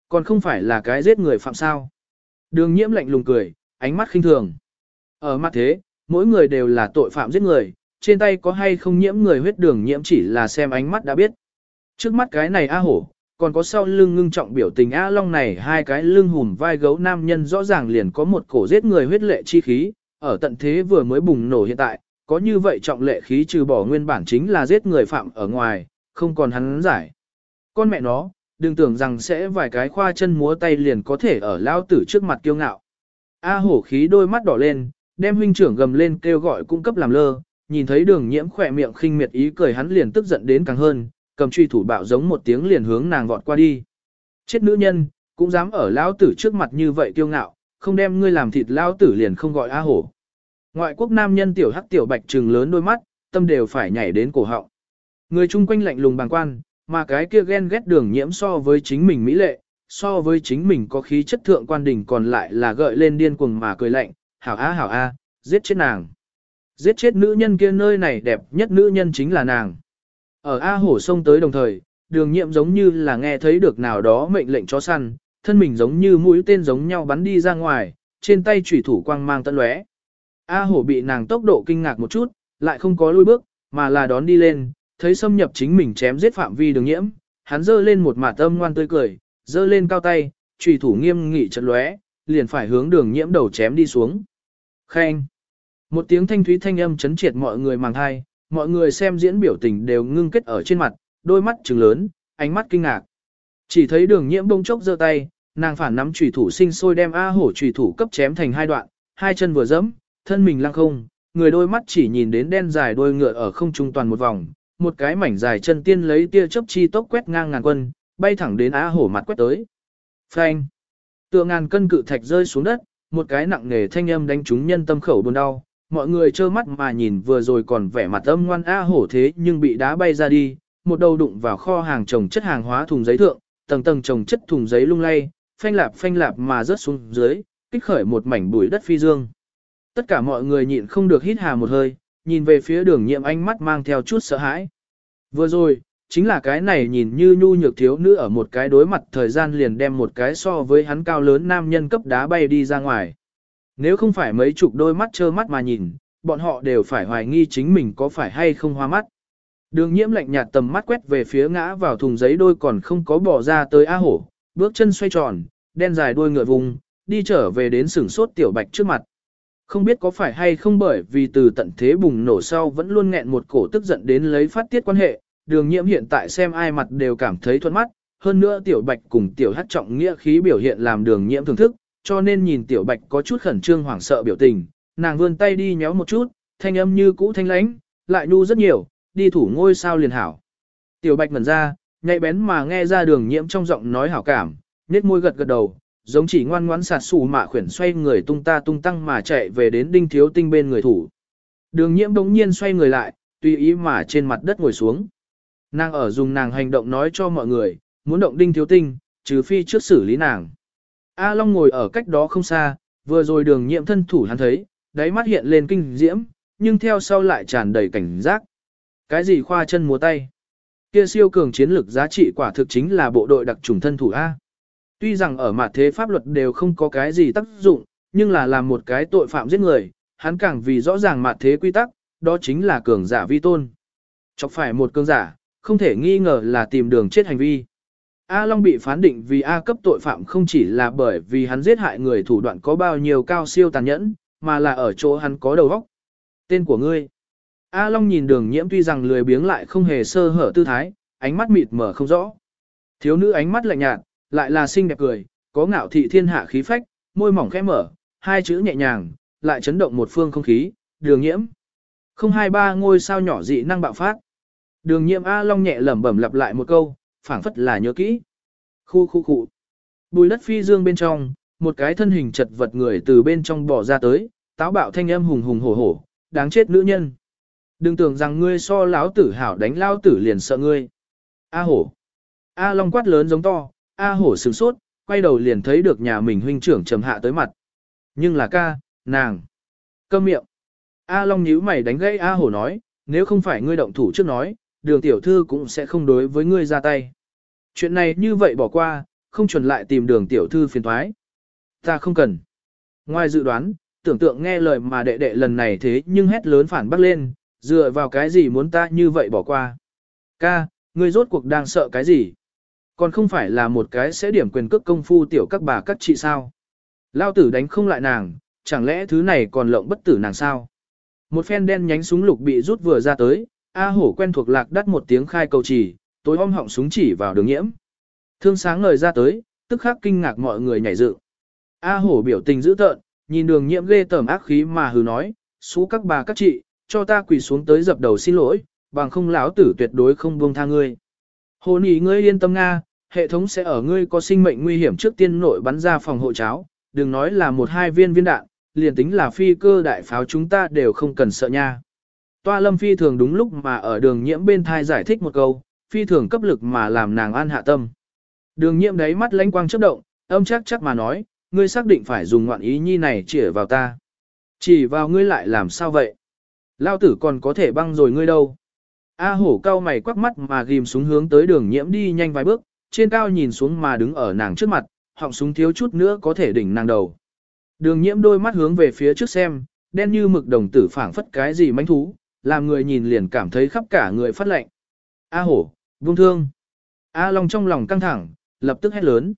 A: Còn không phải là cái giết người phạm sao. Đường nhiễm lạnh lùng cười, ánh mắt khinh thường. Ở mặt thế, mỗi người đều là tội phạm giết người, trên tay có hay không nhiễm người huyết đường nhiễm chỉ là xem ánh mắt đã biết. Trước mắt cái này A hổ, còn có sau lưng ngưng trọng biểu tình A long này hai cái lưng hùm vai gấu nam nhân rõ ràng liền có một cổ giết người huyết lệ chi khí, ở tận thế vừa mới bùng nổ hiện tại, có như vậy trọng lệ khí trừ bỏ nguyên bản chính là giết người phạm ở ngoài, không còn hắn giải. Con mẹ nó, đừng tưởng rằng sẽ vài cái khoa chân múa tay liền có thể ở lao tử trước mặt kiêu ngạo. A hổ khí đôi mắt đỏ lên, đem huynh trưởng gầm lên kêu gọi cung cấp làm lơ, nhìn thấy đường nhiễm khỏe miệng khinh miệt ý cười hắn liền tức giận đến càng hơn, cầm truy thủ bạo giống một tiếng liền hướng nàng vọt qua đi. Chết nữ nhân, cũng dám ở lão tử trước mặt như vậy kiêu ngạo, không đem ngươi làm thịt lão tử liền không gọi A hổ. Ngoại quốc nam nhân tiểu hắc tiểu bạch trừng lớn đôi mắt, tâm đều phải nhảy đến cổ họng. Người chung quanh lạnh lùng bàng quan, mà cái kia ghen ghét đường nhiễm so với chính mình mỹ lệ, so với chính mình có khí chất thượng quan đỉnh còn lại là gợi lên điên cuồng mà cười lạnh, hảo a hảo a, giết chết nàng. Giết chết nữ nhân kia nơi này đẹp nhất nữ nhân chính là nàng. Ở A hổ sông tới đồng thời, đường nhiệm giống như là nghe thấy được nào đó mệnh lệnh chó săn, thân mình giống như mũi tên giống nhau bắn đi ra ngoài, trên tay chủy thủ quang mang tận lóe. A hổ bị nàng tốc độ kinh ngạc một chút, lại không có lui bước, mà là đón đi lên, thấy xâm nhập chính mình chém giết phạm vi đường nhiễm, hắn giơ lên một mả tâm ngoan tươi cười, giơ lên cao tay, chủy thủ nghiêm nghị chật lóe, liền phải hướng đường nhiễm đầu chém đi xuống. Khen! Một tiếng thanh thúy thanh âm chấn triệt mọi người màng hai, mọi người xem diễn biểu tình đều ngưng kết ở trên mặt, đôi mắt trừng lớn, ánh mắt kinh ngạc. Chỉ thấy đường nhiễm bông chốc giơ tay, nàng phản nắm chủy thủ sinh sôi đem A hổ chủy thủ cấp chém thành hai đoạn, hai chân vừa dẫm, thân mình lăng không, người đôi mắt chỉ nhìn đến đen dài đôi ngựa ở không trung toàn một vòng, một cái mảnh dài chân tiên lấy tia chớp chi tốc quét ngang ngàn quân, bay thẳng đến A hổ mặt quét tới. Phanh! Tựa ngàn cân cự thạch rơi xuống đất, một cái nặng nề thanh âm đánh trúng nhân tâm khẩu buồn đau, mọi người trơ mắt mà nhìn vừa rồi còn vẻ mặt âm ngoan A hổ thế nhưng bị đá bay ra đi, một đầu đụng vào kho hàng trồng chất hàng hóa thùng giấy thượng, tầng tầng trồng chất thùng giấy lung lay, phanh lạp phanh lạp mà rớt xuống dưới, kích khởi một mảnh bụi đất phi dương. Tất cả mọi người nhịn không được hít hà một hơi, nhìn về phía đường nhiệm ánh mắt mang theo chút sợ hãi. Vừa rồi, chính là cái này nhìn như nhu nhược thiếu nữ ở một cái đối mặt thời gian liền đem một cái so với hắn cao lớn nam nhân cấp đá bay đi ra ngoài. Nếu không phải mấy chục đôi mắt trơ mắt mà nhìn, bọn họ đều phải hoài nghi chính mình có phải hay không hoa mắt. Đường nhiễm lạnh nhạt tầm mắt quét về phía ngã vào thùng giấy đôi còn không có bỏ ra tới A hổ, bước chân xoay tròn, đen dài đuôi ngựa vùng, đi trở về đến sửng sốt tiểu bạch trước mặt. Không biết có phải hay không bởi vì từ tận thế bùng nổ sau vẫn luôn nghẹn một cổ tức giận đến lấy phát tiết quan hệ, đường nhiễm hiện tại xem ai mặt đều cảm thấy thuận mắt, hơn nữa tiểu bạch cùng tiểu hát trọng nghĩa khí biểu hiện làm đường nhiễm thưởng thức, cho nên nhìn tiểu bạch có chút khẩn trương hoảng sợ biểu tình, nàng vươn tay đi nhéo một chút, thanh âm như cũ thanh lãnh, lại nu rất nhiều, đi thủ ngôi sao liền hảo. Tiểu bạch ngẩn ra, nhạy bén mà nghe ra đường nhiễm trong giọng nói hảo cảm, nét môi gật gật đầu, giống chỉ ngoan ngoãn sạt sủ mạ khuyển xoay người tung ta tung tăng mà chạy về đến đinh thiếu tinh bên người thủ. Đường nhiễm đống nhiên xoay người lại, tùy ý mà trên mặt đất ngồi xuống. Nàng ở dùng nàng hành động nói cho mọi người, muốn động đinh thiếu tinh, trừ phi trước xử lý nàng. A Long ngồi ở cách đó không xa, vừa rồi đường Nhiệm thân thủ hắn thấy, đáy mắt hiện lên kinh diễm, nhưng theo sau lại tràn đầy cảnh giác. Cái gì khoa chân múa tay? Kia siêu cường chiến lực giá trị quả thực chính là bộ đội đặc trùng thân thủ A. Tuy rằng ở mặt thế pháp luật đều không có cái gì tác dụng, nhưng là làm một cái tội phạm giết người, hắn càng vì rõ ràng mặt thế quy tắc, đó chính là cường giả vi tôn. Chọc phải một cường giả, không thể nghi ngờ là tìm đường chết hành vi. A Long bị phán định vì A cấp tội phạm không chỉ là bởi vì hắn giết hại người thủ đoạn có bao nhiêu cao siêu tàn nhẫn, mà là ở chỗ hắn có đầu óc. Tên của ngươi. A Long nhìn đường nhiễm tuy rằng lười biếng lại không hề sơ hở tư thái, ánh mắt mịt mở không rõ. Thiếu nữ ánh mắt lạnh nhạt, lại là xinh đẹp cười, có ngạo thị thiên hạ khí phách, môi mỏng khẽ mở, hai chữ nhẹ nhàng, lại chấn động một phương không khí, đường nhiễm. Không hai ba ngôi sao nhỏ dị năng bạo phát. Đường nhiễm A Long nhẹ lẩm bẩm lặp lại một câu, phảng phất là nhớ kỹ. Khu khu khu. Bùi đất phi dương bên trong, một cái thân hình chật vật người từ bên trong bỏ ra tới, táo bạo thanh âm hùng hùng hổ hổ, đáng chết nữ nhân. Đừng tưởng rằng ngươi so lão tử hảo đánh lao tử liền sợ ngươi. A hổ. A Long quát lớn giống to, A hổ sửng sốt, quay đầu liền thấy được nhà mình huynh trưởng trầm hạ tới mặt. Nhưng là ca, nàng. Câm miệng. A Long nhíu mày đánh gãy A hổ nói, nếu không phải ngươi động thủ trước nói, đường tiểu thư cũng sẽ không đối với ngươi ra tay. Chuyện này như vậy bỏ qua, không chuẩn lại tìm đường tiểu thư phiền thoái. Ta không cần. Ngoài dự đoán, tưởng tượng nghe lời mà đệ đệ lần này thế nhưng hét lớn phản bác lên, dựa vào cái gì muốn ta như vậy bỏ qua. Ca, ngươi rốt cuộc đang sợ cái gì? Còn không phải là một cái sẽ điểm quyền cước công phu tiểu các bà các chị sao? Lao tử đánh không lại nàng, chẳng lẽ thứ này còn lộng bất tử nàng sao? Một phen đen nhánh súng lục bị rút vừa ra tới, A hổ quen thuộc lạc đắt một tiếng khai cầu chỉ, tối om họng súng chỉ vào đường nhiễm. Thương sáng ngời ra tới, tức khắc kinh ngạc mọi người nhảy dựng. A hổ biểu tình dữ tợn, nhìn đường nhiễm ghê tởm ác khí mà hừ nói, xú các bà các chị, cho ta quỳ xuống tới dập đầu xin lỗi, bằng không lão tử tuyệt đối không buông tha ngươi. Hồ nỉ ngươi yên tâm Nga, hệ thống sẽ ở ngươi có sinh mệnh nguy hiểm trước tiên nội bắn ra phòng hộ cháo, đừng nói là một hai viên viên đạn, liền tính là phi cơ đại pháo chúng ta đều không cần sợ nha. Toa lâm phi thường đúng lúc mà ở đường nhiễm bên thai giải thích một câu, phi thường cấp lực mà làm nàng an hạ tâm. Đường Nhiệm đấy mắt lánh quang chớp động, âm chắc chắc mà nói, ngươi xác định phải dùng ngoạn ý nhi này chỉ vào ta. Chỉ vào ngươi lại làm sao vậy? Lao tử còn có thể băng rồi ngươi đâu. A hổ cao mày quắc mắt mà ghim xuống hướng tới đường nhiễm đi nhanh vài bước, trên cao nhìn xuống mà đứng ở nàng trước mặt, họng súng thiếu chút nữa có thể đỉnh nàng đầu. Đường nhiễm đôi mắt hướng về phía trước xem, đen như mực đồng tử phảng phất cái gì manh thú, làm người nhìn liền cảm thấy khắp cả người phát lạnh. A hổ, vung thương. A long trong lòng căng thẳng, lập tức hét lớn.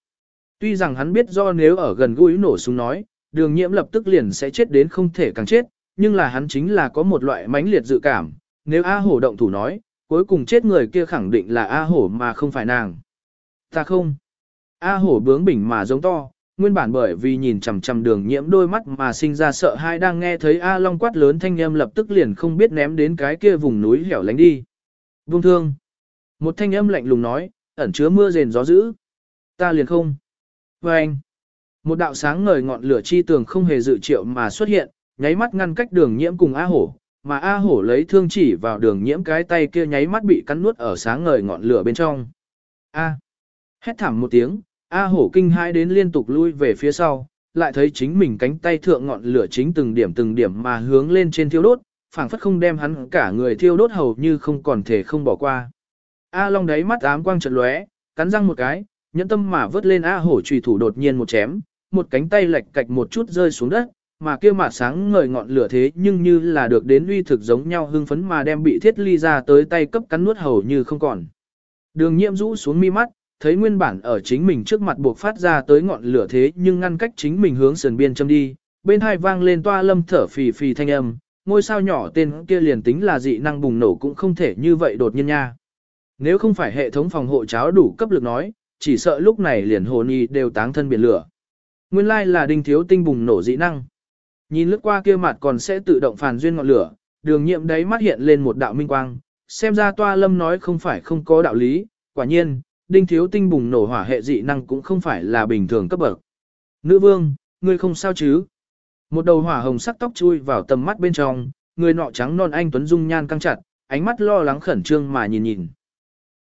A: Tuy rằng hắn biết do nếu ở gần gũi nổ súng nói, đường nhiễm lập tức liền sẽ chết đến không thể càng chết, nhưng là hắn chính là có một loại mãnh liệt dự cảm, nếu A hổ động thủ nói, cuối cùng chết người kia khẳng định là A hổ mà không phải nàng. Ta không. A hổ bướng bỉnh mà giống to, nguyên bản bởi vì nhìn chằm chằm đường nhiễm đôi mắt mà sinh ra sợ hai đang nghe thấy A Long quát lớn thanh âm lập tức liền không biết ném đến cái kia vùng núi hẻo lánh đi. Vung thương. Một thanh âm lạnh lùng nói, ẩn chứa mưa rền gió dữ. Ta liền không. Và anh. Một đạo sáng ngời ngọn lửa chi tường không hề dự triệu mà xuất hiện, nháy mắt ngăn cách đường nhiễm cùng A hổ, mà A hổ lấy thương chỉ vào đường nhiễm cái tay kia nháy mắt bị cắn nuốt ở sáng ngời ngọn lửa bên trong. A. Hét thảm một tiếng, A hổ kinh hãi đến liên tục lui về phía sau, lại thấy chính mình cánh tay thượng ngọn lửa chính từng điểm từng điểm mà hướng lên trên thiêu đốt, phảng phất không đem hắn cả người thiêu đốt hầu như không còn thể không bỏ qua. A Long đáy mắt ám quang chợt lóe, cắn răng một cái, nhẫn tâm mà vớt lên A hổ trùy thủ đột nhiên một chém, một cánh tay lệch cạch một chút rơi xuống đất, mà kia mà sáng ngời ngọn lửa thế nhưng như là được đến uy thực giống nhau hưng phấn mà đem bị thiết ly ra tới tay cấp cắn nuốt hầu như không còn. Đường nhiễm rũ xuống mi mắt, thấy nguyên bản ở chính mình trước mặt buộc phát ra tới ngọn lửa thế nhưng ngăn cách chính mình hướng sườn biên châm đi, bên hai vang lên toa lâm thở phì phì thanh âm, ngôi sao nhỏ tên kia liền tính là dị năng bùng nổ cũng không thể như vậy đột nhiên nha. Nếu không phải hệ thống phòng hộ cháo đủ cấp lực nói, chỉ sợ lúc này liền hồ y đều táng thân biển lửa. Nguyên lai là đinh thiếu tinh bùng nổ dị năng. Nhìn lướt qua kia mặt còn sẽ tự động phản duyên ngọn lửa, đường nhiệm đấy mắt hiện lên một đạo minh quang, xem ra toa lâm nói không phải không có đạo lý, quả nhiên, đinh thiếu tinh bùng nổ hỏa hệ dị năng cũng không phải là bình thường cấp bậc. Nữ vương, ngươi không sao chứ? Một đầu hỏa hồng sắc tóc chui vào tầm mắt bên trong, người nọ trắng non anh tuấn dung nhan căng chặt, ánh mắt lo lắng khẩn trương mà nhìn nhìn.